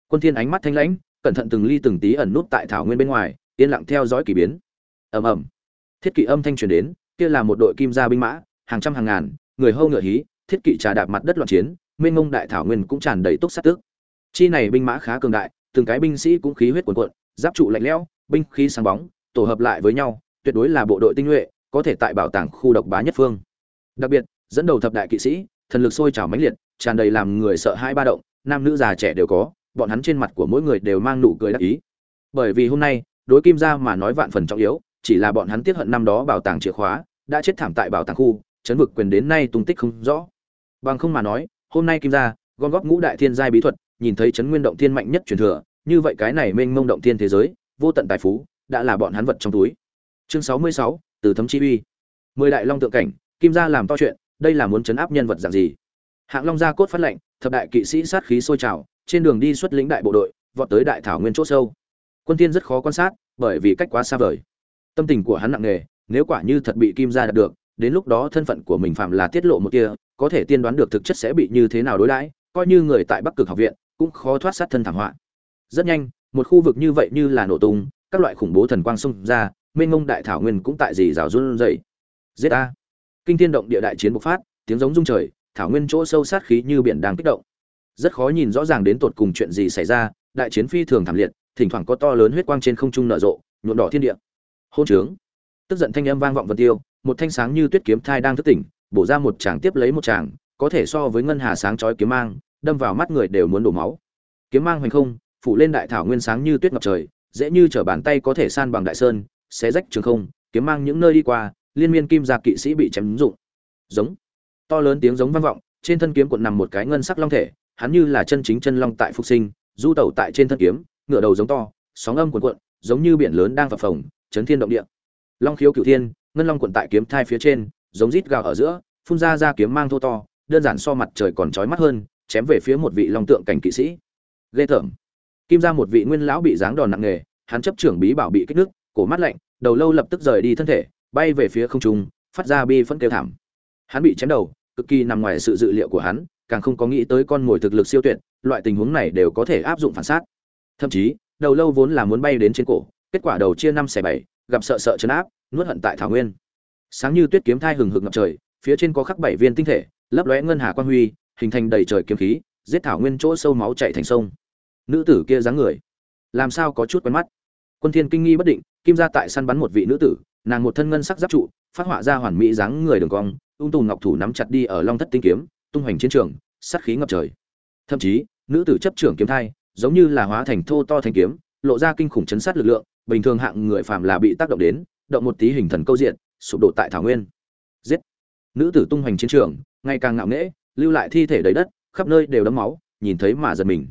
Quân thiên ánh mắt thanh lãnh, cẩn thận từng ly từng tí ẩn nút tại thảo nguyên bên ngoài, yên lặng theo dõi kỳ biến. Ầm ầm thiết kỵ âm thanh truyền đến, kia là một đội kim gia binh mã, hàng trăm hàng ngàn, người hâu ngựa hí, thiết kỵ trà đạp mặt đất loạn chiến, mênh mông đại thảo nguyên cũng tràn đầy túc sát tức chi này binh mã khá cường đại, từng cái binh sĩ cũng khí huyết cuồn cuộn, giáp trụ lạnh lẽo, binh khí sáng bóng, tổ hợp lại với nhau, tuyệt đối là bộ đội tinh nhuệ, có thể tại bảo tàng khu độc bá nhất phương. Đặc biệt, dẫn đầu thập đại kỵ sĩ, thần lực sôi trào mãnh liệt, tràn đầy làm người sợ hai ba động, nam nữ già trẻ đều có, bọn hắn trên mặt của mỗi người đều mang nụ cười đắc ý. Bởi vì hôm nay, đối kim gia mà nói vạn phần trọng yếu chỉ là bọn hắn tiếc hận năm đó bảo tàng chìa khóa, đã chết thảm tại bảo tàng khu, chấn vực quyền đến nay tung tích không rõ. Bằng không mà nói, hôm nay kim gia, gom góp ngũ đại thiên giai bí thuật, nhìn thấy chấn nguyên động thiên mạnh nhất truyền thừa, như vậy cái này mênh mông động thiên thế giới, vô tận tài phú, đã là bọn hắn vật trong túi. Chương sáu mươi sáu, từ thấm chi uy. Mười đại long tượng cảnh, kim gia làm to chuyện, đây là muốn chấn áp nhân vật dạng gì? Hạng long gia cốt phát lệnh, thập đại kỵ sĩ sát khí sôi trào, trên đường đi xuất lĩnh đại bộ đội, vọt tới đại thảo nguyên chỗ sâu. Quân tiên rất khó quan sát, bởi vì cách quá xa vời tâm tình của hắn nặng nề, nếu quả như thật bị kim gia đạt được, đến lúc đó thân phận của mình phạm là tiết lộ một kia, có thể tiên đoán được thực chất sẽ bị như thế nào đối đãi, coi như người tại bắc cực học viện, cũng khó thoát sát thân thảm họa. Rất nhanh, một khu vực như vậy như là nổ tung, các loại khủng bố thần quang xung ra, mênh mông đại thảo nguyên cũng tại gì rào run dậy giết a kinh thiên động địa đại chiến bộc phát, tiếng giống rung trời, thảo nguyên chỗ sâu sát khí như biển đang kích động. Rất khó nhìn rõ ràng đến tột cùng chuyện gì xảy ra, đại chiến phi thường thảm liệt, thỉnh thoảng có to lớn huyết quang trên không trung nở rộ, nhuộm đỏ thiên địa hôn trướng. Tức giận thanh âm vang vọng vân tiêu, một thanh sáng như tuyết kiếm thai đang thức tỉnh, bổ ra một tràng tiếp lấy một tràng có thể so với ngân hà sáng chói kiếm mang, đâm vào mắt người đều muốn đổ máu. Kiếm mang hoành không, phủ lên đại thảo nguyên sáng như tuyết ngập trời, dễ như trở bàn tay có thể san bằng đại sơn, xé rách trường không, kiếm mang những nơi đi qua, liên miên kim gia kỵ sĩ bị chém dụng giống. To lớn tiếng giống vang vọng, trên thân kiếm cuộn nằm một cái ngân sắc long thể, hắn như là chân chính chân long tại phục sinh, du tẩu tại trên thân kiếm ngựa đầu giống to, sóng âm cuộn cuộn, giống như biển lớn đang phập phồng chấn thiên động địa. Long khiếu cửu thiên, ngân long cuộn tại kiếm thai phía trên, giống rít gào ở giữa, phun ra ra kiếm mang thô to, đơn giản so mặt trời còn chói mắt hơn, chém về phía một vị long tượng cảnh kỵ sĩ. Ghê tởm. Kim ra một vị nguyên lão bị giáng đòn nặng nề, hắn chấp trưởng bí bảo bị kích nước cổ mắt lạnh, đầu lâu lập tức rời đi thân thể, bay về phía không trung, phát ra bi phân kêu thảm. Hắn bị chém đầu, cực kỳ nằm ngoài sự dự liệu của hắn, càng không có nghĩ tới con mồi thực lực siêu tuyệt, loại tình huống này đều có thể áp dụng phản sát. Thậm chí, đầu lâu vốn là muốn bay đến trên cổ kết quả đầu chia năm xẻ bảy, gặp sợ sợ chấn áp, nuốt hận tại thảo nguyên. Sáng như tuyết kiếm thai hừng hực ngập trời, phía trên có khắc bảy viên tinh thể, lấp lóe ngân hà quan huy, hình thành đầy trời kiếm khí, giết thảo nguyên chỗ sâu máu chảy thành sông. Nữ tử kia dáng người, làm sao có chút quen mắt? Quân thiên kinh nghi bất định, kim gia tại săn bắn một vị nữ tử, nàng một thân ngân sắc giáp trụ, phát họa ra hoàn mỹ dáng người đường cong, ung tùm ngọc thủ nắm chặt đi ở long thất tinh kiếm, tung hoành chiến trường, sát khí ngập trời. Thậm chí, nữ tử chấp trưởng kiếm thai, giống như là hóa thành thô to thành kiếm, lộ ra kinh khủng chấn sát lực lượng bình thường hạng người phàm là bị tác động đến, động một tí hình thần câu diện, sụp đổ tại thảo nguyên. Giết! Nữ tử tung hoành chiến trường, ngày càng ngạo nghễ, lưu lại thi thể đầy đất, khắp nơi đều đấm máu, nhìn thấy mà giật mình.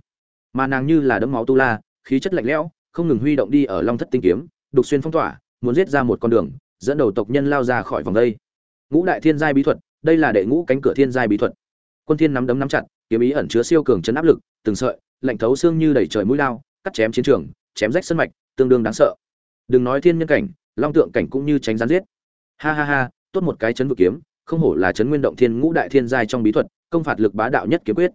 Mà nàng như là đấm máu tu la, khí chất lạnh lẽo, không ngừng huy động đi ở long thất tinh kiếm, đục xuyên phong tỏa, muốn giết ra một con đường, dẫn đầu tộc nhân lao ra khỏi vòng đây. Ngũ đại thiên giai bí thuật, đây là đệ ngũ cánh cửa thiên giai bí thuật. Quân thiên nắm đấm nắm chặt, kiếm ý ẩn chứa siêu cường chấn áp lực, từng sợi, lạnh thấu xương như đẩy trời mũi lao, cắt chém chiến trường, chém rách sân mạch tương đương đáng sợ. Đừng nói thiên nhân cảnh, long tượng cảnh cũng như tránh gián giết. Ha ha ha, tốt một cái chấn vực kiếm, không hổ là chấn nguyên động thiên ngũ đại thiên giai trong bí thuật, công phạt lực bá đạo nhất kiếm quyết.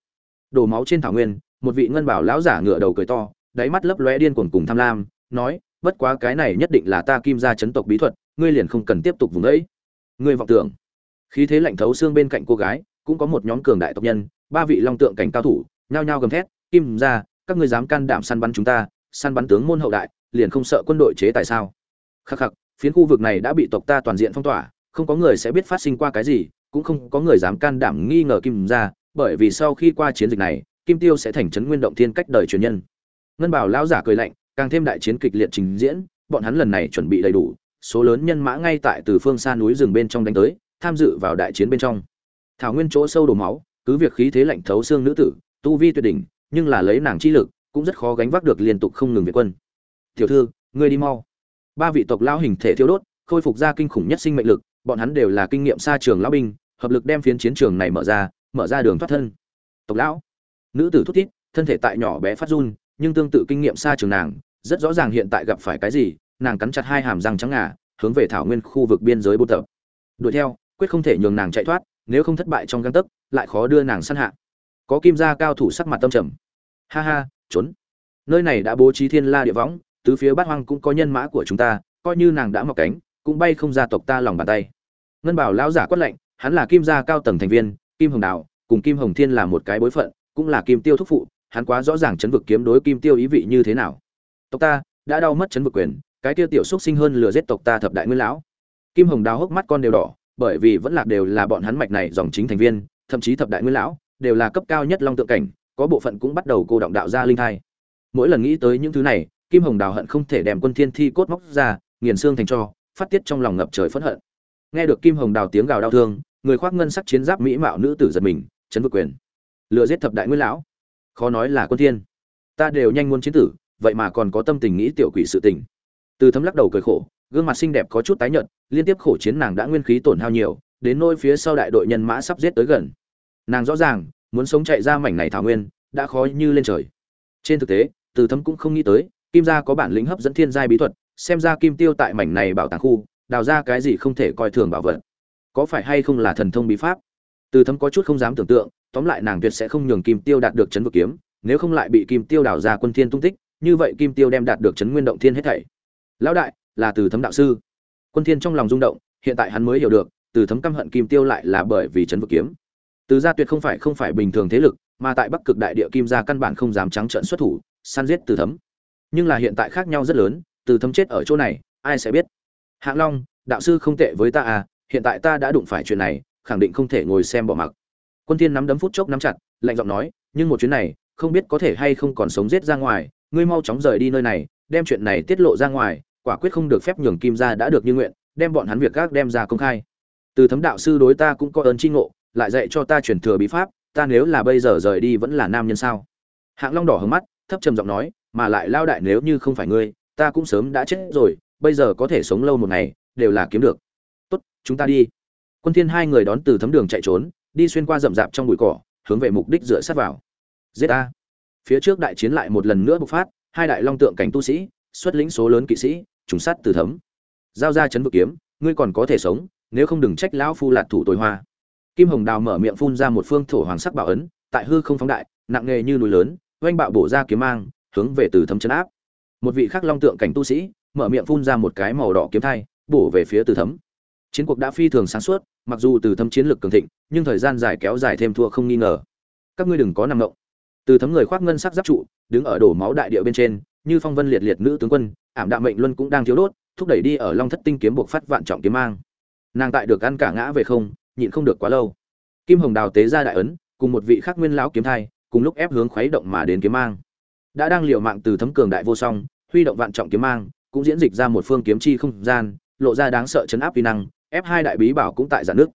Đổ máu trên thảo nguyên, một vị ngân bảo lão giả ngửa đầu cười to, đáy mắt lấp lóe điên cuồng cùng tham lam, nói, bất quá cái này nhất định là ta kim gia chấn tộc bí thuật, ngươi liền không cần tiếp tục vùng ấy ngươi vọng tưởng. Khí thế lạnh thấu xương bên cạnh cô gái, cũng có một nhóm cường đại tộc nhân, ba vị long tượng cảnh cao thủ, nhao nhao gầm thét, kim gia, các ngươi dám can đảm săn bắn chúng ta, săn bắn tướng môn hậu đại liền không sợ quân đội chế tại sao? Khắc khắc, phiến khu vực này đã bị tộc ta toàn diện phong tỏa, không có người sẽ biết phát sinh qua cái gì, cũng không có người dám can đảm nghi ngờ kim gia, bởi vì sau khi qua chiến dịch này, kim tiêu sẽ thành trấn nguyên động thiên cách đời truyền nhân. Ngân bảo lão giả cười lạnh, càng thêm đại chiến kịch liệt trình diễn, bọn hắn lần này chuẩn bị đầy đủ, số lớn nhân mã ngay tại từ phương xa núi rừng bên trong đánh tới, tham dự vào đại chiến bên trong. Thảo nguyên chỗ sâu đổ máu, cứ việc khí thế lạnh thấu xương nữ tử, tu vi tuyệt đỉnh, nhưng là lấy nàng chi lực, cũng rất khó gánh vác được liên tục không ngừng việt quân tiểu thư, ngươi đi mau. Ba vị tộc lão hình thể thiêu đốt, khôi phục ra kinh khủng nhất sinh mệnh lực, bọn hắn đều là kinh nghiệm xa trường lão binh, hợp lực đem phiến chiến trường này mở ra mở ra đường thoát thân. Tộc lão, nữ tử thút thít, thân thể tại nhỏ bé phát run, nhưng tương tự kinh nghiệm xa trường nàng, rất rõ ràng hiện tại gặp phải cái gì, nàng cắn chặt hai hàm răng trắng ngà, hướng về thảo nguyên khu vực biên giới buôn tập. Đuổi theo, quyết không thể nhường nàng chạy thoát, nếu không thất bại trong găng tấc, lại khó đưa nàng săn hạ. Có kim gia cao thủ sắc mặt tâm trầm. Ha ha, trốn. Nơi này đã bố trí thiên la địa võng tứ phía bát hoang cũng có nhân mã của chúng ta, coi như nàng đã mọc cánh, cũng bay không ra tộc ta lòng bàn tay. Ngân bảo lão giả quát lệnh hắn là kim gia cao tầng thành viên, kim hồng đào cùng kim hồng thiên là một cái bối phận, cũng là kim tiêu thúc phụ, hắn quá rõ ràng chấn vực kiếm đối kim tiêu ý vị như thế nào. Tộc ta đã đau mất chấn vực quyền, cái tiêu tiểu xúc sinh hơn lừa giết tộc ta thập đại nguyên lão. Kim hồng đào hốc mắt con đều đỏ, bởi vì vẫn lạc đều là bọn hắn mạch này dòng chính thành viên, thậm chí thập đại nguyên lão, đều là cấp cao nhất long tượng cảnh, có bộ phận cũng bắt đầu cô động đạo ra linh thai. Mỗi lần nghĩ tới những thứ này kim hồng đào hận không thể đem quân thiên thi cốt móc ra, nghiền xương thành cho, phát tiết trong lòng ngập trời phẫn hận. Nghe được kim hồng đào tiếng gào đau thương, người khoác ngân sắc chiến giáp mỹ mạo nữ tử giật mình, chấn vực quyền. Lừa giết thập đại nguyên lão. Khó nói là quân thiên. Ta đều nhanh muốn chiến tử, vậy mà còn có tâm tình nghĩ tiểu quỷ sự tình. Từ thấm lắc đầu cười khổ, gương mặt xinh đẹp có chút tái nhợt, liên tiếp khổ chiến nàng đã nguyên khí tổn hao nhiều, đến nôi phía sau đại đội nhân mã sắp giết tới gần. Nàng rõ ràng, muốn sống chạy ra mảnh này thảo nguyên, đã khó như lên trời. Trên thực tế, từ thấm cũng không nghĩ tới kim gia có bản lĩnh hấp dẫn thiên giai bí thuật, xem ra kim tiêu tại mảnh này bảo tàng khu, đào ra cái gì không thể coi thường bảo vật. Có phải hay không là thần thông bí pháp? Từ thấm có chút không dám tưởng tượng, tóm lại nàng tuyệt sẽ không nhường kim tiêu đạt được chấn vực kiếm, nếu không lại bị kim tiêu đào ra quân thiên tung tích, như vậy kim tiêu đem đạt được chấn nguyên động thiên hết thảy. Lão đại, là từ thấm đạo sư. Quân thiên trong lòng rung động, hiện tại hắn mới hiểu được, từ thấm căm hận kim tiêu lại là bởi vì chấn vực kiếm. Từ gia tuyệt không phải không phải bình thường thế lực, mà tại bắc cực đại địa kim gia căn bản không dám trắng trợn xuất thủ, săn giết từ thấm nhưng là hiện tại khác nhau rất lớn, từ thấm chết ở chỗ này, ai sẽ biết? Hạng long, đạo sư không tệ với ta à hiện tại ta đã đụng phải chuyện này, khẳng định không thể ngồi xem bỏ mặc. Quân thiên nắm đấm phút chốc nắm chặt, lạnh giọng nói, nhưng một chuyến này, không biết có thể hay không còn sống giết ra ngoài, ngươi mau chóng rời đi nơi này, đem chuyện này tiết lộ ra ngoài, quả quyết không được phép nhường kim gia đã được như nguyện, đem bọn hắn việc các đem ra công khai. Từ thấm đạo sư đối ta cũng có ơn chi ngộ, lại dạy cho ta truyền thừa bí pháp, ta nếu là bây giờ rời đi vẫn là nam nhân sao? Hạng long đỏ hướng mắt, thấp trầm giọng nói mà lại lao đại nếu như không phải ngươi, ta cũng sớm đã chết rồi, bây giờ có thể sống lâu một ngày, đều là kiếm được. Tốt, chúng ta đi. Quân thiên hai người đón từ thấm đường chạy trốn, đi xuyên qua rậm rạp trong bụi cỏ, hướng về mục đích dựa sát vào. Giết a phía trước đại chiến lại một lần nữa bộc phát, hai đại long tượng cảnh tu sĩ, xuất lĩnh số lớn kỵ sĩ, trùng sát từ thấm. Giao ra chấn vực kiếm, ngươi còn có thể sống, nếu không đừng trách lão phu lạt thủ tối hoa. Kim hồng đào mở miệng phun ra một phương thổ hoàng sắc bảo ấn, tại hư không phóng đại, nặng nghề như núi lớn, oanh bạo bổ ra kiếm mang hướng về từ thấm chấn áp. Một vị khắc long tượng cảnh tu sĩ, mở miệng phun ra một cái màu đỏ kiếm thai, bổ về phía từ thấm. Chiến cuộc đã phi thường sáng suốt, mặc dù từ thấm chiến lược cường thịnh, nhưng thời gian dài kéo dài thêm thua không nghi ngờ. Các ngươi đừng có nằm động. Từ thấm người khoác ngân sắc giáp trụ, đứng ở đổ máu đại địa bên trên, như phong vân liệt liệt nữ tướng quân, ảm đạm mệnh luân cũng đang thiếu đốt, thúc đẩy đi ở long thất tinh kiếm buộc phát vạn trọng kiếm mang. Nàng tại được ăn cả ngã về không, nhịn không được quá lâu. Kim hồng đào tế ra đại ấn, cùng một vị khắc nguyên lão kiếm thai, cùng lúc ép hướng khuấy động mà đến kiếm mang đã đang liều mạng từ thấm cường đại vô song, huy động vạn trọng kiếm mang, cũng diễn dịch ra một phương kiếm chi không gian, lộ ra đáng sợ chấn áp vi năng, ép hai đại bí bảo cũng tại giãn nước.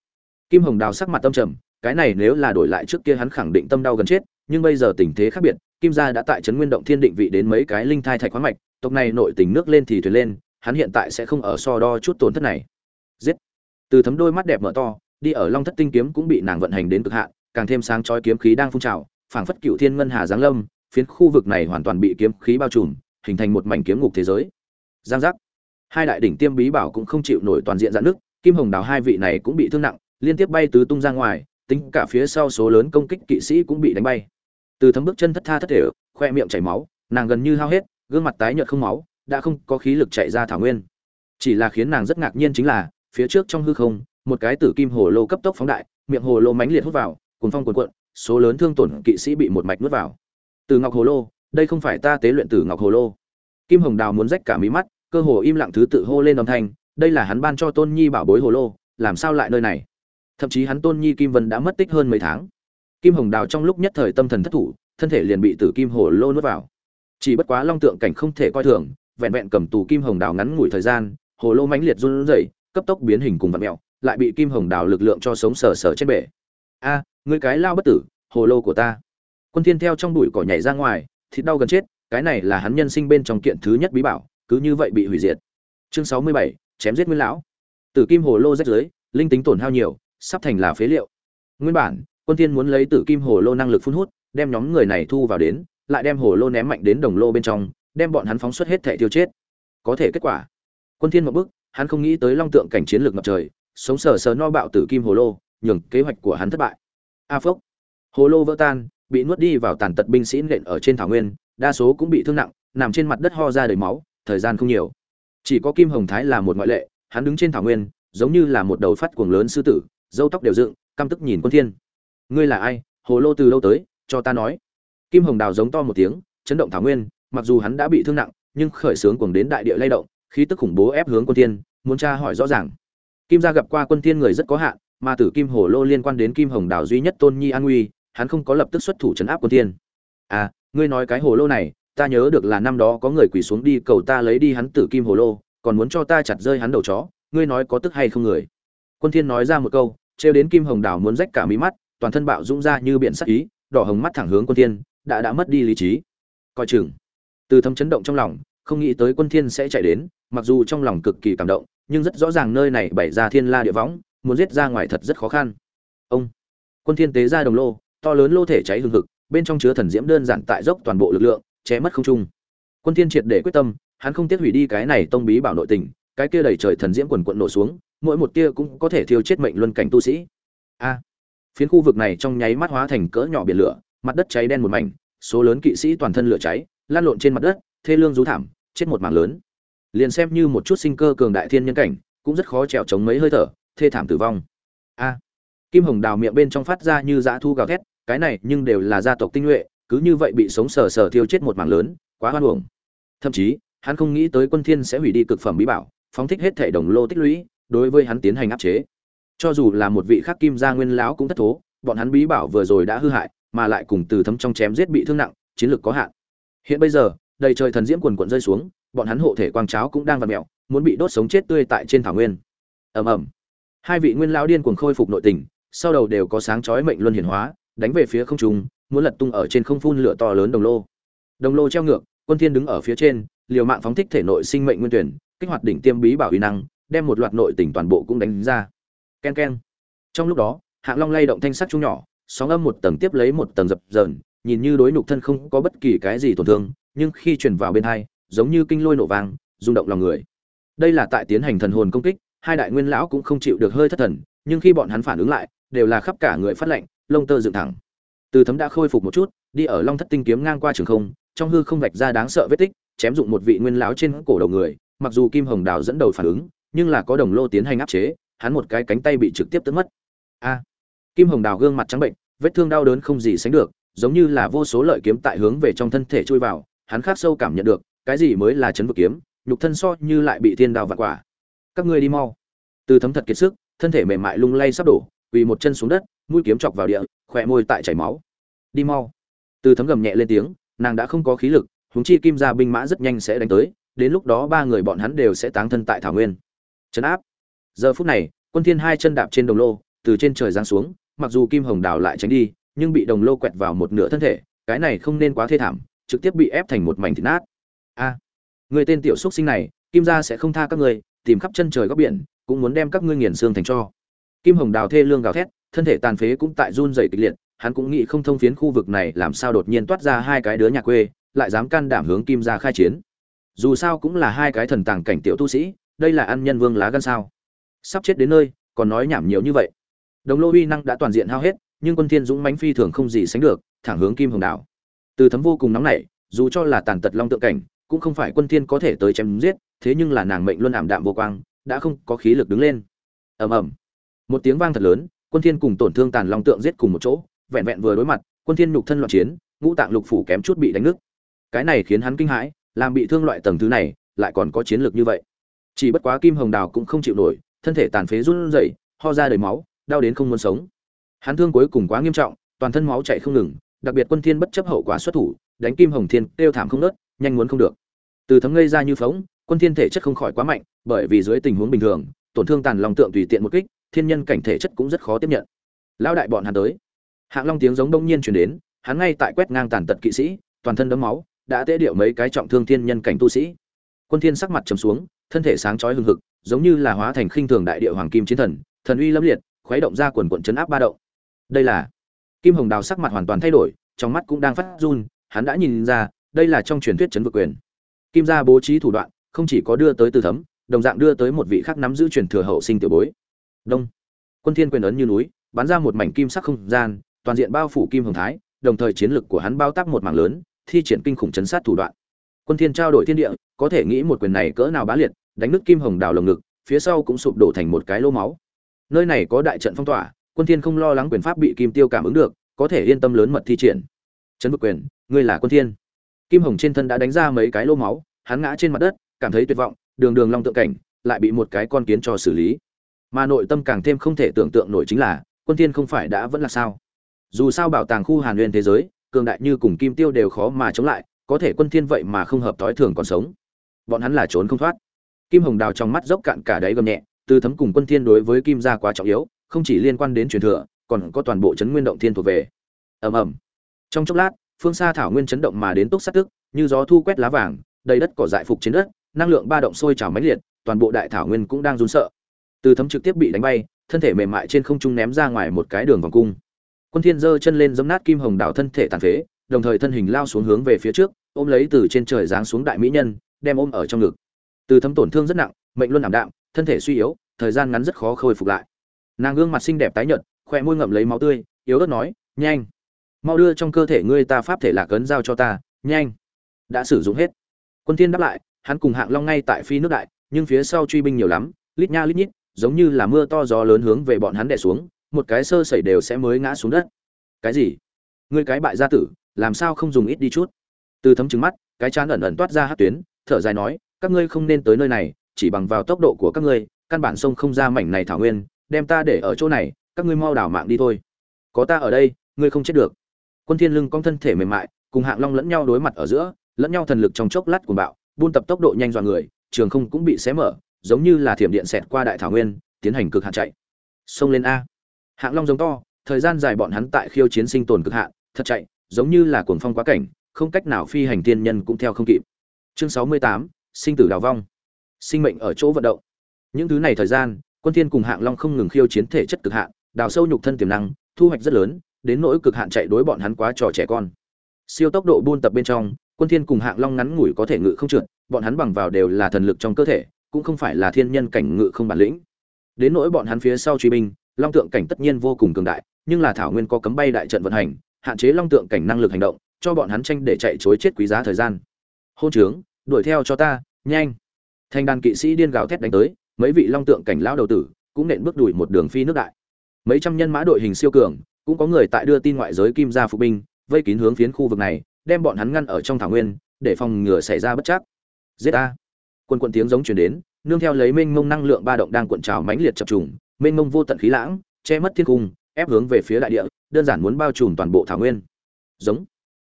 Kim hồng đào sắc mặt tâm trầm, cái này nếu là đổi lại trước kia hắn khẳng định tâm đau gần chết, nhưng bây giờ tình thế khác biệt, kim gia đã tại trấn nguyên động thiên định vị đến mấy cái linh thai thạch khoáng mạch, tộc này nội tình nước lên thì thuyền lên, hắn hiện tại sẽ không ở so đo chút tổn thất này. Giết! Từ thấm đôi mắt đẹp mở to, đi ở long thất tinh kiếm cũng bị nàng vận hành đến cực hạn, càng thêm sáng chói kiếm khí đang phun trào, phảng phất cựu thiên ngân hà giáng lâm phiến khu vực này hoàn toàn bị kiếm khí bao trùm, hình thành một mảnh kiếm ngục thế giới. Giang giác. Hai đại đỉnh tiêm bí bảo cũng không chịu nổi toàn diện dạn nước, kim hồng đào hai vị này cũng bị thương nặng, liên tiếp bay tứ tung ra ngoài, tính cả phía sau số lớn công kích kỵ sĩ cũng bị đánh bay. Từ thấm bước chân thất tha thất thể, khoe miệng chảy máu, nàng gần như hao hết, gương mặt tái nhợt không máu, đã không có khí lực chạy ra thảo nguyên. Chỉ là khiến nàng rất ngạc nhiên chính là, phía trước trong hư không, một cái tử kim hồ lô cấp tốc phóng đại, miệng hồ lô mãnh liệt hút vào cùng phong cuồn cuộn, số lớn thương tổn kỵ sĩ bị một mạch nuốt vào từ ngọc hồ lô đây không phải ta tế luyện từ ngọc hồ lô. Kim hồng đào muốn rách cả mí mắt cơ hồ im lặng thứ tự hô lên âm thanh đây là hắn ban cho tôn nhi bảo bối hồ lô làm sao lại nơi này? Thậm chí hắn tôn nhi kim vân đã mất tích hơn mấy tháng. Kim hồng đào trong lúc nhất thời tâm thần thất thủ thân thể liền bị tử kim hồ lô nuốt vào. Chỉ bất quá long tượng cảnh không thể coi thường vẹn vẹn cầm tù kim hồng đào ngắn ngủi thời gian hồ lô mãnh liệt run rẩy cấp tốc biến hình cùng vật mẹo lại bị kim hồng đào lực lượng cho sống sờ sờ trên bể. A à, ngươi cái lao bất tử hồ lô của ta quân thiên theo trong bụi cỏ nhảy ra ngoài thịt đau gần chết cái này là hắn nhân sinh bên trong kiện thứ nhất bí bảo cứ như vậy bị hủy diệt. Chương 67, chém giết nguyên lão. Tử kim hồ lô rách dưới linh tính tổn hao nhiều sắp thành là phế liệu. Nguyên bản quân thiên muốn lấy tử kim hồ lô năng lực phun hút đem nhóm người này thu vào đến lại đem hồ lô ném mạnh đến đồng lô bên trong đem bọn hắn phóng xuất hết thể tiêu chết. Có thể kết quả quân thiên một bước hắn không nghĩ tới long tượng cảnh chiến lược ngập trời sống sờ sờ no bạo tử kim hồ lô nhường kế hoạch của hắn thất bại. A phốc. Hồ lô vỡ tan bị nuốt đi vào tàn tật binh sĩ nện ở trên thảo nguyên, đa số cũng bị thương nặng, nằm trên mặt đất ho ra đầy máu, thời gian không nhiều. Chỉ có kim hồng thái là một ngoại lệ, hắn đứng trên thảo nguyên, giống như là một đầu phát cuồng lớn sư tử dâu tóc đều dựng, căm tức nhìn quân thiên. Ngươi là ai? Hồ lô từ đâu tới? Cho ta nói. Kim hồng đào giống to một tiếng, chấn động thảo nguyên, mặc dù hắn đã bị thương nặng, nhưng khởi sướng cuồng đến đại địa lay động, khí tức khủng bố ép hướng quân thiên, muốn tra hỏi rõ ràng. Kim gia gặp qua quân thiên người rất có hạn, mà tử kim hồ lô liên quan đến kim hồng đào duy nhất tôn nhi an nguy hắn không có lập tức xuất thủ chấn áp quân thiên. À ngươi nói cái hồ lô này, ta nhớ được là năm đó có người quỳ xuống đi cầu ta lấy đi hắn tử kim hồ lô, còn muốn cho ta chặt rơi hắn đầu chó, ngươi nói có tức hay không người? Quân thiên nói ra một câu, trêu đến kim hồng đào muốn rách cả mí mắt, toàn thân bạo dũng ra như biển sắc ý, đỏ hồng mắt thẳng hướng quân thiên, đã đã mất đi lý trí. Coi chừng. Từ thâm chấn động trong lòng, không nghĩ tới quân thiên sẽ chạy đến, mặc dù trong lòng cực kỳ cảm động, nhưng rất rõ ràng nơi này bày ra thiên la địa võng, muốn giết ra ngoài thật rất khó khăn. Ông. Quân thiên tế ra đồng lô to lớn lô thể cháy hừng hực, bên trong chứa thần diễm đơn giản tại dốc toàn bộ lực lượng, che mất không trung. Quân thiên triệt để quyết tâm, hắn không tiếc hủy đi cái này tông bí bảo nội tình, cái kia đầy trời thần diễm quần quần nổ xuống, mỗi một tia cũng có thể thiêu chết mệnh luân cảnh tu sĩ. A! Phiến khu vực này trong nháy mắt hóa thành cỡ nhỏ biển lửa, mặt đất cháy đen một mảnh, số lớn kỵ sĩ toàn thân lửa cháy, lan lộn trên mặt đất, thê lương rú thảm, chết một mảng lớn. Liền xem như một chút sinh cơ cường đại thiên nhân cảnh, cũng rất khó trèo chống mấy hơi thở, thê thảm tử vong. A! Kim hồng đào miệng bên trong phát ra như dã thu gào thét, cái này nhưng đều là gia tộc tinh nhuệ, cứ như vậy bị sống sờ sờ thiêu chết một mảng lớn, quá hoan hưởng thậm chí, hắn không nghĩ tới quân thiên sẽ hủy đi cực phẩm bí bảo, phóng thích hết thể đồng lô tích lũy, đối với hắn tiến hành áp chế. Cho dù là một vị khác kim gia nguyên lão cũng thất thố, bọn hắn bí bảo vừa rồi đã hư hại, mà lại cùng từ thấm trong chém giết bị thương nặng, chiến lược có hạn. Hiện bây giờ, đầy trời thần diễm quần quần rơi xuống, bọn hắn hộ thể quang cháo cũng đang vặn mèo, muốn bị đốt sống chết tươi tại trên thảo nguyên. Ầm ầm. Hai vị nguyên lão điên cuồng khôi phục nội tình sau đầu đều có sáng chói mệnh luân hiển hóa, đánh về phía không trung, muốn lật tung ở trên không phun lửa to lớn đồng lô. Đồng lô treo ngược, quân thiên đứng ở phía trên, liều mạng phóng thích thể nội sinh mệnh nguyên tuyển, kích hoạt đỉnh tiêm bí bảo uy năng, đem một loạt nội tình toàn bộ cũng đánh ra. Ken ken trong lúc đó, hạng long lay động thanh sắt trung nhỏ, sóng âm một tầng tiếp lấy một tầng dập dờn, nhìn như đối nhục thân không có bất kỳ cái gì tổn thương, nhưng khi truyền vào bên hai, giống như kinh lôi nổ vang, rung động lòng người. Đây là tại tiến hành thần hồn công kích, hai đại nguyên lão cũng không chịu được hơi thất thần, nhưng khi bọn hắn phản ứng lại đều là khắp cả người phát lạnh, lông tơ dựng thẳng. Từ thấm đã khôi phục một chút, đi ở long thất tinh kiếm ngang qua trường không, trong hư không vạch ra đáng sợ vết tích, chém dụng một vị nguyên lão trên cổ đầu người, mặc dù kim hồng đào dẫn đầu phản ứng, nhưng là có đồng lô tiến hành áp chế, hắn một cái cánh tay bị trực tiếp tước mất. A! Kim hồng đào gương mặt trắng bệnh, vết thương đau đớn không gì sánh được, giống như là vô số lợi kiếm tại hướng về trong thân thể chui vào, hắn khắc sâu cảm nhận được, cái gì mới là chấn vực kiếm, nhục thân so như lại bị thiên đào vặt quả. Các ngươi đi mau. Từ thấm thật kiệt sức, thân thể mềm mại lung lay sắp đổ quỳ một chân xuống đất, mũi kiếm chọc vào địa, khỏe môi tại chảy máu. Đi mau. Từ thấm gầm nhẹ lên tiếng, nàng đã không có khí lực, huống chi kim gia binh mã rất nhanh sẽ đánh tới, đến lúc đó ba người bọn hắn đều sẽ táng thân tại thảo nguyên. Trấn áp. Giờ phút này, quân thiên hai chân đạp trên đồng lô, từ trên trời giáng xuống, mặc dù kim hồng đào lại tránh đi, nhưng bị đồng lô quẹt vào một nửa thân thể, cái này không nên quá thê thảm, trực tiếp bị ép thành một mảnh thịt nát. A, người tên tiểu xuất sinh này, kim gia sẽ không tha các ngươi, tìm khắp chân trời góc biển, cũng muốn đem các ngươi nghiền xương thành cho kim hồng đào thê lương gào thét, thân thể tàn phế cũng tại run rẩy kịch liệt, hắn cũng nghĩ không thông phiến khu vực này làm sao đột nhiên toát ra hai cái đứa nhà quê, lại dám can đảm hướng kim ra khai chiến. Dù sao cũng là hai cái thần tàng cảnh tiểu tu sĩ, đây là ăn nhân vương lá gan sao. Sắp chết đến nơi, còn nói nhảm nhiều như vậy. Đồng lô uy năng đã toàn diện hao hết, nhưng quân thiên dũng mãnh phi thường không gì sánh được, thẳng hướng kim hồng đảo từ thấm vô cùng nóng nảy, dù cho là tàn tật long tượng cảnh, cũng không phải quân thiên có thể tới chém giết, thế nhưng là nàng mệnh luôn ảm đạm vô quang, đã không có khí lực đứng lên. Ầm ầm một tiếng vang thật lớn quân thiên cùng tổn thương tàn long tượng giết cùng một chỗ vẹn vẹn vừa đối mặt quân thiên nhục thân loạn chiến ngũ tạng lục phủ kém chút bị đánh nứt. Cái này khiến hắn kinh hãi làm bị thương loại tầng thứ này lại còn có chiến lược như vậy. Chỉ bất quá kim hồng đào cũng không chịu nổi thân thể tàn phế run rẩy ho ra đầy máu đau đến không muốn sống. Hắn thương cuối cùng quá nghiêm trọng toàn thân máu chảy không ngừng đặc biệt quân thiên bất chấp hậu quả xuất thủ đánh kim hồng thiên tiêu thảm không nứt, nhanh muốn không được. Từ thấm ngây ra như phóng quân thiên thể chất không khỏi quá mạnh bởi vì dưới tình huống bình thường tổn thương tàn long tượng tùy tiện một kích thiên nhân cảnh thể chất cũng rất khó tiếp nhận. Lão đại bọn hắn tới. Hạng long tiếng giống đông nhiên truyền đến, hắn ngay tại quét ngang tàn tật kỵ sĩ, toàn thân đấm máu, đã tế điệu mấy cái trọng thương thiên nhân cảnh tu sĩ. Quân thiên sắc mặt trầm xuống, thân thể sáng chói hừng hực, giống như là hóa thành khinh thường đại địa hoàng kim chiến thần thần uy lâm liệt, khuấy động ra quần quần chấn áp ba động. Đây là kim hồng đào sắc mặt hoàn toàn thay đổi, trong mắt cũng đang phát run, hắn đã nhìn ra, đây là trong truyền thuyết chấn vực quyền. Kim gia bố trí thủ đoạn, không chỉ có đưa tới từ thấm, đồng dạng đưa tới một vị khác nắm giữ truyền thừa hậu sinh tiểu bối đông. Quân thiên quyền ấn như núi, bắn ra một mảnh kim sắc không gian, toàn diện bao phủ kim hồng thái, đồng thời chiến lực của hắn bao tác một mảng lớn, thi triển kinh khủng chấn sát thủ đoạn. Quân thiên trao đổi thiên địa, có thể nghĩ một quyền này cỡ nào bá liệt, đánh nứt kim hồng đào lồng ngực, phía sau cũng sụp đổ thành một cái lỗ máu. Nơi này có đại trận phong tỏa, quân thiên không lo lắng quyền pháp bị kim tiêu cảm ứng được, có thể yên tâm lớn mật thi triển. Chấn vực quyền, ngươi là quân thiên. Kim hồng trên thân đã đánh ra mấy cái lỗ máu, hắn ngã trên mặt đất, cảm thấy tuyệt vọng, đường đường long tượng cảnh, lại bị một cái con kiến cho xử lý mà nội tâm càng thêm không thể tưởng tượng nổi chính là, quân thiên không phải đã vẫn là sao? Dù sao bảo tàng khu hàn nguyên thế giới, cường đại như cùng kim tiêu đều khó mà chống lại, có thể quân thiên vậy mà không hợp tối thường còn sống. Bọn hắn là trốn không thoát. Kim hồng đào trong mắt dốc cạn cả đáy gầm nhẹ, từ thấm cùng quân thiên đối với kim gia quá trọng yếu, không chỉ liên quan đến truyền thừa, còn có toàn bộ chấn nguyên động thiên thuộc về. Ầm ầm. Trong chốc lát, phương xa thảo nguyên chấn động mà đến tốc sát tức, như gió thu quét lá vàng, đầy đất cỏ dại phục trên đất, năng lượng ba động sôi trào mãnh liệt, toàn bộ đại thảo nguyên cũng đang run sợ từ thấm trực tiếp bị đánh bay, thân thể mềm mại trên không trung ném ra ngoài một cái đường vòng cung. Quân thiên giơ chân lên giẫm nát kim hồng đảo thân thể tàn phế, đồng thời thân hình lao xuống hướng về phía trước, ôm lấy từ trên trời giáng xuống đại mỹ nhân, đem ôm ở trong ngực. Từ thấm tổn thương rất nặng, mệnh luôn ảm đạm, thân thể suy yếu, thời gian ngắn rất khó khôi phục lại. Nàng gương mặt xinh đẹp tái nhợt khoe môi ngậm lấy máu tươi, yếu ớt nói, nhanh, mau đưa trong cơ thể ngươi ta pháp thể lạc ấn giao cho ta, nhanh. Đã sử dụng hết. Quân thiên đáp lại, hắn cùng hạng long ngay tại phi nước đại, nhưng phía sau truy binh nhiều lắm, lít nha lít nhít giống như là mưa to gió lớn hướng về bọn hắn đè xuống, một cái sơ sẩy đều sẽ mới ngã xuống đất. Cái gì? Ngươi cái bại gia tử, làm sao không dùng ít đi chút? Từ thấm trừng mắt, cái chán ẩn ẩn toát ra hắc tuyến, thở dài nói, các ngươi không nên tới nơi này, chỉ bằng vào tốc độ của các ngươi, căn bản sông không ra mảnh này thảo nguyên, đem ta để ở chỗ này, các ngươi mau đảo mạng đi thôi. Có ta ở đây, ngươi không chết được. Quân thiên lưng cong thân thể mềm mại, cùng hạng long lẫn nhau đối mặt ở giữa, lẫn nhau thần lực trong chốc lát của bạo, buôn tập tốc độ nhanh dọa người, trường không cũng bị xé mở giống như là thiểm điện xẹt qua đại thảo nguyên, tiến hành cực hạn chạy. Xông lên a. Hạng long giống to, thời gian dài bọn hắn tại khiêu chiến sinh tồn cực hạn, thật chạy, giống như là cuồng phong quá cảnh, không cách nào phi hành tiên nhân cũng theo không kịp. Chương sáu mươi tám, sinh tử đào vong. Sinh mệnh ở chỗ vận động. Những thứ này thời gian, quân thiên cùng hạng long không ngừng khiêu chiến thể chất cực hạn, đào sâu nhục thân tiềm năng, thu hoạch rất lớn, đến nỗi cực hạn chạy đối bọn hắn quá trò trẻ con. Siêu tốc độ buôn tập bên trong, quân thiên cùng hạng long ngắn ngủi có thể ngự không trượt, bọn hắn bằng vào đều là thần lực trong cơ thể cũng không phải là thiên nhân cảnh ngự không bản lĩnh. Đến nỗi bọn hắn phía sau truy binh, long tượng cảnh tất nhiên vô cùng cường đại, nhưng là thảo nguyên có cấm bay đại trận vận hành, hạn chế long tượng cảnh năng lực hành động, cho bọn hắn tranh để chạy chối chết quý giá thời gian. Hôn trướng, đuổi theo cho ta, nhanh. Thanh đàn kỵ sĩ điên gào thét đánh tới, mấy vị long tượng cảnh lão đầu tử cũng nện bước đuổi một đường phi nước đại. Mấy trăm nhân mã đội hình siêu cường, cũng có người tại đưa tin ngoại giới kim gia phục binh, vây kín hướng phiến khu vực này, đem bọn hắn ngăn ở trong thảo nguyên, để phòng ngừa xảy ra bất chắc. Giết a quân quần tiếng giống truyền đến, nương theo lấy mênh mông năng lượng ba động đang cuộn trào mãnh liệt chập trùng, mênh mông vô tận khí lãng, che mất thiên cung, ép hướng về phía đại địa, đơn giản muốn bao trùm toàn bộ thảo nguyên. Giống.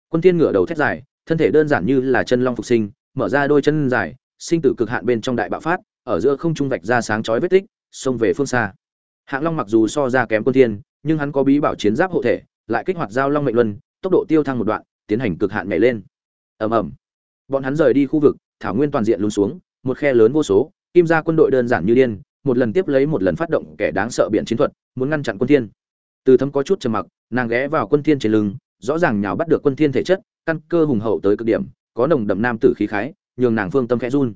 Quân thiên ngửa đầu thét dài, thân thể đơn giản như là chân long phục sinh, mở ra đôi chân dài, sinh tử cực hạn bên trong đại bạo phát, ở giữa không trung vạch ra sáng chói vết tích, xông về phương xa. Hạng long mặc dù so ra kém quân thiên, nhưng hắn có bí bảo chiến giáp hộ thể, lại kích hoạt giao long mệnh luân, tốc độ tiêu thăng một đoạn, tiến hành cực hạn nhảy lên. Ầm ầm. Bọn hắn rời đi khu vực, thảo nguyên toàn diện lún xuống một khe lớn vô số, kim gia quân đội đơn giản như điên, một lần tiếp lấy một lần phát động kẻ đáng sợ biện chiến thuật, muốn ngăn chặn quân thiên. Từ thấm có chút trầm mặc, nàng ghé vào quân thiên trên lưng, rõ ràng nhào bắt được quân thiên thể chất, căn cơ hùng hậu tới cực điểm, có nồng đậm nam tử khí khái, nhường nàng phương tâm khẽ run.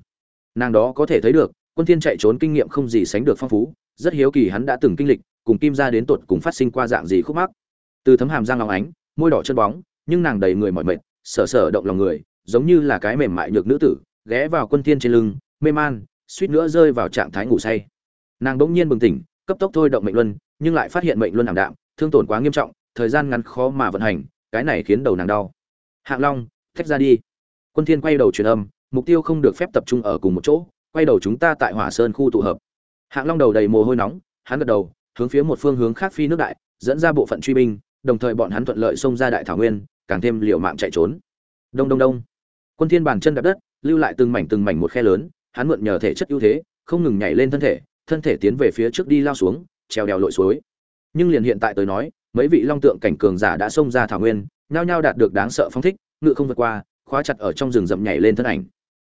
Nàng đó có thể thấy được, quân thiên chạy trốn kinh nghiệm không gì sánh được phong phú, rất hiếu kỳ hắn đã từng kinh lịch, cùng kim gia đến tột cùng phát sinh qua dạng gì khúc mắc. Từ thấm hàm răng lòng ánh, môi đỏ chân bóng, nhưng nàng đầy người mỏi mệt sở sở động lòng người, giống như là cái mềm mại nhược nữ tử ghé vào quân thiên trên lưng, mê man, suýt nữa rơi vào trạng thái ngủ say. Nàng bỗng nhiên bừng tỉnh, cấp tốc thôi động mệnh luân, nhưng lại phát hiện mệnh luân ảm đạm, thương tổn quá nghiêm trọng, thời gian ngắn khó mà vận hành, cái này khiến đầu nàng đau. Hạng long thách ra đi. Quân thiên quay đầu truyền âm, mục tiêu không được phép tập trung ở cùng một chỗ, quay đầu chúng ta tại hỏa sơn khu tụ hợp. Hạng long đầu đầy mồ hôi nóng, hắn gật đầu, hướng phía một phương hướng khác phi nước đại, dẫn ra bộ phận truy binh, đồng thời bọn hắn thuận lợi xông ra đại thảo nguyên, càng thêm liều mạng chạy trốn. Đông đông đông. Quân thiên bàn chân đạp đất lưu lại từng mảnh từng mảnh một khe lớn, hắn mượn nhờ thể chất ưu thế, không ngừng nhảy lên thân thể thân thể tiến về phía trước đi lao xuống trèo đèo lội suối. Nhưng liền hiện tại tới nói, mấy vị long tượng cảnh cường giả đã xông ra thảo nguyên, nhao nhao đạt được đáng sợ phong thích, ngự không vượt qua, khóa chặt ở trong rừng rậm nhảy lên thân ảnh.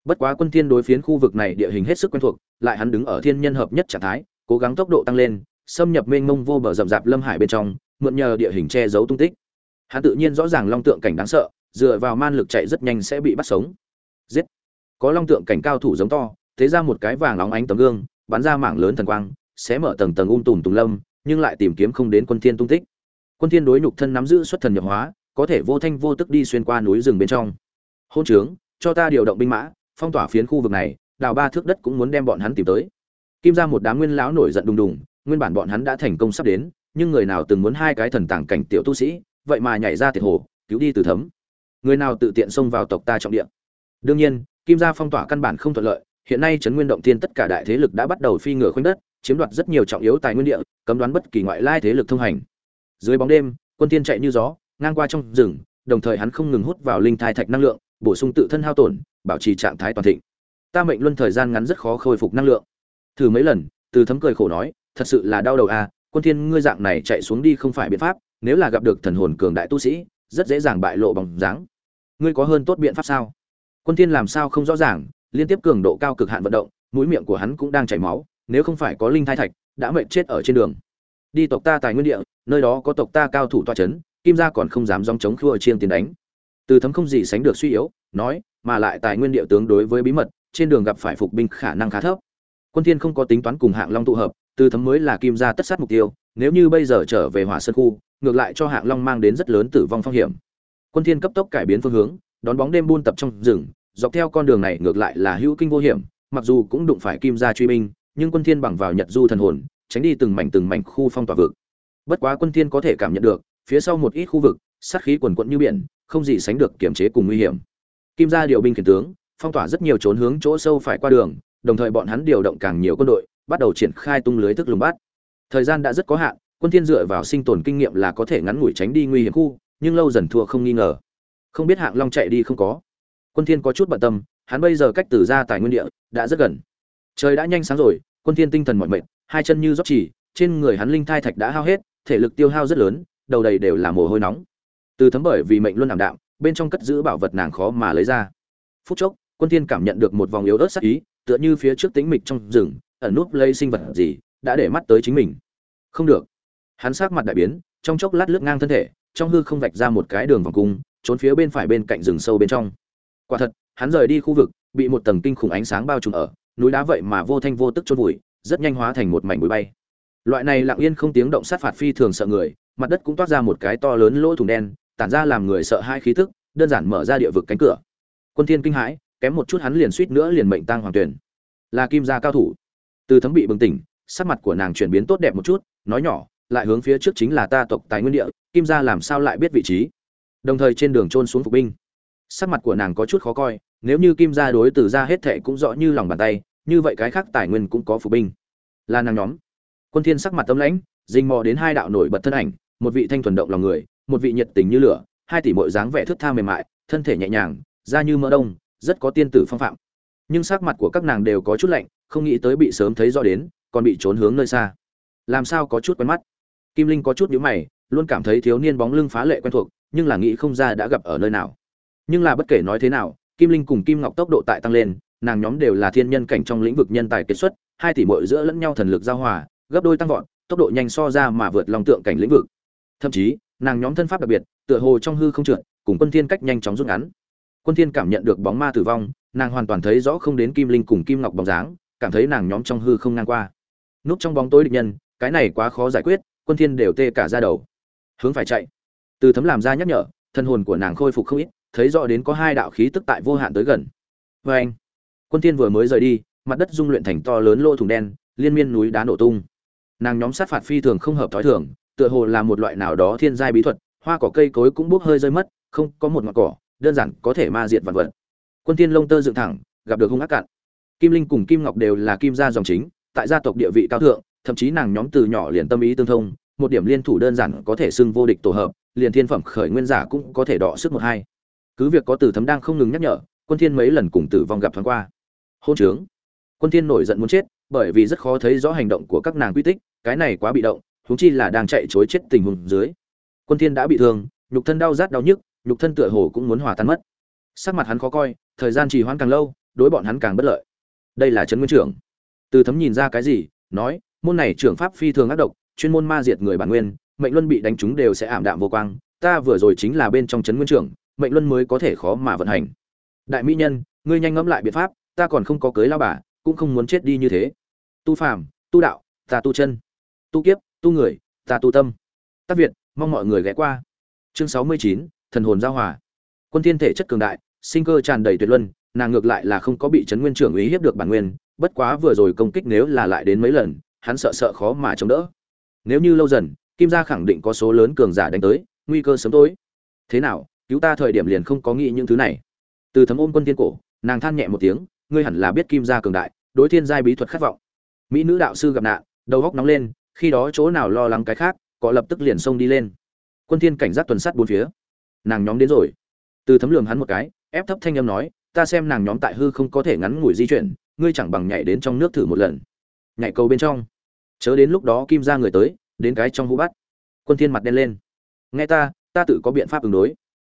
Bất quá quân thiên đối phiến khu vực này địa hình hết sức quen thuộc, lại hắn đứng ở thiên nhân hợp nhất trạng thái, cố gắng tốc độ tăng lên, xâm nhập mênh mông vô bờ rậm rạp lâm hải bên trong, mượn nhờ địa hình che giấu tung tích. Hắn tự nhiên rõ ràng long tượng cảnh đáng sợ, dựa vào man lực chạy rất nhanh sẽ bị bắt sống. Giết! Có long tượng cảnh cao thủ giống to, thế ra một cái vàng óng ánh tấm gương, bắn ra mảng lớn thần quang, xé mở tầng tầng um tùm tùng lâm, nhưng lại tìm kiếm không đến quân thiên tung tích. Quân thiên đối nhục thân nắm giữ xuất thần nhập hóa, có thể vô thanh vô tức đi xuyên qua núi rừng bên trong. Hôn trướng, cho ta điều động binh mã, phong tỏa phiến khu vực này, đào ba thước đất cũng muốn đem bọn hắn tìm tới. Kim ra một đám nguyên lão nổi giận đùng đùng, nguyên bản bọn hắn đã thành công sắp đến, nhưng người nào từng muốn hai cái thần tàng cảnh tiểu tu sĩ, vậy mà nhảy ra thiệt hồ, cứu đi từ thấm. Người nào tự tiện xông vào tộc ta trọng địa? Đương nhiên kim gia phong tỏa căn bản không thuận lợi, hiện nay trấn nguyên động thiên tất cả đại thế lực đã bắt đầu phi ngựa khoanh đất, chiếm đoạt rất nhiều trọng yếu tài nguyên địa, cấm đoán bất kỳ ngoại lai thế lực thông hành. Dưới bóng đêm, quân tiên chạy như gió, ngang qua trong rừng, đồng thời hắn không ngừng hút vào linh thai thạch năng lượng, bổ sung tự thân hao tổn, bảo trì trạng thái toàn thịnh. Ta mệnh luân thời gian ngắn rất khó khôi phục năng lượng. Thử mấy lần, từ thấm cười khổ nói, thật sự là đau đầu à quân thiên ngươi dạng này chạy xuống đi không phải biện pháp, nếu là gặp được thần hồn cường đại tu sĩ, rất dễ dàng bại lộ bằng dáng. Ngươi có hơn tốt biện pháp sao? Quân thiên làm sao không rõ ràng liên tiếp cường độ cao cực hạn vận động mũi miệng của hắn cũng đang chảy máu nếu không phải có linh thai thạch đã mệt chết ở trên đường. Đi tộc ta tài nguyên địa nơi đó có tộc ta cao thủ toa chấn, kim gia còn không dám gióng chống khua chiên tiền đánh. Từ thấm không gì sánh được suy yếu nói mà lại tài nguyên địa tướng đối với bí mật trên đường gặp phải phục binh khả năng khá thấp. Quân thiên không có tính toán cùng hạng long tụ hợp từ thấm mới là kim gia tất sát mục tiêu nếu như bây giờ trở về hỏa sơn khu ngược lại cho hạng long mang đến rất lớn tử vong phong hiểm. Quân thiên cấp tốc cải biến phương hướng đón bóng đêm buôn tập trong rừng, dọc theo con đường này ngược lại là hữu kinh vô hiểm, mặc dù cũng đụng phải kim gia truy binh, nhưng quân thiên bằng vào nhật du thần hồn, tránh đi từng mảnh từng mảnh khu phong tỏa vực. Bất quá quân thiên có thể cảm nhận được, phía sau một ít khu vực, sát khí quần quận như biển, không gì sánh được kiểm chế cùng nguy hiểm. Kim gia điều binh khiển tướng, phong tỏa rất nhiều trốn hướng chỗ sâu phải qua đường, đồng thời bọn hắn điều động càng nhiều quân đội, bắt đầu triển khai tung lưới thức lùng bắt. Thời gian đã rất có hạn, quân thiên dựa vào sinh tồn kinh nghiệm là có thể ngắn ngủi tránh đi nguy hiểm khu, nhưng lâu dần thua không nghi ngờ không biết hạng long chạy đi không có. Quân thiên có chút bận tâm, hắn bây giờ cách từ ra tài nguyên địa đã rất gần. Trời đã nhanh sáng rồi, quân thiên tinh thần mỏi mệt, hai chân như rót chỉ, trên người hắn linh thai thạch đã hao hết, thể lực tiêu hao rất lớn, đầu đầy đều là mồ hôi nóng. Từ thấm bởi vì mệnh luôn ảm đạm, bên trong cất giữ bảo vật nàng khó mà lấy ra. Phút chốc, quân thiên cảm nhận được một vòng yếu ớt sắc ý, tựa như phía trước tĩnh mịch trong rừng, ẩn núp lấy sinh vật gì, đã để mắt tới chính mình. Không được. Hắn sắc mặt đại biến, trong chốc lát lướt ngang thân thể trong hư không vạch ra một cái đường vòng cung, trốn phía bên phải bên cạnh rừng sâu bên trong. Quả thật, hắn rời đi khu vực, bị một tầng kinh khủng ánh sáng bao trùm ở, núi đá vậy mà vô thanh vô tức chôn vùi, rất nhanh hóa thành một mảnh bụi bay. Loại này lặng yên không tiếng động sát phạt phi thường sợ người, mặt đất cũng toát ra một cái to lớn lỗ thủng đen, tản ra làm người sợ hai khí tức, đơn giản mở ra địa vực cánh cửa. Quân thiên kinh hãi, kém một chút hắn liền suýt nữa liền mệnh tang hoàng tuyển. Là kim gia cao thủ. Từ thấm bị bừng tỉnh, sắc mặt của nàng chuyển biến tốt đẹp một chút, nói nhỏ lại hướng phía trước chính là ta tộc tài nguyên địa, kim gia làm sao lại biết vị trí? Đồng thời trên đường trôn xuống phục binh. Sắc mặt của nàng có chút khó coi, nếu như kim gia đối từ gia hết thệ cũng rõ như lòng bàn tay, như vậy cái khác tài nguyên cũng có phục binh. Là nàng nhóm. Quân thiên sắc mặt tâm lãnh dình mò đến hai đạo nổi bật thân ảnh, một vị thanh thuần động lòng người, một vị nhiệt tình như lửa, hai tỷ muội dáng vẻ thướt tha mềm mại, thân thể nhẹ nhàng, da như mỡ đông, rất có tiên tử phong phạm. Nhưng sắc mặt của các nàng đều có chút lạnh, không nghĩ tới bị sớm thấy rõ đến, còn bị trốn hướng nơi xa. Làm sao có chút quen mắt? Kim linh có chút nhíu mày, luôn cảm thấy thiếu niên bóng lưng phá lệ quen thuộc, nhưng là nghĩ không ra đã gặp ở nơi nào. Nhưng là bất kể nói thế nào, kim linh cùng kim ngọc tốc độ tại tăng lên, nàng nhóm đều là thiên nhân cảnh trong lĩnh vực nhân tài kết xuất, hai tỷ muội giữa lẫn nhau thần lực giao hòa, gấp đôi tăng vọt, tốc độ nhanh so ra mà vượt lòng tượng cảnh lĩnh vực. Thậm chí, nàng nhóm thân pháp đặc biệt, tựa hồ trong hư không trượt, cùng quân thiên cách nhanh chóng rút ngắn. Quân thiên cảm nhận được bóng ma tử vong, nàng hoàn toàn thấy rõ không đến kim linh cùng kim ngọc bóng dáng, cảm thấy nàng nhóm trong hư không ngang qua. Núp trong bóng tối địch nhân, cái này quá khó giải quyết quân thiên đều tê cả da đầu. Hướng phải chạy. Từ thấm làm ra nhắc nhở, thân hồn của nàng khôi phục không ít, thấy rõ đến có hai đạo khí tức tại vô hạn tới gần. Với anh, quân thiên vừa mới rời đi, mặt đất dung luyện thành to lớn lỗ thủng đen, liên miên núi đá nổ tung. Nàng nhóm sát phạt phi thường không hợp thói thường, tựa hồ là một loại nào đó thiên giai bí thuật, hoa cỏ cây cối cũng bốc hơi rơi mất, không có một ngọn cỏ, đơn giản có thể ma diệt vạn vật. Quân thiên lông tơ dựng thẳng, gặp được hung ác cạn. Kim linh cùng kim ngọc đều là kim gia dòng chính, tại gia tộc địa vị cao thượng thậm chí nàng nhóm từ nhỏ liền tâm ý tương thông, một điểm liên thủ đơn giản có thể xưng vô địch tổ hợp, liền thiên phẩm khởi nguyên giả cũng có thể đọ sức một hai. Cứ việc có tử thấm đang không ngừng nhắc nhở, quân thiên mấy lần cùng tử vong gặp thoáng qua. Hôn trướng. Quân thiên nổi giận muốn chết, bởi vì rất khó thấy rõ hành động của các nàng quy tích, cái này quá bị động, huống chi là đang chạy trối chết tình huống dưới. Quân thiên đã bị thương, nhục thân đau rát đau nhức, nhục thân tựa hồ cũng muốn hòa tan mất. Sắc mặt hắn khó coi, thời gian trì hoãn càng lâu, đối bọn hắn càng bất lợi. Đây là trấn nguyên trưởng. Từ thấm nhìn ra cái gì, nói môn này trưởng pháp phi thường ác độc, chuyên môn ma diệt người bản nguyên, mệnh luân bị đánh trúng đều sẽ ảm đạm vô quang, ta vừa rồi chính là bên trong trấn nguyên trưởng, mệnh luân mới có thể khó mà vận hành. Đại mỹ nhân, ngươi nhanh ngẫm lại biện pháp, ta còn không có cưới lao bà, cũng không muốn chết đi như thế. Tu phàm, tu đạo, ta tu chân. Tu kiếp, tu người, ta tu tâm. Tác việt, mong mọi người ghé qua. Chương sáu mươi chín, thần hồn giao hòa. Quân thiên thể chất cường đại, sinh cơ tràn đầy tuyệt luân, nàng ngược lại là không có bị chấn nguyên trưởng uy hiếp được bản nguyên, bất quá vừa rồi công kích nếu là lại đến mấy lần hắn sợ sợ khó mà chống đỡ. Nếu như lâu dần, kim gia khẳng định có số lớn cường giả đánh tới, nguy cơ sớm tối. Thế nào, cứu ta thời điểm liền không có nghĩ những thứ này. Từ thấm ôm quân thiên cổ, nàng than nhẹ một tiếng, ngươi hẳn là biết kim gia cường đại, đối thiên giai bí thuật khát vọng. Mỹ nữ đạo sư gặp nạn, đầu góc nóng lên, khi đó chỗ nào lo lắng cái khác, có lập tức liền xông đi lên. Quân thiên cảnh giác tuần sát bốn phía. Nàng nhóm đến rồi. Từ thấm lường hắn một cái, ép thấp thanh âm nói, ta xem nàng nhóm tại hư không có thể ngắn ngủi di chuyển, ngươi chẳng bằng nhảy đến trong nước thử một lần. Nhảy cầu bên trong chớ đến lúc đó kim gia người tới, đến cái trong hũ bắt quân thiên mặt đen lên. Nghe ta ta tự có biện pháp ứng đối.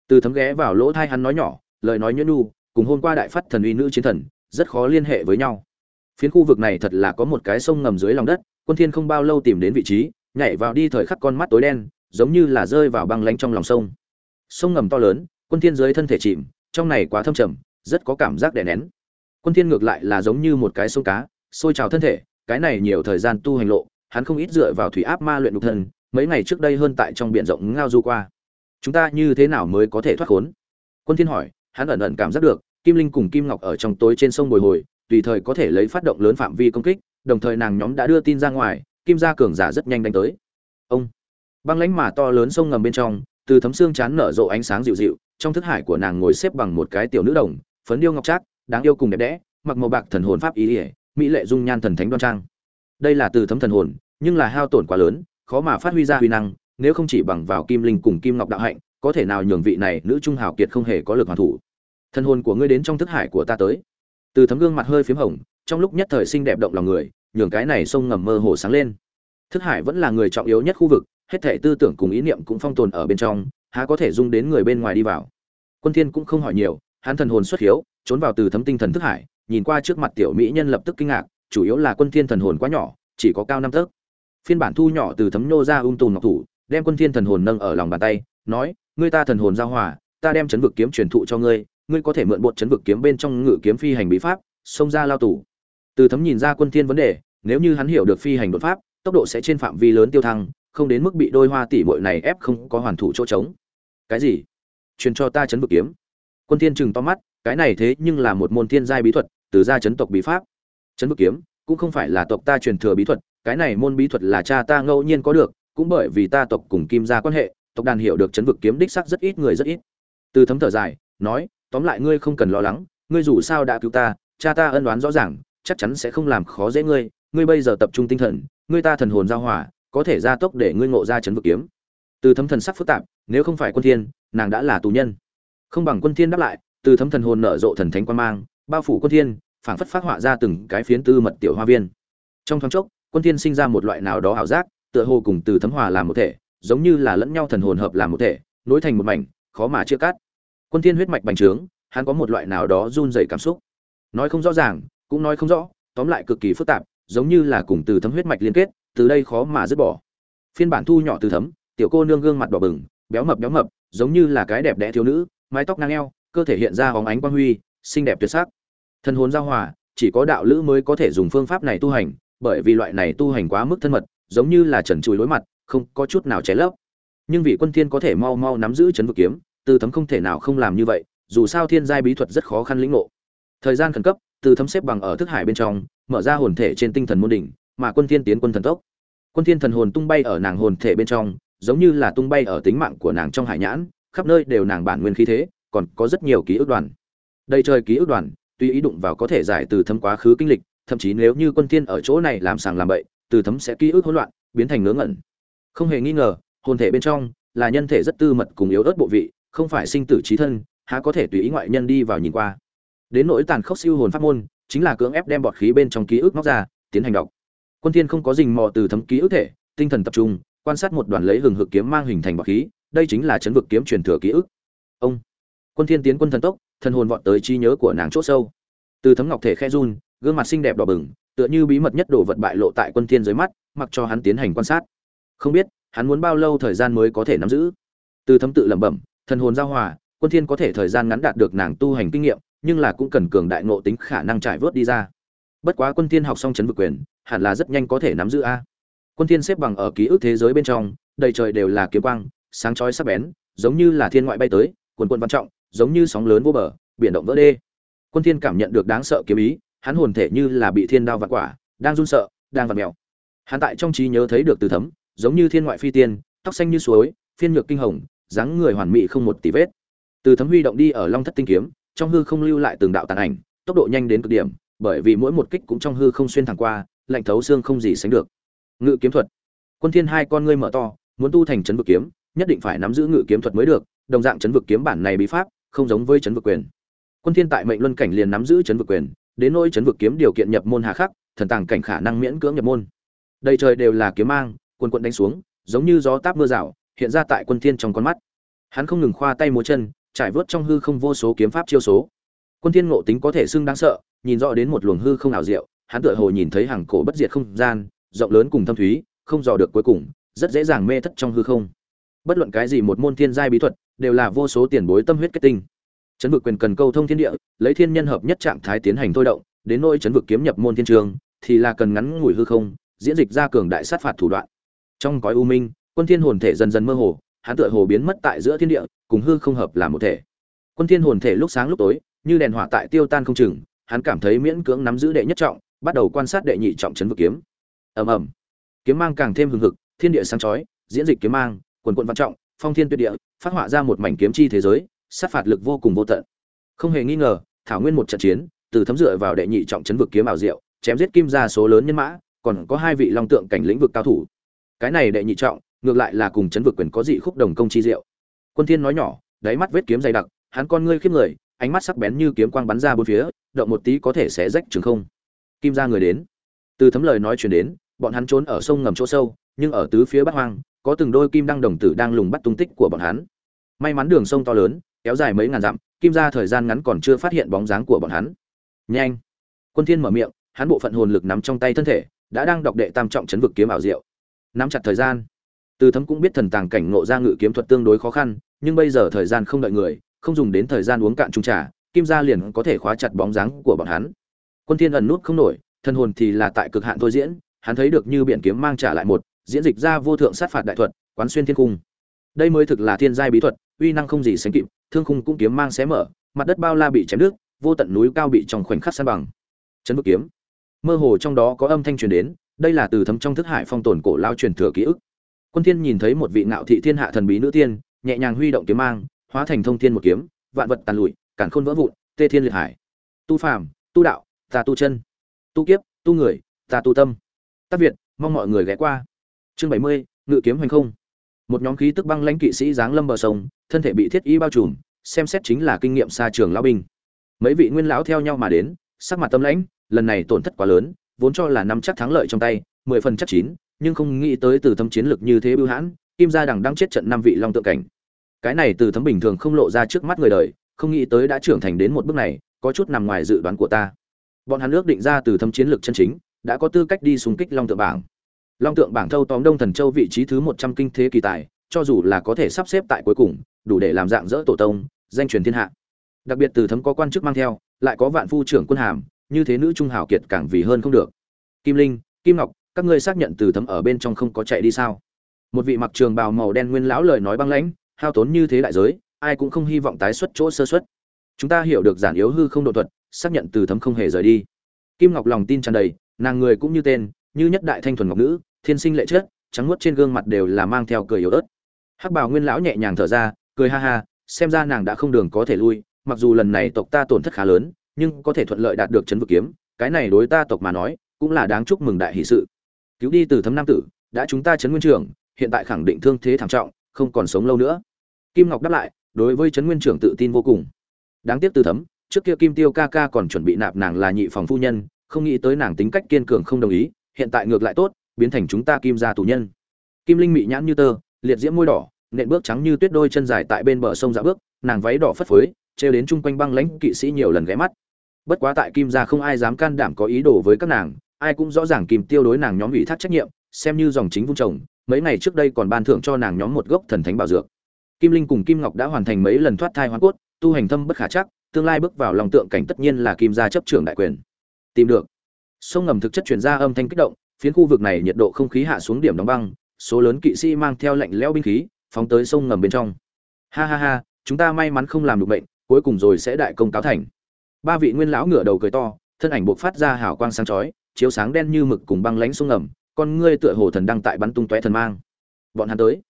Từ thấm ghé vào lỗ thai hắn nói nhỏ, lời nói nhuyễn nu, cùng hôm qua đại phát thần uy nữ chiến thần, rất khó liên hệ với nhau. Phiến khu vực này thật là có một cái sông ngầm dưới lòng đất, quân thiên không bao lâu tìm đến vị trí, nhảy vào đi thời khắc con mắt tối đen, giống như là rơi vào băng lánh trong lòng sông. Sông ngầm to lớn, quân thiên dưới thân thể chìm, trong này quá thâm trầm, rất có cảm giác đè nén. Quân thiên ngược lại là giống như một cái sông cá, sôi trào thân thể cái này nhiều thời gian tu hành lộ, hắn không ít dựa vào thủy áp ma luyện nhục thân, mấy ngày trước đây hơn tại trong biển rộng ngao du qua. Chúng ta như thế nào mới có thể thoát khốn? Quân thiên hỏi, hắn ẩn ẩn cảm giác được, kim linh cùng kim ngọc ở trong tối trên sông bồi hồi, tùy thời có thể lấy phát động lớn phạm vi công kích, đồng thời nàng nhóm đã đưa tin ra ngoài, kim gia cường giả rất nhanh đánh tới. Ông! Băng lãnh mà to lớn sông ngầm bên trong, từ thấm xương chán nở rộ ánh sáng dịu dịu, trong thức hải của nàng ngồi xếp bằng một cái tiểu nữ đồng, phấn điêu ngọc trác, đáng yêu cùng đẹp đẽ, mặc màu bạc thần hồn pháp ý ỉa mỹ lệ dung nhan thần thánh đoan trang. Đây là từ thấm thần hồn, nhưng là hao tổn quá lớn, khó mà phát huy ra huy năng, nếu không chỉ bằng vào kim linh cùng kim ngọc đạo hạnh, có thể nào nhường vị này nữ trung hào kiệt không hề có lực hoàn thủ. Thần hồn của ngươi đến trong thức hải của ta tới. Từ thấm gương mặt hơi phím hồng, trong lúc nhất thời xinh đẹp động lòng người, nhường cái này sông ngầm mơ hồ sáng lên. Thức hải vẫn là người trọng yếu nhất khu vực, hết thể tư tưởng cùng ý niệm cũng phong tồn ở bên trong, há có thể dung đến người bên ngoài đi vào. Quân thiên cũng không hỏi nhiều, hắn thần hồn xuất hiếu, trốn vào từ thấm tinh thần thức hải nhìn qua trước mặt tiểu mỹ nhân lập tức kinh ngạc, chủ yếu là quân thiên thần hồn quá nhỏ, chỉ có cao năm tấc. Phiên bản thu nhỏ từ thấm nô ra ung tùm ngọc thủ, đem quân thiên thần hồn nâng ở lòng bàn tay, nói, ngươi ta thần hồn giao hòa, ta đem chấn vực kiếm truyền thụ cho ngươi ngươi có thể mượn bộ chấn vực kiếm bên trong ngự kiếm phi hành bí pháp, xông ra lao tù. Từ thấm nhìn ra quân thiên vấn đề, nếu như hắn hiểu được phi hành đột pháp, tốc độ sẽ trên phạm vi lớn tiêu thăng, không đến mức bị đôi hoa tỷ muội này ép không có hoàn thủ chỗ trống. Cái gì? Truyền cho ta chấn vực kiếm. Quân thiên chừng to mắt, cái này thế nhưng là một môn thiên giai bí thuật từ gia chấn tộc bí pháp. Chấn vực kiếm, cũng không phải là tộc ta truyền thừa bí thuật, cái này môn bí thuật là cha ta ngẫu nhiên có được, cũng bởi vì ta tộc cùng kim gia quan hệ, tộc đàn hiểu được chấn vực kiếm đích xác rất ít người rất ít. Từ thấm thở dài, nói, tóm lại ngươi không cần lo lắng, ngươi dù sao đã cứu ta, cha ta ân đoán rõ ràng, chắc chắn sẽ không làm khó dễ ngươi ngươi bây giờ tập trung tinh thần, ngươi ta thần hồn giao hòa, có thể gia tốc để ngươi ngộ ra chấn vực kiếm. Từ thấm thần sắc phức tạp, nếu không phải quân thiên, nàng đã là tù nhân. Không bằng quân thiên đáp lại, từ thấm thần hồn nở rộ thần thánh quan mang, bao phủ quân thiên phảng phất phát họa ra từng cái phiến tư mật tiểu hoa viên. Trong thoáng chốc, quân thiên sinh ra một loại nào đó ảo giác, tựa hồ cùng từ thấm hòa làm một thể, giống như là lẫn nhau thần hồn hợp làm một thể, nối thành một mảnh, khó mà chia cắt. Quân thiên huyết mạch bành trướng, hắn có một loại nào đó run rẩy cảm xúc. Nói không rõ ràng, cũng nói không rõ, tóm lại cực kỳ phức tạp, giống như là cùng từ thấm huyết mạch liên kết, từ đây khó mà dứt bỏ. Phiên bản thu nhỏ từ thấm, tiểu cô nương gương mặt đỏ bừng, béo mập béo mập, giống như là cái đẹp đẽ thiếu nữ, mái tóc ngang eo, cơ thể hiện ra hóng ánh quang huy, xinh đẹp tuyệt sắc thân hồn giao hòa, chỉ có đạo lữ mới có thể dùng phương pháp này tu hành, bởi vì loại này tu hành quá mức thân mật, giống như là trần trùi đối mặt, không có chút nào cháy lấp. Nhưng vị quân thiên có thể mau mau nắm giữ chấn vực kiếm, từ thấm không thể nào không làm như vậy, dù sao thiên giai bí thuật rất khó khăn lĩnh ngộ. Thời gian khẩn cấp, từ thấm xếp bằng ở thức hải bên trong, mở ra hồn thể trên tinh thần môn đỉnh, mà quân thiên tiến quân thần tốc. Quân thiên thần hồn tung bay ở nàng hồn thể bên trong, giống như là tung bay ở tính mạng của nàng trong hải nhãn, khắp nơi đều nàng bản nguyên khí thế, còn có rất nhiều ký ức đoàn. Đây trời ký ức đoàn tuy ý đụng vào có thể giải từ thấm quá khứ kinh lịch, thậm chí nếu như quân thiên ở chỗ này làm sàng làm bậy, từ thấm sẽ ký ức hỗn loạn, biến thành ngớ ngẩn. Không hề nghi ngờ, hồn thể bên trong là nhân thể rất tư mật cùng yếu ớt bộ vị, không phải sinh tử trí thân, há có thể tùy ý ngoại nhân đi vào nhìn qua. Đến nỗi tàn khốc siêu hồn pháp môn, chính là cưỡng ép đem bọt khí bên trong ký ức móc ra, tiến hành đọc. Quân thiên không có dình mò từ thấm ký ức thể, tinh thần tập trung, quan sát một đoàn lấy hừng hực kiếm mang hình thành bọt khí, đây chính là chấn vực kiếm truyền thừa ký ức. Ông. Quân thiên tiến quân thần tốc thần hồn vọt tới trí nhớ của nàng chỗ sâu. Từ thấm ngọc thể khe run, gương mặt xinh đẹp đỏ bừng, tựa như bí mật nhất đồ vật bại lộ tại quân thiên dưới mắt, mặc cho hắn tiến hành quan sát. Không biết, hắn muốn bao lâu thời gian mới có thể nắm giữ? Từ thấm tự lẩm bẩm thần hồn giao hòa, quân thiên có thể thời gian ngắn đạt được nàng tu hành kinh nghiệm, nhưng là cũng cần cường đại ngộ tính khả năng trải vớt đi ra. Bất quá quân thiên học xong chấn vực quyền, hẳn là rất nhanh có thể nắm giữ a. Quân thiên xếp bằng ở ký ức thế giới bên trong, đầy trời đều là kiếm quang, sáng chói sắc bén, giống như là thiên ngoại bay tới quần quần văn trọng giống như sóng lớn vô bờ, biển động vỡ đê. Quân thiên cảm nhận được đáng sợ kiếm ý, hắn hồn thể như là bị thiên đao vặt quả, đang run sợ, đang vặt mèo. Hắn tại trong trí nhớ thấy được từ thấm, giống như thiên ngoại phi tiên, tóc xanh như suối, phiên nhược kinh hồng, dáng người hoàn mỹ không một tì vết. Từ thấm huy động đi ở long thất tinh kiếm, trong hư không lưu lại từng đạo tàn ảnh, tốc độ nhanh đến cực điểm, bởi vì mỗi một kích cũng trong hư không xuyên thẳng qua, lạnh thấu xương không gì sánh được. Ngự kiếm thuật. Quân thiên hai con ngươi mở to, muốn tu thành chấn vực kiếm, nhất định phải nắm giữ ngự kiếm thuật mới được, đồng dạng chấn vực kiếm bản này bí pháp không giống với chấn vực quyền. Quân thiên tại mệnh luân cảnh liền nắm giữ chấn vực quyền, đến nỗi chấn vực kiếm điều kiện nhập môn hà khắc, thần tàng cảnh khả năng miễn cưỡng nhập môn. Đây trời đều là kiếm mang quân quận đánh xuống, giống như gió táp mưa rào, hiện ra tại quân thiên trong con mắt. Hắn không ngừng khoa tay múa chân, trải vớt trong hư không vô số kiếm pháp chiêu số. Quân thiên ngộ tính có thể xưng đáng sợ, nhìn rõ đến một luồng hư không ảo diệu, hắn tựa hồ nhìn thấy hàng cổ bất diệt không gian, rộng lớn cùng thâm thúy, không dò được cuối cùng, rất dễ dàng mê thất trong hư không. Bất luận cái gì một môn thiên giai bí thuật đều là vô số tiền bối tâm huyết kết tinh. Chấn vực quyền cần câu thông thiên địa, lấy thiên nhân hợp nhất trạng thái tiến hành thôi động, đến nỗi chấn vực kiếm nhập môn thiên trường, thì là cần ngắn ngủi hư không, diễn dịch ra cường đại sát phạt thủ đoạn. Trong cõi u minh, quân thiên hồn thể dần dần mơ hồ, hắn tựa hồ biến mất tại giữa thiên địa, cùng hư không hợp làm một thể. Quân thiên hồn thể lúc sáng lúc tối, như đèn hỏa tại tiêu tan không chừng, hắn cảm thấy miễn cưỡng nắm giữ đệ nhất trọng, bắt đầu quan sát đệ nhị trọng chấn vực kiếm. Ầm ầm. Kiếm mang càng thêm hừng hực, thiên địa sáng chói, diễn dịch kiếm mang, quần quần văn trọng phong thiên tuyệt địa, phát họa ra một mảnh kiếm chi thế giới, sát phạt lực vô cùng vô tận. Không hề nghi ngờ, thảo nguyên một trận chiến, từ thấm dựa vào đệ nhị trọng chấn vực kiếm ảo diệu, chém giết kim ra số lớn nhân mã, còn có hai vị long tượng cảnh lĩnh vực cao thủ. Cái này đệ nhị trọng, ngược lại là cùng chấn vực quyền có dị khúc đồng công chi diệu. Quân thiên nói nhỏ, đáy mắt vết kiếm dày đặc, hắn con ngươi khiếp người, ánh mắt sắc bén như kiếm quang bắn ra bốn phía, động một tí có thể sẽ rách trường không. Kim ra người đến. Từ thấm lời nói truyền đến, bọn hắn trốn ở sông ngầm chỗ sâu, nhưng ở tứ phía bắc hoang có từng đôi kim đăng đồng tử đang lùng bắt tung tích của bọn hắn. May mắn đường sông to lớn, kéo dài mấy ngàn dặm, kim ra thời gian ngắn còn chưa phát hiện bóng dáng của bọn hắn. Nhanh! Quân thiên mở miệng, hắn bộ phận hồn lực nắm trong tay thân thể, đã đang đọc đệ tam trọng chấn vực kiếm ảo diệu. Nắm chặt thời gian. Từ thấm cũng biết thần tàng cảnh ngộ ra ngự kiếm thuật tương đối khó khăn, nhưng bây giờ thời gian không đợi người, không dùng đến thời gian uống cạn trung trà, kim gia liền có thể khóa chặt bóng dáng của bọn hắn. Quân thiên ẩn nút không nổi, thân hồn thì là tại cực hạn thôi diễn, hắn thấy được như biển kiếm mang trả lại một diễn dịch ra vô thượng sát phạt đại thuật, quán xuyên thiên cung đây mới thực là thiên giai bí thuật, uy năng không gì sánh kịp, thương khung cũng kiếm mang xé mở, mặt đất bao la bị chém nước vô tận núi cao bị trong khoảnh khắc san bằng. Chấn vực kiếm. Mơ hồ trong đó có âm thanh truyền đến, đây là từ thấm trong thức hải phong tồn cổ lao truyền thừa ký ức. Quân thiên nhìn thấy một vị ngạo thị thiên hạ thần bí nữ tiên, nhẹ nhàng huy động kiếm mang, hóa thành thông thiên một kiếm, vạn vật tàn lụi cản khôn vỡ vụn, tê thiên liệt hải. Tu phàm, tu đạo, ta tu chân. Tu kiếp, tu người, ta tu tâm. Tác việt, mong mọi người ghé qua chương bảy mươi, ngự kiếm hành không. Một nhóm khí tức băng lãnh kỵ sĩ giáng lâm bờ sông, thân thể bị thiết y bao trùm, xem xét chính là kinh nghiệm xa trường lão binh. Mấy vị nguyên lão theo nhau mà đến, sắc mặt tâm lãnh, lần này tổn thất quá lớn, vốn cho là năm chắc thắng lợi trong tay, mười phần chắc chín, nhưng không nghĩ tới từ thâm chiến lực như thế bưu hãn, kim gia đằng đang chết trận năm vị long tượng cảnh. Cái này từ thấm bình thường không lộ ra trước mắt người đời, không nghĩ tới đã trưởng thành đến một bước này, có chút nằm ngoài dự đoán của ta. Bọn hắn ước định ra từ thâm chiến lược chân chính, đã có tư cách đi xung kích long tượng bảng long tượng bảng thâu tóm đông thần châu vị trí thứ một trăm kinh thế kỳ tài, cho dù là có thể sắp xếp tại cuối cùng, đủ để làm dạng dỡ tổ tông, danh truyền thiên hạ. Đặc biệt từ thấm có quan chức mang theo, lại có vạn phu trưởng quân hàm, như thế nữ trung hào kiệt càng vì hơn không được. Kim linh, kim ngọc, các ngươi xác nhận từ thấm ở bên trong không có chạy đi sao? Một vị mặc trường bào màu đen nguyên lão lời nói băng lãnh, hao tốn như thế đại giới, ai cũng không hy vọng tái xuất chỗ sơ xuất. Chúng ta hiểu được giản yếu hư không độ thuật, xác nhận từ thấm không hề rời đi. Kim ngọc lòng tin tràn đầy, nàng người cũng như tên như nhất đại thanh thuần ngọc nữ, thiên sinh lệ chất, trắng muốt trên gương mặt đều là mang theo cười yếu ớt. Hắc bào nguyên lão nhẹ nhàng thở ra, cười ha ha, xem ra nàng đã không đường có thể lui, mặc dù lần này tộc ta tổn thất khá lớn, nhưng có thể thuận lợi đạt được chấn vực kiếm, cái này đối ta tộc mà nói, cũng là đáng chúc mừng đại hỷ sự. Cứu đi từ thấm nam tử, đã chúng ta chấn nguyên trưởng, hiện tại khẳng định thương thế thảm trọng, không còn sống lâu nữa. Kim ngọc đáp lại, đối với trấn nguyên trưởng tự tin vô cùng. Đáng tiếc từ thấm, trước kia kim tiêu ca ca còn chuẩn bị nạp nàng là nhị phòng phu nhân, không nghĩ tới nàng tính cách kiên cường không đồng ý hiện tại ngược lại tốt, biến thành chúng ta kim gia tù nhân. Kim linh mị nhãn như tơ, liệt diễm môi đỏ, nện bước trắng như tuyết đôi chân dài tại bên bờ sông dạ bước, nàng váy đỏ phất phới, trêu đến chung quanh băng lãnh kỵ sĩ nhiều lần ghé mắt. Bất quá tại kim gia không ai dám can đảm có ý đồ với các nàng, ai cũng rõ ràng kim tiêu đối nàng nhóm ủy thác trách nhiệm, xem như dòng chính vung chồng mấy ngày trước đây còn ban thưởng cho nàng nhóm một gốc thần thánh bảo dược. Kim linh cùng kim ngọc đã hoàn thành mấy lần thoát thai hoàn cốt, tu hành thâm bất khả chắc, tương lai bước vào lòng tượng cảnh tất nhiên là kim gia chấp trưởng đại quyền. Tìm được sông ngầm thực chất chuyển ra âm thanh kích động, phiến khu vực này nhiệt độ không khí hạ xuống điểm đóng băng, số lớn kỵ sĩ mang theo lạnh leo binh khí, phóng tới sông ngầm bên trong. Ha ha ha, chúng ta may mắn không làm được bệnh, cuối cùng rồi sẽ đại công cáo thành. Ba vị nguyên lão ngửa đầu cười to, thân ảnh buộc phát ra hào quang sáng chói, chiếu sáng đen như mực cùng băng lánh sông ngầm, con ngươi tựa hồ thần đang tại bắn tung tóe thần mang. Bọn hắn tới.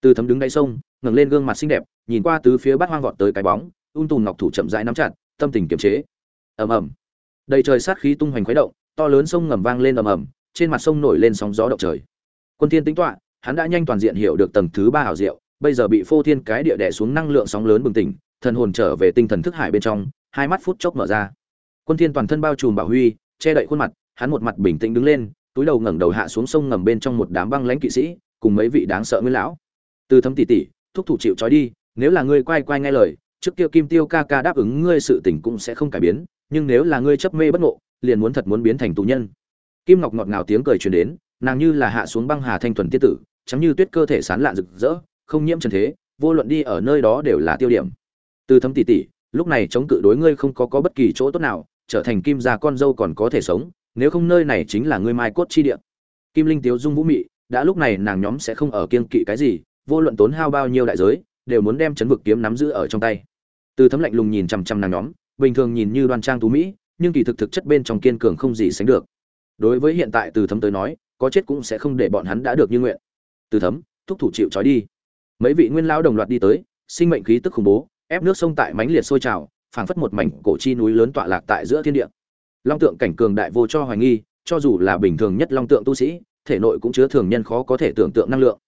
Từ thấm đứng đáy sông, ngẩng lên gương mặt xinh đẹp, nhìn qua tứ phía bát hoang vọt tới cái bóng, ung tùn ngọc thủ chậm rãi nắm chặt, tâm tình kiềm chế. Ầm ầm. Đầy trời sát khí tung hoành khuấy động to lớn sông ngầm vang lên ầm ầm, trên mặt sông nổi lên sóng gió động trời. Quân thiên tính toán, hắn đã nhanh toàn diện hiểu được tầng thứ ba hảo diệu, bây giờ bị phô thiên cái địa đè xuống năng lượng sóng lớn bừng tỉnh, thần hồn trở về tinh thần thức hải bên trong, hai mắt phút chốc mở ra. Quân thiên toàn thân bao trùm bảo huy, che đậy khuôn mặt, hắn một mặt bình tĩnh đứng lên, túi đầu ngẩng đầu hạ xuống sông ngầm bên trong một đám băng lãnh kỵ sĩ, cùng mấy vị đáng sợ nguyên lão. Từ thấm tỷ tỷ thúc thủ chịu trói đi, nếu là ngươi quay quay nghe lời, trước kia kim tiêu ca ca đáp ứng ngươi sự tình cũng sẽ không cải biến, nhưng nếu là ngươi chấp mê bất ngộ liền muốn thật muốn biến thành tù nhân. Kim ngọc ngọt ngào tiếng cười truyền đến, nàng như là hạ xuống băng hà thanh thuần tiết tử chấm như tuyết cơ thể sán lạn rực rỡ, không nhiễm trần thế, vô luận đi ở nơi đó đều là tiêu điểm. Từ thấm tỷ tỷ lúc này chống cự đối ngươi không có có bất kỳ chỗ tốt nào, trở thành kim gia con dâu còn có thể sống, nếu không nơi này chính là ngươi mai cốt chi địa. Kim linh tiếu dung vũ mị, đã lúc này nàng nhóm sẽ không ở kiên kỵ cái gì, vô luận tốn hao bao nhiêu đại giới, đều muốn đem chấn vực kiếm nắm giữ ở trong tay. Từ thấm lạnh lùng nhìn chằm chằm nàng nhóm, bình thường nhìn như đoan trang tú mỹ nhưng kỳ thực thực chất bên trong kiên cường không gì sánh được. Đối với hiện tại từ thấm tới nói, có chết cũng sẽ không để bọn hắn đã được như nguyện. Từ thấm, thúc thủ chịu trói đi. Mấy vị nguyên lão đồng loạt đi tới, sinh mệnh khí tức khủng bố, ép nước sông tại mảnh liệt sôi trào, phảng phất một mảnh cổ chi núi lớn tọa lạc tại giữa thiên địa. Long tượng cảnh cường đại vô cho hoài nghi, cho dù là bình thường nhất long tượng tu sĩ, thể nội cũng chứa thường nhân khó có thể tưởng tượng năng lượng.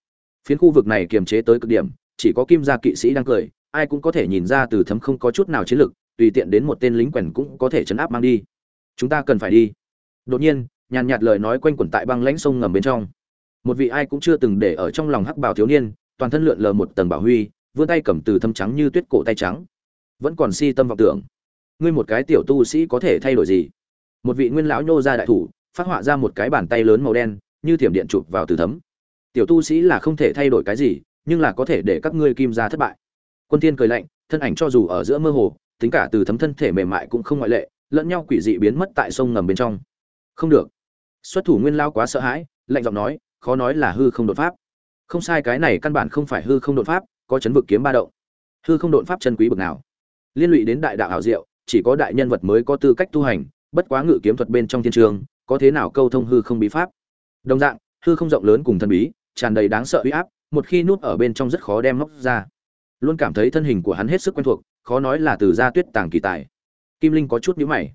Phiến khu vực này kiềm chế tới cực điểm, chỉ có kim gia kỵ sĩ đang cười, ai cũng có thể nhìn ra từ thấm không có chút nào chiến lực tùy tiện đến một tên lính quèn cũng có thể chấn áp mang đi. Chúng ta cần phải đi. Đột nhiên, nhàn nhạt lời nói quanh quẩn tại băng lãnh sông ngầm bên trong. Một vị ai cũng chưa từng để ở trong lòng hắc bào thiếu niên, toàn thân lượn lờ một tầng bảo huy, vươn tay cầm từ thâm trắng như tuyết cổ tay trắng. Vẫn còn si tâm vọng tưởng. Ngươi một cái tiểu tu sĩ có thể thay đổi gì? Một vị nguyên lão nhô ra đại thủ, phát họa ra một cái bàn tay lớn màu đen, như thiểm điện chụp vào từ thấm. Tiểu tu sĩ là không thể thay đổi cái gì, nhưng là có thể để các ngươi kim ra thất bại. Quân thiên cười lạnh, thân ảnh cho dù ở giữa mơ hồ tính cả từ thấm thân thể mềm mại cũng không ngoại lệ, lẫn nhau quỷ dị biến mất tại sông ngầm bên trong. Không được. Xuất thủ nguyên lao quá sợ hãi, lạnh giọng nói, khó nói là hư không đột pháp. Không sai, cái này căn bản không phải hư không đột pháp, có chấn vực kiếm ba động. Hư không đột pháp chân quý bực nào? Liên lụy đến đại đạo hảo diệu, chỉ có đại nhân vật mới có tư cách tu hành, bất quá ngự kiếm thuật bên trong thiên trường, có thế nào câu thông hư không bí pháp? Đồng dạng, hư không rộng lớn cùng thần bí, tràn đầy đáng sợ uy áp, một khi núp ở bên trong rất khó đem móc ra. Luôn cảm thấy thân hình của hắn hết sức quen thuộc khó nói là từ gia tuyết tàng kỳ tài. Kim linh có chút nhữ mày.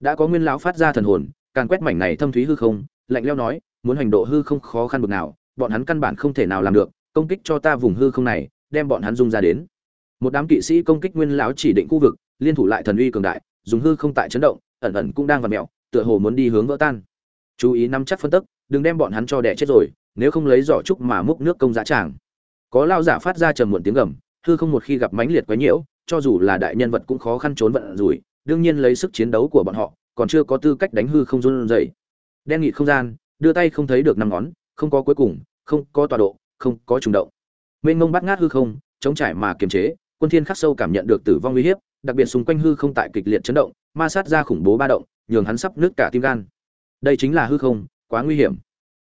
Đã có nguyên lão phát ra thần hồn càn quét mảnh này thâm thúy hư không, lạnh leo nói, muốn hành độ hư không khó khăn bực nào, bọn hắn căn bản không thể nào làm được, công kích cho ta vùng hư không này, đem bọn hắn dung ra đến. Một đám kỵ sĩ công kích nguyên lão chỉ định khu vực, liên thủ lại thần uy cường đại, dùng hư không tại chấn động, ẩn ẩn cũng đang vặt mẹo tựa hồ muốn đi hướng vỡ tan. Chú ý nắm chắc phân tức, đừng đem bọn hắn cho đẻ chết rồi, nếu không lấy giỏ trúc mà múc nước công giá tràng. Có lao giả phát ra trầm muộn tiếng gầm, hư không một khi gặp mãnh liệt quấy nhiễu cho dù là đại nhân vật cũng khó khăn trốn vận rủi, đương nhiên lấy sức chiến đấu của bọn họ, còn chưa có tư cách đánh hư không run rẩy. Đen nghị không gian, đưa tay không thấy được năm ngón, không có cuối cùng, không có tọa độ, không có trùng động. Mênh mông bắt ngát hư không, chống trải mà kiềm chế, quân thiên khắc sâu cảm nhận được tử vong uy hiếp, đặc biệt xung quanh hư không tại kịch liệt chấn động, ma sát ra khủng bố ba động, nhường hắn sắp nứt cả tim gan. Đây chính là hư không, quá nguy hiểm.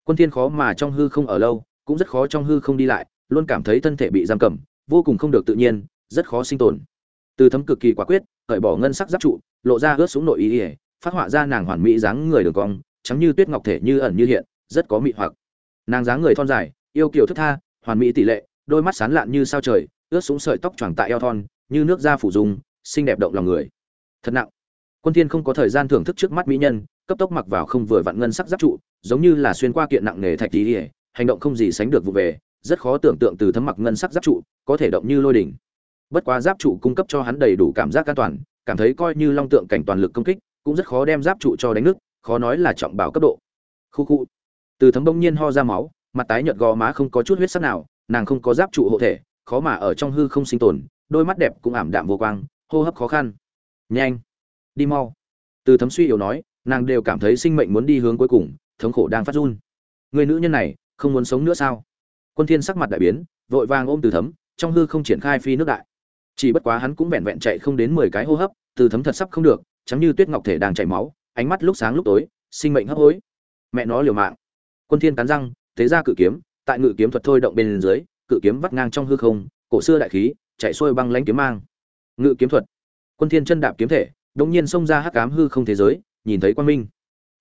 Quân thiên khó mà trong hư không ở lâu, cũng rất khó trong hư không đi lại, luôn cảm thấy thân thể bị giam cầm, vô cùng không được tự nhiên, rất khó sinh tồn từ thấm cực kỳ quả quyết, cởi bỏ ngân sắc giáp trụ, lộ ra ướt xuống nội ý ỉa phát họa ra nàng hoàn mỹ dáng người đường cong, trắng như tuyết ngọc thể như ẩn như hiện, rất có mị hoặc. Nàng dáng người thon dài, yêu kiều thức tha, hoàn mỹ tỷ lệ, đôi mắt sáng lạn như sao trời, ướt xuống sợi tóc choàng tại eo thon, như nước da phủ dùng xinh đẹp động lòng người. Thật nặng. Quân thiên không có thời gian thưởng thức trước mắt mỹ nhân, cấp tốc mặc vào không vừa vặn ngân sắc giáp trụ, giống như là xuyên qua kiện nặng nghề thạch tí hành động không gì sánh được vụ về, rất khó tưởng tượng từ thấm mặc ngân sắc giáp trụ, có thể động như lôi đỉnh bất quá giáp trụ cung cấp cho hắn đầy đủ cảm giác an toàn, cảm thấy coi như long tượng cảnh toàn lực công kích, cũng rất khó đem giáp trụ cho đánh nước khó nói là trọng bảo cấp độ. Khu khu. Từ thấm bỗng nhiên ho ra máu, mặt tái nhợt gò má không có chút huyết sắc nào, nàng không có giáp trụ hộ thể, khó mà ở trong hư không sinh tồn, đôi mắt đẹp cũng ảm đạm vô quang, hô hấp khó khăn. Nhanh. Đi mau. Từ thấm suy yếu nói, nàng đều cảm thấy sinh mệnh muốn đi hướng cuối cùng, thống khổ đang phát run. Người nữ nhân này, không muốn sống nữa sao? Quân thiên sắc mặt đại biến, vội vàng ôm từ thấm, trong hư không triển khai phi nước đại chỉ bất quá hắn cũng vẹn vẹn chạy không đến mười cái hô hấp, từ thấm thật sắp không được chấm như tuyết ngọc thể đang chảy máu, ánh mắt lúc sáng lúc tối, sinh mệnh hấp hối. Mẹ nó liều mạng. Quân thiên cắn răng, thế ra cự kiếm, tại ngự kiếm thuật thôi động bên dưới, cự kiếm vắt ngang trong hư không, cổ xưa đại khí, chạy xuôi băng lãnh kiếm mang. Ngự kiếm thuật. Quân thiên chân đạp kiếm thể đống nhiên xông ra hắc ám hư không thế giới, nhìn thấy quan minh.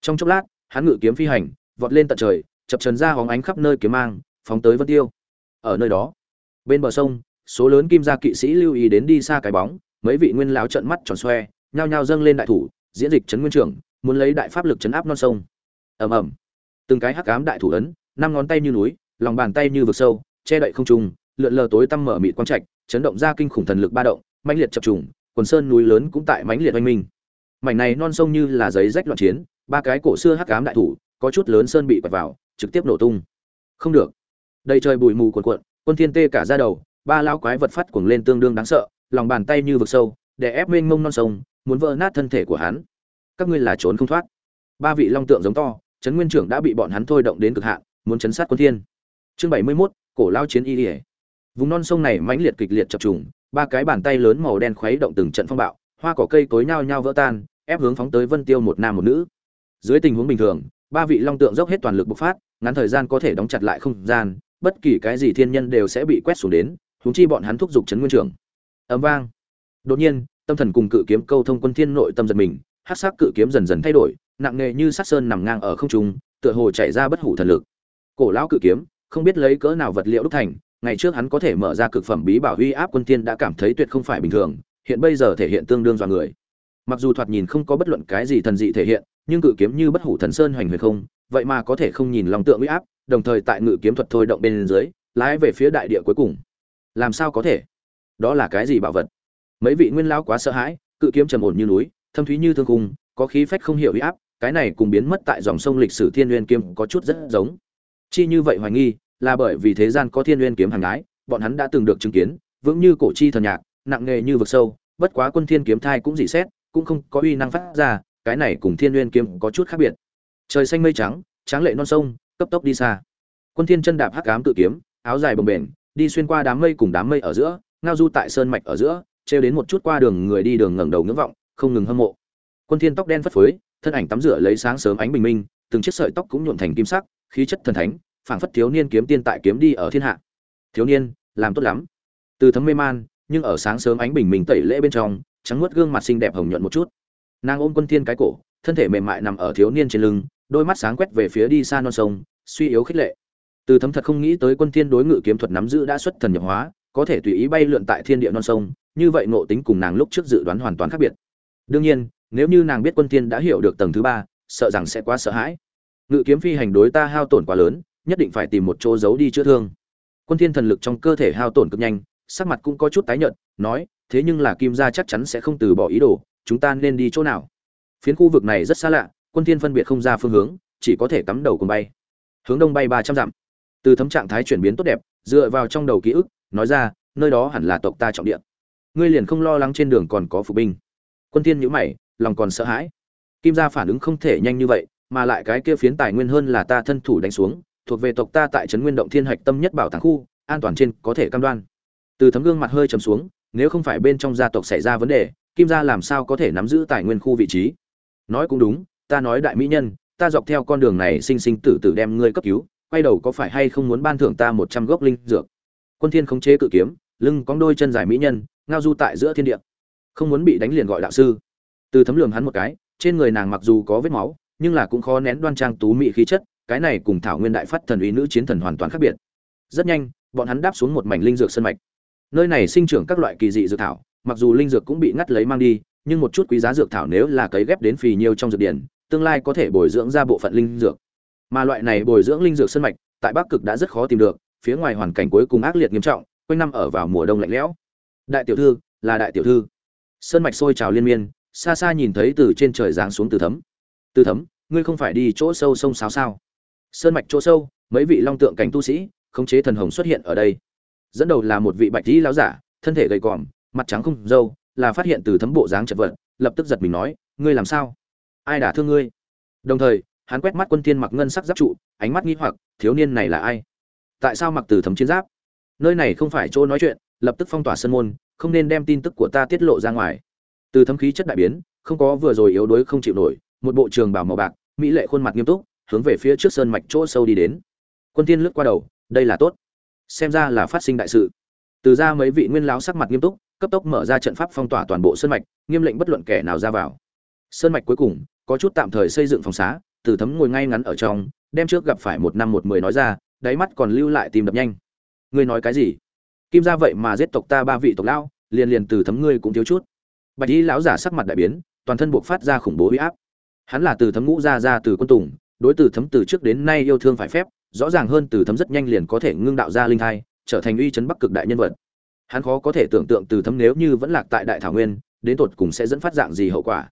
Trong chốc lát, hắn ngự kiếm phi hành, vọt lên tận trời, chập trần ra hóng ánh khắp nơi kiếm mang, phóng tới vân tiêu. Ở nơi đó, bên bờ sông số lớn kim gia kỵ sĩ lưu ý đến đi xa cái bóng, mấy vị nguyên lão trợn mắt tròn xoe, nhao nhao dâng lên đại thủ, diễn dịch trấn nguyên trưởng, muốn lấy đại pháp lực chấn áp non sông. Ầm ầm. Từng cái hắc ám đại thủ ấn, năm ngón tay như núi, lòng bàn tay như vực sâu, che đậy không trung, lượn lờ tối tăm mở mịt quang trạch, chấn động ra kinh khủng thần lực ba động, mãnh liệt chập trùng, quần sơn núi lớn cũng tại mãnh liệt oanh minh. Mảnh này non sông như là giấy rách loạn chiến, ba cái cổ xưa hắc ám đại thủ, có chút lớn sơn bị quật vào, trực tiếp nổ tung. Không được. Đầy trời bụi mù cuồn cuộn, quân thiên tê cả ra đầu ba lão quái vật phát cuồng lên tương đương đáng sợ lòng bàn tay như vực sâu để ép mênh mông non sông muốn vỡ nát thân thể của hắn. Các ngươi là trốn không thoát. Ba vị long tượng giống to Trấn nguyên trưởng đã bị bọn hắn thôi động đến cực hạn muốn chấn sát quân thiên. Chương bảy mươi 71, cổ lao chiến y ỉa vùng non sông này mãnh liệt kịch liệt chập trùng ba cái bàn tay lớn màu đen khuấy động từng trận phong bạo hoa cỏ cây tối nhao nhao vỡ tan ép hướng phóng tới vân tiêu một nam một nữ. Dưới tình huống bình thường ba vị long tượng dốc hết toàn lực bộc phát ngắn thời gian có thể đóng chặt lại không gian bất kỳ cái gì thiên nhân đều sẽ bị quét xuống đến huống chi bọn hắn thúc giục chấn nguyên trưởng ầm vang. Đột nhiên, tâm thần cùng cự kiếm câu thông quân thiên nội tâm giật mình, hắc sắc cự kiếm dần dần thay đổi, nặng nề như sát sơn nằm ngang ở không trung, tựa hồ chạy ra bất hủ thần lực. Cổ lão cự kiếm, không biết lấy cỡ nào vật liệu đúc thành, ngày trước hắn có thể mở ra cực phẩm bí bảo uy áp quân thiên đã cảm thấy tuyệt không phải bình thường, hiện bây giờ thể hiện tương đương dọa người. Mặc dù thoạt nhìn không có bất luận cái gì thần dị thể hiện, nhưng cự kiếm như bất hủ thần sơn hoành huyền không, vậy mà có thể không nhìn lòng tượng uy áp, đồng thời tại ngự kiếm thuật thôi động bên dưới, lái về phía đại địa cuối cùng làm sao có thể? Đó là cái gì bảo vật? Mấy vị nguyên lão quá sợ hãi, cự kiếm trầm ổn như núi, thâm thúy như thương cung có khí phách không hiểu uy áp, cái này cùng biến mất tại dòng sông lịch sử thiên nguyên kiếm có chút rất giống. Chi như vậy hoài nghi, là bởi vì thế gian có thiên nguyên kiếm hàng ái bọn hắn đã từng được chứng kiến, vững như cổ chi thần nhạc, nặng nghề như vực sâu, bất quá quân thiên kiếm thai cũng dị xét, cũng không có uy năng phát ra, cái này cùng thiên nguyên kiếm có chút khác biệt. Trời xanh mây trắng, tráng lệ non sông, cấp tốc đi xa. Quân thiên chân đạp hắc ám tự kiếm, áo dài bồng bềnh đi xuyên qua đám mây cùng đám mây ở giữa, ngao du tại sơn mạch ở giữa treo đến một chút qua đường người đi đường ngẩng đầu ngưỡng vọng, không ngừng hâm mộ. Quân thiên tóc đen phất phới, thân ảnh tắm rửa lấy sáng sớm ánh bình minh, từng chiếc sợi tóc cũng nhuộm thành kim sắc, khí chất thần thánh, phảng phất thiếu niên kiếm tiên tại kiếm đi ở thiên hạ. Thiếu niên, làm tốt lắm. Từ thấm mê man, nhưng ở sáng sớm ánh bình minh tẩy lễ bên trong, trắng nuốt gương mặt xinh đẹp hồng nhuận một chút. Nàng ôm quân thiên cái cổ, thân thể mềm mại nằm ở thiếu niên trên lưng, đôi mắt sáng quét về phía đi xa non sông, suy yếu khích lệ từ thấm thật không nghĩ tới quân thiên đối ngự kiếm thuật nắm giữ đã xuất thần nhập hóa, có thể tùy ý bay lượn tại thiên địa non sông, như vậy ngộ tính cùng nàng lúc trước dự đoán hoàn toàn khác biệt. Đương nhiên, nếu như nàng biết quân thiên đã hiểu được tầng thứ ba, sợ rằng sẽ quá sợ hãi. Ngự kiếm phi hành đối ta hao tổn quá lớn, nhất định phải tìm một chỗ giấu đi chữa thương. Quân thiên thần lực trong cơ thể hao tổn cực nhanh, sắc mặt cũng có chút tái nhợt, nói, thế nhưng là kim gia chắc chắn sẽ không từ bỏ ý đồ, chúng ta nên đi chỗ nào? Phiến khu vực này rất xa lạ, quân thiên phân biệt không ra phương hướng, chỉ có thể cắm đầu cùng bay. Hướng đông bay ba trăm dặm từ thấm trạng thái chuyển biến tốt đẹp, dựa vào trong đầu ký ức, nói ra, nơi đó hẳn là tộc ta trọng địa. Ngươi liền không lo lắng trên đường còn có phục binh. Quân thiên nhũ mày, lòng còn sợ hãi. Kim gia phản ứng không thể nhanh như vậy, mà lại cái kia phiến tài nguyên hơn là ta thân thủ đánh xuống, thuộc về tộc ta tại trấn nguyên động thiên hạch tâm nhất bảo tàng khu, an toàn trên có thể cam đoan. Từ thấm gương mặt hơi trầm xuống, nếu không phải bên trong gia tộc xảy ra vấn đề, kim gia làm sao có thể nắm giữ tài nguyên khu vị trí? Nói cũng đúng, ta nói đại mỹ nhân, ta dọc theo con đường này sinh sinh tử tử đem ngươi cấp cứu quay đầu có phải hay không muốn ban thưởng ta một trăm gốc linh dược? Quân thiên khống chế cự kiếm, lưng cong đôi chân dài mỹ nhân, ngao du tại giữa thiên địa. Không muốn bị đánh liền gọi đạo sư. Từ thấm lường hắn một cái, trên người nàng mặc dù có vết máu, nhưng là cũng khó nén đoan trang tú mỹ khí chất, cái này cùng thảo nguyên đại phát thần uy nữ chiến thần hoàn toàn khác biệt. Rất nhanh, bọn hắn đáp xuống một mảnh linh dược sân mạch. Nơi này sinh trưởng các loại kỳ dị dược thảo, mặc dù linh dược cũng bị ngắt lấy mang đi, nhưng một chút quý giá dược thảo nếu là cấy ghép đến phì nhiêu trong dược điển, tương lai có thể bồi dưỡng ra bộ phận linh dược mà loại này bồi dưỡng linh dược sân mạch, tại bắc cực đã rất khó tìm được, phía ngoài hoàn cảnh cuối cùng ác liệt nghiêm trọng, quanh năm ở vào mùa đông lạnh lẽo. Đại tiểu thư, là đại tiểu thư. Sơn mạch sôi trào liên miên, xa xa nhìn thấy từ trên trời giáng xuống từ thấm. Từ thấm, ngươi không phải đi chỗ sâu sông sáo sao? Sơn mạch chỗ sâu, mấy vị long tượng cảnh tu sĩ, khống chế thần hồng xuất hiện ở đây. Dẫn đầu là một vị bạch dĩ lão giả, thân thể gầy còm, mặt trắng không râu, là phát hiện từ thấm bộ dáng chật vật, lập tức giật mình nói, ngươi làm sao? Ai đả thương ngươi? Đồng thời hắn quét mắt quân thiên mặc ngân sắc giáp trụ, ánh mắt nghi hoặc, thiếu niên này là ai? Tại sao mặc từ thấm chiến giáp? Nơi này không phải chỗ nói chuyện, lập tức phong tỏa sân môn, không nên đem tin tức của ta tiết lộ ra ngoài. Từ thấm khí chất đại biến, không có vừa rồi yếu đuối không chịu nổi, một bộ trường bảo màu bạc, mỹ lệ khuôn mặt nghiêm túc, hướng về phía trước sơn mạch chỗ sâu đi đến. Quân thiên lướt qua đầu, đây là tốt. Xem ra là phát sinh đại sự. Từ ra mấy vị nguyên lão sắc mặt nghiêm túc, cấp tốc mở ra trận pháp phong tỏa toàn bộ sơn mạch, nghiêm lệnh bất luận kẻ nào ra vào. Sơn mạch cuối cùng, có chút tạm thời xây dựng phòng xá từ thấm ngồi ngay ngắn ở trong, đem trước gặp phải một năm một mười nói ra, đáy mắt còn lưu lại tìm đập nhanh. Ngươi nói cái gì? Kim ra vậy mà giết tộc ta ba vị tộc lão, liền liền từ thấm ngươi cũng thiếu chút. Bạch y lão giả sắc mặt đại biến, toàn thân buộc phát ra khủng bố uy áp. Hắn là từ thấm ngũ ra ra từ quân tùng, đối từ thấm từ trước đến nay yêu thương phải phép, rõ ràng hơn từ thấm rất nhanh liền có thể ngưng đạo ra linh thai, trở thành uy chấn bắc cực đại nhân vật. Hắn khó có thể tưởng tượng từ thấm nếu như vẫn lạc tại đại thảo nguyên, đến tột cùng sẽ dẫn phát dạng gì hậu quả.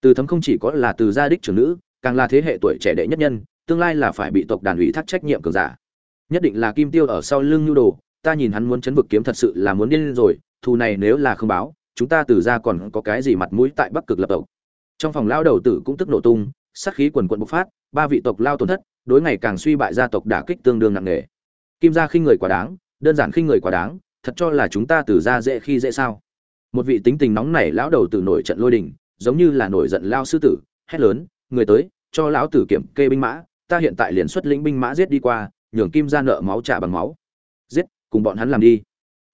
Từ thấm không chỉ có là từ gia đích trưởng nữ càng là thế hệ tuổi trẻ đệ nhất nhân, tương lai là phải bị tộc đàn ủy thác trách nhiệm cường giả. Nhất định là kim tiêu ở sau lưng nhu đồ, ta nhìn hắn muốn chấn vực kiếm thật sự là muốn điên rồi, thù này nếu là không báo, chúng ta từ ra còn có cái gì mặt mũi tại bắc cực lập tộc. Trong phòng lao đầu tử cũng tức nổ tung, sát khí quần quận bộc phát, ba vị tộc lao tổn thất, đối ngày càng suy bại gia tộc đả kích tương đương nặng nề. Kim gia khinh người quá đáng, đơn giản khinh người quá đáng, thật cho là chúng ta từ ra dễ khi dễ sao? Một vị tính tình nóng nảy lão đầu tử nổi trận lôi đình, giống như là nổi giận lao sư tử, hét lớn người tới, cho lão tử kiểm kê binh mã, ta hiện tại liền xuất lĩnh binh mã giết đi qua, nhường kim gia nợ máu trả bằng máu. Giết, cùng bọn hắn làm đi.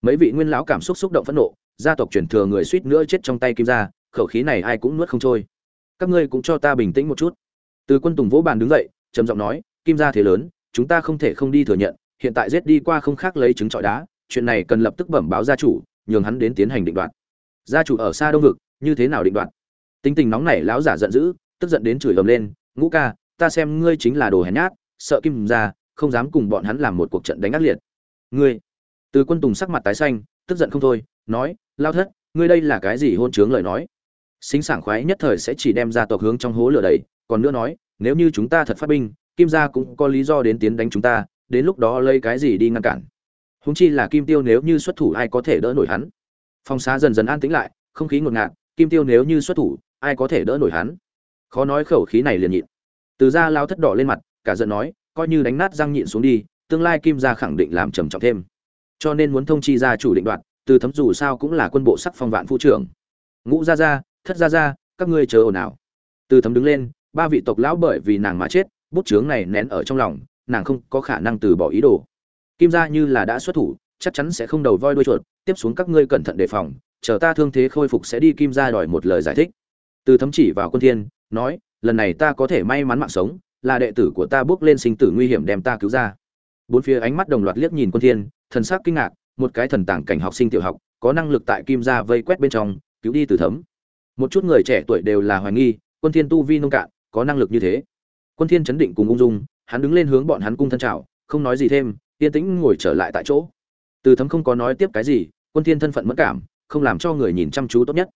Mấy vị nguyên lão cảm xúc xúc động phẫn nộ, gia tộc truyền thừa người suýt nữa chết trong tay kim gia, khẩu khí này ai cũng nuốt không trôi. Các ngươi cũng cho ta bình tĩnh một chút. Từ quân tùng vỗ bàn đứng dậy, trầm giọng nói, kim gia thế lớn, chúng ta không thể không đi thừa nhận, hiện tại giết đi qua không khác lấy trứng trọi đá, chuyện này cần lập tức bẩm báo gia chủ, nhường hắn đến tiến hành định đoạt. Gia chủ ở xa đông vực, như thế nào định đoạt? Tính tình nóng nảy, lão giả giận dữ tức giận đến chửi ầm lên, ngũ ca, ta xem ngươi chính là đồ hèn nhát, sợ kim gia không dám cùng bọn hắn làm một cuộc trận đánh ác liệt. Ngươi? Từ quân tùng sắc mặt tái xanh, tức giận không thôi, nói, lao thất, ngươi đây là cái gì hôn chướng lời nói? Xính sảng khoái nhất thời sẽ chỉ đem ra tộc hướng trong hố lửa đầy còn nữa nói, nếu như chúng ta thật phát binh, kim gia cũng có lý do đến tiến đánh chúng ta, đến lúc đó lấy cái gì đi ngăn cản? Húng chi là kim tiêu nếu như xuất thủ ai có thể đỡ nổi hắn? Phong xá dần dần an tĩnh lại, không khí ngột ngạt, kim tiêu nếu như xuất thủ, ai có thể đỡ nổi hắn? Khó nói khẩu khí này liền nhịn. Từ ra lao thất đỏ lên mặt, cả giận nói, coi như đánh nát răng nhịn xuống đi, tương lai kim gia khẳng định làm trầm trọng thêm. Cho nên muốn thông chi gia chủ định đoạt, từ thấm dù sao cũng là quân bộ sắc phong vạn phu trưởng. Ngũ gia gia, thất gia gia, các ngươi chờ ồn ào. Từ thấm đứng lên, ba vị tộc lão bởi vì nàng mà chết, bút chướng này nén ở trong lòng, nàng không có khả năng từ bỏ ý đồ. Kim gia như là đã xuất thủ, chắc chắn sẽ không đầu voi đuôi chuột, tiếp xuống các ngươi cẩn thận đề phòng, chờ ta thương thế khôi phục sẽ đi kim gia đòi một lời giải thích từ thấm chỉ vào quân thiên, nói, lần này ta có thể may mắn mạng sống, là đệ tử của ta bước lên sinh tử nguy hiểm đem ta cứu ra. Bốn phía ánh mắt đồng loạt liếc nhìn quân thiên, thần sắc kinh ngạc, một cái thần tàng cảnh học sinh tiểu học, có năng lực tại kim gia vây quét bên trong, cứu đi từ thấm. Một chút người trẻ tuổi đều là hoài nghi, quân thiên tu vi nông cạn, có năng lực như thế. Quân thiên chấn định cùng ung dung, hắn đứng lên hướng bọn hắn cung thân chào, không nói gì thêm, yên tĩnh ngồi trở lại tại chỗ. Từ thấm không có nói tiếp cái gì, quân thiên thân phận mất cảm, không làm cho người nhìn chăm chú tốt nhất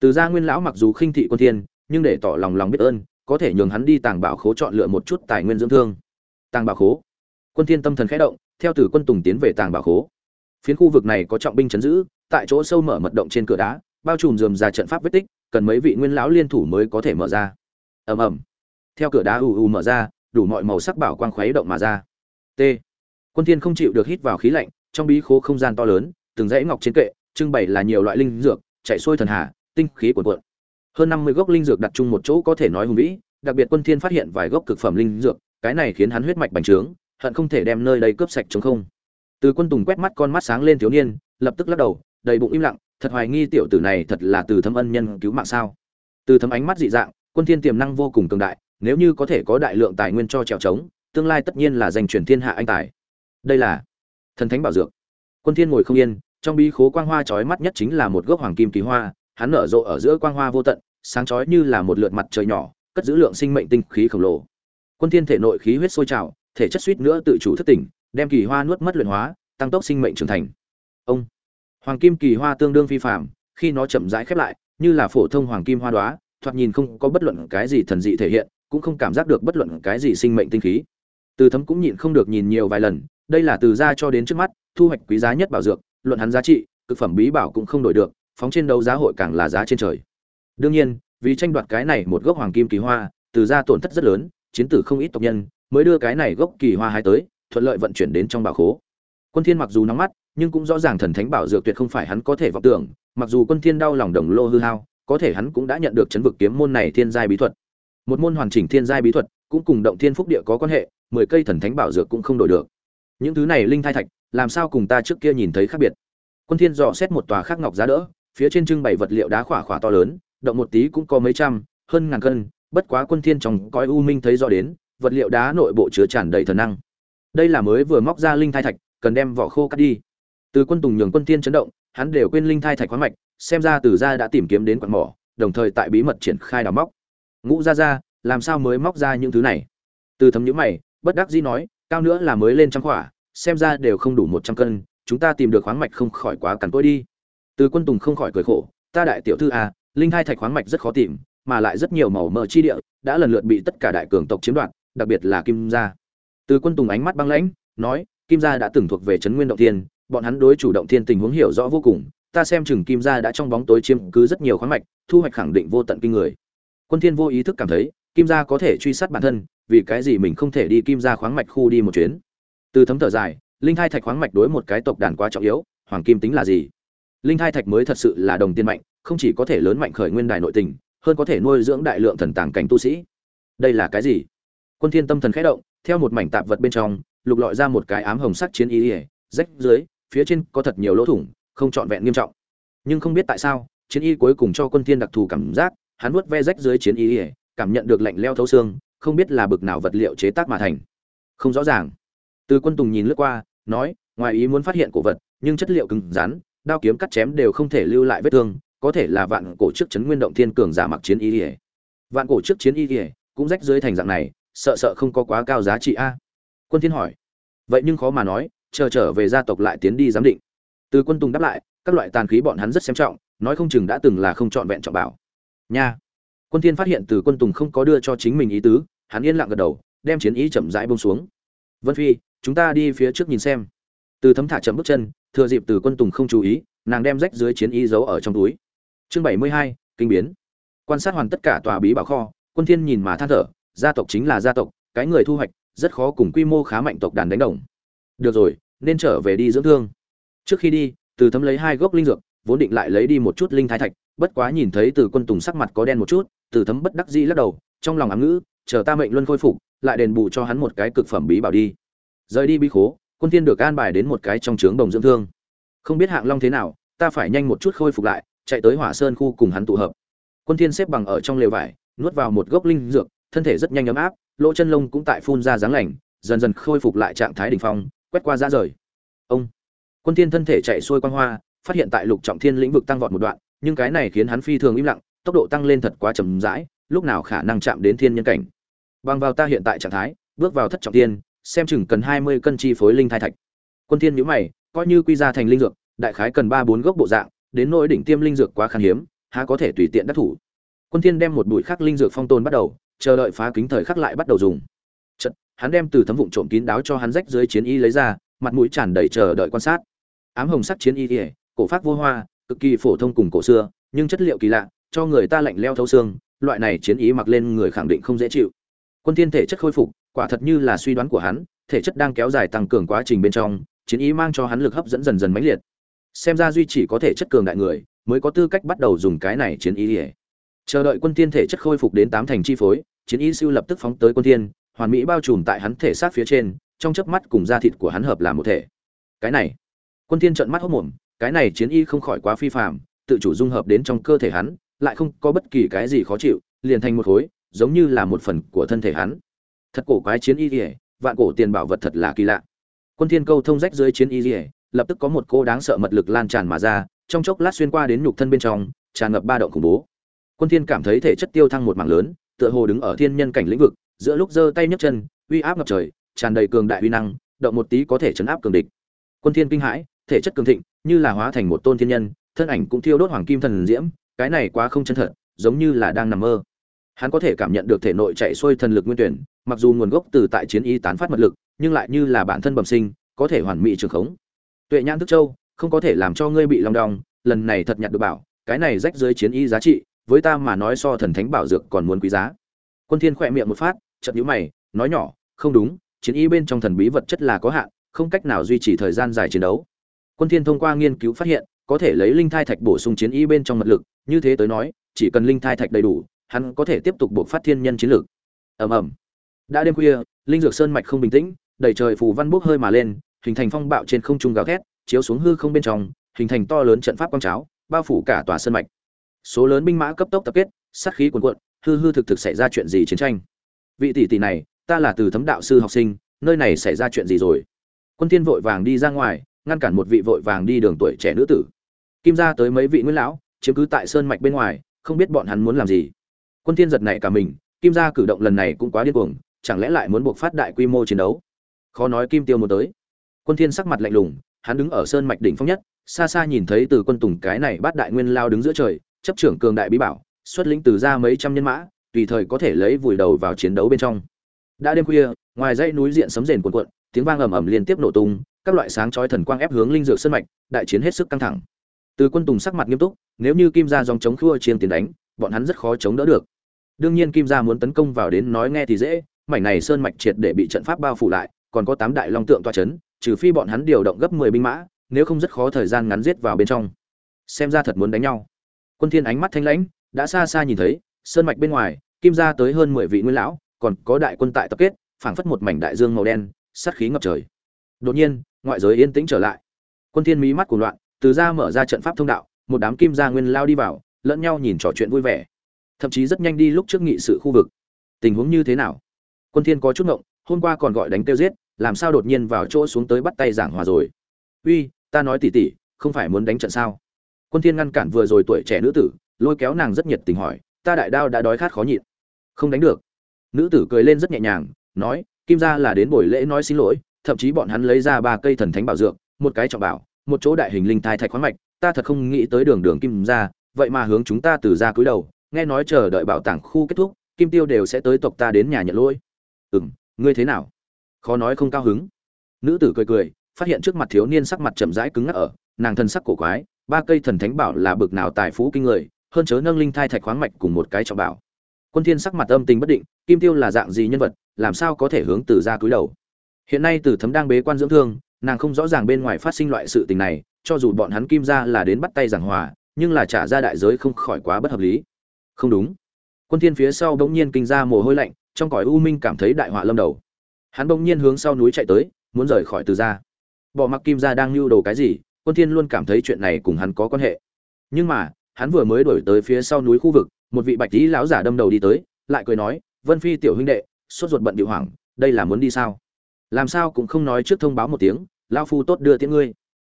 từ gia nguyên lão mặc dù khinh thị quân thiên, nhưng để tỏ lòng lòng biết ơn, có thể nhường hắn đi tàng bảo khố chọn lựa một chút tài nguyên dưỡng thương. Tàng bảo khố. Quân thiên tâm thần khẽ động, theo tử quân tùng tiến về tàng bảo khố. Phiến khu vực này có trọng binh chấn giữ, tại chỗ sâu mở mật động trên cửa đá, bao trùm dườm ra trận pháp vết tích, cần mấy vị nguyên lão liên thủ mới có thể mở ra. Ầm ầm. Theo cửa đá ù ù mở ra, đủ mọi màu sắc bảo quang khuấy động mà ra. T. Quân thiên không chịu được hít vào khí lạnh, trong bí khố không gian to lớn, từng dãy ngọc trên kệ, trưng bày là nhiều loại linh dược, chạy xuôi thần hà tinh khí cuồn cuộn. Hơn 50 gốc linh dược đặt chung một chỗ có thể nói hùng vĩ, đặc biệt quân thiên phát hiện vài gốc cực phẩm linh dược, cái này khiến hắn huyết mạch bành trướng, hận không thể đem nơi đây cướp sạch trống không. Từ quân tùng quét mắt con mắt sáng lên thiếu niên, lập tức lắc đầu, đầy bụng im lặng, thật hoài nghi tiểu tử này thật là từ thâm ân nhân cứu mạng sao. Từ thâm ánh mắt dị dạng, quân thiên tiềm năng vô cùng cường đại, nếu như có thể có đại lượng tài nguyên cho trèo trống, tương lai tất nhiên là giành truyền thiên hạ anh tài. Đây là thần thánh bảo dược. Quân thiên ngồi không yên, trong bí khố quang hoa chói mắt nhất chính là một gốc hoàng kim kỳ hoa hắn nở rộ ở giữa quang hoa vô tận sáng chói như là một lượt mặt trời nhỏ cất giữ lượng sinh mệnh tinh khí khổng lồ. Quân thiên thể nội khí huyết sôi trào thể chất suýt nữa tự chủ thức tỉnh đem kỳ hoa nuốt mất luyện hóa tăng tốc sinh mệnh trưởng thành. Ông hoàng kim kỳ hoa tương đương phi phàm, khi nó chậm rãi khép lại như là phổ thông hoàng kim hoa đóa, thoạt nhìn không có bất luận cái gì thần dị thể hiện cũng không cảm giác được bất luận cái gì sinh mệnh tinh khí. Từ thấm cũng nhịn không được nhìn nhiều vài lần đây là từ ra cho đến trước mắt thu hoạch quý giá nhất bảo dược luận hắn giá trị cực phẩm bí bảo cũng không đổi được phóng trên đấu giá hội càng là giá trên trời. Đương nhiên, vì tranh đoạt cái này một gốc hoàng kim kỳ hoa, từ ra tổn thất rất lớn, chiến tử không ít tộc nhân mới đưa cái này gốc kỳ hoa hái tới, thuận lợi vận chuyển đến trong bảo khố. Quân thiên mặc dù nóng mắt, nhưng cũng rõ ràng thần thánh bảo dược tuyệt không phải hắn có thể vọng tưởng, mặc dù quân thiên đau lòng đồng lô hư hao, có thể hắn cũng đã nhận được chấn vực kiếm môn này thiên giai bí thuật. Một môn hoàn chỉnh thiên giai bí thuật, cũng cùng động thiên phúc địa có quan hệ, mười cây thần thánh bảo dược cũng không đổi được. Những thứ này linh thai thạch, làm sao cùng ta trước kia nhìn thấy khác biệt? Quân thiên dò xét một tòa khắc ngọc giá đỡ phía trên trưng bày vật liệu đá khỏa khỏa to lớn, động một tí cũng có mấy trăm, hơn ngàn cân, bất quá quân thiên trong coi u minh thấy rõ đến, vật liệu đá nội bộ chứa tràn đầy thần năng. Đây là mới vừa móc ra linh thai thạch, cần đem vỏ khô cắt đi. Từ quân tùng nhường quân thiên chấn động, hắn đều quên linh thai thạch khoáng mạch, xem ra từ gia đã tìm kiếm đến quặng mỏ, đồng thời tại bí mật triển khai đào móc. Ngũ gia gia, làm sao mới móc ra những thứ này? Từ thấm nhíu mày, bất đắc dĩ nói, cao nữa là mới lên trăm khỏa, xem ra đều không đủ một trăm cân, chúng ta tìm được khoáng mạch không khỏi quá cằn cỗi đi từ quân tùng không khỏi cười khổ, ta đại tiểu thư à linh thai thạch khoáng mạch rất khó tìm, mà lại rất nhiều màu mỡ chi địa, đã lần lượt bị tất cả đại cường tộc chiếm đoạt, đặc biệt là kim gia. Từ quân tùng ánh mắt băng lãnh, nói, kim gia đã từng thuộc về trấn nguyên động thiên, bọn hắn đối chủ động thiên tình huống hiểu rõ vô cùng, ta xem chừng kim gia đã trong bóng tối chiếm cứ rất nhiều khoáng mạch, thu hoạch khẳng định vô tận kinh người. Quân thiên vô ý thức cảm thấy, kim gia có thể truy sát bản thân, vì cái gì mình không thể đi kim gia khoáng mạch khu đi một chuyến? Từ thấm thở dài, linh thai thạch khoáng mạch đối một cái tộc đàn quá trọng yếu, hoàng kim tính là gì? Linh thai thạch mới thật sự là đồng tiền mạnh, không chỉ có thể lớn mạnh khởi nguyên đài nội tình, hơn có thể nuôi dưỡng đại lượng thần tàng cảnh tu sĩ. Đây là cái gì? Quân thiên tâm thần khẽ động, theo một mảnh tạp vật bên trong, lục lọi ra một cái ám hồng sắc chiến y rách dưới, phía trên có thật nhiều lỗ thủng, không trọn vẹn nghiêm trọng. Nhưng không biết tại sao, chiến y cuối cùng cho quân thiên đặc thù cảm giác, hắn nuốt ve rách dưới chiến y cảm nhận được lạnh leo thấu xương, không biết là bực nào vật liệu chế tác mà thành. Không rõ ràng. Từ quân tùng nhìn lướt qua, nói, ngoài ý muốn phát hiện cổ vật, nhưng chất liệu cứng rắn đao kiếm cắt chém đều không thể lưu lại vết thương, có thể là vạn cổ trước chấn nguyên động thiên cường giả mặc chiến y ỉa vạn cổ trước chiến y ỉa cũng rách dưới thành dạng này, sợ sợ không có quá cao giá trị a. Quân thiên hỏi. Vậy nhưng khó mà nói, chờ trở về gia tộc lại tiến đi giám định. Từ quân tùng đáp lại, các loại tàn khí bọn hắn rất xem trọng, nói không chừng đã từng là không chọn vẹn trọng bảo. Nha. Quân thiên phát hiện từ quân tùng không có đưa cho chính mình ý tứ, hắn yên lặng gật đầu, đem chiến ý chậm rãi buông xuống. Vân phi, chúng ta đi phía trước nhìn xem. Từ thấm thả chậm bước chân thừa dịp từ quân tùng không chú ý, nàng đem rách dưới chiến ý giấu ở trong túi. Chương bảy mươi hai, kinh biến. Quan sát hoàn tất cả tòa bí bảo kho, quân thiên nhìn mà than thở, gia tộc chính là gia tộc, cái người thu hoạch, rất khó cùng quy mô khá mạnh tộc đàn đánh đồng. Được rồi, nên trở về đi dưỡng thương. Trước khi đi, từ thấm lấy hai gốc linh dược, vốn định lại lấy đi một chút linh thái thạch, bất quá nhìn thấy từ quân tùng sắc mặt có đen một chút, từ thấm bất đắc dĩ lắc đầu, trong lòng ám ngữ, chờ ta mệnh luân khôi phục, lại đền bù cho hắn một cái cực phẩm bí bảo đi. Rời đi bí khố quân thiên được an bài đến một cái trong trướng đồng dưỡng thương. Không biết hạng long thế nào, ta phải nhanh một chút khôi phục lại, chạy tới hỏa sơn khu cùng hắn tụ hợp. Quân thiên xếp bằng ở trong lều vải, nuốt vào một gốc linh dược, thân thể rất nhanh ấm áp, lỗ chân lông cũng tại phun ra dáng lành, dần dần khôi phục lại trạng thái đỉnh phong, quét qua ra rời. Ông! Quân thiên thân thể chạy xuôi quang hoa, phát hiện tại lục trọng thiên lĩnh vực tăng vọt một đoạn, nhưng cái này khiến hắn phi thường im lặng, tốc độ tăng lên thật quá chậm rãi, lúc nào khả năng chạm đến thiên nhân cảnh. Bằng vào ta hiện tại trạng thái, bước vào thất trọng thiên xem chừng cần 20 cân chi phối linh thai thạch. Quân thiên nhíu mày coi như quy ra thành linh dược đại khái cần ba bốn gốc bộ dạng đến nỗi đỉnh tiêm linh dược quá khan hiếm há có thể tùy tiện đắc thủ. Quân thiên đem một bụi khắc linh dược phong tôn bắt đầu chờ đợi phá kính thời khắc lại bắt đầu dùng. Chật, hắn đem từ thấm vụn trộm kín đáo cho hắn rách dưới chiến y lấy ra mặt mũi tràn đầy chờ đợi quan sát. Ám hồng sắc chiến y ỉa cổ phát vô hoa cực kỳ phổ thông cùng cổ xưa nhưng chất liệu kỳ lạ cho người ta lạnh leo thấu xương loại này chiến ý mặc lên người khẳng định không dễ chịu. Quân thiên thể chất khôi phục quả thật như là suy đoán của hắn, thể chất đang kéo dài tăng cường quá trình bên trong, chiến ý mang cho hắn lực hấp dẫn dần dần mãnh liệt. Xem ra duy chỉ có thể chất cường đại người, mới có tư cách bắt đầu dùng cái này chiến ý Để. chờ đợi quân thiên thể chất khôi phục đến tám thành chi phối, chiến ý siêu lập tức phóng tới quân thiên, hoàn mỹ bao trùm tại hắn thể xác phía trên, trong chớp mắt cùng da thịt của hắn hợp làm một thể. Cái này, quân thiên trợn mắt hốt mồm, cái này chiến y không khỏi quá phi phàm, tự chủ dung hợp đến trong cơ thể hắn, lại không có bất kỳ cái gì khó chịu, liền thành một khối, giống như là một phần của thân thể hắn thật cổ quái chiến y lìa vạn cổ tiền bảo vật thật là kỳ lạ. Quân thiên câu thông rách dưới chiến y lìa lập tức có một cô đáng sợ mật lực lan tràn mà ra, trong chốc lát xuyên qua đến nhục thân bên trong, tràn ngập ba động khủng bố. Quân thiên cảm thấy thể chất tiêu thăng một mảng lớn, tựa hồ đứng ở thiên nhân cảnh lĩnh vực, giữa lúc giơ tay nhấc chân, uy áp ngập trời, tràn đầy cường đại uy năng, động một tí có thể chấn áp cường địch. Quân thiên kinh hãi, thể chất cường thịnh, như là hóa thành một tôn thiên nhân, thân ảnh cũng thiêu đốt hoàng kim thần diễm, cái này quá không chân thật, giống như là đang nằm mơ hắn có thể cảm nhận được thể nội chạy xuôi thần lực nguyên tuyển, mặc dù nguồn gốc từ tại chiến y tán phát mật lực, nhưng lại như là bản thân bẩm sinh, có thể hoàn mỹ trường khống. Tuệ nhãn thức châu, không có thể làm cho ngươi bị lòng đong, lần này thật nhặt được bảo, cái này rách dưới chiến y giá trị, với ta mà nói so thần thánh bảo dược còn muốn quý giá. Quân thiên khỏe miệng một phát, chợt nhíu mày, nói nhỏ, không đúng, chiến y bên trong thần bí vật chất là có hạn, không cách nào duy trì thời gian dài chiến đấu. Quân thiên thông qua nghiên cứu phát hiện, có thể lấy linh thai thạch bổ sung chiến y bên trong mật lực, như thế tới nói, chỉ cần linh thai thạch đầy đủ hắn có thể tiếp tục buộc phát thiên nhân chiến lược. Ầm ầm. Đã đêm khuya, linh dược sơn mạch không bình tĩnh, đầy trời phù văn bốc hơi mà lên, hình thành phong bạo trên không trung gào thét, chiếu xuống hư không bên trong, hình thành to lớn trận pháp quang cháo, bao phủ cả tòa sơn mạch. Số lớn binh mã cấp tốc tập kết, sát khí cuồn cuộn, hư hư thực thực xảy ra chuyện gì chiến tranh? Vị tỷ tỷ này, ta là từ thấm đạo sư học sinh, nơi này xảy ra chuyện gì rồi? Quân thiên vội vàng đi ra ngoài, ngăn cản một vị vội vàng đi đường tuổi trẻ nữ tử. Kim gia tới mấy vị nguyên lão, chiếm cứ tại sơn mạch bên ngoài, không biết bọn hắn muốn làm gì quân thiên giật nảy cả mình, kim gia cử động lần này cũng quá điên cuồng, chẳng lẽ lại muốn buộc phát đại quy mô chiến đấu? Khó nói kim tiêu muốn tới. Quân thiên sắc mặt lạnh lùng, hắn đứng ở sơn mạch đỉnh phong nhất, xa xa nhìn thấy từ quân tùng cái này bát đại nguyên lao đứng giữa trời, chấp trưởng cường đại bí bảo, xuất lĩnh từ ra mấy trăm nhân mã, tùy thời có thể lấy vùi đầu vào chiến đấu bên trong. Đã đêm khuya, ngoài dãy núi diện sấm rền cuộn cuộn, tiếng vang ầm ầm liên tiếp nổ tung, các loại sáng chói thần quang ép hướng linh dược sơn mạch, đại chiến hết sức căng thẳng. Từ quân tùng sắc mặt nghiêm túc, nếu như kim gia dòng chống khua chiên tiền đánh, bọn hắn rất khó chống đỡ được đương nhiên kim gia muốn tấn công vào đến nói nghe thì dễ, mảnh này sơn mạch triệt để bị trận pháp bao phủ lại, còn có tám đại long tượng toa chấn, trừ phi bọn hắn điều động gấp mười binh mã, nếu không rất khó thời gian ngắn giết vào bên trong. Xem ra thật muốn đánh nhau. Quân thiên ánh mắt thanh lãnh, đã xa xa nhìn thấy, sơn mạch bên ngoài, kim gia tới hơn mười vị nguyên lão, còn có đại quân tại tập kết, phảng phất một mảnh đại dương màu đen, sát khí ngập trời. Đột nhiên, ngoại giới yên tĩnh trở lại. Quân thiên mí mắt cuồng loạn, từ ra mở ra trận pháp thông đạo, một đám kim gia nguyên lao đi vào, lẫn nhau nhìn trò chuyện vui vẻ thậm chí rất nhanh đi lúc trước nghị sự khu vực. Tình huống như thế nào? Quân thiên có chút ngộng, hôm qua còn gọi đánh tiêu giết, làm sao đột nhiên vào chỗ xuống tới bắt tay giảng hòa rồi? Uy, ta nói tỉ tỉ, không phải muốn đánh trận sao? Quân thiên ngăn cản vừa rồi tuổi trẻ nữ tử, lôi kéo nàng rất nhiệt tình hỏi, ta đại đao đã đói khát khó nhịn. Không đánh được. Nữ tử cười lên rất nhẹ nhàng, nói, kim gia là đến buổi lễ nói xin lỗi, thậm chí bọn hắn lấy ra ba cây thần thánh bảo dược, một cái trọng bảo, một chỗ đại hình linh thai thạch khoáng mạch, ta thật không nghĩ tới đường đường kim gia, vậy mà hướng chúng ta từ ra cúi đầu nghe nói chờ đợi bảo tàng khu kết thúc, kim tiêu đều sẽ tới tộc ta đến nhà nhận lỗi. Ừm, ngươi thế nào? Khó nói không cao hứng. Nữ tử cười cười, phát hiện trước mặt thiếu niên sắc mặt chậm rãi cứng ngắc ở, nàng thân sắc cổ quái, ba cây thần thánh bảo là bực nào tài phú kinh người, hơn chớ nâng linh thai thạch khoáng mạch cùng một cái trọng bảo. Quân thiên sắc mặt âm tình bất định, kim tiêu là dạng gì nhân vật, làm sao có thể hướng từ ra cúi đầu? Hiện nay từ thấm đang bế quan dưỡng thương, nàng không rõ ràng bên ngoài phát sinh loại sự tình này, cho dù bọn hắn kim ra là đến bắt tay giảng hòa, nhưng là trả ra đại giới không khỏi quá bất hợp lý không đúng. Quân thiên phía sau bỗng nhiên kinh ra mồ hôi lạnh, trong cõi u minh cảm thấy đại họa lâm đầu. Hắn bỗng nhiên hướng sau núi chạy tới, muốn rời khỏi từ gia. Bỏ mặc kim gia đang lưu đồ cái gì, quân thiên luôn cảm thấy chuyện này cùng hắn có quan hệ. Nhưng mà, hắn vừa mới đuổi tới phía sau núi khu vực, một vị bạch tí lão giả đâm đầu đi tới, lại cười nói, vân phi tiểu huynh đệ, sốt ruột bận điệu hoảng, đây là muốn đi sao? Làm sao cũng không nói trước thông báo một tiếng, lão phu tốt đưa tiễn ngươi.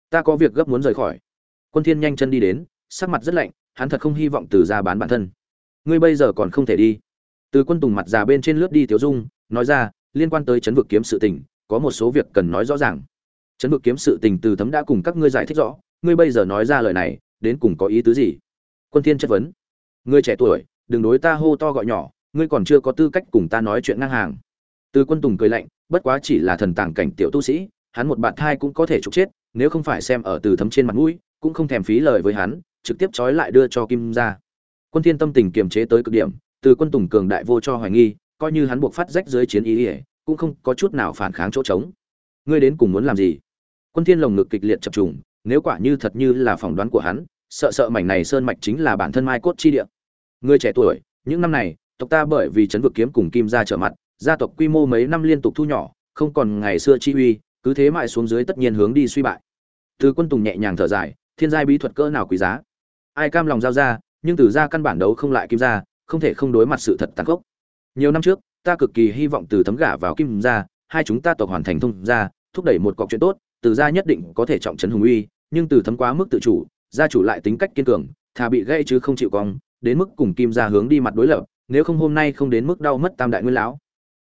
Ta có việc gấp muốn rời khỏi. Quân thiên nhanh chân đi đến, sắc mặt rất lạnh, hắn thật không hy vọng từ gia bán bản thân ngươi bây giờ còn không thể đi. Từ quân tùng mặt già bên trên lướt đi tiểu dung, nói ra, liên quan tới chấn vực kiếm sự tình, có một số việc cần nói rõ ràng. Chấn vực kiếm sự tình từ thấm đã cùng các ngươi giải thích rõ, ngươi bây giờ nói ra lời này, đến cùng có ý tứ gì? Quân thiên chất vấn. Ngươi trẻ tuổi, đừng đối ta hô to gọi nhỏ, ngươi còn chưa có tư cách cùng ta nói chuyện ngang hàng. Từ quân tùng cười lạnh, bất quá chỉ là thần tàng cảnh tiểu tu sĩ, hắn một bạn thai cũng có thể trục chết, nếu không phải xem ở từ thấm trên mặt mũi, cũng không thèm phí lời với hắn, trực tiếp trói lại đưa cho kim ra quân thiên tâm tình kiềm chế tới cực điểm, từ quân tùng cường đại vô cho hoài nghi, coi như hắn buộc phát rách dưới chiến ý ỉa cũng không có chút nào phản kháng chỗ trống. Ngươi đến cùng muốn làm gì? Quân thiên lồng ngực kịch liệt chập trùng, nếu quả như thật như là phỏng đoán của hắn, sợ sợ mảnh này sơn mạch chính là bản thân mai cốt chi địa. Ngươi trẻ tuổi, những năm này, tộc ta bởi vì chấn vực kiếm cùng kim gia trở mặt, gia tộc quy mô mấy năm liên tục thu nhỏ, không còn ngày xưa chi uy, cứ thế mãi xuống dưới tất nhiên hướng đi suy bại. Từ quân tùng nhẹ nhàng thở dài, thiên giai bí thuật cỡ nào quý giá? Ai cam lòng giao ra nhưng từ ra căn bản đấu không lại kim gia, không thể không đối mặt sự thật tàn khốc. Nhiều năm trước, ta cực kỳ hy vọng từ thấm gả vào kim gia, hai chúng ta tộc hoàn thành thông gia, thúc đẩy một cọc chuyện tốt, từ gia nhất định có thể trọng trấn hùng uy, nhưng từ thấm quá mức tự chủ, gia chủ lại tính cách kiên cường, thà bị gây chứ không chịu cong, đến mức cùng kim gia hướng đi mặt đối lập, nếu không hôm nay không đến mức đau mất tam đại nguyên lão.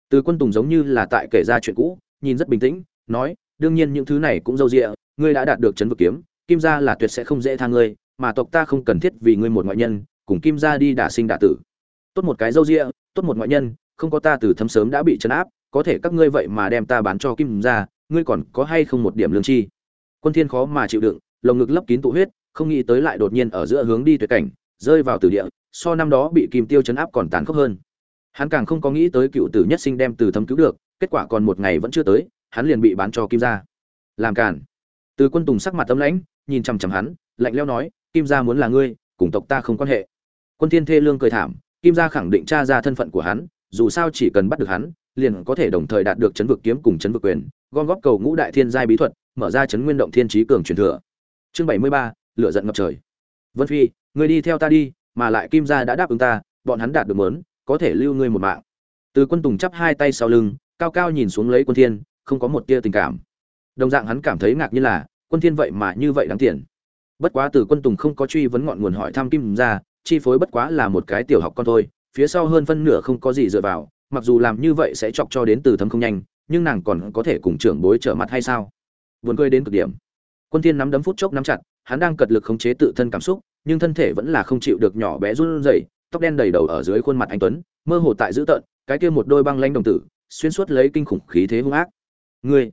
Từ quân tùng giống như là tại kể ra chuyện cũ, nhìn rất bình tĩnh, nói, đương nhiên những thứ này cũng dâu dịa, ngươi đã đạt được chấn vực kiếm, kim gia là tuyệt sẽ không dễ tha ngươi mà tộc ta không cần thiết vì ngươi một ngoại nhân, cùng kim gia đi đả sinh đả tử. Tốt một cái dâu ria tốt một ngoại nhân, không có ta từ thấm sớm đã bị chấn áp, có thể các ngươi vậy mà đem ta bán cho kim gia, ngươi còn có hay không một điểm lương chi? Quân thiên khó mà chịu đựng, lồng ngực lấp kín tụ huyết, không nghĩ tới lại đột nhiên ở giữa hướng đi tuyệt cảnh, rơi vào tử địa, so năm đó bị kim tiêu chấn áp còn tàn khốc hơn. Hắn càng không có nghĩ tới cựu tử nhất sinh đem từ thấm cứu được, kết quả còn một ngày vẫn chưa tới, hắn liền bị bán cho kim gia. Làm cản từ quân tùng sắc mặt tâm lãnh, nhìn chằm chằm hắn, lạnh lẽo nói kim gia muốn là ngươi, cùng tộc ta không quan hệ. Quân thiên thê lương cười thảm, kim gia khẳng định tra ra thân phận của hắn, dù sao chỉ cần bắt được hắn, liền có thể đồng thời đạt được chấn vực kiếm cùng chấn vực quyền, gom góp cầu ngũ đại thiên giai bí thuật, mở ra chấn nguyên động thiên trí cường truyền thừa. Chương bảy mươi ba, lửa giận ngập trời. Vân phi, ngươi đi theo ta đi, mà lại kim gia đã đáp ứng ta, bọn hắn đạt được mớn có thể lưu ngươi một mạng. Từ quân tùng chắp hai tay sau lưng, cao cao nhìn xuống lấy quân thiên, không có một tia tình cảm. Đồng dạng hắn cảm thấy ngạc nhiên là, quân thiên vậy mà như vậy đáng tiền bất quá từ quân tùng không có truy vấn ngọn nguồn hỏi thăm kim ra, chi phối bất quá là một cái tiểu học con thôi, phía sau hơn phân nửa không có gì dựa vào, mặc dù làm như vậy sẽ chọc cho đến từ thấm không nhanh, nhưng nàng còn có thể cùng trưởng bối trở mặt hay sao? Buồn cười đến cực điểm. Quân thiên nắm đấm phút chốc nắm chặt, hắn đang cật lực khống chế tự thân cảm xúc, nhưng thân thể vẫn là không chịu được nhỏ bé run rẩy, tóc đen đầy đầu ở dưới khuôn mặt anh tuấn, mơ hồ tại dữ tợn, cái kia một đôi băng lanh đồng tử, xuyên suốt lấy kinh khủng khí thế hung ác. Ngươi?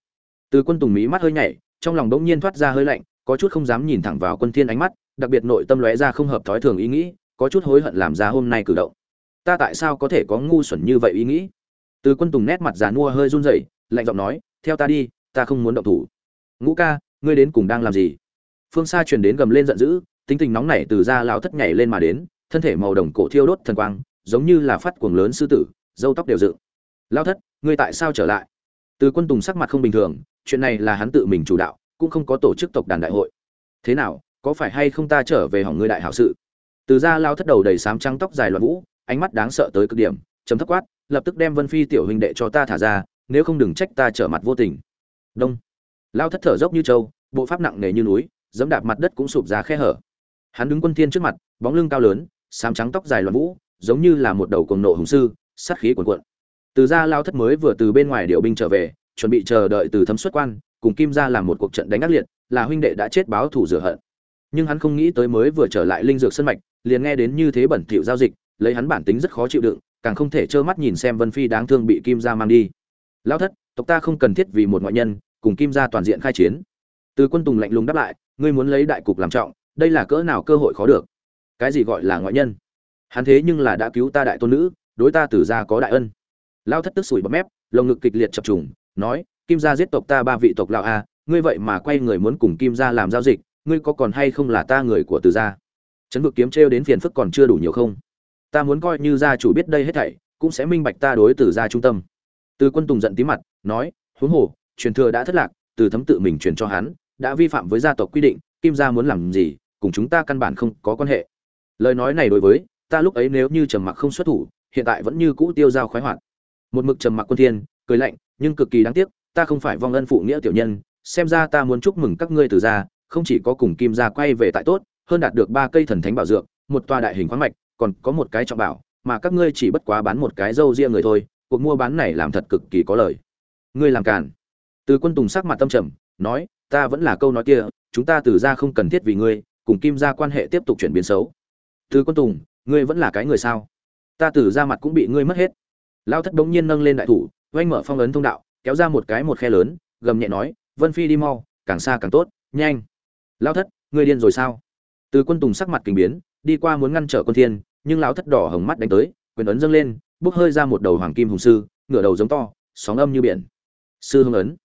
Từ quân tùng mí mắt hơi nhảy, trong lòng đống nhiên thoát ra hơi lạnh có chút không dám nhìn thẳng vào quân thiên ánh mắt, đặc biệt nội tâm lóe ra không hợp thói thường ý nghĩ, có chút hối hận làm ra hôm nay cử động. Ta tại sao có thể có ngu xuẩn như vậy ý nghĩ? Từ quân tùng nét mặt già nua hơi run rẩy, lạnh giọng nói, theo ta đi, ta không muốn động thủ. Ngũ ca, ngươi đến cùng đang làm gì? Phương xa truyền đến gầm lên giận dữ, tính tình nóng nảy từ ra lão thất nhảy lên mà đến, thân thể màu đồng cổ thiêu đốt thần quang, giống như là phát cuồng lớn sư tử, râu tóc đều dựng. Lao thất, ngươi tại sao trở lại? Từ quân tùng sắc mặt không bình thường, chuyện này là hắn tự mình chủ đạo cũng không có tổ chức tộc đàn đại hội. Thế nào, có phải hay không ta trở về hỏng ngươi đại hảo sự? Từ ra lao thất đầu đầy sám trắng tóc dài loạn vũ, ánh mắt đáng sợ tới cực điểm chấm thấp quát, lập tức đem vân phi tiểu huynh đệ cho ta thả ra, nếu không đừng trách ta trở mặt vô tình. Đông. Lao thất thở dốc như trâu, bộ pháp nặng nề như núi, dẫm đạp mặt đất cũng sụp ra khe hở. Hắn đứng quân thiên trước mặt, bóng lưng cao lớn, sám trắng tóc dài loạn vũ, giống như là một đầu cuồng nộ hùng sư, sát khí cuồn cuộn. Từ ra lao thất mới vừa từ bên ngoài điệu binh trở về, chuẩn bị chờ đợi từ thấm xuất quan cùng kim Gia làm một cuộc trận đánh ác liệt, là huynh đệ đã chết báo thù rửa hận. Nhưng hắn không nghĩ tới mới vừa trở lại linh dược sân mạch, liền nghe đến như thế bẩn thỉu giao dịch, lấy hắn bản tính rất khó chịu đựng, càng không thể trơ mắt nhìn xem vân phi đáng thương bị kim Gia mang đi. Lao thất, tộc ta không cần thiết vì một ngoại nhân, cùng kim Gia toàn diện khai chiến. Từ quân tùng lạnh lùng đáp lại, ngươi muốn lấy đại cục làm trọng, đây là cỡ nào cơ hội khó được. Cái gì gọi là ngoại nhân? Hắn thế nhưng là đã cứu ta đại tôn nữ, đối ta tử gia có đại ân. Lao thất tức sủi bọt mép, lồng ngực kịch liệt chập trùng, nói kim gia giết tộc ta ba vị tộc lão a, ngươi vậy mà quay người muốn cùng kim gia làm giao dịch, ngươi có còn hay không là ta người của từ gia? Trấn vực kiếm trêu đến phiền phức còn chưa đủ nhiều không? Ta muốn coi như gia chủ biết đây hết thảy, cũng sẽ minh bạch ta đối từ gia trung tâm. Từ quân tùng giận tí mặt, nói, huống hồ, truyền thừa đã thất lạc, từ thấm tự mình truyền cho hắn, đã vi phạm với gia tộc quy định, kim gia muốn làm gì, cùng chúng ta căn bản không có quan hệ. Lời nói này đối với, ta lúc ấy nếu như trầm mặc không xuất thủ, hiện tại vẫn như cũ tiêu dao khoái hoạt. Một mực trầm mặc quân thiên, cười lạnh, nhưng cực kỳ đáng tiếc ta không phải vong ân phụ nghĩa tiểu nhân, xem ra ta muốn chúc mừng các ngươi từ gia, không chỉ có cùng kim gia quay về tại tốt, hơn đạt được ba cây thần thánh bảo dược, một tòa đại hình khoáng mạch, còn có một cái trọng bảo, mà các ngươi chỉ bất quá bán một cái dâu riêng người thôi, cuộc mua bán này làm thật cực kỳ có lời. Ngươi làm càn. Từ quân tùng sắc mặt tâm trầm, nói, ta vẫn là câu nói kia, chúng ta từ gia không cần thiết vì ngươi, cùng kim gia quan hệ tiếp tục chuyển biến xấu. Từ quân tùng, ngươi vẫn là cái người sao? Ta từ ra mặt cũng bị ngươi mất hết. Lao thất bỗng nhiên nâng lên đại thủ oanh mở phong ấn thông đạo kéo ra một cái một khe lớn, gầm nhẹ nói, vân phi đi mau, càng xa càng tốt, nhanh. Lao thất, ngươi điên rồi sao? Từ quân tùng sắc mặt kinh biến, đi qua muốn ngăn trở quân thiên, nhưng lão thất đỏ hồng mắt đánh tới, quyền ấn dâng lên, bốc hơi ra một đầu hoàng kim hùng sư, ngửa đầu giống to, sóng âm như biển. Sư hưng ấn.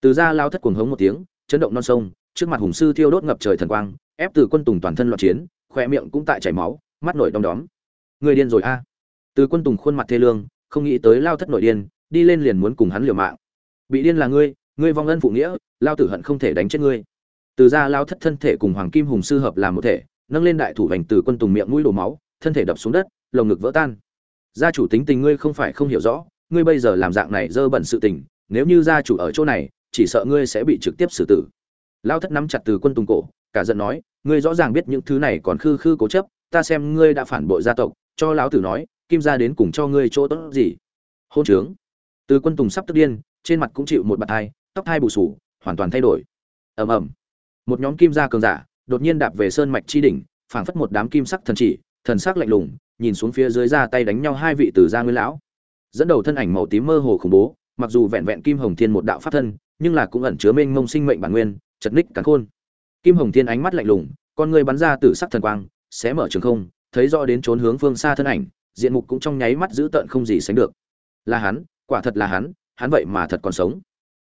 Từ ra lao thất cuồng hống một tiếng, chấn động non sông, trước mặt hùng sư thiêu đốt ngập trời thần quang, ép từ quân tùng toàn thân loạn chiến khoe miệng cũng tại chảy máu, mắt nổi đom đóm. Người điên rồi a. Từ quân tùng khuôn mặt thê lương, không nghĩ tới lao thất nội điên, đi lên liền muốn cùng hắn liều mạng bị điên là ngươi ngươi vong ân phụ nghĩa, lao tử hận không thể đánh chết ngươi. Từ ra lao thất thân thể cùng hoàng kim hùng sư hợp làm một thể, nâng lên đại thủ vành từ quân tùng miệng mũi đổ máu, thân thể đập xuống đất, lồng ngực vỡ tan. Gia chủ tính tình ngươi không phải không hiểu rõ, ngươi bây giờ làm dạng này dơ bẩn sự tình, nếu như gia chủ ở chỗ này, chỉ sợ ngươi sẽ bị trực tiếp xử tử. Lao thất nắm chặt từ quân tùng cổ, cả giận nói, ngươi rõ ràng biết những thứ này còn khư khư cố chấp, ta xem ngươi đã phản bội gia tộc, cho lão tử nói, kim gia đến cùng cho ngươi chỗ tốt gì. Hôn trướng. Từ quân tùng sắp tức điên trên mặt cũng chịu một bạt hai tóc hai bù sù, hoàn toàn thay đổi. Ầm ầm. Một nhóm kim gia cường giả đột nhiên đạp về sơn mạch chi đỉnh, phảng phất một đám kim sắc thần chỉ, thần sắc lạnh lùng, nhìn xuống phía dưới ra tay đánh nhau hai vị từ gia nguyên lão. Dẫn đầu thân ảnh màu tím mơ hồ khủng bố, mặc dù vẹn vẹn kim hồng thiên một đạo pháp thân, nhưng là cũng ẩn chứa mênh mông sinh mệnh bản nguyên, chật ních cắn khôn. Kim hồng thiên ánh mắt lạnh lùng, con người bắn ra từ sắc thần quang, xé mở trường không, thấy rõ đến trốn hướng phương xa thân ảnh, diện mục cũng trong nháy mắt giữ tợn không gì sánh được. Là hắn, quả thật là hắn hắn vậy mà thật còn sống.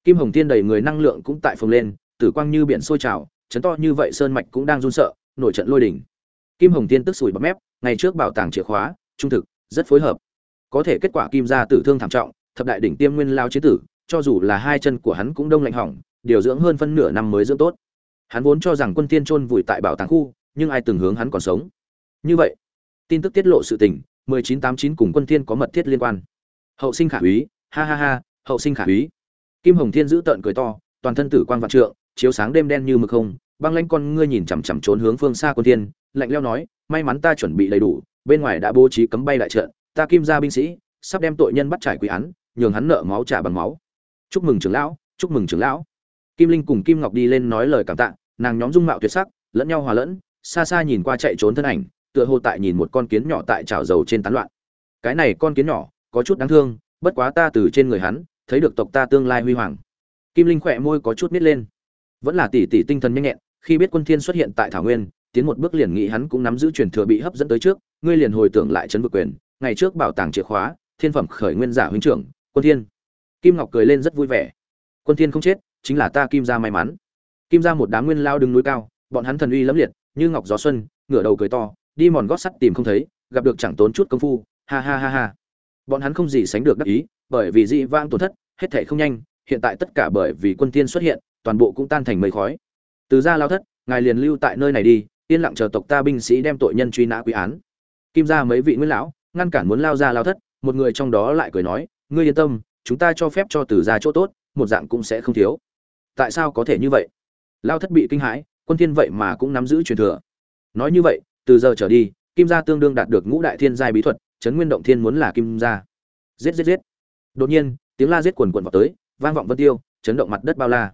Kim hồng thiên đầy người năng lượng cũng tại phồng lên, tử quang như biển sôi trào, chấn to như vậy sơn mạch cũng đang run sợ, nổi trận lôi đỉnh kim hồng thiên tức sủi bắp mép, ngày trước bảo tàng chìa khóa, trung thực, rất phối hợp. Có thể kết quả kim gia tử thương thảm trọng, thập đại đỉnh tiêm nguyên lao chế tử, cho dù là hai chân của hắn cũng đông lạnh hỏng, điều dưỡng hơn phân nửa năm mới dưỡng tốt. Hắn vốn cho rằng quân tiên chôn vùi tại bảo tàng khu, nhưng ai từng hướng hắn còn sống. Như vậy, tin tức tiết lộ sự tình 1989 cùng quân thiên có mật thiết liên quan. Hậu sinh khả úy, ha ha ha hậu sinh khả úy kim hồng thiên giữ tợn cười to, toàn thân tử quang vạn trượng, chiếu sáng đêm đen như mực không, băng lãnh con ngươi nhìn chằm chằm trốn hướng phương xa quân thiên, lạnh leo nói, may mắn ta chuẩn bị đầy đủ, bên ngoài đã bố trí cấm bay đại trận, ta kim gia binh sĩ, sắp đem tội nhân bắt trải quỷ án, nhường hắn nợ máu trả bằng máu. Chúc mừng trưởng lão, chúc mừng trưởng lão. Kim linh cùng kim ngọc đi lên nói lời cảm tạ, nàng nhóm dung mạo tuyệt sắc, lẫn nhau hòa lẫn, xa xa nhìn qua chạy trốn thân ảnh, tựa hồ tại nhìn một con kiến nhỏ tại chảo dầu trên tán loạn. Cái này con kiến nhỏ, có chút đáng thương, bất quá ta từ trên người hắn thấy được tộc ta tương lai huy hoàng. Kim linh khỏe môi có chút nít lên. Vẫn là tỷ tỷ tinh thần nhanh nhẹn, khi biết quân thiên xuất hiện tại thảo nguyên, tiến một bước liền nghĩ hắn cũng nắm giữ truyền thừa bị hấp dẫn tới trước, ngươi liền hồi tưởng lại chấn vực quyền, ngày trước bảo tàng chìa khóa, thiên phẩm khởi nguyên giả huynh trưởng, quân thiên. Kim ngọc cười lên rất vui vẻ. Quân thiên không chết, chính là ta kim gia may mắn. Kim gia một đám nguyên lao đứng núi cao, bọn hắn thần uy lẫm liệt, như ngọc gió xuân, ngửa đầu cười to, đi mòn gót sắt tìm không thấy, gặp được chẳng tốn chút công phu, ha ha ha ha. Bọn hắn không gì sánh được đắc ý bởi vì dị vãng tổn thất, hết thể không nhanh, hiện tại tất cả bởi vì quân tiên xuất hiện, toàn bộ cũng tan thành mây khói. Từ gia lao thất, ngài liền lưu tại nơi này đi, yên lặng chờ tộc ta binh sĩ đem tội nhân truy nã quy án. Kim gia mấy vị nguyên lão, ngăn cản muốn lao ra lao thất, một người trong đó lại cười nói, ngươi yên tâm, chúng ta cho phép cho từ gia chỗ tốt, một dạng cũng sẽ không thiếu. Tại sao có thể như vậy? Lao thất bị kinh hãi, quân thiên vậy mà cũng nắm giữ truyền thừa. Nói như vậy, từ giờ trở đi, kim gia tương đương đạt được ngũ đại thiên giai bí thuật, chấn nguyên động thiên muốn là kim gia. Giết giết giết đột nhiên, tiếng la giết quần quần vào tới, vang vọng vân tiêu, chấn động mặt đất bao la.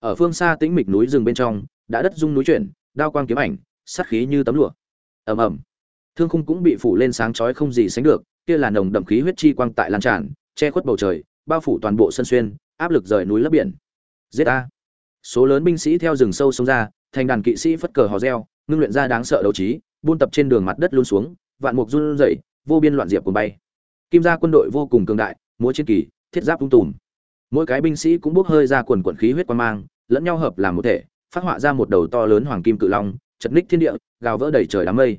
Ở phương xa tĩnh mịch núi rừng bên trong, đã đất rung núi chuyển, đao quang kiếm ảnh, sát khí như tấm lụa. Ầm ầm. Thương khung cũng bị phủ lên sáng chói không gì sánh được, kia là nồng đậm khí huyết chi quang tại lan tràn, che khuất bầu trời, bao phủ toàn bộ sân xuyên, áp lực rời núi lấp biển. Giết a số lớn binh sĩ theo rừng sâu xông ra, thành đàn kỵ sĩ phất cờ hò reo, ngưng luyện ra đáng sợ đấu trí, buôn tập trên đường mặt đất luôn xuống, vạn mục run rẩy, vô biên loạn diệp cùng bay. Kim gia quân đội vô cùng cường đại múa chiến kỳ, thiết giáp tung tùm. Mỗi cái binh sĩ cũng bốc hơi ra quần quần khí huyết quan mang, lẫn nhau hợp làm một thể, phát họa ra một đầu to lớn hoàng kim cự long, chật ních thiên địa, gào vỡ đầy trời đám mây.